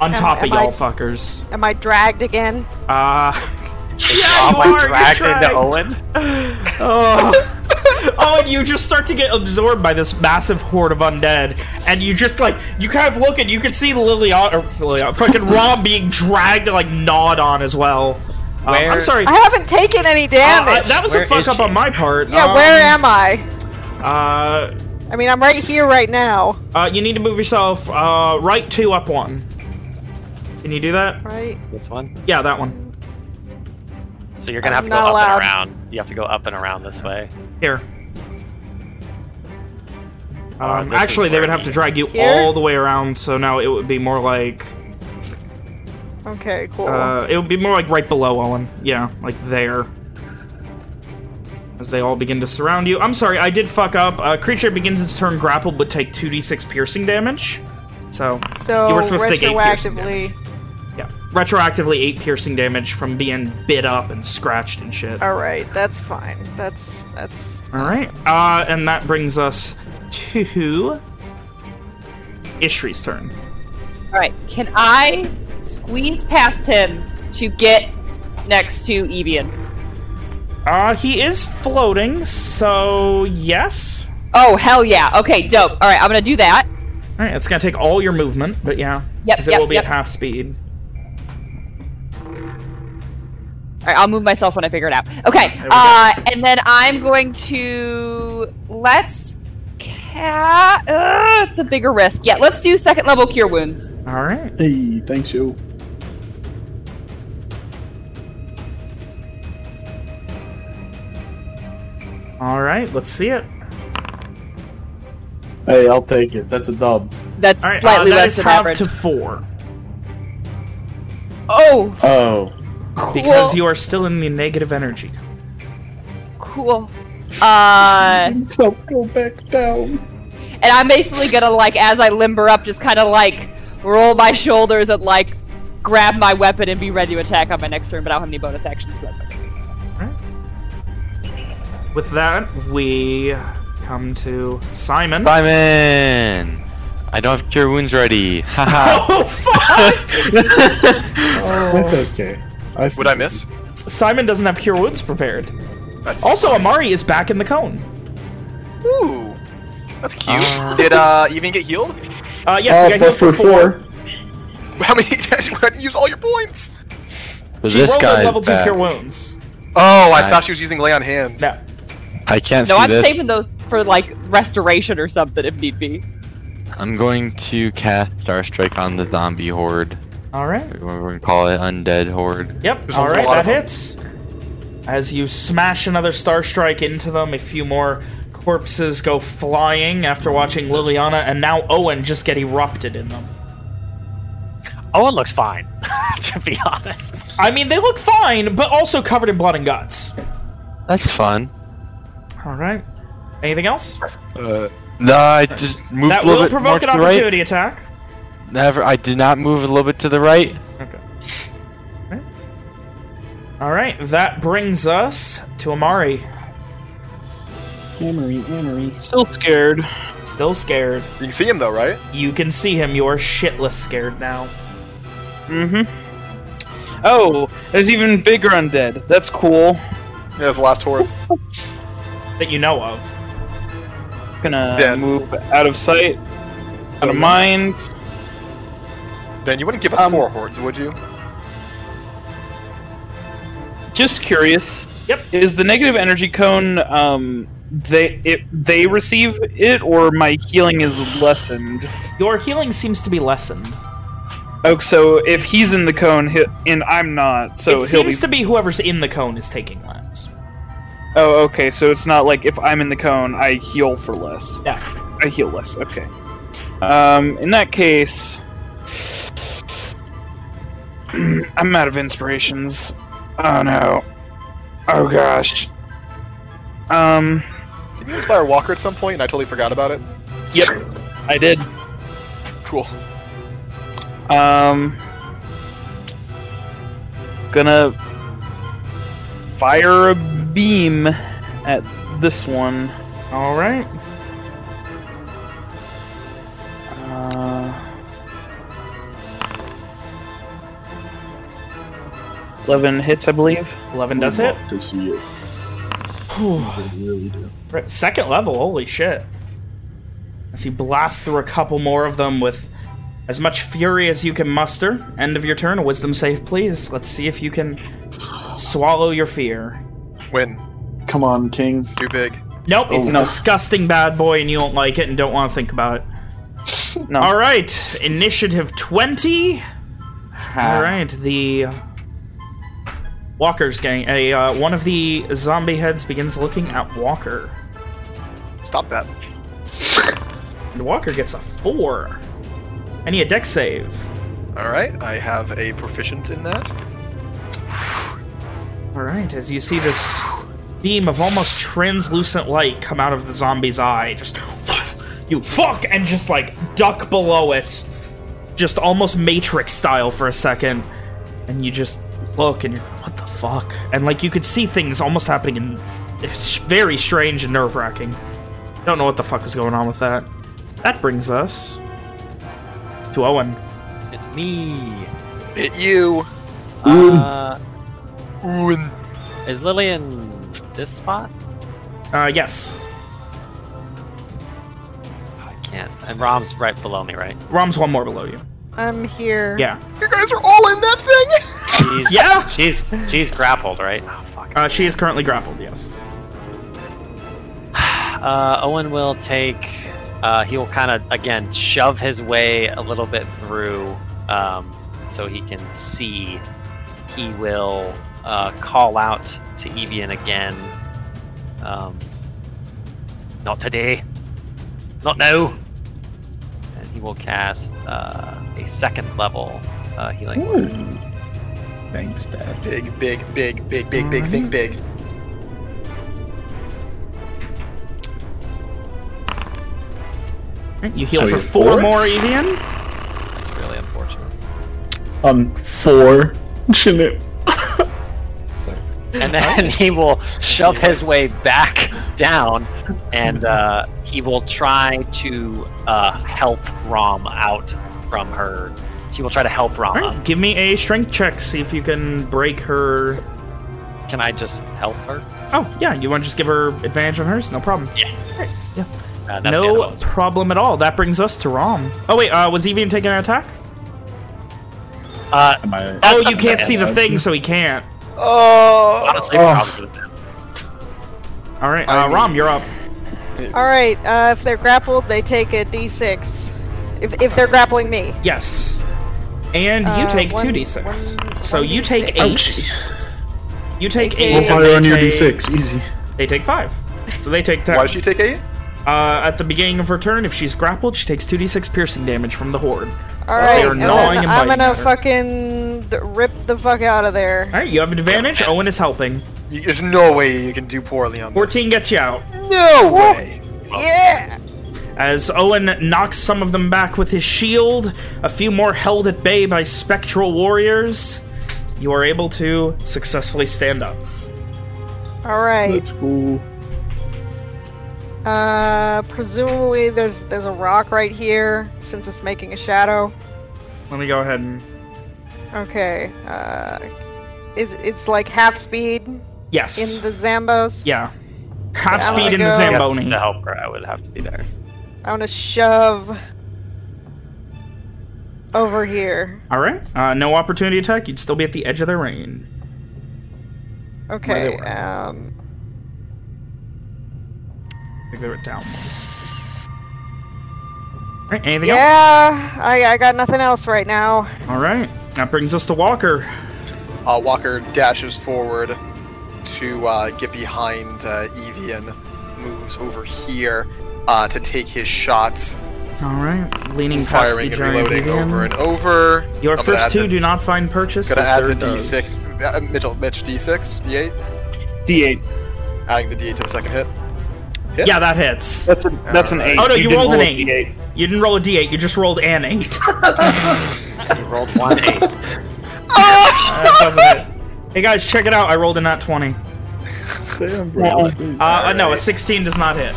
on Am- top am of y'all fuckers. Am I dragged again? Uh, yeah, you are. You're dragged into. Owen. Oh. oh, and you just start to get absorbed by this massive horde of undead, and you just like you kind of look and you can see Liliana, or Liliana, fucking Rob being dragged and like gnawed on as well. Um, I'm sorry. I haven't taken any Uh, damage. I- that was Where a fuck up she? on my part. yeah, Um, where am I? Uh, I mean, I'm right here, right now. uh, you need to move yourself uh, right two, up one. Can you do that? Right. This one. Yeah, that one. So you're gonna have I'm to go up allowed. and around. You have to go up and around this way. Here. Uh, Um, this is actually, they where would have to drag you Here? all the way around, so now it would be more like Okay, cool. Uh, it would be more like right below Owen. Yeah, like there. As they all begin to surround you. I'm sorry, I did fuck up. Uh, creature begins its turn grappled would take 2d6 piercing damage. So, so you were supposed to take 8 piercing retroactively. Yeah. Retroactively 8 piercing damage from being bit up and scratched and shit. All right, that's fine. That's that's. Alright. Uh, and that brings us to Ishri's turn. All right, can I squeeze past him to get next to Evian? Uh, he is floating, so yes. Oh hell yeah! Okay, dope. All right, I'm gonna do that. Alright, it's gonna take all your movement, but yeah. Yep, Because it yep, will be yep. at half speed. I'll move myself when I figure it out. Okay, uh, and then I'm going to let's. Uh, it's a bigger risk. Yeah, let's do second level cure wounds. All right. Hey, thanks, you. All right, let's see it. Hey, I'll take it. That's a dub. That's slightly uh, that less is than half average. to four. Oh. Oh because you are still in the negative energy. cool. Uh, So go back down. and I'm basically gonna like, as I limber up, just kind of like roll my shoulders and like grab my weapon and be ready to attack on my next turn. But I don't have any bonus actions, so that's okay. With that, we come to Simon. Simon! I don't have cure wounds ready. Haha. Oh fuck! That's okay. I Would I miss? Simon doesn't have cure wounds prepared. That's Also, Amari is back in the cone. Ooh, that's cute. Uh. Did uh even get healed? Uh, yes, Uh, you got healed for for four. four. How many? you hadn't used all your points. But She this rolled a guy's level two cure wounds. Oh, I Right. thought she was using lay on hands. No. I can't No, see I'm this. saving those for like restoration or something if need be. I'm going to cast Star Strike on the zombie horde. All right. We're going to call it Undead Horde. Yep. There's All a right, lot that hits. As you smash another star strike into them, a few more corpses go flying after watching Liliana and now Owen just get erupted in them. Owen looks fine, to be honest. I mean, they look fine, but also covered in blood and guts. That's fun. All right. Anything else? Uh, no, I just moved that a little will bit more provoke an the right. opportunity attack. Never. I did not move a little bit to the right. Okay. Alright. All right, that brings us to Amari. Amory, Amory. Still scared. Still scared. You can see him though, right? You can see him. You are shitless scared now. Mm-hmm. Oh, there's even bigger undead. That's cool. Yeah, that's the last horde. That you know of. Gonna Yeah. move out of sight, out of mind. Ben, you wouldn't give us Um, four hordes, would you? Just curious. Yep. Is the negative energy cone um they it they receive it or my healing is lessened? Your healing seems to be lessened. Oh, so if he's in the cone he- and I'm not, so it he'll be. seems to be whoever's in the cone is taking less. oh, okay. So it's not like if I'm in the cone, I heal for less. Yeah. I heal less. Okay. Um, in that case, I'm out of inspirations. Oh no. Oh gosh. Um. Did you inspire Walker at some point and I totally forgot about it? Yep. I did. Cool. Um. Gonna fire a beam at this one. All right. Uh, Eleven hits, I believe. 11 does hit. To see it. Whew. Really do. Second level, holy shit. As he blasts through a couple more of them with as much fury as you can muster. End of your turn, wisdom save, please. Let's see if you can swallow your fear. Win. Come on, King. Too big. Nope, it's Oh, a no. disgusting bad boy and you don't like it and don't want to think about it. No. Alright, initiative 20. Alright, the Walker's gang. a uh, one of the zombie heads begins looking at Walker. Stop that. And Walker gets a four. I need a Dex save. Alright, I have a proficient in that. Alright, as you see this beam of almost translucent light come out of the zombie's eye, just you fuck and just like duck below it. Just almost Matrix style for a second. And you just look and you're fuck? And like you could see things almost happening and it's very strange and nerve wracking. Don't know what the fuck is going on with that. That brings us to Owen. It's me. It you. Uh, Owen. is Lily in this spot? Uh, yes. I can't. And Rom's right below me, right? Rom's one more below you. I'm here. Yeah. You guys are all in that thing? She's, Yeah. She's she's grappled, right? Oh fuck. Uh, she is currently grappled, yes. Uh, Owen will take. Uh, he will kind of again shove his way a little bit through, um, so he can see. He will uh, call out to Evian again. Um, Not today. Not now. And he will cast uh, a second level uh, healing word. Thanks, Dad. Big, big, big, big, big, big, think big. You heal So for four, four? more, Evian. That's really unfortunate. Um, fortunate. And then he will shove his way back down, and uh, he will try to uh, help Rom out from her. She will try to help Rom. All right, give me a strength check. See if you can break her. Can I just help her? Oh yeah, you want to just give her advantage on hers? No problem. Yeah. Yeah. Uh, no problem at all. That brings us to Rom. Oh wait, uh, was Evian taking an attack? Uh, Am I? Oh, you can't see the thing, so he can't. Oh. honestly, Oh. probably All right. Uh, Rom, you're up. All right. Uh, if they're grappled, they take a d6. If if they're grappling me. Yes. And you Uh, take one- 2d6. one- so one you take D6. 8. You take They 8. take- Roll and higher they on your d6. Easy. They take 5. So they take 10. Why does she take eight? Uh, at the beginning of her turn, if she's grappled, she takes 2d6 piercing damage from the horde. All They are And gnawing then and I'm gonna her. fucking rip the fuck out of there. Alright, you have advantage. Owen is helping. There's no way you can do poorly on this. 14 gets you out. No way. Yeah. As Owen knocks some of them back with his shield, a few more held at bay by spectral warriors, you are able to successfully stand up. All right. Let's go. Uh, presumably there's there's a rock right here since it's making a shadow. Let me go ahead and. Okay. Uh, is it's like half speed Yes. in the Zambos? yeah. Half I'm speed in gonna the go- Yes, Zamboni. to help her, I would have to be there. I want to shove over here. Alright. Uh, no opportunity attack. You'd still be at the edge of their range. Okay. were. Um. Figure it down. Alright, anything else? Yeah, I I got nothing else right now. Alright. That brings us to Walker. Uh, Walker dashes forward to uh, get behind uh, Evie and moves over here uh, to take his shots, Alright. Leaning past firing the and giant reloading Evian. over and over. Your I'm first two the- do not find purchase. Gonna add the third does. D6. Uh, Mitchell, Mitch, D6, D8. D8. Adding the D8 to the second hit. Hit? Yeah, that hits. That's a, that's an Alright. eight. Oh no, you, didn't rolled an roll a 8. D8. You didn't roll a d8, you just rolled an 8. You rolled one eight. That doesn't hit. Hey guys, check it out. I rolled a nat 20. Damn, bro. Uh, uh, no, a 16 does not hit.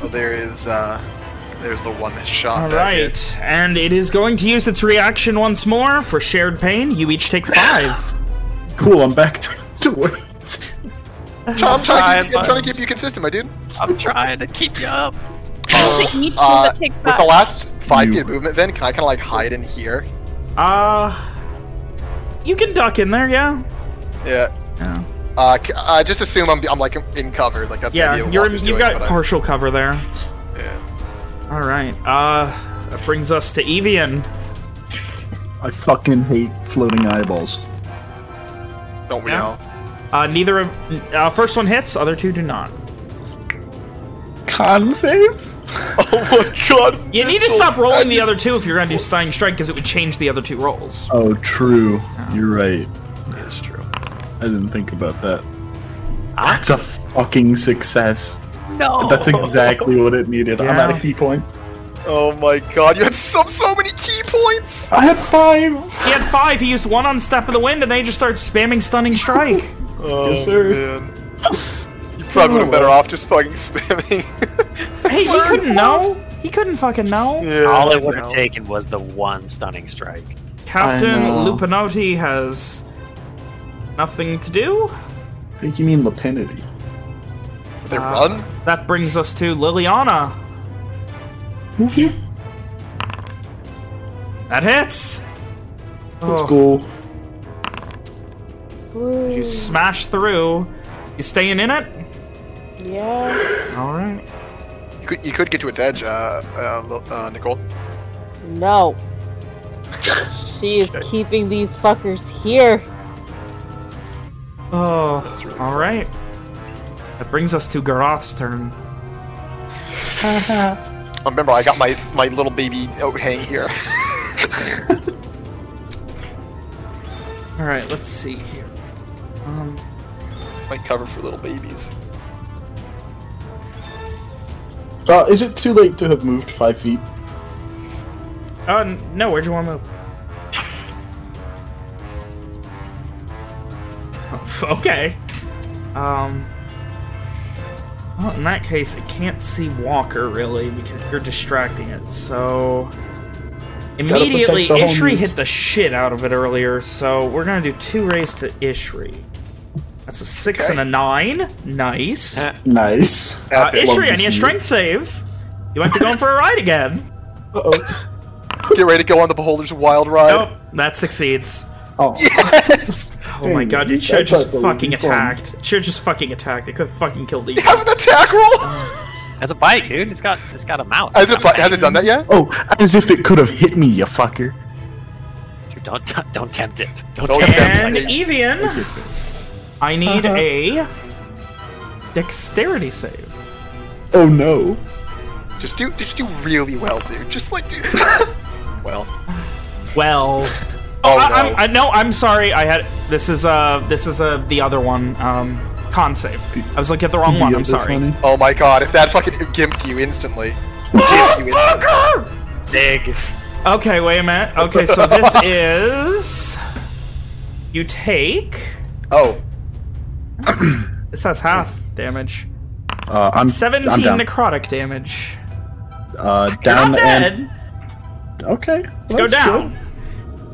So there is, uh, there's the one shot. All that right, hit. and it is going to use its reaction once more for shared pain. You each take five. Cool, I'm back to, to wait. I'm trying, trying, to keep, I'm trying to keep you consistent, my dude. I'm trying to keep you up. So each Uh, bullet with the last five You- feet of movement, then can I kind of like hide in here? Uh, you can duck in there, yeah. Yeah. Yeah, Uh, c- uh, just assume I'm, I'm like in cover. Like that's the yeah. idea. of what You're I'm just you've doing, got but I- partial cover there. yeah. All right. Uh, that brings us to Evian. I fucking hate floating eyeballs. Don't we Yeah. all? Uh, neither of uh, first one hits, other two do not. Con save? Oh my god! You need to stop rolling the other two if you're gonna do stunning strike, because it would change the other two rolls. Oh, true. You're right. It's true. I didn't think about that. That's a fucking success. No. That's exactly what it needed. I'm out Yeah. of ki points. Oh my god! You had so so many ki points. I had five. He had five. He used one on Step of the Wind, and they just started spamming stunning strike. Oh, Yes, sir. Man. You probably would have better off just fucking spamming. hey, he couldn't know. He couldn't fucking know. yeah. All it would have taken was the one stunning strike. Captain Lupinotti has nothing to do. I think you mean Lapinity. They Uh, run. That brings us to Liliana. That hits. Let's Oh, go. You smash through. You staying in it? Yeah. All right. You could you could get to its edge, uh, uh, uh Nicole. No. She is keeping these fuckers here. Oh, all right. That brings us to Garoth's turn. Oh, remember, I got my, my little baby oat hang here. All right, let's see here. Um, my cover for little babies. Uh, is it too late to have moved five feet? uh, no, where'd you want to move? okay. Um. Well, in that case, it can't see Walker really because you're distracting it. So immediately, Ishri hit the shit out of it earlier. So we're gonna do two rays to Ishri. That's a six Okay. and a nine. Nice. Uh, Nice. Epic. Ishri, I need a see strength save. You might be going for a ride again. Uh-oh. Get ready to go on the Beholder's wild ride. Nope, that succeeds. Oh. Oh my god, you- it should have just thought that would fucking attacked. It should have just fucking attacked. It could have fucking killed the. Has an attack roll? As a bite, dude. It's got it's got a mouth. Has it, has it done that yet? Oh, as if it could have hit me, you fucker. Dude, don't don't tempt it. Don't Don't tempt And it. Evian, I need Uh-huh. a dexterity save. Oh no. Just do, just do really well, dude. Just like do. well, Well, oh I, no. I'm, I, no, I'm sorry. I had this is uh this is uh the other one. Um, con save. I was looking at the wrong one. I'm sorry. Oh my god, if that fucking gimped you instantly. Gimped you instantly. Dig. Okay, wait a minute. Okay, so this is you take. Oh, This has half damage. Uh, I'm 17 I'm necrotic damage. Uh, You're down not and okay. well, Go down. good.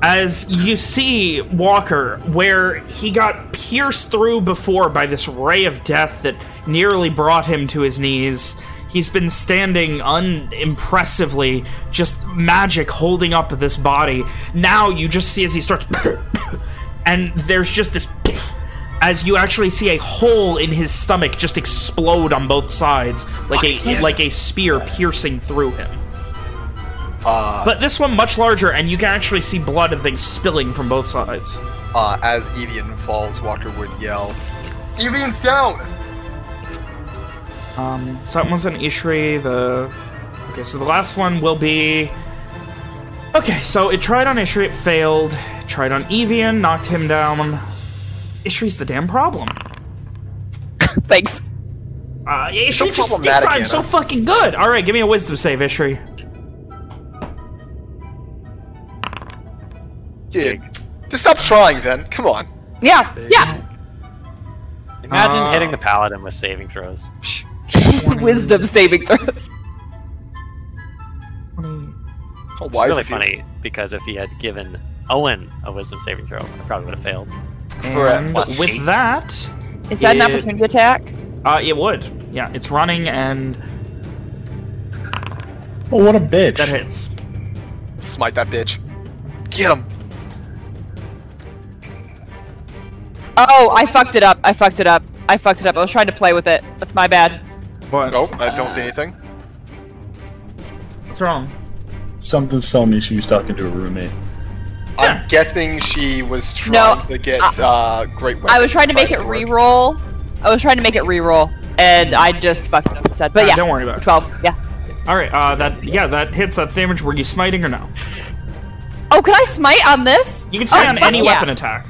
As you see Walker, where he got pierced through before by this ray of death that nearly brought him to his knees. He's been standing unimpressively, just magic holding up this body. Now you just see as he starts, and there's just this, as you actually see a hole in his stomach just explode on both sides, like a like a spear piercing through him. Uh, But this one much larger, and you can actually see blood and things spilling from both sides. uh, as Evian falls, Walker would yell, Evian's down! Um, so that one's an Ishri. The okay, so the last one will be. Okay, so it tried on Ishri, it failed. Tried on Evian, knocked him down. Ishri's the damn problem. Thanks. Uh, Ishri So just thinks problematic, I'm so fucking good. All right, give me a wisdom save, Ishri. Dude, just stop trying then. Come on. Yeah, yeah. Imagine Uh, hitting the paladin with saving throws. Wisdom saving throws. Oh, why It's wise really of you. funny because if he had given Owen a wisdom saving throw, I probably would have failed. And with eight. that, Is that an opportunity attack? uh, it would. Yeah, it's running and Oh, what a bitch. that hits. Smite that bitch. Get him. Oh, I fucked it up. I fucked it up. I fucked it up. I was trying to play with it. That's my bad. What? Nope, I don't see anything. What's wrong? Something's telling me she was talking to a roommate. I'm guessing she was trying No, to get uh, great weapons. I was trying to make it work. re-roll. I was trying to make it re-roll, and I just fucked it up instead. But Uh, yeah, don't worry about it. Twelve. Yeah. All right, uh, that yeah, that hits. That's damage. Were you smiting or no? Oh, can I smite on this? You can smite Oh, on any yeah. weapon attack.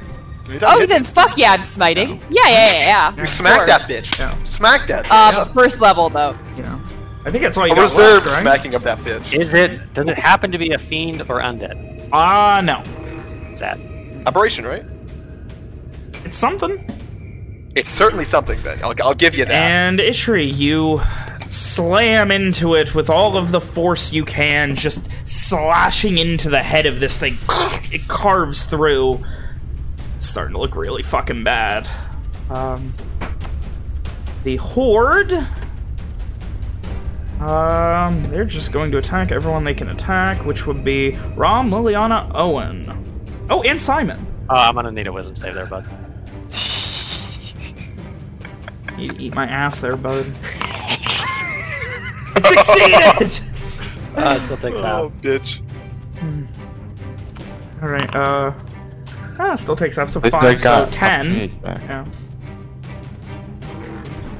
You done Oh, hit- then fuck yeah, I'm smiting. Yeah, yeah, yeah, yeah. You smack that bitch. Yeah. Smack that. Uh, bitch. but first level though. You know, I think that's all you a got reserved left, right? smacking of that bitch. Is it? Does it happen to be a fiend or undead? Ah, no, Sad. Aberration, right? it's something. It's certainly something. Then I'll, I'll give you that. And Ishri, you slam into it with all of the force you can, just slashing into the head of this thing. It carves through. It's starting to look really fucking bad. Um, the horde. Um, they're just going to attack everyone they can attack, which would be Rom, Liliana, Owen. Oh, and Simon. Oh, I'm gonna need a wisdom save there, bud. You eat my ass there, bud. it succeeded! Uh, still takes oh, out. bitch. Alright, uh... Ah, still takes half, so At 5, so 10. Yeah.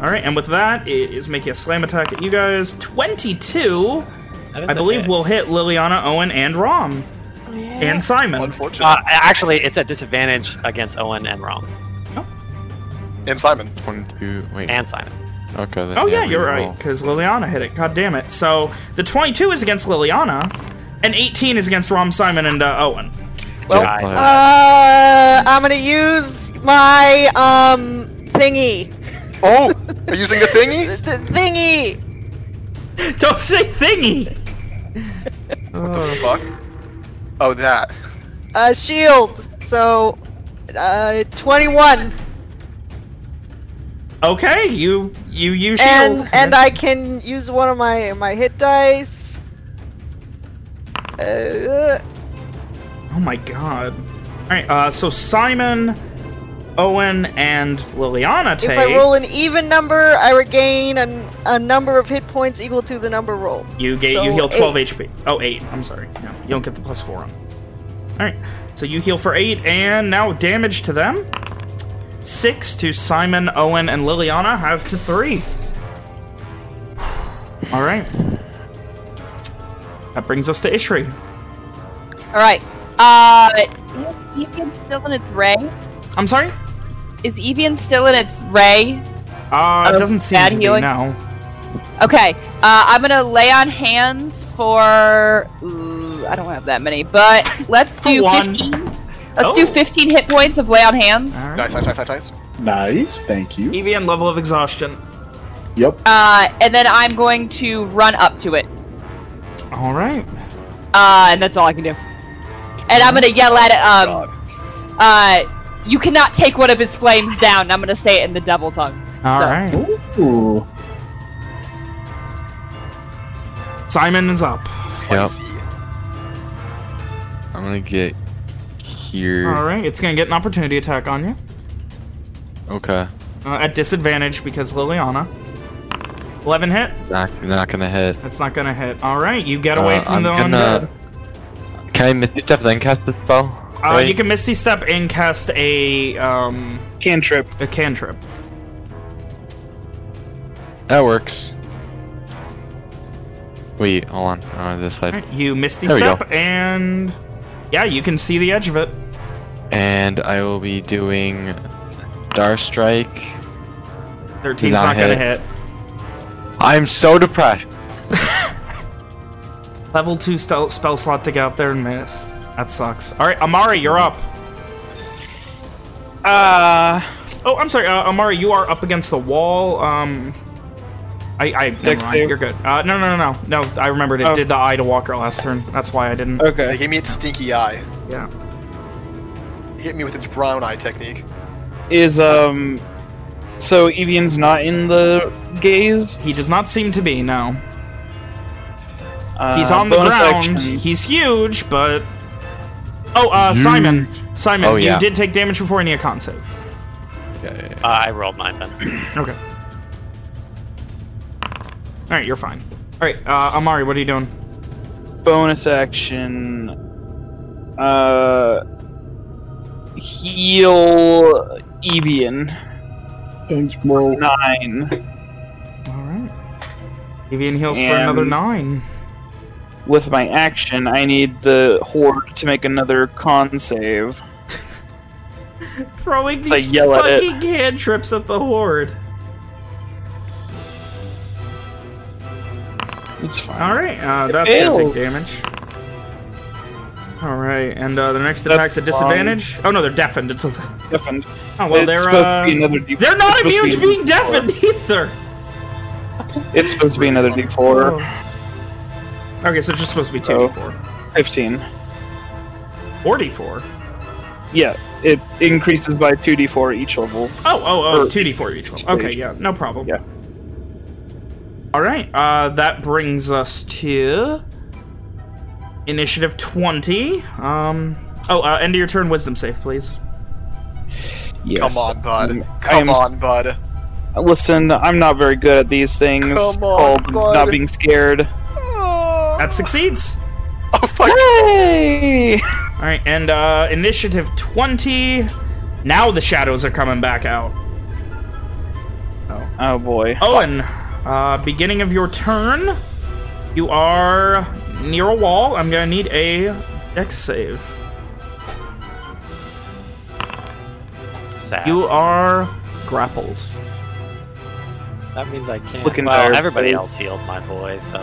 All right, and with that, it is making a slam attack at you guys. 22, I believe, okay. will hit Liliana, Owen, and Rom. And Simon. Unfortunately. Uh, actually, it's a disadvantage against Owen and Rom and Simon. 22. Wait. and Simon. Okay. Then, Oh, yeah, we you're roll. right, because Liliana hit it. God damn it. So, the 22 is against Liliana, and 18 is against Rom, Simon, and uh, Owen. Well, Yeah, go ahead. Uh, I'm gonna use my um thingy. oh, are you using the thingy? The thingy. Don't say thingy! What the fuck? Oh, that. Uh, shield. So, uh, 21. Okay, you you use shield. and and I can use one of my my hit dice. Uh, Oh my god. Alright, uh, so Simon, Owen, and Liliana take... if I roll an even number, I regain an, a number of hit points equal to the number rolled. You get So, you heal 12 eight. HP. Oh, 8. I'm sorry. No, you don't get the plus 4 on. Alright. So you heal for 8 and now damage to them. 6 to Simon, Owen, and Liliana. Have to 3. Alright. That brings us to Ishri. All right. Uh, is Evian still in its ray? I'm sorry? Is Evian still in its ray? Uh, it doesn't seem to healing? be now. Okay. Uh, I'm gonna lay on hands for. Ooh, I don't have that many, but let's do 15. Let's do Oh. 15 hit points of lay on hands. Alright. Nice, nice, nice, nice, nice. Nice, thank you. Evian level of exhaustion. Yep. Uh, and then I'm going to run up to it. Alright. Uh, and that's all I can do. And I'm gonna yell at it. Um, uh, you cannot take one of his flames down. I'm gonna say it in the devil tongue. Alright. Ooh. Simon is up. Spicy. I'm gonna get here. Alright, it's gonna get an opportunity attack on you. Okay. Uh, at disadvantage because Liliana. 11 hit? Not, not gonna hit. That's not gonna hit. Alright, you get away Uh, from I'm the gonna- undead. Can I misty step then cast the spell? Uh, Right? You can Misty Step and cast a, um, Cantrip. a cantrip. That works. Wait, hold on. Uh, this side. Alright, you Misty There Step and... Yeah, you can see the edge of it. And I will be doing Star Strike. 13's Not not gonna hit. hit. I'm so depressed. Level 2 spell, spell slot to get up there and missed. That sucks. Alright, Amari, you're up. Uh, Oh, I'm sorry, uh, Amari, you are up against the wall. Um, I, I, never mind, you're good. Uh, no, no, no, no, no. I remembered it Oh. did the eye to Walker last turn. That's why I didn't. They okay. gave me its stinky eye. Yeah. He hit me with its brown eye technique. Is, um. So Evian's not in the gaze? He does not seem to be. No, Uh, he's on the ground. action. He's huge, but oh, uh, Simon, Simon, Oh, yeah. you did take damage before any con save. Yeah, yeah, yeah. Uh, I rolled mine then. Okay. All right, you're fine. All right, uh, Amari, what are you doing? bonus action uh heal Evian Thanks, bro. nine All right. Evian heals for another nine. With my action I need the horde to make another con save Throwing So these yell at fucking cantrips at the horde. it's fine All right, uh, that's failed. gonna take damage. All right, and uh, the next That's attack's a disadvantage. Oh no, they're deafened. It's deafened oh well, it's they're uh, to be another they're not immune to be being deafened either. It's supposed to be another d4 Oh. Okay, so it's just supposed to be two Oh. d four. 15 Or d4. yeah it increases by 2d4 each level Oh, oh, oh, two d4 each one. each Okay, yeah, no problem. Yeah. All right, uh, that brings us to initiative twenty. Um, oh, uh, end of your turn, wisdom save, please. yes Come on, bud. Um, Come am- on, bud. Listen, I'm not very good at these things. Come on, called bud. not being scared. That succeeds. Oh fuck! Hey! All right, and uh, initiative 20. Now the shadows are coming back out. Oh. Oh boy. Owen, uh, beginning of your turn, you are near a wall. I'm gonna need a dex save. Sad. You are grappled. That means I can't. Looking well, everybody else healed my boy, so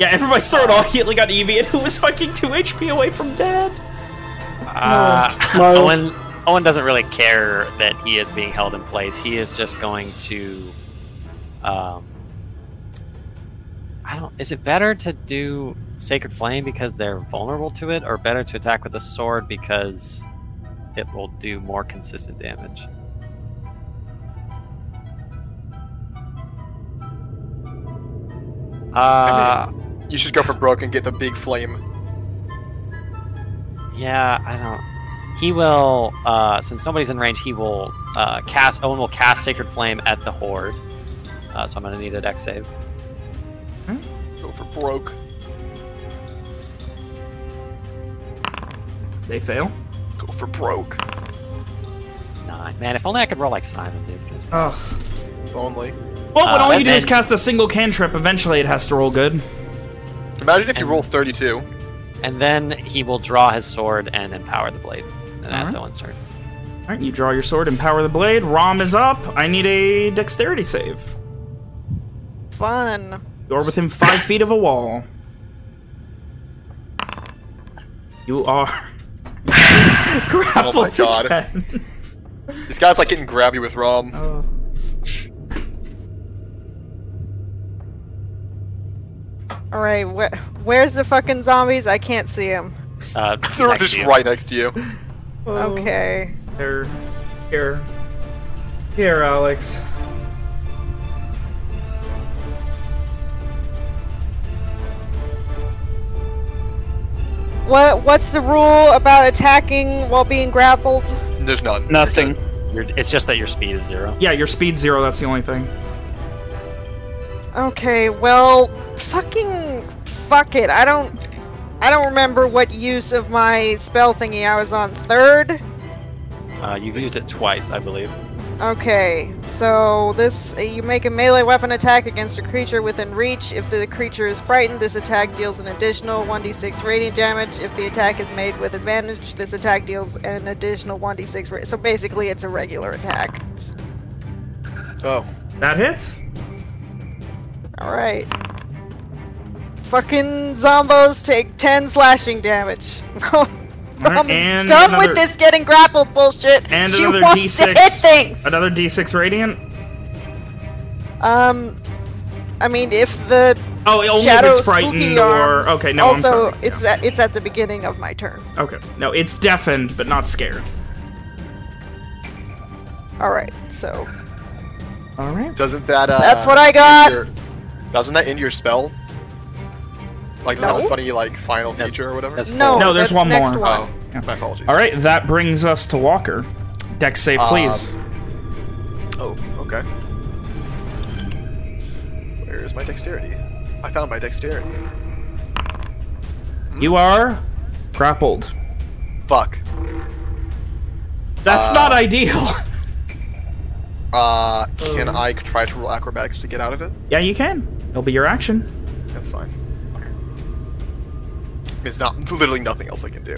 Yeah, everybody's throwing all healing on Evian, who was fucking 2 HP away from dead. Uh, No. Owen Owen doesn't really care that he is being held in place. He is just going to. Um, I don't. Is it better to do Sacred Flame because they're vulnerable to it, or better to attack with a sword because it will do more consistent damage? Uh, You should go for broke and get the big flame. Yeah, I don't. He will, uh, since nobody's in range, he will uh, cast. Owen will cast Sacred Flame at the Horde. Uh, so I'm gonna need a Dex save. Go for broke. They fail. Go for broke. Nine. Man, if only I could roll like Simon did. 'cause- Ugh. Only. Well, when Uh, all you and do is cast a single cantrip, eventually it has to roll good. Imagine if you roll 32. And then he will draw his sword and empower the blade. And that's Alright. Owen's turn. Alright, you draw your sword, empower the blade. Rom is up. I need a dexterity save. Fun. You're within five feet of a wall. You are grappled Oh my God. again. These guys like getting grabby with Rom. Oh. All right, wh- where's the fucking zombies? I can't see them. Uh, They're next just to you. right next to you. Okay. Here, here, here, Alex. What What's the rule about attacking while being grappled? There's none. Nothing. You're, it's just that your speed is zero. Yeah, your speed zero. That's the only thing. Okay, well, fucking fuck it. I don't I don't remember what use of my spell thingy I was on. Third? Uh, you've used it twice, I believe. Okay, so this you make a melee weapon attack against a creature within reach. If the creature is frightened, this attack deals an additional 1d6 radiant damage. If the attack is made with advantage, this attack deals an additional 1d6. Ra- so basically, it's a regular attack. Oh. That hits. All right. Fucking zombos take 10 slashing damage. I'm and done another- with this getting grappled bullshit. And she another wants to hit d6. things. Another d6 radiant. Um, I mean, if the Oh, only if it's frightened or- okay, no, I'm also, sorry, it's at, it's at the beginning of my turn. Okay. No, it's deafened but not scared. All right, so All right. Doesn't that uh That's what I got! End your- doesn't that end your spell? Like is that No. a funny like final feature or whatever? no, No, there's that's one more. one. Oh, my apologies. All right, that brings us to Walker. Dex save, please. Oh, okay. Where's my dexterity? I found my dexterity. you are grappled. Fuck. That's Uh, not ideal. Uh, can I try to roll acrobatics to get out of it? yeah, you can. It'll be your action. That's fine. There's not literally nothing else I can do.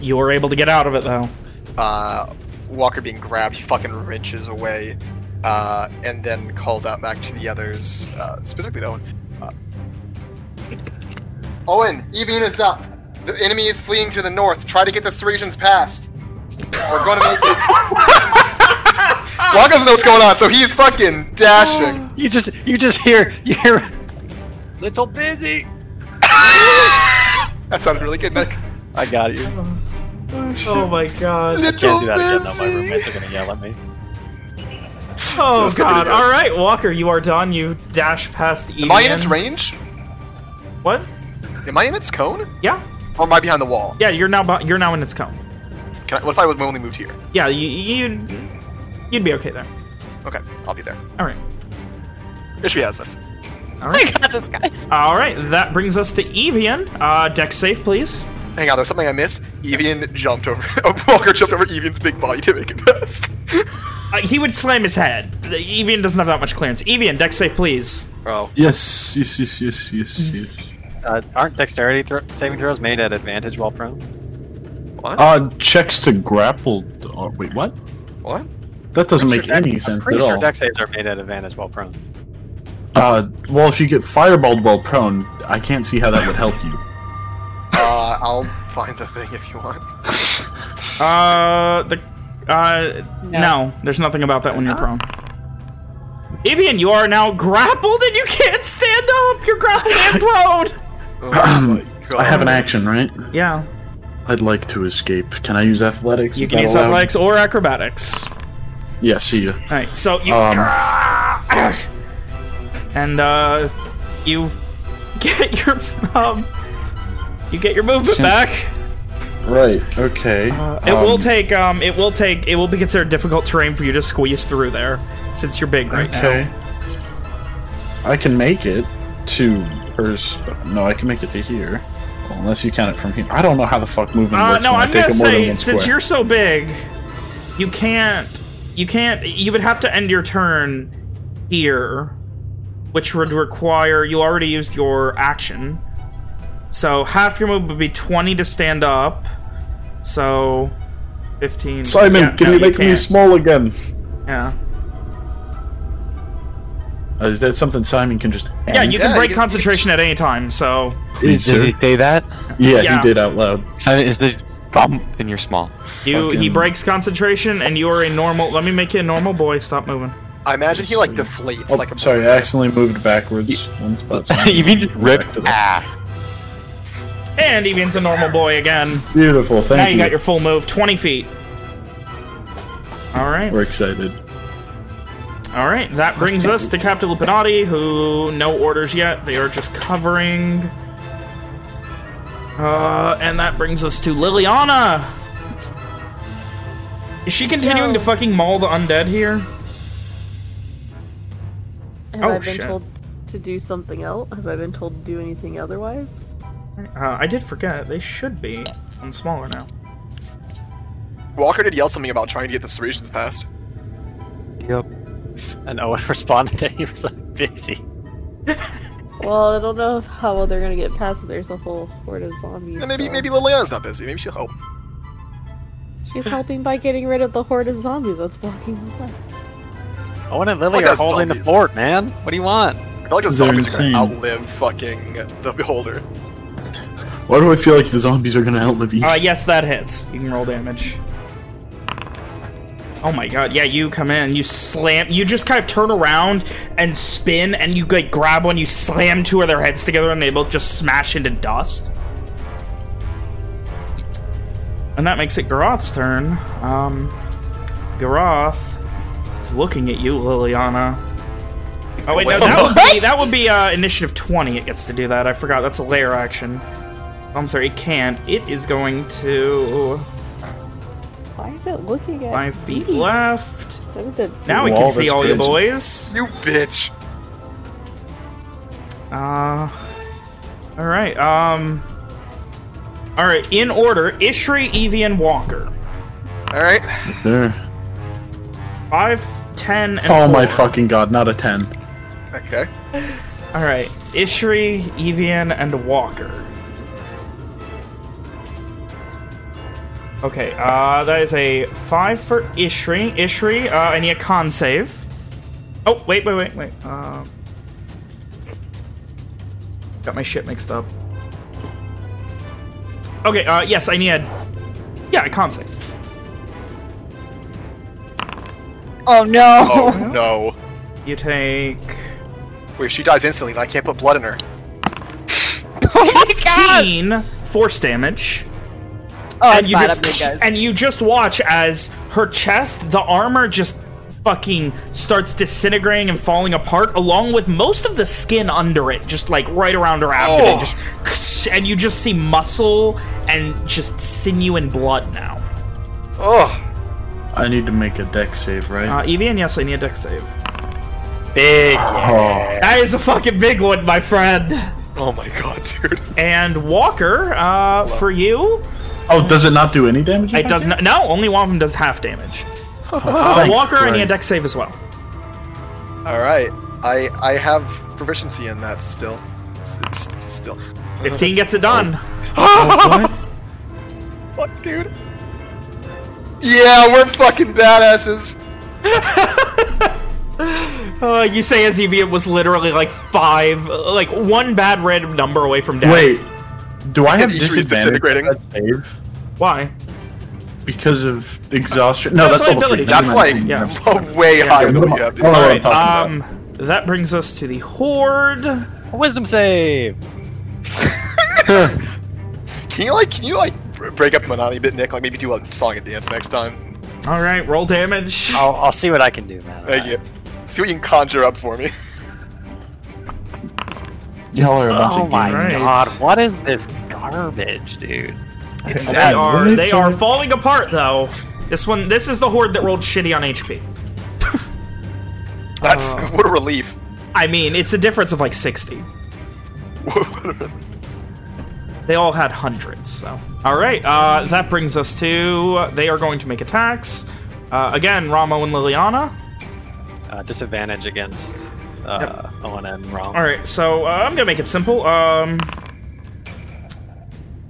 You were able to get out of it though. Uh, Walker being grabbed, he fucking wrenches away, uh, and then calls out back to the others, uh, specifically to Owen. Uh, Owen, Evian is up. The enemy is fleeing to the north. Try to get the Thracians past. We're going to make it. Walker doesn't know what's going on, so he's fucking dashing. You just you just hear you hear little busy. That sounded really good, Nick. I got you. Oh, oh my god. I can't do that again though. My roommates are gonna yell at me. Oh That's gonna be god. All right, Walker, you are done. You dash past Evian. Am I in its range? What? Am I in its cone? Yeah. Or am I behind the wall? Yeah, you're now you're now in its cone. Can I, what if I was only moved here? Yeah, you you you'd be okay there. Okay, I'll be there. All right. Here she has this. All right. got this, guys. All right, that brings us to Evian. Uh, Dex save, please. Hang on, there's something I missed. Evian jumped over. Walker jumped over Evian's big body to make it past. Uh, he would slam his head. Evian doesn't have that much clearance. Evian, Dex save, please. Oh. Yes, yes, yes, yes, yes, yes. Uh, aren't dexterity thro- saving throws made at advantage while prone? What? Uh, checks to grapple. Oh, wait, what? What? That doesn't Pretty make sure dex- any sense Pretty at sure all. dex saves are made at advantage while prone. Uh, well, if you get fireballed while prone, I can't see how that would help you. Uh, I'll find the thing if you want. Uh, the uh, no. there's nothing about that when you're prone. Evian, you are now grappled and you can't stand up. You're grappled and prone. Oh I have an action, right? Yeah. I'd like to escape. Can I use athletics? You can use allowed? athletics or acrobatics. Yeah, see ya. Alright, so you Um, and uh you get your um you get your movement back. Right. Okay. It will um, take um it will take it will be considered difficult terrain for you to squeeze through there since you're big right Okay. now. I can make it to pers- No, I can make it to here. Well, unless you count it from here. I don't know how the fuck movement Uh, works. no, when I I'm take gonna it more than say since square. you're so big, you can't you can't you would have to end your turn here, which would require you already used your action. So half your move would be 20 to stand up. So 15. Simon, yeah, can no, you make me small again? Yeah. Uh, is that something Simon can just? Yeah, you can Yeah, break you- concentration at any time. So Please, Did he say that? Yeah, Yeah. he did out loud. So is the bump and you're small? you he breaks concentration and you are a normal. Let me make you a normal boy. Stop moving. I imagine he like deflates Oh, like a sorry, I accidentally moved backwards. One spot. you mean just rip? Ah. And Evian's a normal boy again. Beautiful, thank now you, you. got your full move, 20 feet. All right. We're excited. All right, that brings us to Captain Lupinati, who no orders yet. They are just covering. Uh, and that brings us to Liliana. Is she continuing to fucking maul the undead here? Have Oh, I been shit. told to do something else? Have I been told to do anything otherwise? Uh, I did forget. They should be on smaller now. Walker did yell something about trying to get the serrations passed. Yep. And Owen responded that he was like busy. Well, I don't know how well they're gonna get past it. There's a whole horde of zombies. And maybe so- maybe Liliana's not busy. Maybe she'll help. She's helping by getting rid of the horde of zombies that's blocking the way. Owen and Look Lily at are holding the zombies. fort, man. What do you want? I feel like the They're zombies are gonna outlive fucking the beholder. Why do I feel like the zombies are gonna outlive you? Uh, yes, that hits. You can roll damage. Oh my god, yeah, you come in, you slam, you just kind of turn around and spin, and you like grab one, you slam two of their heads together, and they both just smash into dust. And that makes it Garoth's turn. Um, Garoth is looking at you, Liliana. Oh wait, no, that would be that would be uh, initiative twenty. It gets to do that. I forgot. That's a lair action. I'm sorry, it can't. It is going to Why is it looking at five feet me? left. Look at the- Now we can see that's all you boys. You bitch. Uh, all right. Um, all right. In order: Ishri, Evie, and Walker. All right. There. Five, ten, and Oh my fucking god, not a ten. Okay. All right. Ishri, Evian, and Walker. Okay, uh, that is a five for Ishri. Ishri, uh, I need a con save. Oh, wait, wait, wait, wait. Uh, got my shit mixed up. Okay, uh, yes, I need a... Yeah, a con save. Oh no! Oh no. You take... Wait, she dies instantly. and I can't put blood in her. oh my god! 15 force damage. Oh, and you fine, just I'm guys. and you just watch as her chest, the armor just fucking starts disintegrating and falling apart, along with most of the skin under it, just like right around her abdomen. Oh. Just and you just see muscle and just sinew and blood now. Oh. I need to make a Dex save, right? Uh, Evian, yes, I need a Dex save. Big. oh. That is a fucking big one, my friend. Oh my god, dude. And Walker, uh, for you, oh, does it not do any damage? it does not. No, only one of them does half damage. Uh, Walker, I need a Brian. Dex save as well. All right, I I have proficiency in that still. It's, it's still. 15 gets it done. Oh, Fuck, dude. Yeah, we're fucking badasses. Uh, you say as EV it was literally like five, like one bad random number away from death. Wait, do I have Each disadvantage disintegrating. save Why? because of exhaustion? No, That's that's, my level ability. That's like. Yeah. a way higher than Yeah, what you have. I don't what Alright, talking um, that brings us to the Horde. Wisdom save. Can you like can you like break up Manani a bit, Nick? Like maybe do a song and dance next time. Alright, roll damage. I'll, I'll see what I can do, man. Thank you. See what you can conjure up for me. Y'all are a bunch Oh of my Right. god, what is this garbage, dude? It's They sad. are, they are falling apart though. This one, this is the Horde that rolled shitty on HP. That's Oh. what a relief. I mean, it's a difference of like 60. They all had hundreds, so. Alright, uh, that brings us to... They are going to make attacks. Uh, again, Ramo and Liliana. Uh, disadvantage against uh, Owen and Rom. Alright, so uh, I'm gonna make it simple. Um,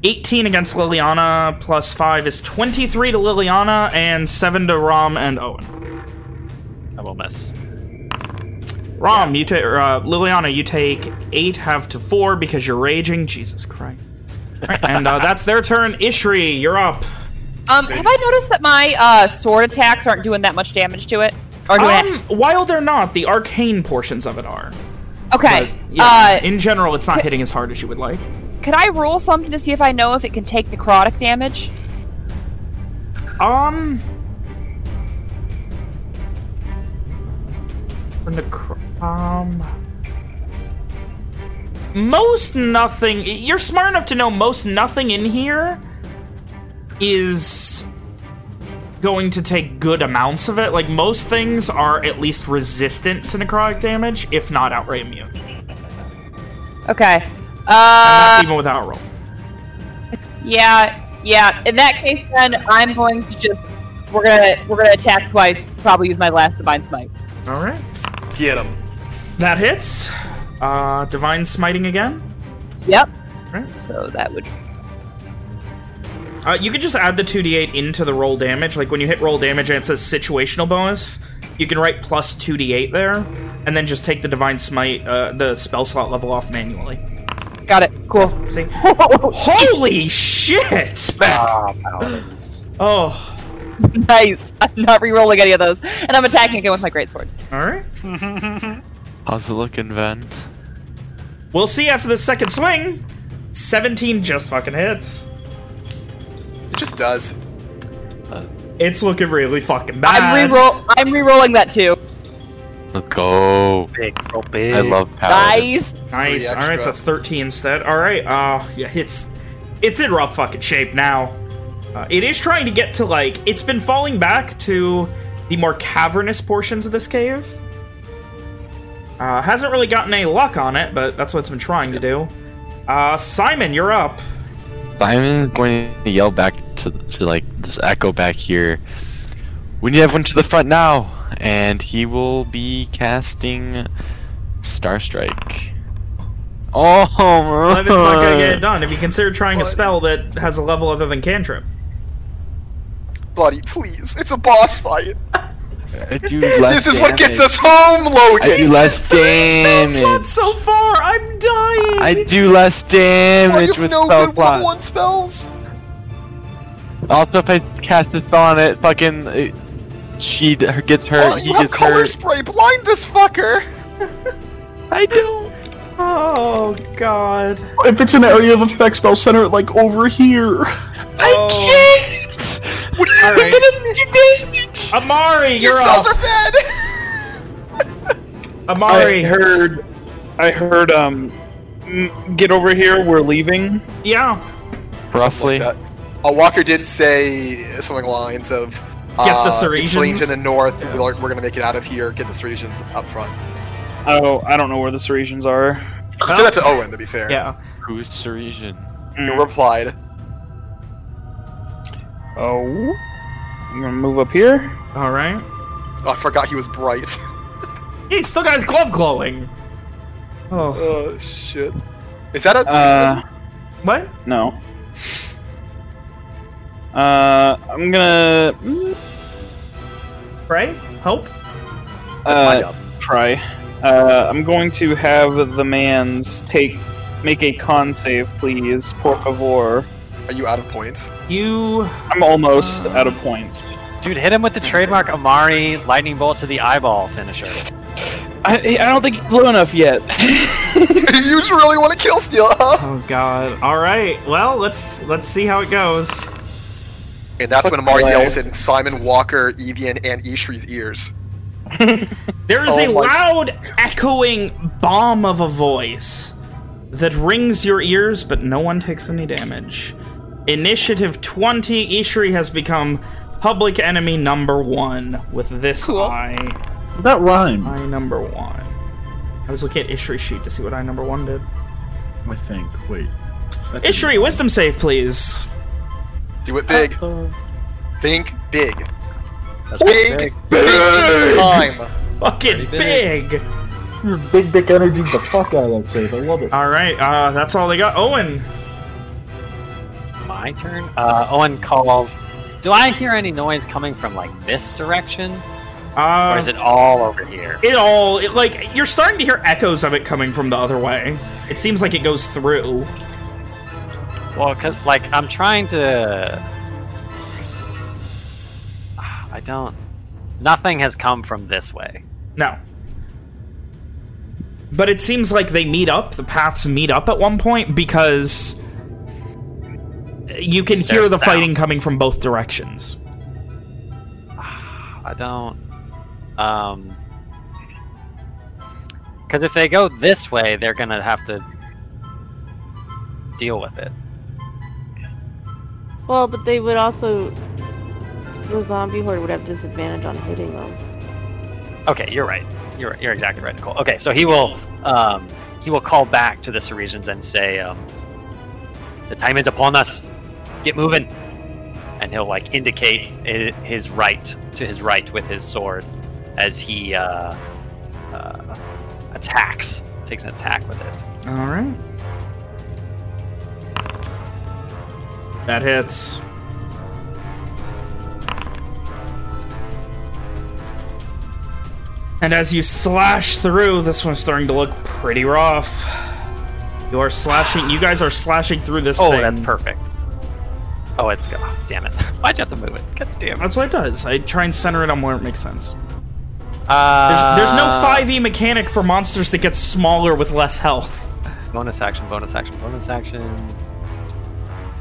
18 against Liliana plus 5 is 23 to Liliana and 7 to Rom and Owen. I will miss. Rom, you take uh, Liliana, you take eight, have to four because you're raging. Jesus Christ! Alright, and uh, that's their turn. Ishri, you're up. Um, have I noticed that my uh, sword attacks aren't doing that much damage to it? Um, while they're not, the arcane portions of it are. Okay. But, yeah, uh, in general, it's not hitting as hard as you would like. could I roll something to see if I know if it can take necrotic damage? Um. Um. Most nothing. You're smart enough to know most nothing in here is going to take good amounts of it. Like, most things are at least resistant to necrotic damage, if not outright immune. Okay. And Uh, that's even without roll. yeah, yeah. In that case, then I'm going to just we're gonna we're gonna attack twice. Probably use my last divine smite. All right. Get him. That hits. Uh, divine smiting again. Yep. Right. So that would Uh, you can just add the 2d8 into the roll damage. Like when you hit roll damage and it says situational bonus, you can write plus 2d8 there, and then just take the divine smite, uh, the spell slot level off manually. got it. Cool. See? Holy shit! Ah. Oh, nice. I'm not re-rolling any of those, and I'm attacking again with my greatsword. all right. How's it looking, Ven? We'll see after the second swing. 17 just fucking hits. It just does. It's looking really fucking I'm bad. re-roll. I'm re-rolling that too. Let's go. Big, real big. I love paladins. Nice. Nice. All right, so that's 13 instead. All right. Uh, yeah, it's it's in rough fucking shape now. Uh, it is trying to get to like it's been falling back to the more cavernous portions of this cave. Uh, hasn't really gotten any luck on it, but that's what it's been trying to do. Uh, Simon, you're up. Simon's going to yell back to, to like this echo back here. We need everyone to the front now, and he will be casting Star Strike. Oh, But it's not gonna get it done. If you consider trying a spell that has a level other than cantrip. Buddy, please. It's a boss fight. I do less This is what gets us home, Logan. I do less Spell damage. slots so far. I'm dying. I do less Oh, damage you have with no spell good level one spells. Also, if I cast a spell on it, fucking, uh, she d- gets hurt. Oh, he you have gets color hurt. spray. Blind this fucker. I don't. Oh God. If it's an area of effect spell center, it like over here. I can't. What are you Alright. damage? Amari, you're up. spells are bad. I Amari. heard, I heard. Um, mm, get over here. We're leaving. Yeah. Roughly. Like that. Uh, Walker did say something along the lines of Get the uh, Ceresians. flames in the north. We're, we're gonna make it out of here. Get the Ceresians up front. Oh, I don't know where the Ceresians are. I said that to Owen. To be fair, Yeah. Who's Ceresian? He replied. Oh I'm gonna move up here. All right. Oh, I forgot he was bright. He still got his glove glowing. Oh. Oh shit. Is that a? Uh, what? No. Uh, I'm gonna mm, Pray? Hope? uh, try. Uh, I'm going to have the man's take make a con save, please, por favor. Are you out of points? You. I'm almost out of points. Dude, hit him with the trademark Amari lightning bolt to the eyeball finisher. I, I don't think he's low enough yet. you just really want to kill Steel, huh? Oh god. All right. Well, let's let's see how it goes. And that's when Amari yells in Simon Walker, Evian, and Ishri's ears. There is Oh a my- loud, echoing bomb of a voice that rings your ears, but no one takes any damage. Initiative 20, Ishri has become public enemy number one with this eye. That rhyme. Eye number one. I was looking at Ishri's sheet to see what eye number one did. I think. Wait. That Ishri, wisdom save, please. Do it big. Think big. That's big. big. Big. Time. Fucking big. You're big dick energy the fuck out of that save. I love it. All right, uh, that's all they got. Owen. My turn. Uh, Owen calls. Do I hear any noise coming from like this direction, Uh, or is it all over here? It all it, like you're starting to hear echoes of it coming from the other way. It seems like it goes through. Well, cause like I'm trying to. I don't. Nothing has come from this way. No. But it seems like they meet up. The paths meet up at one point because you can hear There's the sound. fighting coming from both directions. I don't. Um. Because if they go this way, they're gonna have to deal with it. Well, but they would also. The zombie horde would have disadvantage on hitting them. Okay, you're right. You're you're exactly right, Nicole. Okay, so he will um, he will call back to the Sarisians and say, um, "The time is upon us. Get moving." And he'll like indicate his right to his right with his sword as he uh, uh, attacks, takes an attack with it. All right. That hits. And as you slash through, this one's starting to look pretty rough. You are slashing. You guys are slashing through this oh, thing. that's perfect. Oh, it's oh, damn it! Why'd you have to move it? God damn it! That's what it does. I try and center it on where it makes sense. Uh, There's, there's no 5e mechanic for monsters that gets smaller with less health. bonus action, bonus action, bonus action.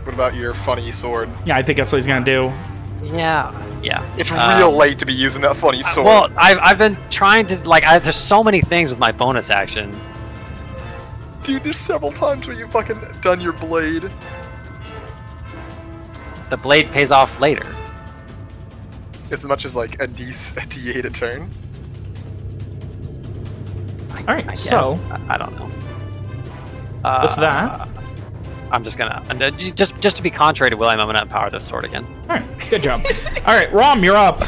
What about your funny sword? Yeah, I think that's what he's gonna do. Yeah, yeah. It's Um, real late to be using that funny sword. Well, I've, I've been trying to like. I, there's so many things with my bonus action. Dude, there's several times where you fucking done your blade. The blade pays off later. It's as much as like a D a D8 a turn. All right, I guess. so I, I don't know. Uh, with that, I'm just gonna and, uh, just just to be contrary to William, I'm gonna empower this sword again. all right, good job. all right, Rom, you're up.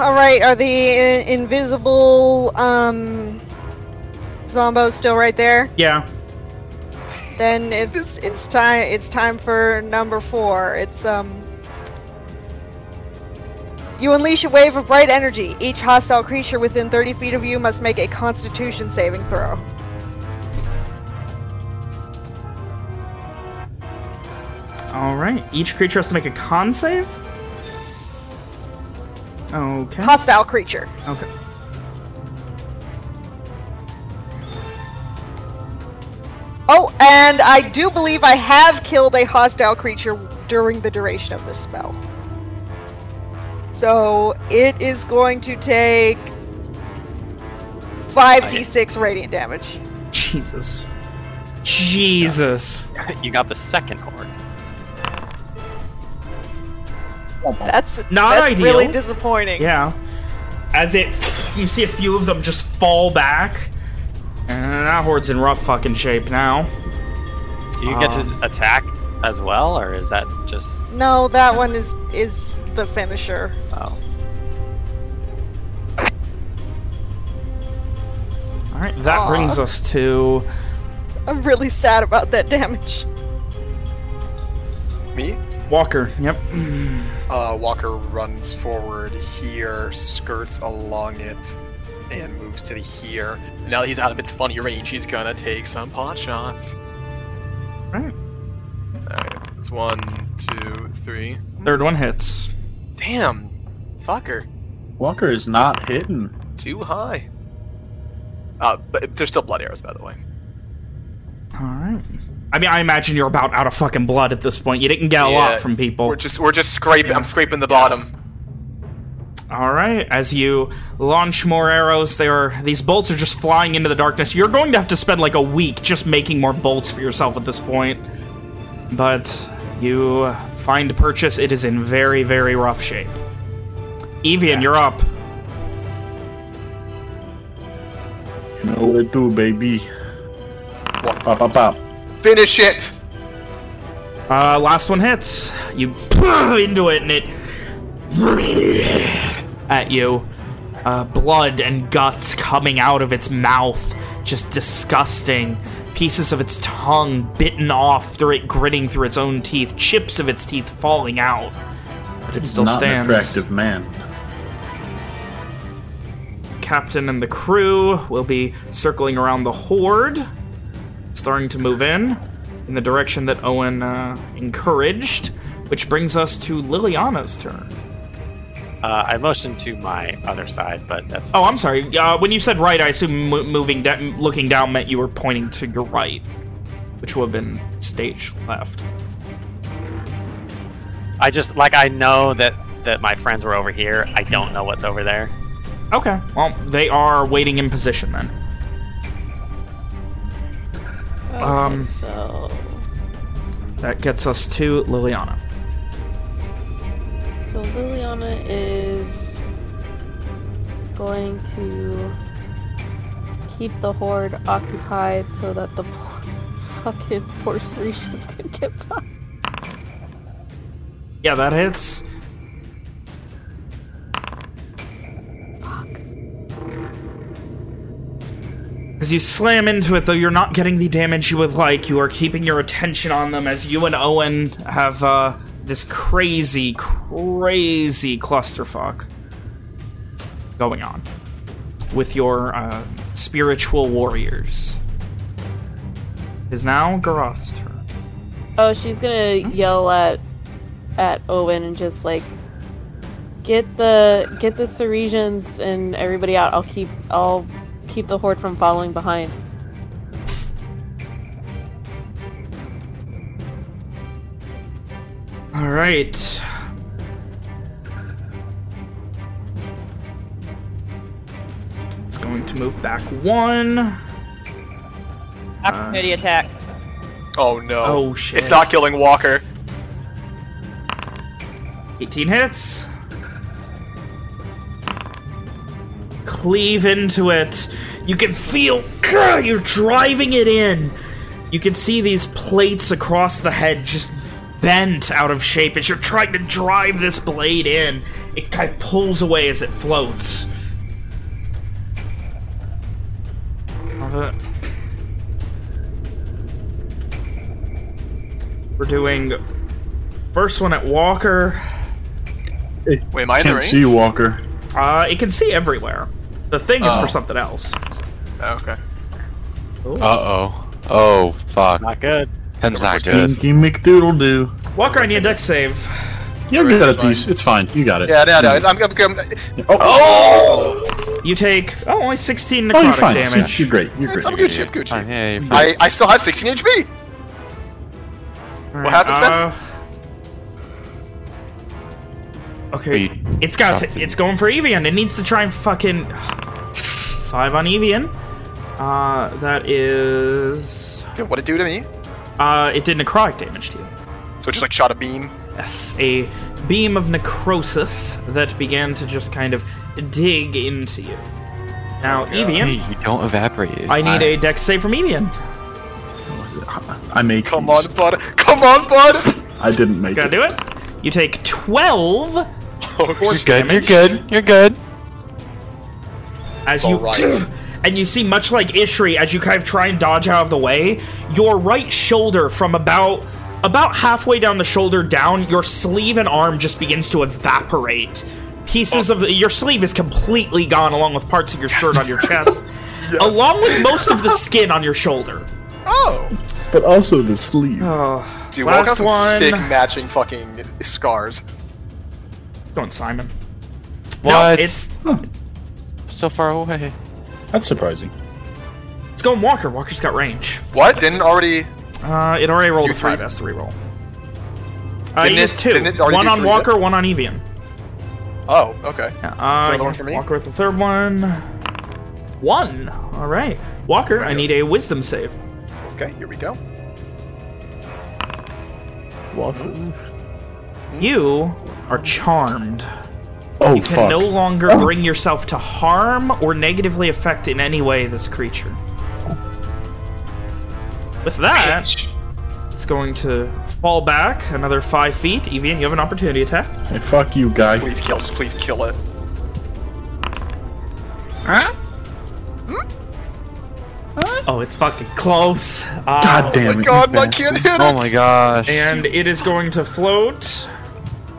All right, are the i- invisible um zombos still right there? Yeah. Then it's it's time it's time for number four. It's um you unleash a wave of bright energy. Each hostile creature within 30 feet of you must make a Constitution saving throw. All right. Each creature has to make a con save. Okay. Hostile creature. Okay. Oh, and I do believe I have killed a hostile creature during the duration of this spell. So it is going to take 5d6 radiant damage. Jesus. Jesus. you got the second horde. That's Not that's ideal. really disappointing. Yeah. As it, you see a few of them just fall back, and that horde's in rough fucking shape now. Do you get Uh, to attack? as well, or is that just No, that one is is the finisher. oh? All right, that Aw. brings us to I'm really sad about that damage. Me? Walker. Yep. Uh, Walker runs forward here, skirts along it, and moves to the here. Now that he's out of its funny range, he's gonna take some pot shots. Right. Alright, it's one, two, three. Third one hits. Damn! Fucker. Walker is not hitting. Too high. Uh, but there's still blood arrows, by the way. All right. I mean, I imagine you're about out of fucking blood at this point. You didn't get a Yeah, lot from people. We're just we're just scraping. I'm scraping the bottom. All right. As you launch more arrows, they are these bolts are just flying into the darkness. You're going to have to spend like a week just making more bolts for yourself at this point. But you find purchase. It is in very, very rough shape. Evian, you're up. You know what to do, baby. What? Pop, pop, pop. Finish it. Uh, last one hits. You into it, and it at you. Uh, blood and guts coming out of its mouth, just disgusting. Pieces of its tongue bitten off through it, gritting through its own teeth. Chips of its teeth falling out, but it still not stands. an attractive man. Captain and the crew will be circling around the horde, starting to move in in the direction that Owen uh, encouraged, which brings us to Liliana's turn. Uh, I motioned to my other side, but that's Oh, I'm sorry. Uh, when you said right, I assume mo moving, looking down meant you were pointing to your right, which would have been stage left. I just like I know that that my friends were over here. I don't know what's over there. Okay. Well, they are waiting in position then. Um, so That gets us to Liliana. so Liliana is going to keep the horde occupied so that the fucking poor Sarishans can get by. Yeah, that hits. As you slam into it, though you're not getting the damage you would like, you are keeping your attention on them as you and Owen have uh, this crazy, crazy clusterfuck going on with your uh, spiritual warriors. Is now Garoth's turn. Oh, she's gonna yell at at Owen and just like get the get the Sarisians and everybody out. I'll keep I'll keep the horde from following behind. All right. It's going to move back one. Opportunity uh, attack. Oh no. Oh, shit. It's not killing Walker. 18 hits. Cleave into it. You can feel you're driving it in. You can see these plates across the head just bent out of shape as you're trying to drive this blade in. It kind of pulls away as it floats. We're doing first one at Walker. Wait, am I in the Can't range? see Walker. Uh, it can see everywhere. The thing is Oh. for something else. Oh, okay. Uh oh. Oh fuck. Not good. Tim's not good. Stinky McDoodle do. Walker, I need a Dex save. You're good at these. It's fine. You got it. Yeah, no, no. I'm, I'm, I'm, Oh, You take oh, only 16 necrotic oh you're fine. damage. You're great. You're great. I'm You're Gucci. I'm Gucci. Fine, yeah, I, I still have 16 HP. Alright, happens then? Okay, you it's got it? it's going for Evian. It needs to try and fucking five on Evian. Uh, that is Okay, what did it do to me? uh, it did necrotic damage to you. So it just like shot a beam. Yes, a beam of necrosis that began to just kind of dig into you. Now, Oh, Evian, Hey, you don't evaporate. I need a dex save from Evian. I make. Come on, bud. Come on, bud. I didn't make Gonna it. do it. You take 12 Oh, force You're good. You're good. You're good. as you Alright. and you see much like Ishri as you kind of try and dodge out of the way, your right shoulder from about about halfway down the shoulder down, your sleeve and arm just begins to evaporate. Pieces of your sleeve is completely gone along with parts of your shirt on your chest, along with most of the skin on your shoulder. Oh. But also the sleeve. Oh, Dude, walk out last some one. sick matching fucking scars. Going Simon. What? No, it's so far away. That's surprising. it's going Walker. Walker's got range. What? Didn't already. Uh, it already rolled a five. three? Has to reroll. Uh, Didn't it is it- two. it One on three Walker, one on Evian. Oh, okay. Yeah, Is uh, there another one for me? Walker with the third one. One. All right. Walker, I need a wisdom save. Okay, here we go. Walker. You are charmed. Oh You can fuck. no longer bring yourself to harm or negatively affect in any way this creature. With that, it's going to fall back another five feet. Evian, you have an opportunity attack. Hey, fuck you, guy. Please kill. Just please kill it. Huh? Oh, it's fucking close. Uh, God damn it. Oh my it. god, you I can't hit it. Oh my gosh. And it is going to float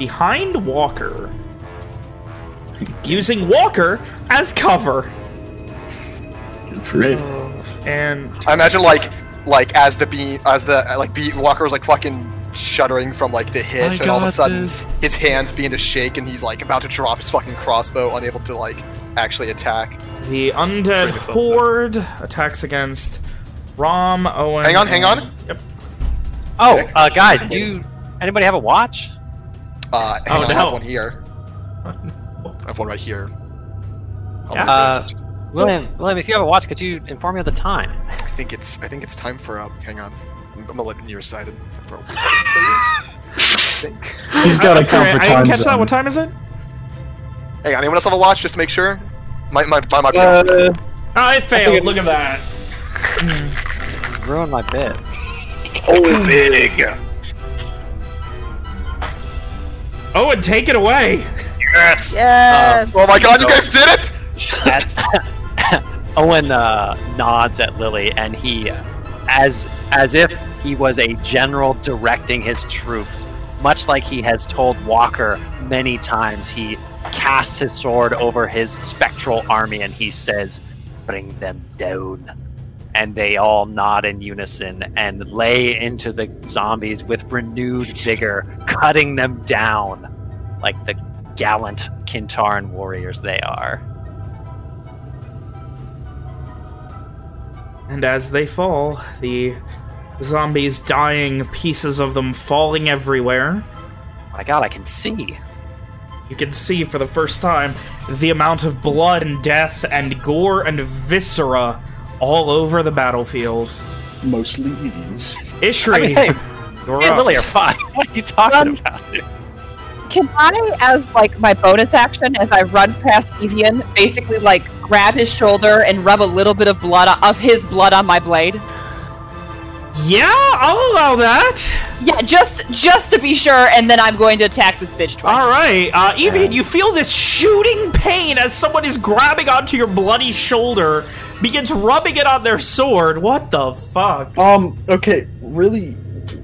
behind Walker. Using Walker as cover. Good for it. And I imagine like like as the bee as the like bee Walker was like fucking shuddering from like the hit, I and all of a sudden this. his hands begin to shake, and he's like about to drop his fucking crossbow, unable to like actually attack. the undead Bring up horde attacks against Rom, Owen. Hang on, hang on. Yep. Oh, uh, guys, do you anybody have a watch? Uh, hang Oh, on, I have one here. I have one right here. Yeah. Uh, wrist. William, William, if you have a watch, could you inform me of the time? I think it's I think it's time for uh, hang on. I'm, I'm gonna let nearsighted except for a wisdom save. I think. He's got I'm to count for I time didn't catch that. What time is it? Hang on, anyone else have a watch just to make sure? My my my might be Uh. I failed. Look at that. Ruined my bit. Oh, big. Owen, take it away. Yes. Yes. Oh my god, you guys did it! Owen uh, nods at Lily, and he, as as if he was a general directing his troops, much like he has told Walker many times. He casts his sword over his spectral army, and he says, "Bring them down." And they all nod in unison and lay into the zombies with renewed vigor, cutting them down like the gallant Kintaran warriors they are. And as they fall, the zombies dying, pieces of them falling everywhere. My god, I can see. You can see for the first time the amount of blood and death and gore and viscera all over the battlefield. Mostly Evians. Ishri, I mean, hey, you're me up. Lily are fine. What are you talking Um, about? dude? Can I, as like my bonus action, as I run past Evian, basically like grab his shoulder and rub a little bit of blood of his blood on my blade? Yeah, I'll allow that. Yeah, just just to be sure, and then I'm going to attack this bitch twice. All right, uh, Evian, you feel this shooting pain as someone is grabbing onto your bloody shoulder, begins rubbing it on their sword. What the fuck? Um, okay, really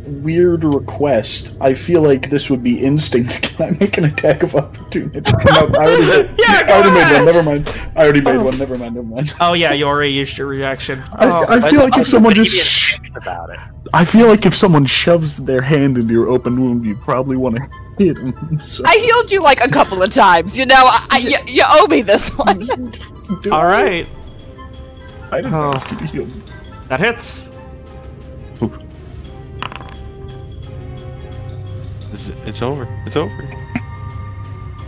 weird request. I feel like this would be instinct. Can I make an attack of opportunity? No, I already did. Yeah, go I already made one. Never mind. I already made one. Never mind. Never mind. Oh yeah, you already used your reaction. I, Oh. I feel like if someone just. Idiot Sh- about it. I feel like if someone shoves their hand into your open wound, you probably want to hit them. So. I healed you like a couple of times. You know, I, I, you, you owe me this one. All right, I didn't Oh. ask you to heal. that hits. It's, it's over. It's over.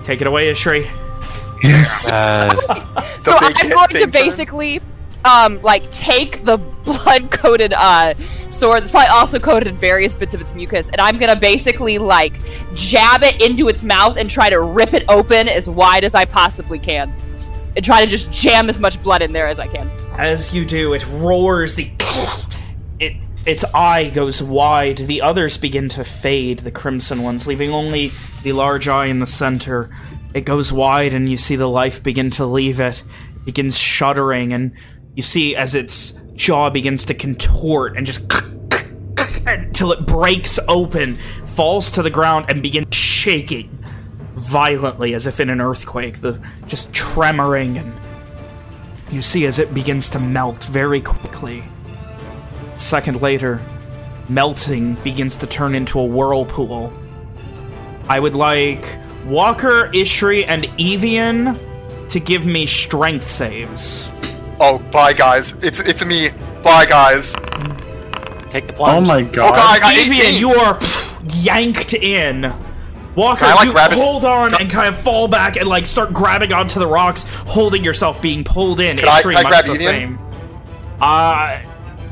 Take it away, Ishri. Yes. Yes. so I'm going to turn? basically, um, like take the blood-coated uh sword. It's probably also coated in various bits of its mucus, and I'm gonna basically like jab it into its mouth and try to rip it open as wide as I possibly can, and try to just jam as much blood in there as I can. As you do, it roars. The it its eye goes wide. The others begin to fade, the crimson ones, leaving only the large eye in the center. It goes wide, and you see the life begin to leave it. It begins shuddering, and you see as its jaw begins to contort and just until it breaks open, falls to the ground, and begins shaking violently as if in an earthquake. The just tremoring, and you see as it begins to melt very quickly. A second later, melting begins to turn into a whirlpool. I would like Walker, Ishri, and Evian to give me strength saves. Oh, bye guys. It's it's me. Bye guys. Take the Oh plunge. my Oh god, I god. got Evian, 18. you are pff, yanked in. Walker, I, like, you grab his- hold on and kind of fall back and like start grabbing onto the rocks, holding yourself, being pulled in. Can I- Ishri, can I much grab the Evian? same. Uh,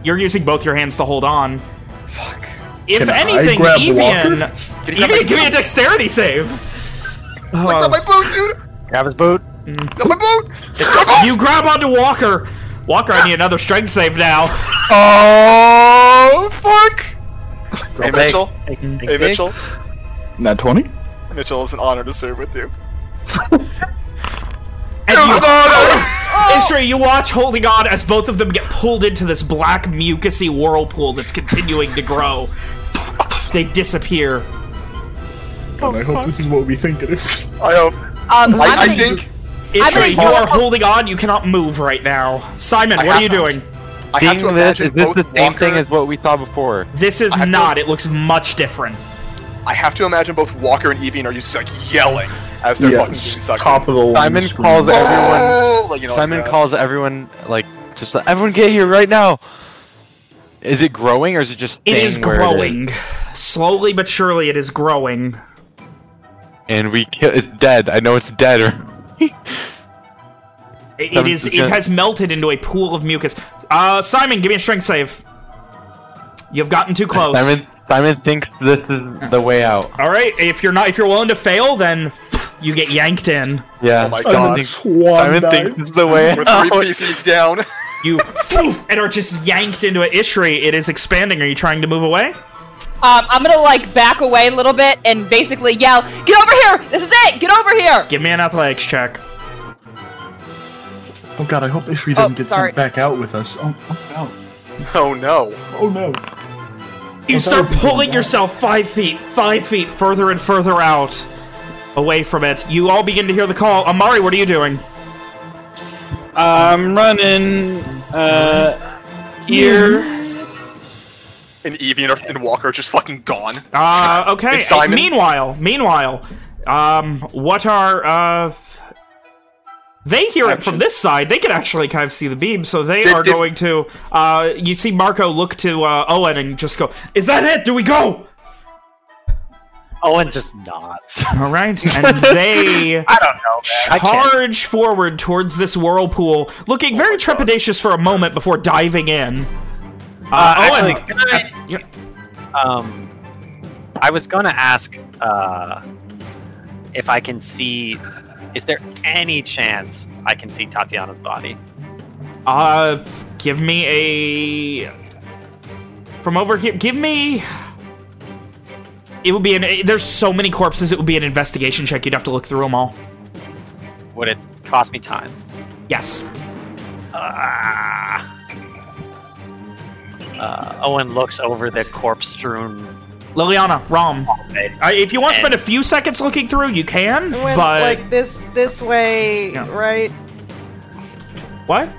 you're using both your hands to hold on. Fuck. If Can I anything, grab Evian, Can Evian, give me a dexterity save. Like, grab my boot, dude. Grab his boot. Grab my boot. It's my boot. You grab onto Walker. Walker, I need another strength save now. Oh fuck. Hey Hey, Mitchell. Hey, Hey Mitchell. Nat 20? Mitchell, it's an honor to serve with you. And you, Ishri, you watch holding on as both of them get pulled into this black mucusy whirlpool that's continuing to grow. They disappear. God, I hope this is what we think it is. I hope. Um, I, I'm I gonna- think Ishri, you are holding on. You cannot move right now. Simon, I what are you to. doing? I have Being to this, imagine is this the same Walker, thing as what we saw before? This is I have to- not. It looks much different. I have to imagine both Walker and Evian are just like yelling as they're fucking Yes, getting sucked. top of the. Simon scream. calls everyone. Oh, like, you know, Simon like calls everyone like just like, everyone get here right now. Is it growing or is it just It is staying is where growing. Slowly but surely, it is growing. And we kill. It's dead. I know it's dead. Or It- it Seven is. It has melted into a pool of mucus. Uh, Simon, give me a strength save. You've gotten too close. Simon. Simon thinks this is the way out. All right. If you're not, if you're willing to fail, then you get yanked in. Yeah. Oh my Simon God. thinks, Simon dive. thinks this is the way We're out. three pieces down. You and are just yanked into it. Ishri, it is expanding. Are you trying to move away? Um, I'm gonna like back away a little bit and basically yell, "Get over here! This is it! Get over here!" Give me an athletics check. Oh god, I hope Ishri doesn't get sorry. sent back out with us. Oh, oh Oh no. no. Oh no. You start that would be pulling yourself five feet, five feet further and further out, away from it. You all begin to hear the call. Amari, what are you doing? I'm running uh, here. And Evie are- and Walker are just fucking gone. Uh, okay. It's Simon. Meanwhile, meanwhile, um, what are uh? They hear it from this side. They can actually kind of see the beam, so they Did- are did- going to. Uh, you see Marco look to uh, Owen and just go, "Is that it? Do we go?" Owen just nods. All right, and they I don't know, man. I charge forward towards this whirlpool, looking very trepidatious for a moment before diving in. Uh, Uh, Owen, actually, can I- yeah. Um, I was gonna ask uh, if I can see. Is there any chance I can see Tatiana's body? Uh, give me a from over here. Give me. It would be an. There's so many corpses. It would be an investigation check. You'd have to look through them all. Would it cost me time? Yes. Ah. Uh, Owen looks over the corpse-strewn. Liliana, Rom. hallway. Uh, if you want to spend a few seconds looking through, you can. It went but like this this way, Yeah. right? what?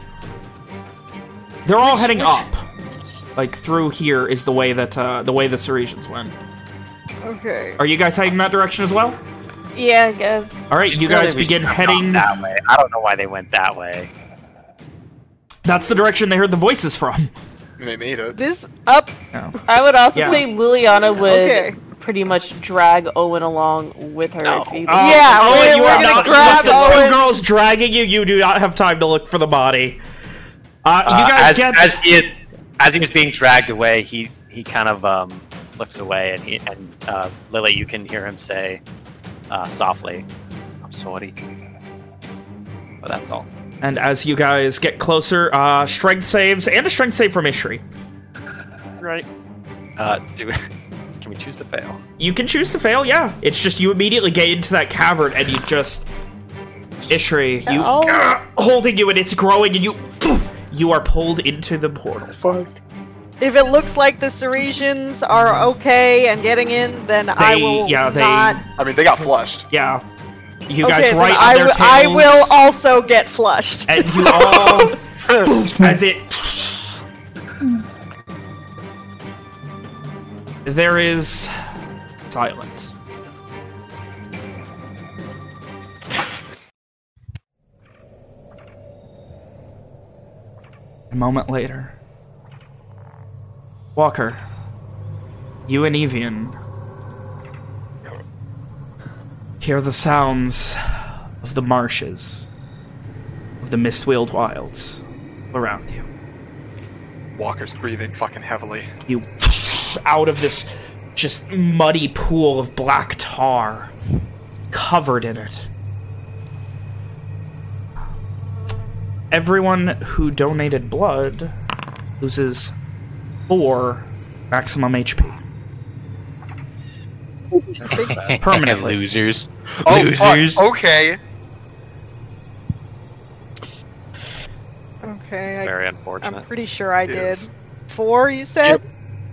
They're all heading up. Like through here is the way that uh, the way the Ceresians went. Okay. Are you guys heading that direction as well? Yeah, I guess. All right, you Clearly guys begin shouldn't have gone heading. that way. I don't know why they went that way. That's the direction they heard the voices from. They made it. This up. I would also Yeah. say Liliana would Okay. pretty much drag Owen along with her. No. If he, Uh, Yeah, Owen, we're- you we're are not. grab look, the two girls dragging you. You do not have time to look for the body. Uh, you Uh, guys as, get. as he is, as he was being dragged away, he he kind of um, looks away, and he and uh, Lily, you can hear him say uh, softly, "I'm sorry." But that's all. And as you guys get closer, uh, strength saves and a strength save from Ishri. Right. Uh, do we, can we choose to fail? You can choose to fail, yeah. It's just you immediately get into that cavern and you just... Ishri, you... Oh. Ah, holding you and it's growing and you... You are pulled into the portal. Fuck. If it looks like the Ceresians are okay and getting in, then I will yeah, they- not. I mean, they got flushed. Yeah. You okay, guys I on their tails. I will also get flushed. And you all... as it... There is... Silence. A moment later. Walker. You and Evian hear the sounds of the marshes, of the mist-wheeled wilds around you. Walker's breathing fucking heavily. You out of this just muddy pool of black tar, covered in it. Everyone who donated blood loses four maximum HP. Permanently. Losers. Oh, Losers. fuck. Okay. Okay, I, Very I'm pretty sure I did. Yes. Four, you said?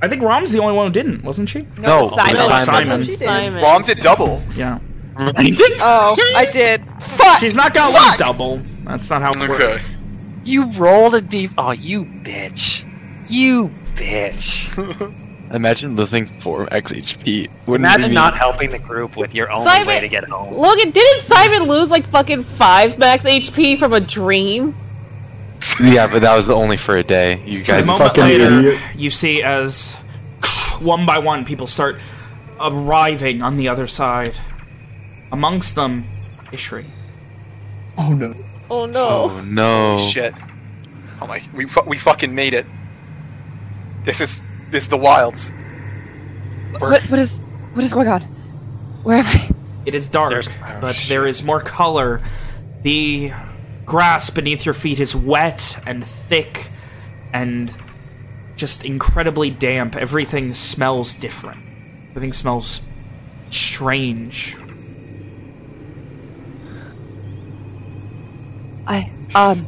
I think Rom's the only one who didn't, wasn't she? No, Simon. Simon. Simon. She did. Simon. Rom did double. Yeah. Oh, I did. Fuck! She's not gonna lose double. That's not how it Okay. works. You rolled a deep. Oh, you bitch. You bitch. Imagine losing 4 X HP. Wouldn't Imagine not helping the group with your only Simon- way to get home. Logan, didn't Simon lose like fucking five max HP from a dream? Yeah, but that was the only for a day. You A guys moment fucking later, idiot. you see as one by one people start arriving on the other side. Amongst them, Ishri. Oh no. Oh no. Oh no. Shit. Oh my, we we fucking made it. This is this is the wilds. We're- What, what is what is going on? Where am I? It is dark, There's- but there is more color. The grass beneath your feet is wet and thick and just incredibly damp. Everything smells different. Everything smells strange. I um,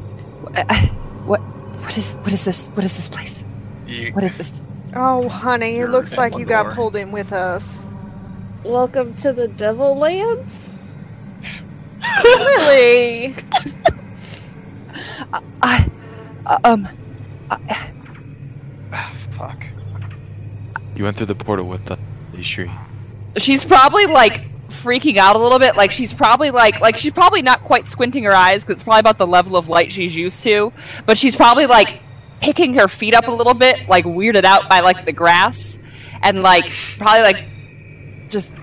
I, I- what what is what is this? What is this place? You, What is this? Oh, honey, it looks like you got pulled in with us. Welcome to the Devil Lands. Lily! I uh, um, I, ah, fuck. You went through the portal with the Ishri. she's probably like freaking out a little bit. Like she's probably like like she's probably not quite squinting her eyes because it's probably about the level of light she's used to. But she's probably like picking her feet up a little bit, like weirded out by like the grass, and like probably like just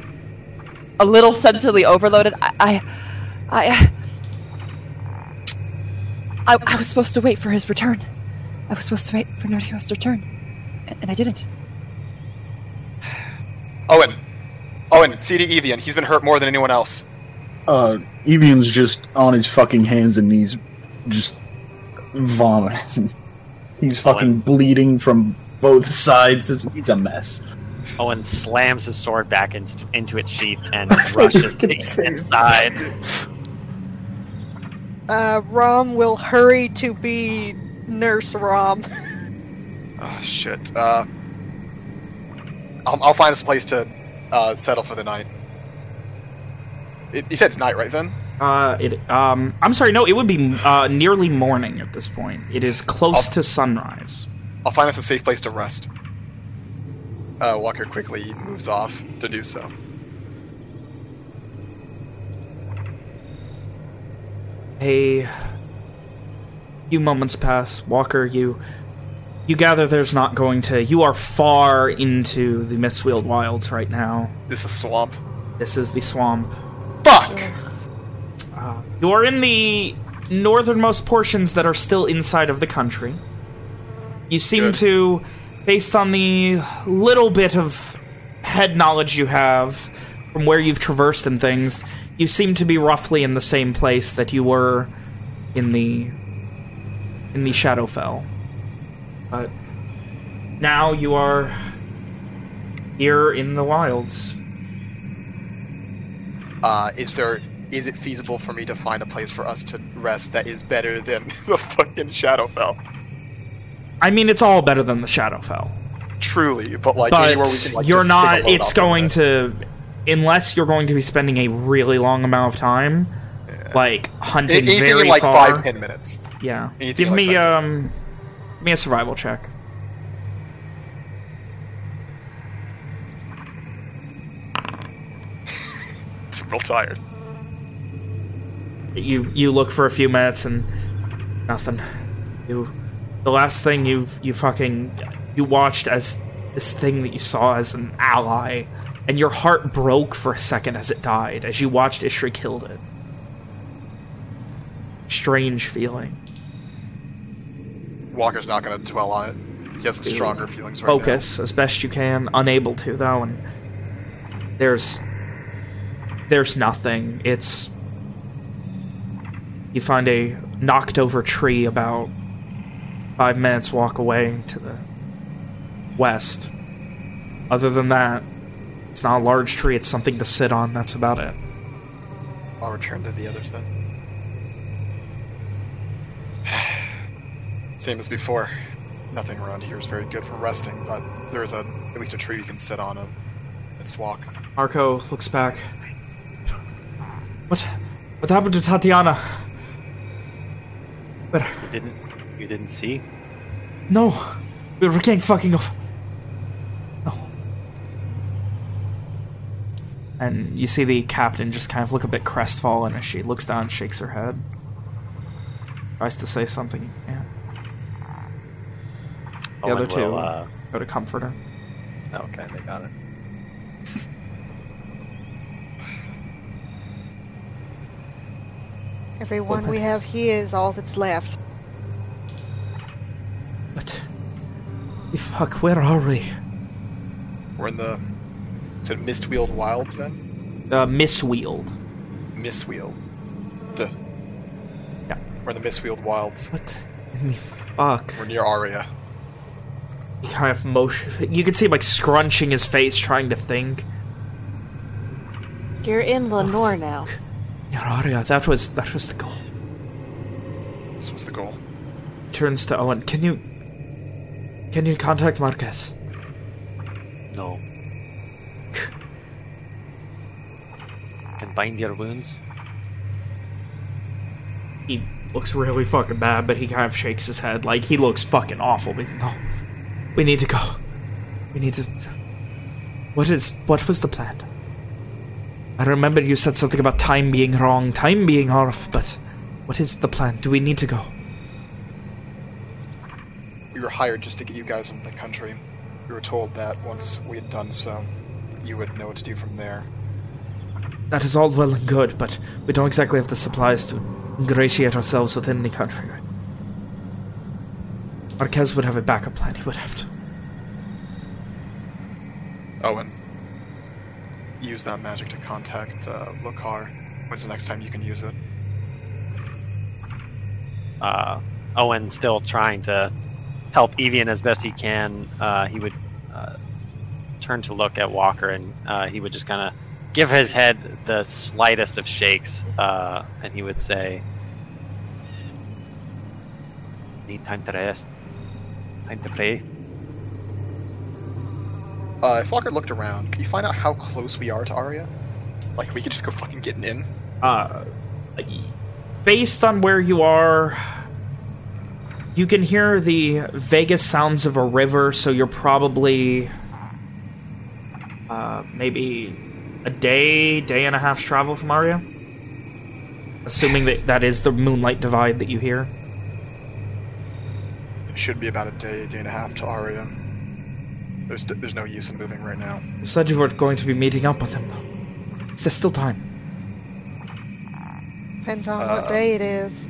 a little sensorily overloaded. I I I, I, I was supposed to wait for his return. I was supposed to wait for Nordio's return, and, and I didn't. Owen. Owen, CD Evian. He's been hurt more than anyone else. Uh, Evian's just on his fucking hands and knees, just vomiting. He's fucking bleeding from both sides. It's, he's a mess. Owen slams his sword back into, into its sheath and rushes inside. Uh, Rom will hurry to be Nurse Rom. Oh shit. Uh, I'll, I'll find us a place to uh, settle for the night. It, you said it's night, right, Vin? Uh, it, um, I'm sorry, no, it would be uh, nearly morning at this point. It is close I'll- to sunrise. I'll find us a safe place to rest. Uh, Walker quickly moves off to do so. A few moments pass. Walker, you you gather there's not going to... You are far into the Mistweald Wilds right now. This is swamp. This is the swamp. Fuck! You are in the northernmost portions that are still inside of the country. You seem Good. to, based on the little bit of head knowledge you have from where you've traversed and things, you seem to be roughly in the same place that you were in the in the Shadowfell. But now you are here in the wilds. Uh, is there is it feasible for me to find a place for us to rest that is better than the fucking Shadowfell? I mean, it's all better than the Shadowfell. Truly, but like but anywhere we can like you're just take a not. It's going to, unless you're going to be spending a really long amount of time, like hunting Anything very in like far. five ten minutes. Yeah. Anything Give like me um, give me a survival check. It's real tired. You you look for a few minutes and nothing. You, the last thing you you fucking you watched as this thing that you saw as an ally, and your heart broke for a second as it died as you watched Ishri killed it. Strange feeling. Walker's not going to dwell on it. He has stronger feelings right Focus as best you can. Unable to though, and there's there's nothing. It's you find a knocked over tree about five minutes walk away to the west. Other than that, it's not a large tree. It's something to sit on. That's about it. I'll return to the others then. Same as before. Nothing around here is very good for resting, but there is a at least a tree you can sit on and let's walk. Marco looks back. What? What happened to Tatiana? But You didn't. You didn't see. no, we were getting fucking off. No. And you see the captain just kind of look a bit crestfallen as she looks down, and shakes her head, tries to say something. Yeah. The Owen other two will, uh, go to comfort her. Okay, they got it. Everyone we have here is all that's left. But fuck, where are we? We're in the is it Mistweald Wilds then? Uh, Mistweald. Mistweald. The Yeah. We're in the Mistweald Wilds. What in the fuck? We're near Aria. He kind of motion. You can see him like scrunching his face, trying to think. You're in Lenore now. Aria, that was that was the goal. This was the goal. Turns to Owen. Can you can you contact Marquez? No. Can bind your wounds. He looks really fucking bad, but he kind of shakes his head like he looks fucking awful. But no, we need to go. We need to. What is what was the plan? I remember you said something about time being wrong, time being off, but what is the plan? Do we need to go? We were hired just to get you guys into the country. We were told that once we had done so, you would know what to do from there. That is all well and good, but we don't exactly have the supplies to ingratiate ourselves within the country. Marquez would have a backup plan. He would have to. Owen, use that magic to contact uh, Lokar. When's the next time you can use it? uh, Owen still trying to help Evian as best he can. Uh, he would uh, turn to look at Walker, and uh, he would just kind of give his head the slightest of shakes, uh, and he would say, "Need time to rest, time to pray." Uh, if Walker looked around, could you find out how close we are to Arya? Like, we could just go fucking getting in. Uh, based on where you are, you can hear the vaguest sounds of a river, so you're probably uh, maybe a day, day and a half's travel from Aria. Assuming that that is the Moonlight Divide that you hear. It should be about a day, day and a half to Arya. There's there's no use in moving right now. You said you were going to be meeting up with him, though. Is there still time? Depends on Uh, what day it is.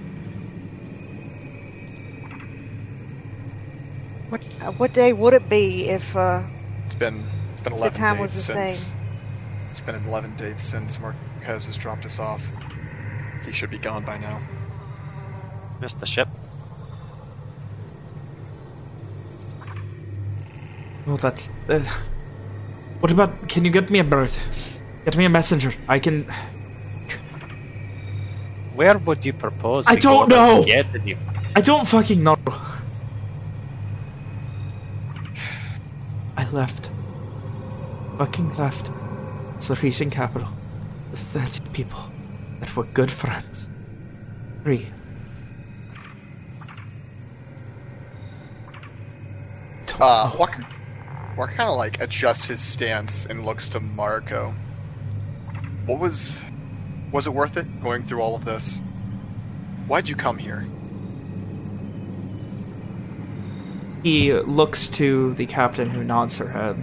What uh, what day would it be if uh, It's been it's been The 11 time days was the since same. it's been 11 days since Marquez has dropped us off. He should be gone by now. Missed the ship. Well, that's... Uh, what about... Can you get me a bird? Get me a messenger. I can... Where would you propose? I don't know. Get the I don't fucking know. I left. Fucking left. Sarisian capital. The 30 people that were good friends. Three. Uh, Walker, Walker kind of like adjusts his stance and looks to Marco. What was, was it worth it going through all of this? Why'd you come here? He looks to the captain who nods her head.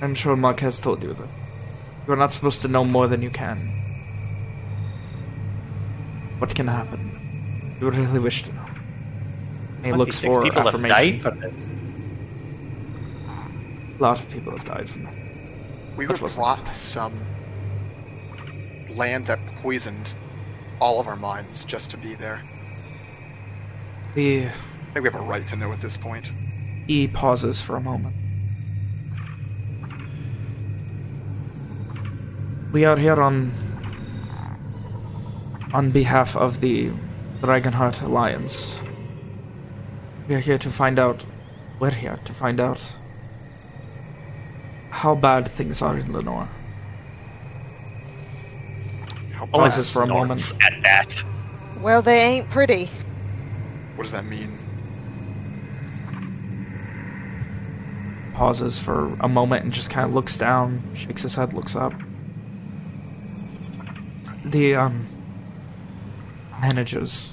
I'm sure has told you that. You're not supposed to know more than you can. What can happen? You really wish to know. He looks for people have died from this. A lot of people have died from this. We Which were wasn't brought to some land that poisoned all of our minds just to be there. The I think we have a right to know at this point. he pauses for a moment. We are here on on behalf of the Dragonheart Alliance. We are here to find out. We're here to find out how bad things are in Lenore. How Pauses for a moment. At that. Well, they ain't pretty. What does that mean? Pauses for a moment and just kind of looks down, shakes his head, looks up. The um managers,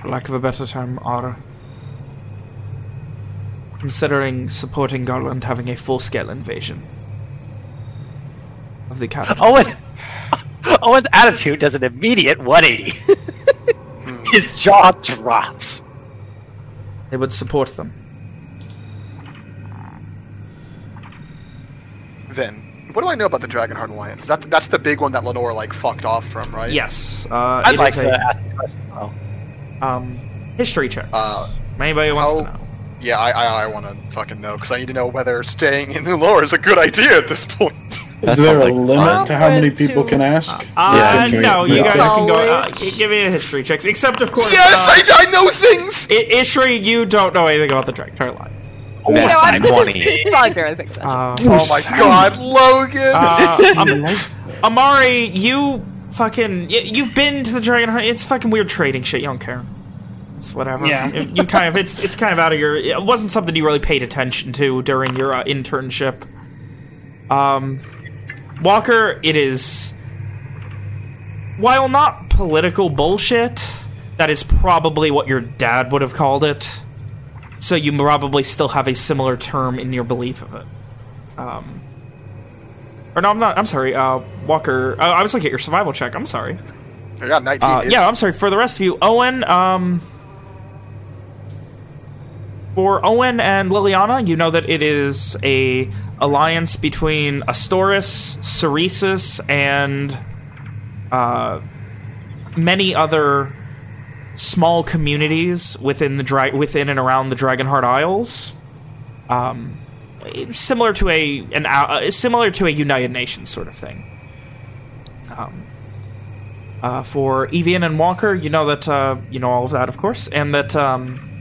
for lack of a better term, are considering supporting Garland having a full-scale invasion of the capital. Owen. Owen's attitude does an immediate 180. His jaw drops. They would support them. Then, what do I know about the Dragonheart Alliance? That, that's the big one that Lenore, like, fucked off from, right? Yes, uh, I'd like to a ask this question. Oh. um, history checks. Uh, anybody who wants to know. Yeah, I, I, I want to fucking know, because I need to know whether staying in Lenore is a good idea at this point. Is there a limit to how many people to- can ask? Uh, can we- no, you we- guys can go. Uh, give me a history checks. Except, of course, yes, uh, I, I know things! I- Ishri, you don't know anything about the Dragonheart Alliance. That's You know, I'm 20. probably barely think so. Uh, Oh my god, Logan! uh, Am- Amari, you fucking y- you've been to the Dragonheart. It's fucking weird trading shit. You don't care. It's whatever. Yeah. You- you kind of it's it's kind of out of your. It wasn't something you really paid attention to during your uh, internship. Um, Walker, it is. While not political bullshit, that is probably what your dad would have called it. So you probably still have a similar term in your belief of it. Um, or no, I'm not. I'm sorry, uh, Walker. Uh, I was looking at your survival check. I'm sorry. I got 19. Uh, yeah, I'm sorry. For the rest of you, Owen. Um, for Owen and Liliana, you know that it is a alliance between Astoris, Ceresis, and uh, many other small communities within the within and around the Dragonheart Isles. Um, similar to a an uh, similar to a United Nations sort of thing. Um, uh, for Evian and Walker, you know that uh, you know all of that, of course, and that um,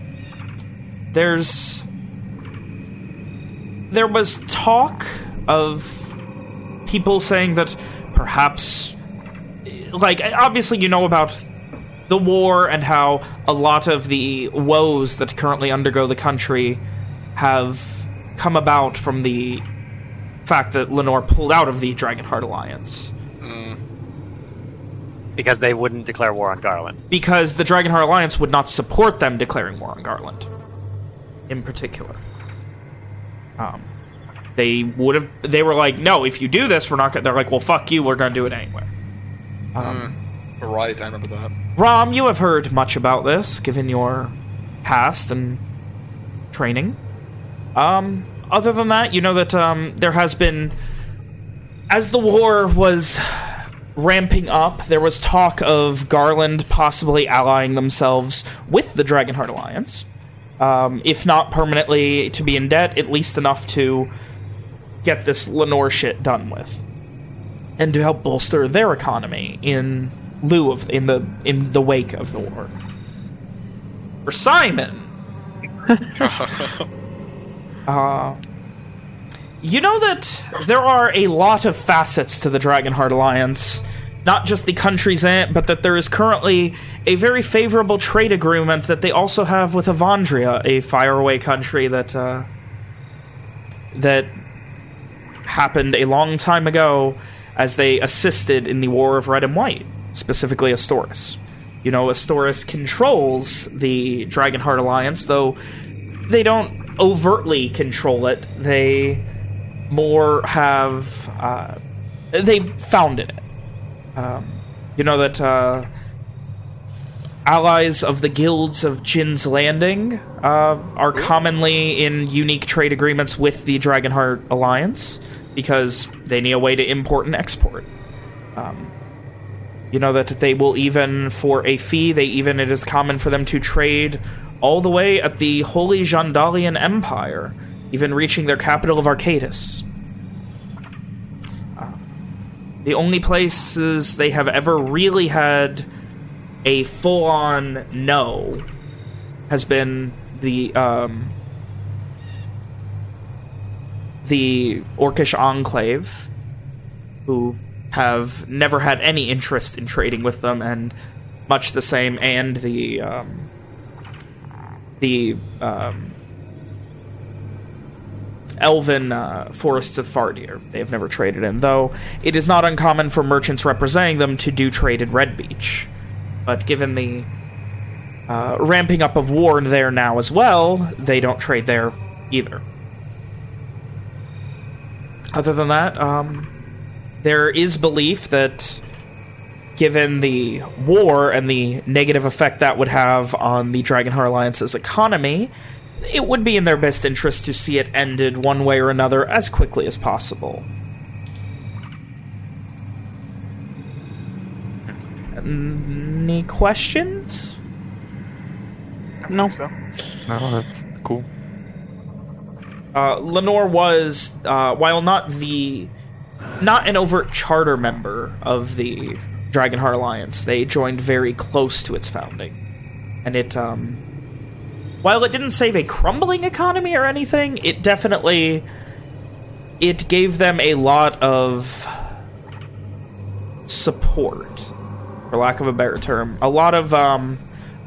there's there was talk of people saying that perhaps, like, obviously you know about the war and how a lot of the woes that currently undergo the country have come about from the fact that Lenore pulled out of the Dragonheart Alliance. Mm. Because they wouldn't declare war on Garland. because the Dragonheart Alliance would not support them declaring war on Garland, in particular. Um, they would have. They were like, "No, if you do this, we're not." gonna... They're like, "Well, fuck you. We're going to do it anyway." Um, Right, I remember that. Rom, you have heard much about this, given your past and training. Um, other than that, you know that um, there has been, as the war was ramping up, there was talk of Garland possibly allying themselves with the Dragonheart Alliance. Um, if not permanently to be in debt, at least enough to get this Lenore shit done with. And to help bolster their economy in lieu of, in the, in the wake of the war. For Simon, uh, you know that there are a lot of facets to the Dragonheart Alliance. Not just the countries in but that there is currently a very favorable trade agreement that they also have with Avandria, a faraway country that uh, that happened a long time ago as they assisted in the War of Red and White, specifically Astoris. You know, Astoris controls the Dragonheart Alliance, though they don't overtly control it. They more have... Uh, they founded it. Um, you know that uh, allies of the guilds of Jin's Landing uh, are commonly in unique trade agreements with the Dragonheart Alliance because they need a way to import and export. Um, you know that they will even, for a fee, they even it is common for them to trade all the way at the Holy Jandalian Empire, even reaching their capital of Arcadis. The only places they have ever really had a full-on no has been the um, the Orcish Enclave, who have never had any interest in trading with them, and much the same, and the um, the um, elven uh, forests of Fardir. They have never traded in, though it is not uncommon for merchants representing them to do trade in Red Beach. But given the uh, ramping up of war there now as well, they don't trade there either. Other than that, um, there is belief that given the war and the negative effect that would have on the Dragonheart Alliance's economy, it would be in their best interest to see it ended one way or another as quickly as possible. Any questions? No. No, that's cool. Uh, Lenore was, uh, while not the, not an overt charter member of the Dragonheart Alliance, they joined very close to its founding. And it, um, while it didn't save a crumbling economy or anything, it definitely, it gave them a lot of support, for lack of a better term. A lot of, um,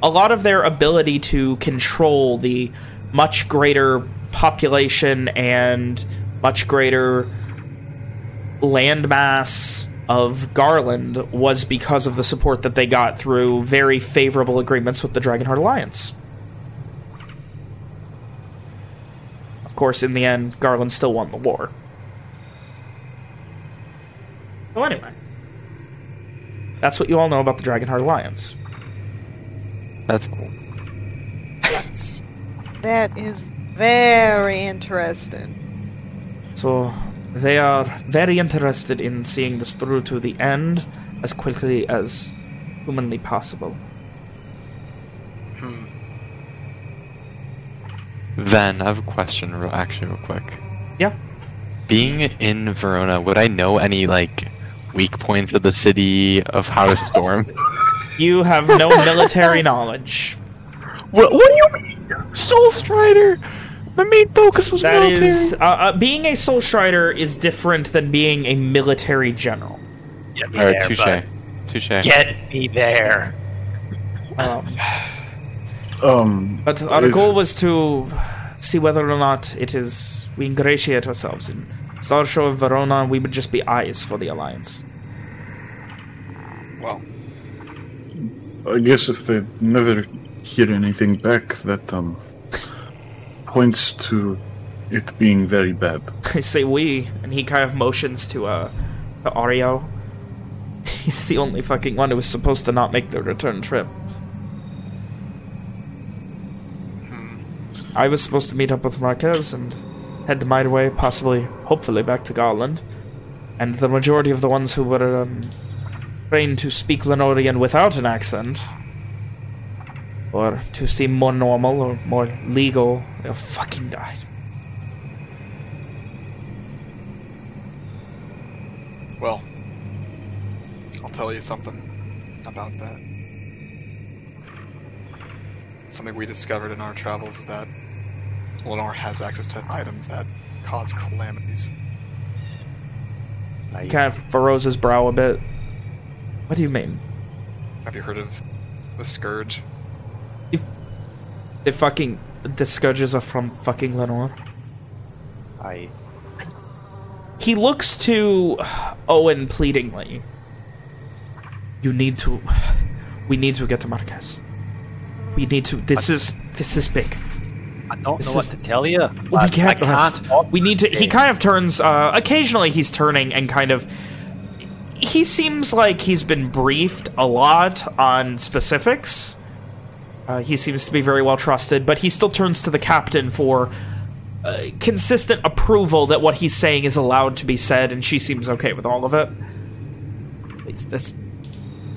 a lot of their ability to control the much greater population and much greater landmass of Garland was because of the support that they got through very favorable agreements with the Dragonheart Alliance. Of course, in the end, Garland still won the war. So anyway, that's what you all know about the Dragonheart Alliance. That's cool. That is that is very interesting. So they are very interested in seeing this through to the end as quickly as humanly possible. Hmm. Then I have a question, real, actually, real quick. Yeah. Being in Verona, would I know any like weak points of the city of how to storm? You have no military knowledge. What, what do you mean, Soul Strider? My main focus was That military. is, uh, uh, being a Soul Strider is different than being a military general. Get me Alright, there, touche. bud. Touche. Get me there. Um, Um, but our if- goal was to see whether or not it is we ingratiate ourselves in Star Show of Verona. We would just be eyes for the Alliance. Well, I guess if they never hear anything back, that um points to it being very bad. I say we, and he kind of motions to uh to Ario. He's the only fucking one who was supposed to not make the return trip. I was supposed to meet up with Marquez and head my way, possibly, hopefully, back to Garland. And the majority of the ones who were um, trained to speak Lenorian without an accent or to seem more normal or more legal, they'll fucking die. Well, I'll tell you something about that. Something we discovered in our travels is that Lenore has access to items that cause calamities. He kind of furrows his brow a bit. What do you mean? Have you heard of the Scourge? The fucking... The scourges are from fucking Lenore. I He looks to Owen pleadingly. You need to... We need to get to Marquez. We need to... This is... This is big. I don't This know what is- to tell you. We can't can't We need to. He kind of turns. Uh, occasionally, he's turning and kind of. He seems like he's been briefed a lot on specifics. Uh, he seems to be very well trusted, but he still turns to the captain for uh, consistent approval that what he's saying is allowed to be said, and she seems okay with all of it. It's this.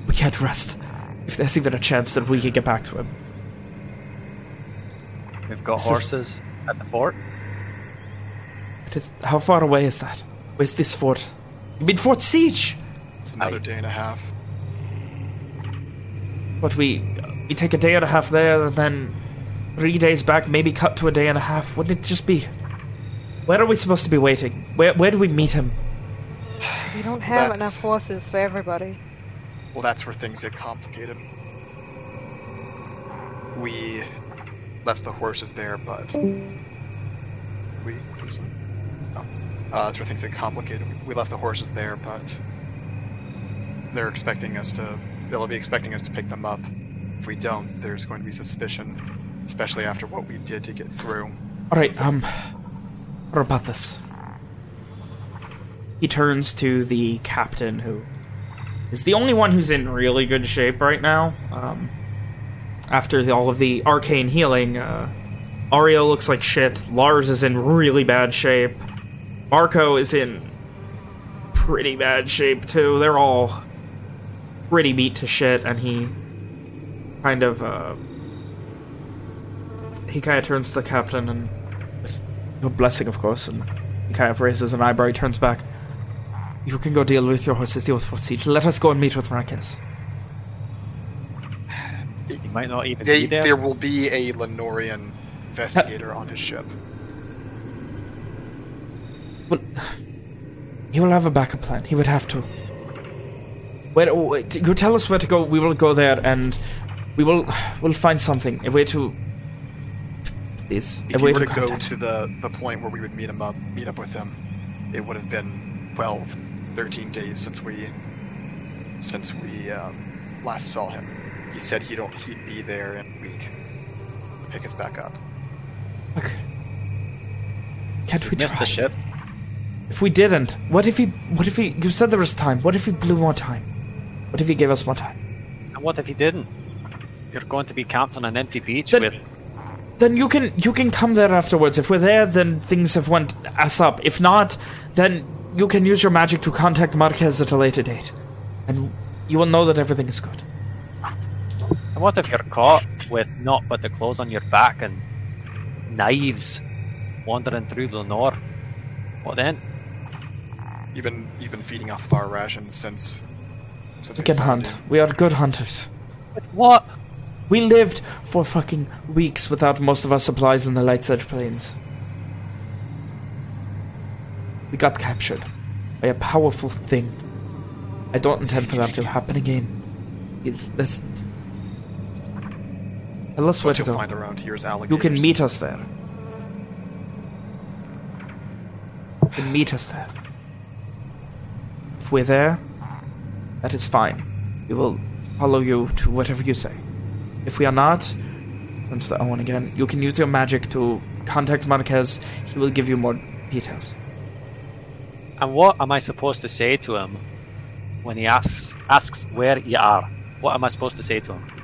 We can't rest. If there's even a chance that we can get back to him. We've got This is- horses at the fort. It is, how far away is that? Where's this fort? You mean Fort Siege? It's another day and a half. But we we take a day and a half there, and then three days back, maybe cut to a day and a half. Wouldn't it just be? Where are we supposed to be waiting? Where where do we meet him? We don't have That's- enough horses for everybody. Well, that's where things get complicated. We left the horses there, but we. oops, Oh. Uh, that's where things get complicated. We left the horses there, but they're expecting us to. They'll be expecting us to pick them up. If we don't, there's going to be suspicion, especially after what we did to get through. All right, um, what about this? He turns to the captain, who is the only one who's in really good shape right now. Um, after the, all of the arcane healing, uh, Ario looks like shit. Lars is in really bad shape. Marco is in pretty bad shape too. They're all pretty beat to shit, and he kind of uh, he kind of turns to the captain and your blessing, of course, and he kind of raises an eyebrow. He turns back. You can go deal with your horses, deal with Fort Siege. Let us go and meet with Marquez. He might not even They, be there. there will be a Lenorian investigator on his ship. Well, he will have a backup plan. He would have to. Wait, wait, you tell us where to go. We will go there, and we will we'll find something. A way to. Please, If a you way were to to go to the, the point where we would meet him up, meet up with him, it would have been 12, 13 days since we since we um, last saw him. He said he don't he'd be there in a week. Pick us back up. Look, can't we Missed try? the ship. If we didn't, what if he? What if he? You said there was time. What if he blew more time? What if he gave us more time? And what if he didn't? You're going to be camped on an empty beach Then- with. Then you can you can come there afterwards. If we're there, then things have went ass up. If not, then you can use your magic to contact Marquez at a later date, and you will know that everything is good. And what if you're caught with naught but the clothes on your back and knives wandering through the Lenore? What then? You've been you've been feeding off of our rations since. since We can hunt. you. We are good hunters. What? We lived for fucking weeks without most of our supplies in the Light Edge Plains. We got captured by a powerful thing. I don't intend for that to happen again. It's this. Tell us where What to you'll find around here is You can meet us there. You can meet us there. If we're there, that is fine. We will follow you to whatever you say. If we are not, turns to Owen again. You can use your magic to contact Marquez. He will give you more details. And what am I supposed to say to him when he asks asks where you are? What am I supposed to say to him?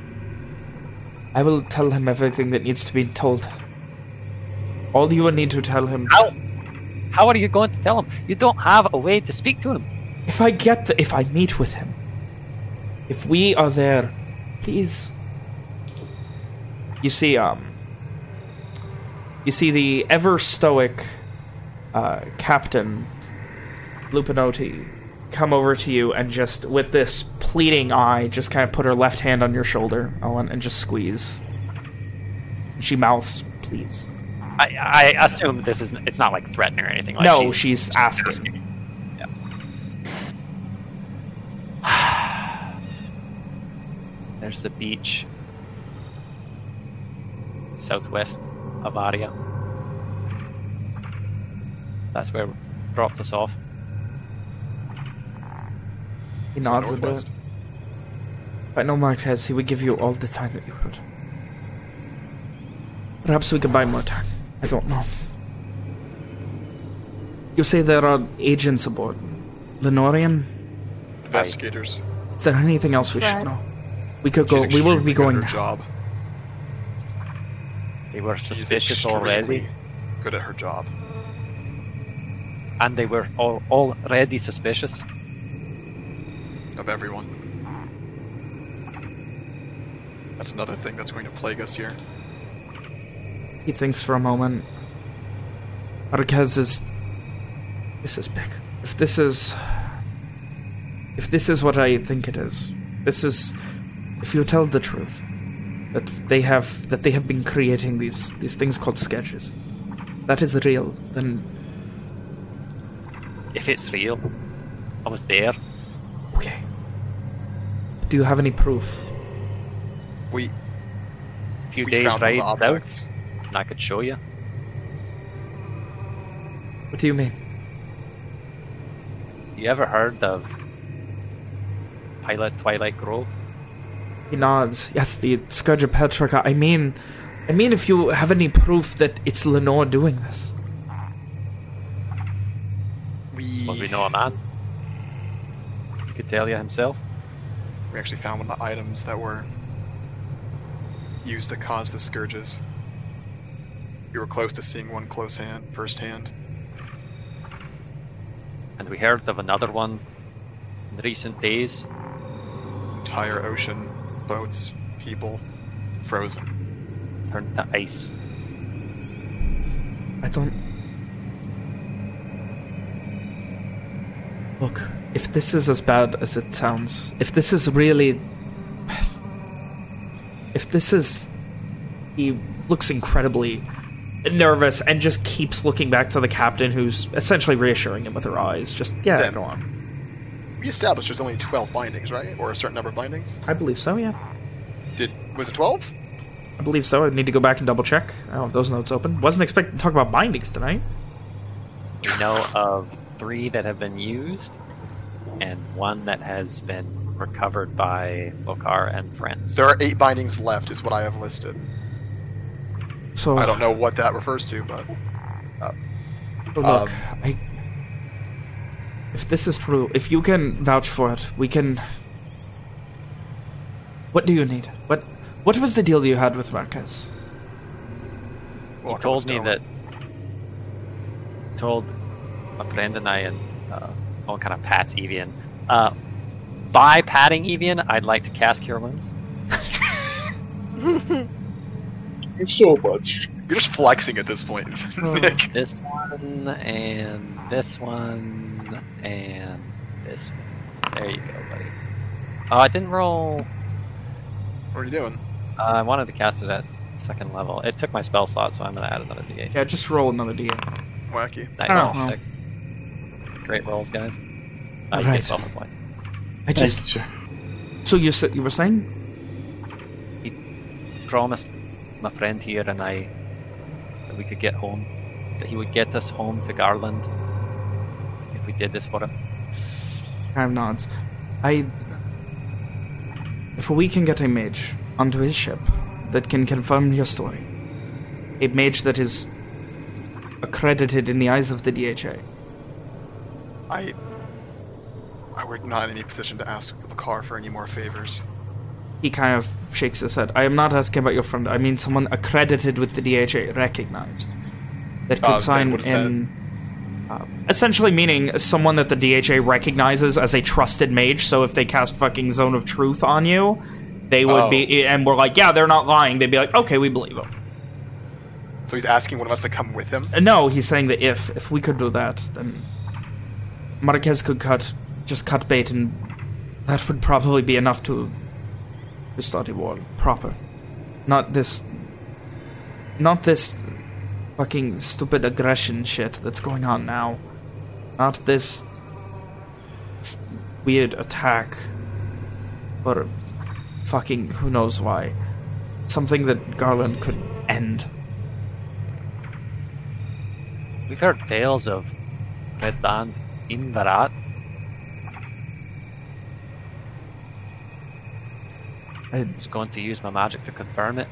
I will tell him everything that needs to be told. All you will need to tell him. How? How are you going to tell him? You don't have a way to speak to him. If I get the, if I meet with him, if we are there, please you see, um, you see the ever stoic uh, Captain Lupinotti come over to you and just, with this pleading eye, just kind of put her left hand on your shoulder, Owen, and just squeeze. She mouths, please. I, I assume this is it's not like threatening or anything. Like no, she's, asking. There's the beach southwest of Aria. That's where we dropped us off. He nods a bit. I know Marquez, he would give you all the time that you could. Perhaps we could buy more time. I don't know. You say there are agents aboard. Lenorian? Investigators. Is there anything else we Right. should know? We could go. We will be going now. job. They were suspicious already, Good at her job. and they were all, already suspicious. Of everyone. That's another thing that's going to plague us here. He thinks for a moment. Marquez is. This is big. If this is. If this is what I think it is, this is. If you tell the truth, that they have that they have been creating these these things called sketches, that is real. Then If it's real, I was there. Okay. Do you have any proof? We. A few We days found ride south, and I could show you. What do you mean? You ever heard of Pilot Twilight Grove? He nods. Yes, the Scourge of Petrica. I mean, I mean, if you have any proof that it's Lenore doing this. Suppose we know a man. He could tell you himself. We actually found one of the items that were used to cause the scourges. We were close to seeing one close hand, firsthand. And we heard of another one in recent days. Entire ocean, boats, people, frozen. Turned to ice. I don't. Look, if this is as bad as it sounds, if this is really. If this is. He looks incredibly nervous and just keeps looking back to the captain who's essentially reassuring him with her eyes. Just, yeah, Then- go on. We established there's only 12 bindings, right? Or a certain number of bindings? I believe so, yeah. Did Was it 12? I believe so. I need to go back and double check. I don't have those notes open. Wasn't expecting to talk about bindings tonight. You know of three that have been used, and one that has been recovered by Lokar and friends. There are eight bindings left, is what I have listed. So I don't know what that refers to, but. Uh, look, um, I. If this is true, if you can vouch for it, we can. What do you need? What What was the deal you had with Marquez? He told me that. Told a friend and I, and uh, all kind of pats Evian. Uh, by patting Evian, I'd like to cast Cure Wounds. so much. You're just flexing at this point, Nick. This one, and this one, and this one. There you go, buddy. Oh, I didn't roll. What are you doing? Uh, I wanted to cast it at second level. It took my spell slot, so I'm going to add another d8. Yeah, just roll another d8. Wacky. Nice. I don't know. Sick. Great rolls, guys. Uh, you Right. get 12 points. I just. So you said you were saying? He promised my friend here and I that we could get home. That he would get us home to Garland if we did this for him. Kind of nods. I. If we can get a mage onto his ship that can confirm your story, a mage that is accredited in the eyes of the DHA, I. I would not in any position to ask the car for any more favors. He kind of shakes his head. I am not asking about your friend. I mean someone accredited with the DHA, recognized, that could Uh, sign what is in. Uh, essentially, meaning someone that the DHA recognizes as a trusted mage. So if they cast fucking Zone of Truth on you, they would Oh. be, and we're like, yeah, they're not lying. They'd be like, okay, we believe them. So he's asking one of us to come with him. Uh, No, he's saying that if if we could do that, then Marquez could cut just cut bait, and that would probably be enough to to study war proper. Not this, not this fucking stupid aggression shit that's going on now. Not this weird attack or fucking who knows why. Something that Garland could end. We've heard tales of Red Band in Varat. I was going to use my magic to confirm it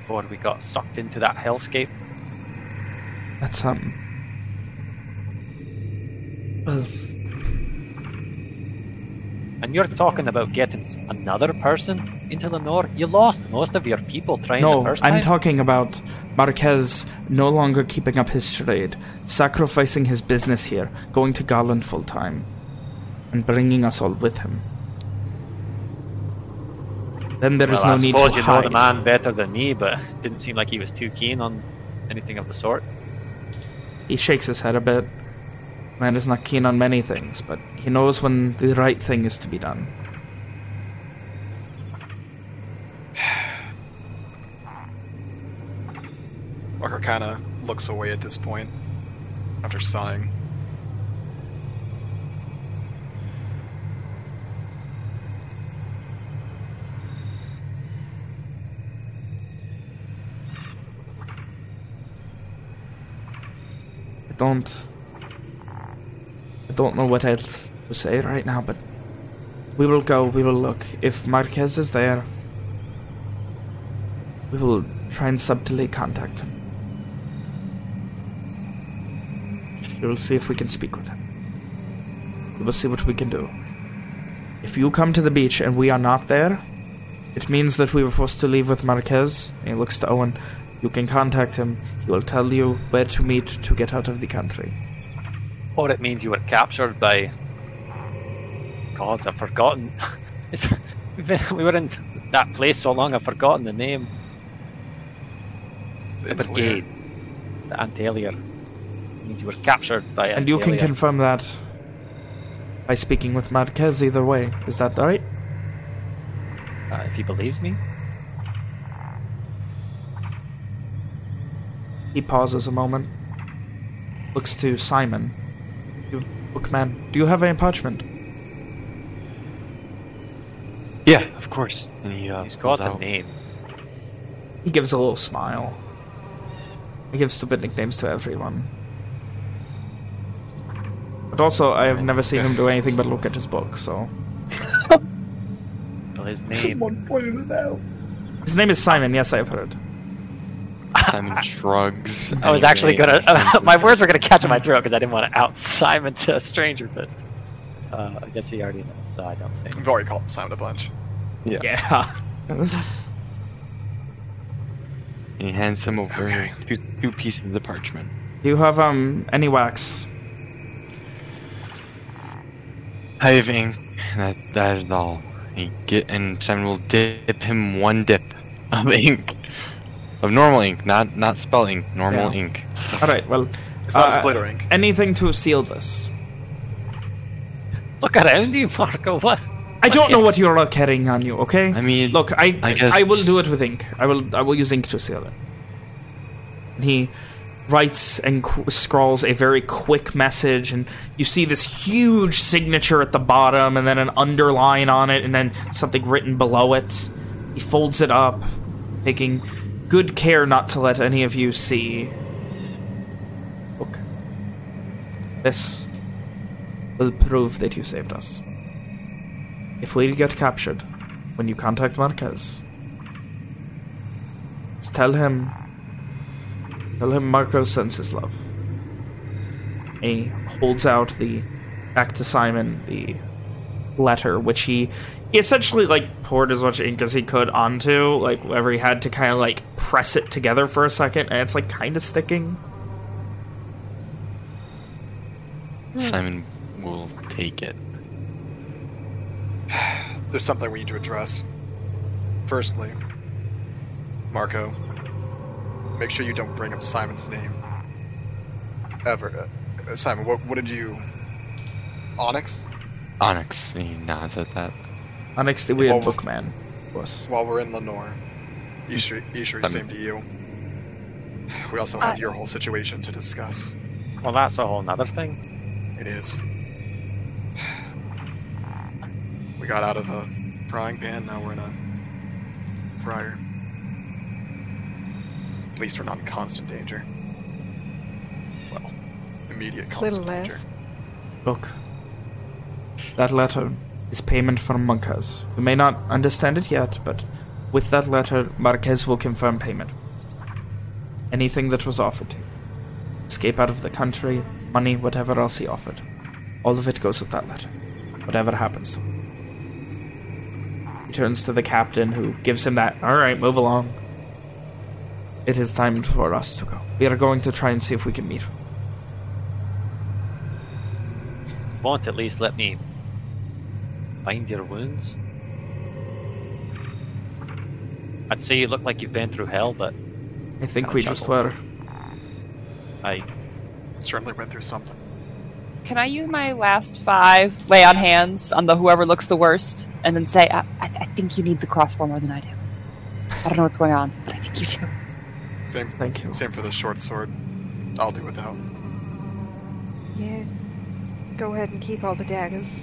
before we got sucked into that hellscape. That's um. Well, And you're talking about getting another person into the north? You lost most of your people trying no, the first time. No, I'm talking about Marquez no longer keeping up his charade, sacrificing his business here, going to Garland full time, and bringing us all with him. Then there is well, no I need to you know the man better than me, but didn't seem like he was too keen on anything of the sort. He shakes his head a bit. Man is not keen on many things, but he knows when the right thing is to be done. Walker kind of looks away at this point after sighing. I don't. I don't know what else to say right now, but we will go. We will look. If Marquez is there, we will try and subtly contact him. We will see if we can speak with him. We will see what we can do. If you come to the beach and we are not there, it means that we were forced to leave with Marquez. He looks to Owen. You can contact him. He will tell you where to meet to get out of the country. Or it means you were captured by. Gods, I've forgotten. It's, we've been- we were in that place so long, I've forgotten the name. The brigade. The Antalier. It means you were captured by And you can confirm that by speaking with Marquez either way. Is that right? Uh, if he believes me. He pauses a moment, looks to Simon. You, bookman, do you have any parchment? Yeah, of course. And he, uh, He's got a out- name. He gives a little smile. He gives stupid nicknames to everyone. But also, I have never seen him do anything but look at his book, so. Well, his name. Someone pointed it out. His name is Simon, yes, I've heard. Simon shrugs. I was actually gonna. and my words were gonna catch in my throat because I didn't want to out Simon to a stranger, but uh, I guess he already knows, so I don't say. I've already called Simon a bunch. Yeah. Yeah. He hands him over two, two pieces of the parchment. Do you have, um, any wax? I have ink. That that is all. He get and Simon will dip him one dip of ink, of normal ink, not not spell ink, normal Yeah. ink. Alright, well. It's not uh, splitter ink. Anything to seal this? Look around you, Marco. What? I don't know Yes. what you're carrying on you, okay? I mean, Look, I I I, will do it with ink. I will I will use ink to seal it. And he writes and qu- scrawls a very quick message, and you see this huge signature at the bottom, and then an underline on it, and then something written below it. He folds it up, taking good care not to let any of you see. Look, this will prove that you saved us. If we get captured, when you contact Marquez, tell him, tell him Marco sends his love. He holds out the, back to Simon, the letter, which he, he essentially, like, poured as much ink as he could onto, like, wherever he had to kind of, like, press it together for a second, and it's, like, kind of sticking. Simon will take it. there's something we need to address. Firstly, Marco, make sure you don't bring up Simon's name. Ever. Uh, Simon, what, what did you. Onyx? Onyx, he nods at that. Onyx the weird Well, bookman was. While we're in Lenore, Ishri, Ishri, same to you. We also have your whole situation to discuss. Well, that's a whole nother thing. It is. We got out of a frying pan, now we're in a fryer. At least we're not in constant danger. Well, immediate constant Little less. danger. Look, that letter is payment from Monkas. You may not understand it yet, but with that letter, Marquez will confirm payment. Anything that was offered to you. Escape out of the country, money, whatever else he offered. All of it goes with that letter. Whatever happens to him. He turns to the captain, who gives him that, alright, move along. It is time for us to go. We are going to try and see if we can meet. Won't at least let me bind your wounds? I'd say you look like you've been through hell, but I think we just were. I Certainly went through something. Can I use my last five lay on hands on the whoever looks the worst, and then say, I, I, I think you need the crossbow more than I do. I don't know what's going on, but I think you do. Same, Thank you. same for the short sword. I'll do without. Yeah. Go ahead and keep all the daggers.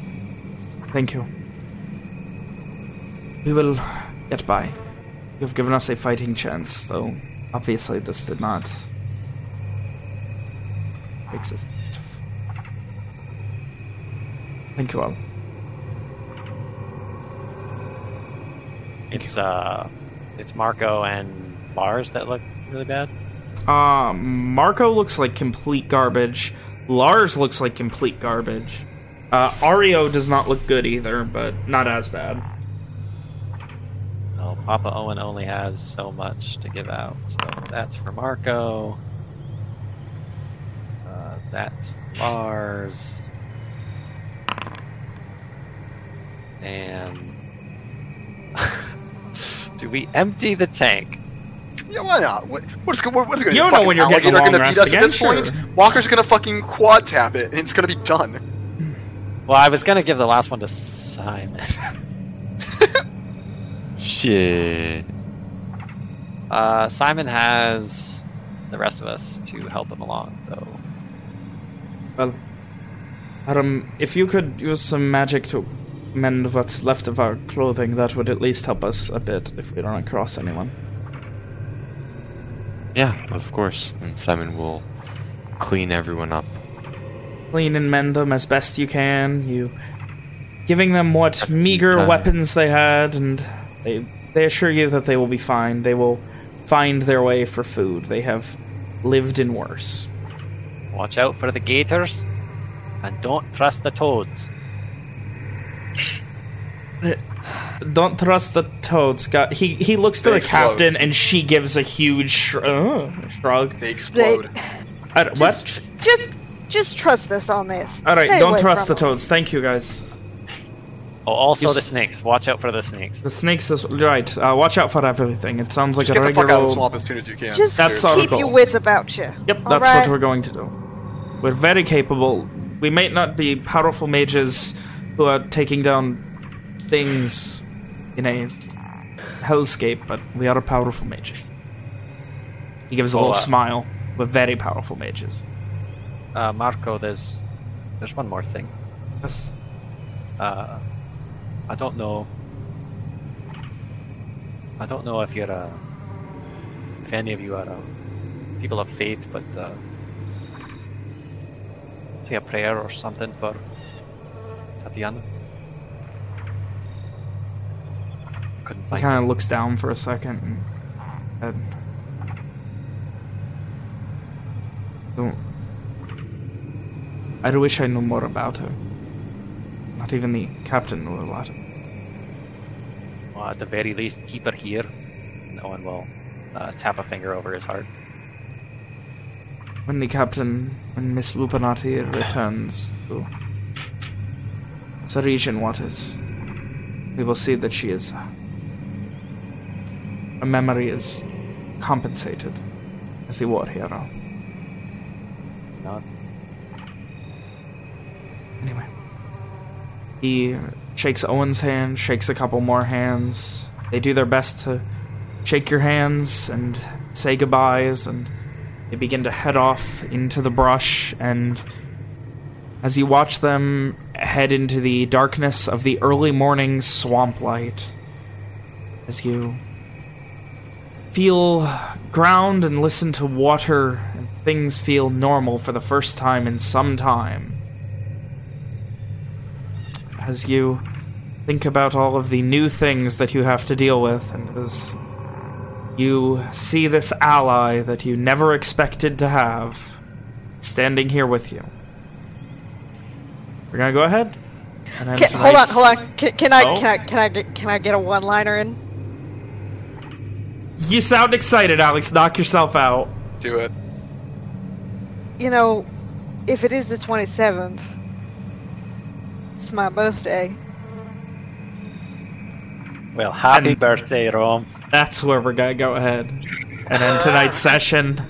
Thank you. We will get by. You've given us a fighting chance, though obviously this did not exist. Thank you all. it's uh, it's Marco and Lars that look really bad. Uh, Marco looks like complete garbage. Lars looks like complete garbage. Uh, Ario does not look good either, but not as bad. Oh, Papa Owen only has so much to give out, so that's for Marco. Uh, that's Lars. And do we empty the tank? Yeah, why not? What, what's, go- what, what's going You to don't know when you're getting a gonna long beat rest us at this again, point? sure. Walker's gonna fucking quad tap it, and it's gonna be done. Well, I was gonna give the last one to Simon. Shit. Uh, Simon has the rest of us to help him along, so Well, Adam, if you could use some magic to mend what's left of our clothing, that would at least help us a bit if we don't cross anyone. Yeah, of course. And Simon will clean everyone up. Clean and mend them as best you can. You giving them what meager Uh, weapons they had, and they they assure you that they will be fine. They will find their way for food. They have lived in worse. watch out for the gators and don't trust the toads. Don't trust the toads. God, he he looks to They the explode. captain, and she gives a huge sh uh, shrug. They They, explode. I don't- what? just, just, just trust us on this. All right, Stay don't trust the from 'em. toads. Thank you, guys. Oh, also You the snakes. Watch out for the snakes. The snakes is right. Uh, watch out for everything. It sounds like Just a get the fuck regular. out of the swamp as soon as you can. Just That's Seriously. our keep goal. your wits about you. Yep, all that's right? what we're going to do. We're very capable. We may not be powerful mages who are taking down things in a hellscape, but we are powerful mages. He gives a Oh, little uh, smile. We're very powerful mages. Uh, Marco, there's there's one more thing. Yes. Uh, I don't know. I don't know if you're a, if any of you are a, people of faith, but uh, say a prayer or something for Tatiana. Couldn't He kind of looks down for a second and, and don't. I do wish I knew more about her. Not even the captain knew a lot. Well, at the very least, keep her here. No one will uh, tap a finger over his heart. When the captain, when Miss Lupinati returns to region waters, we will see that she is. Her memory is compensated as the war hero. No, it's Anyway. He shakes Owen's hand, shakes a couple more hands. They do their best to shake your hands and say goodbyes, and they begin to head off into the brush. And as you watch them head into the darkness of the early morning swamp light, as you feel ground and listen to water, and things feel normal for the first time in some time as you think about all of the new things that you have to deal with, and as you see this ally that you never expected to have standing here with you. We're gonna go ahead. And Can, hold on, hold on. Can, can I Oh? can I can I get can I get a one liner in? You sound excited, Alex. Knock yourself out. Do it. You know, if it is the twenty seventh, it's my birthday. Well, happy And- birthday, Rome. That's where we're gonna go ahead and end tonight's session.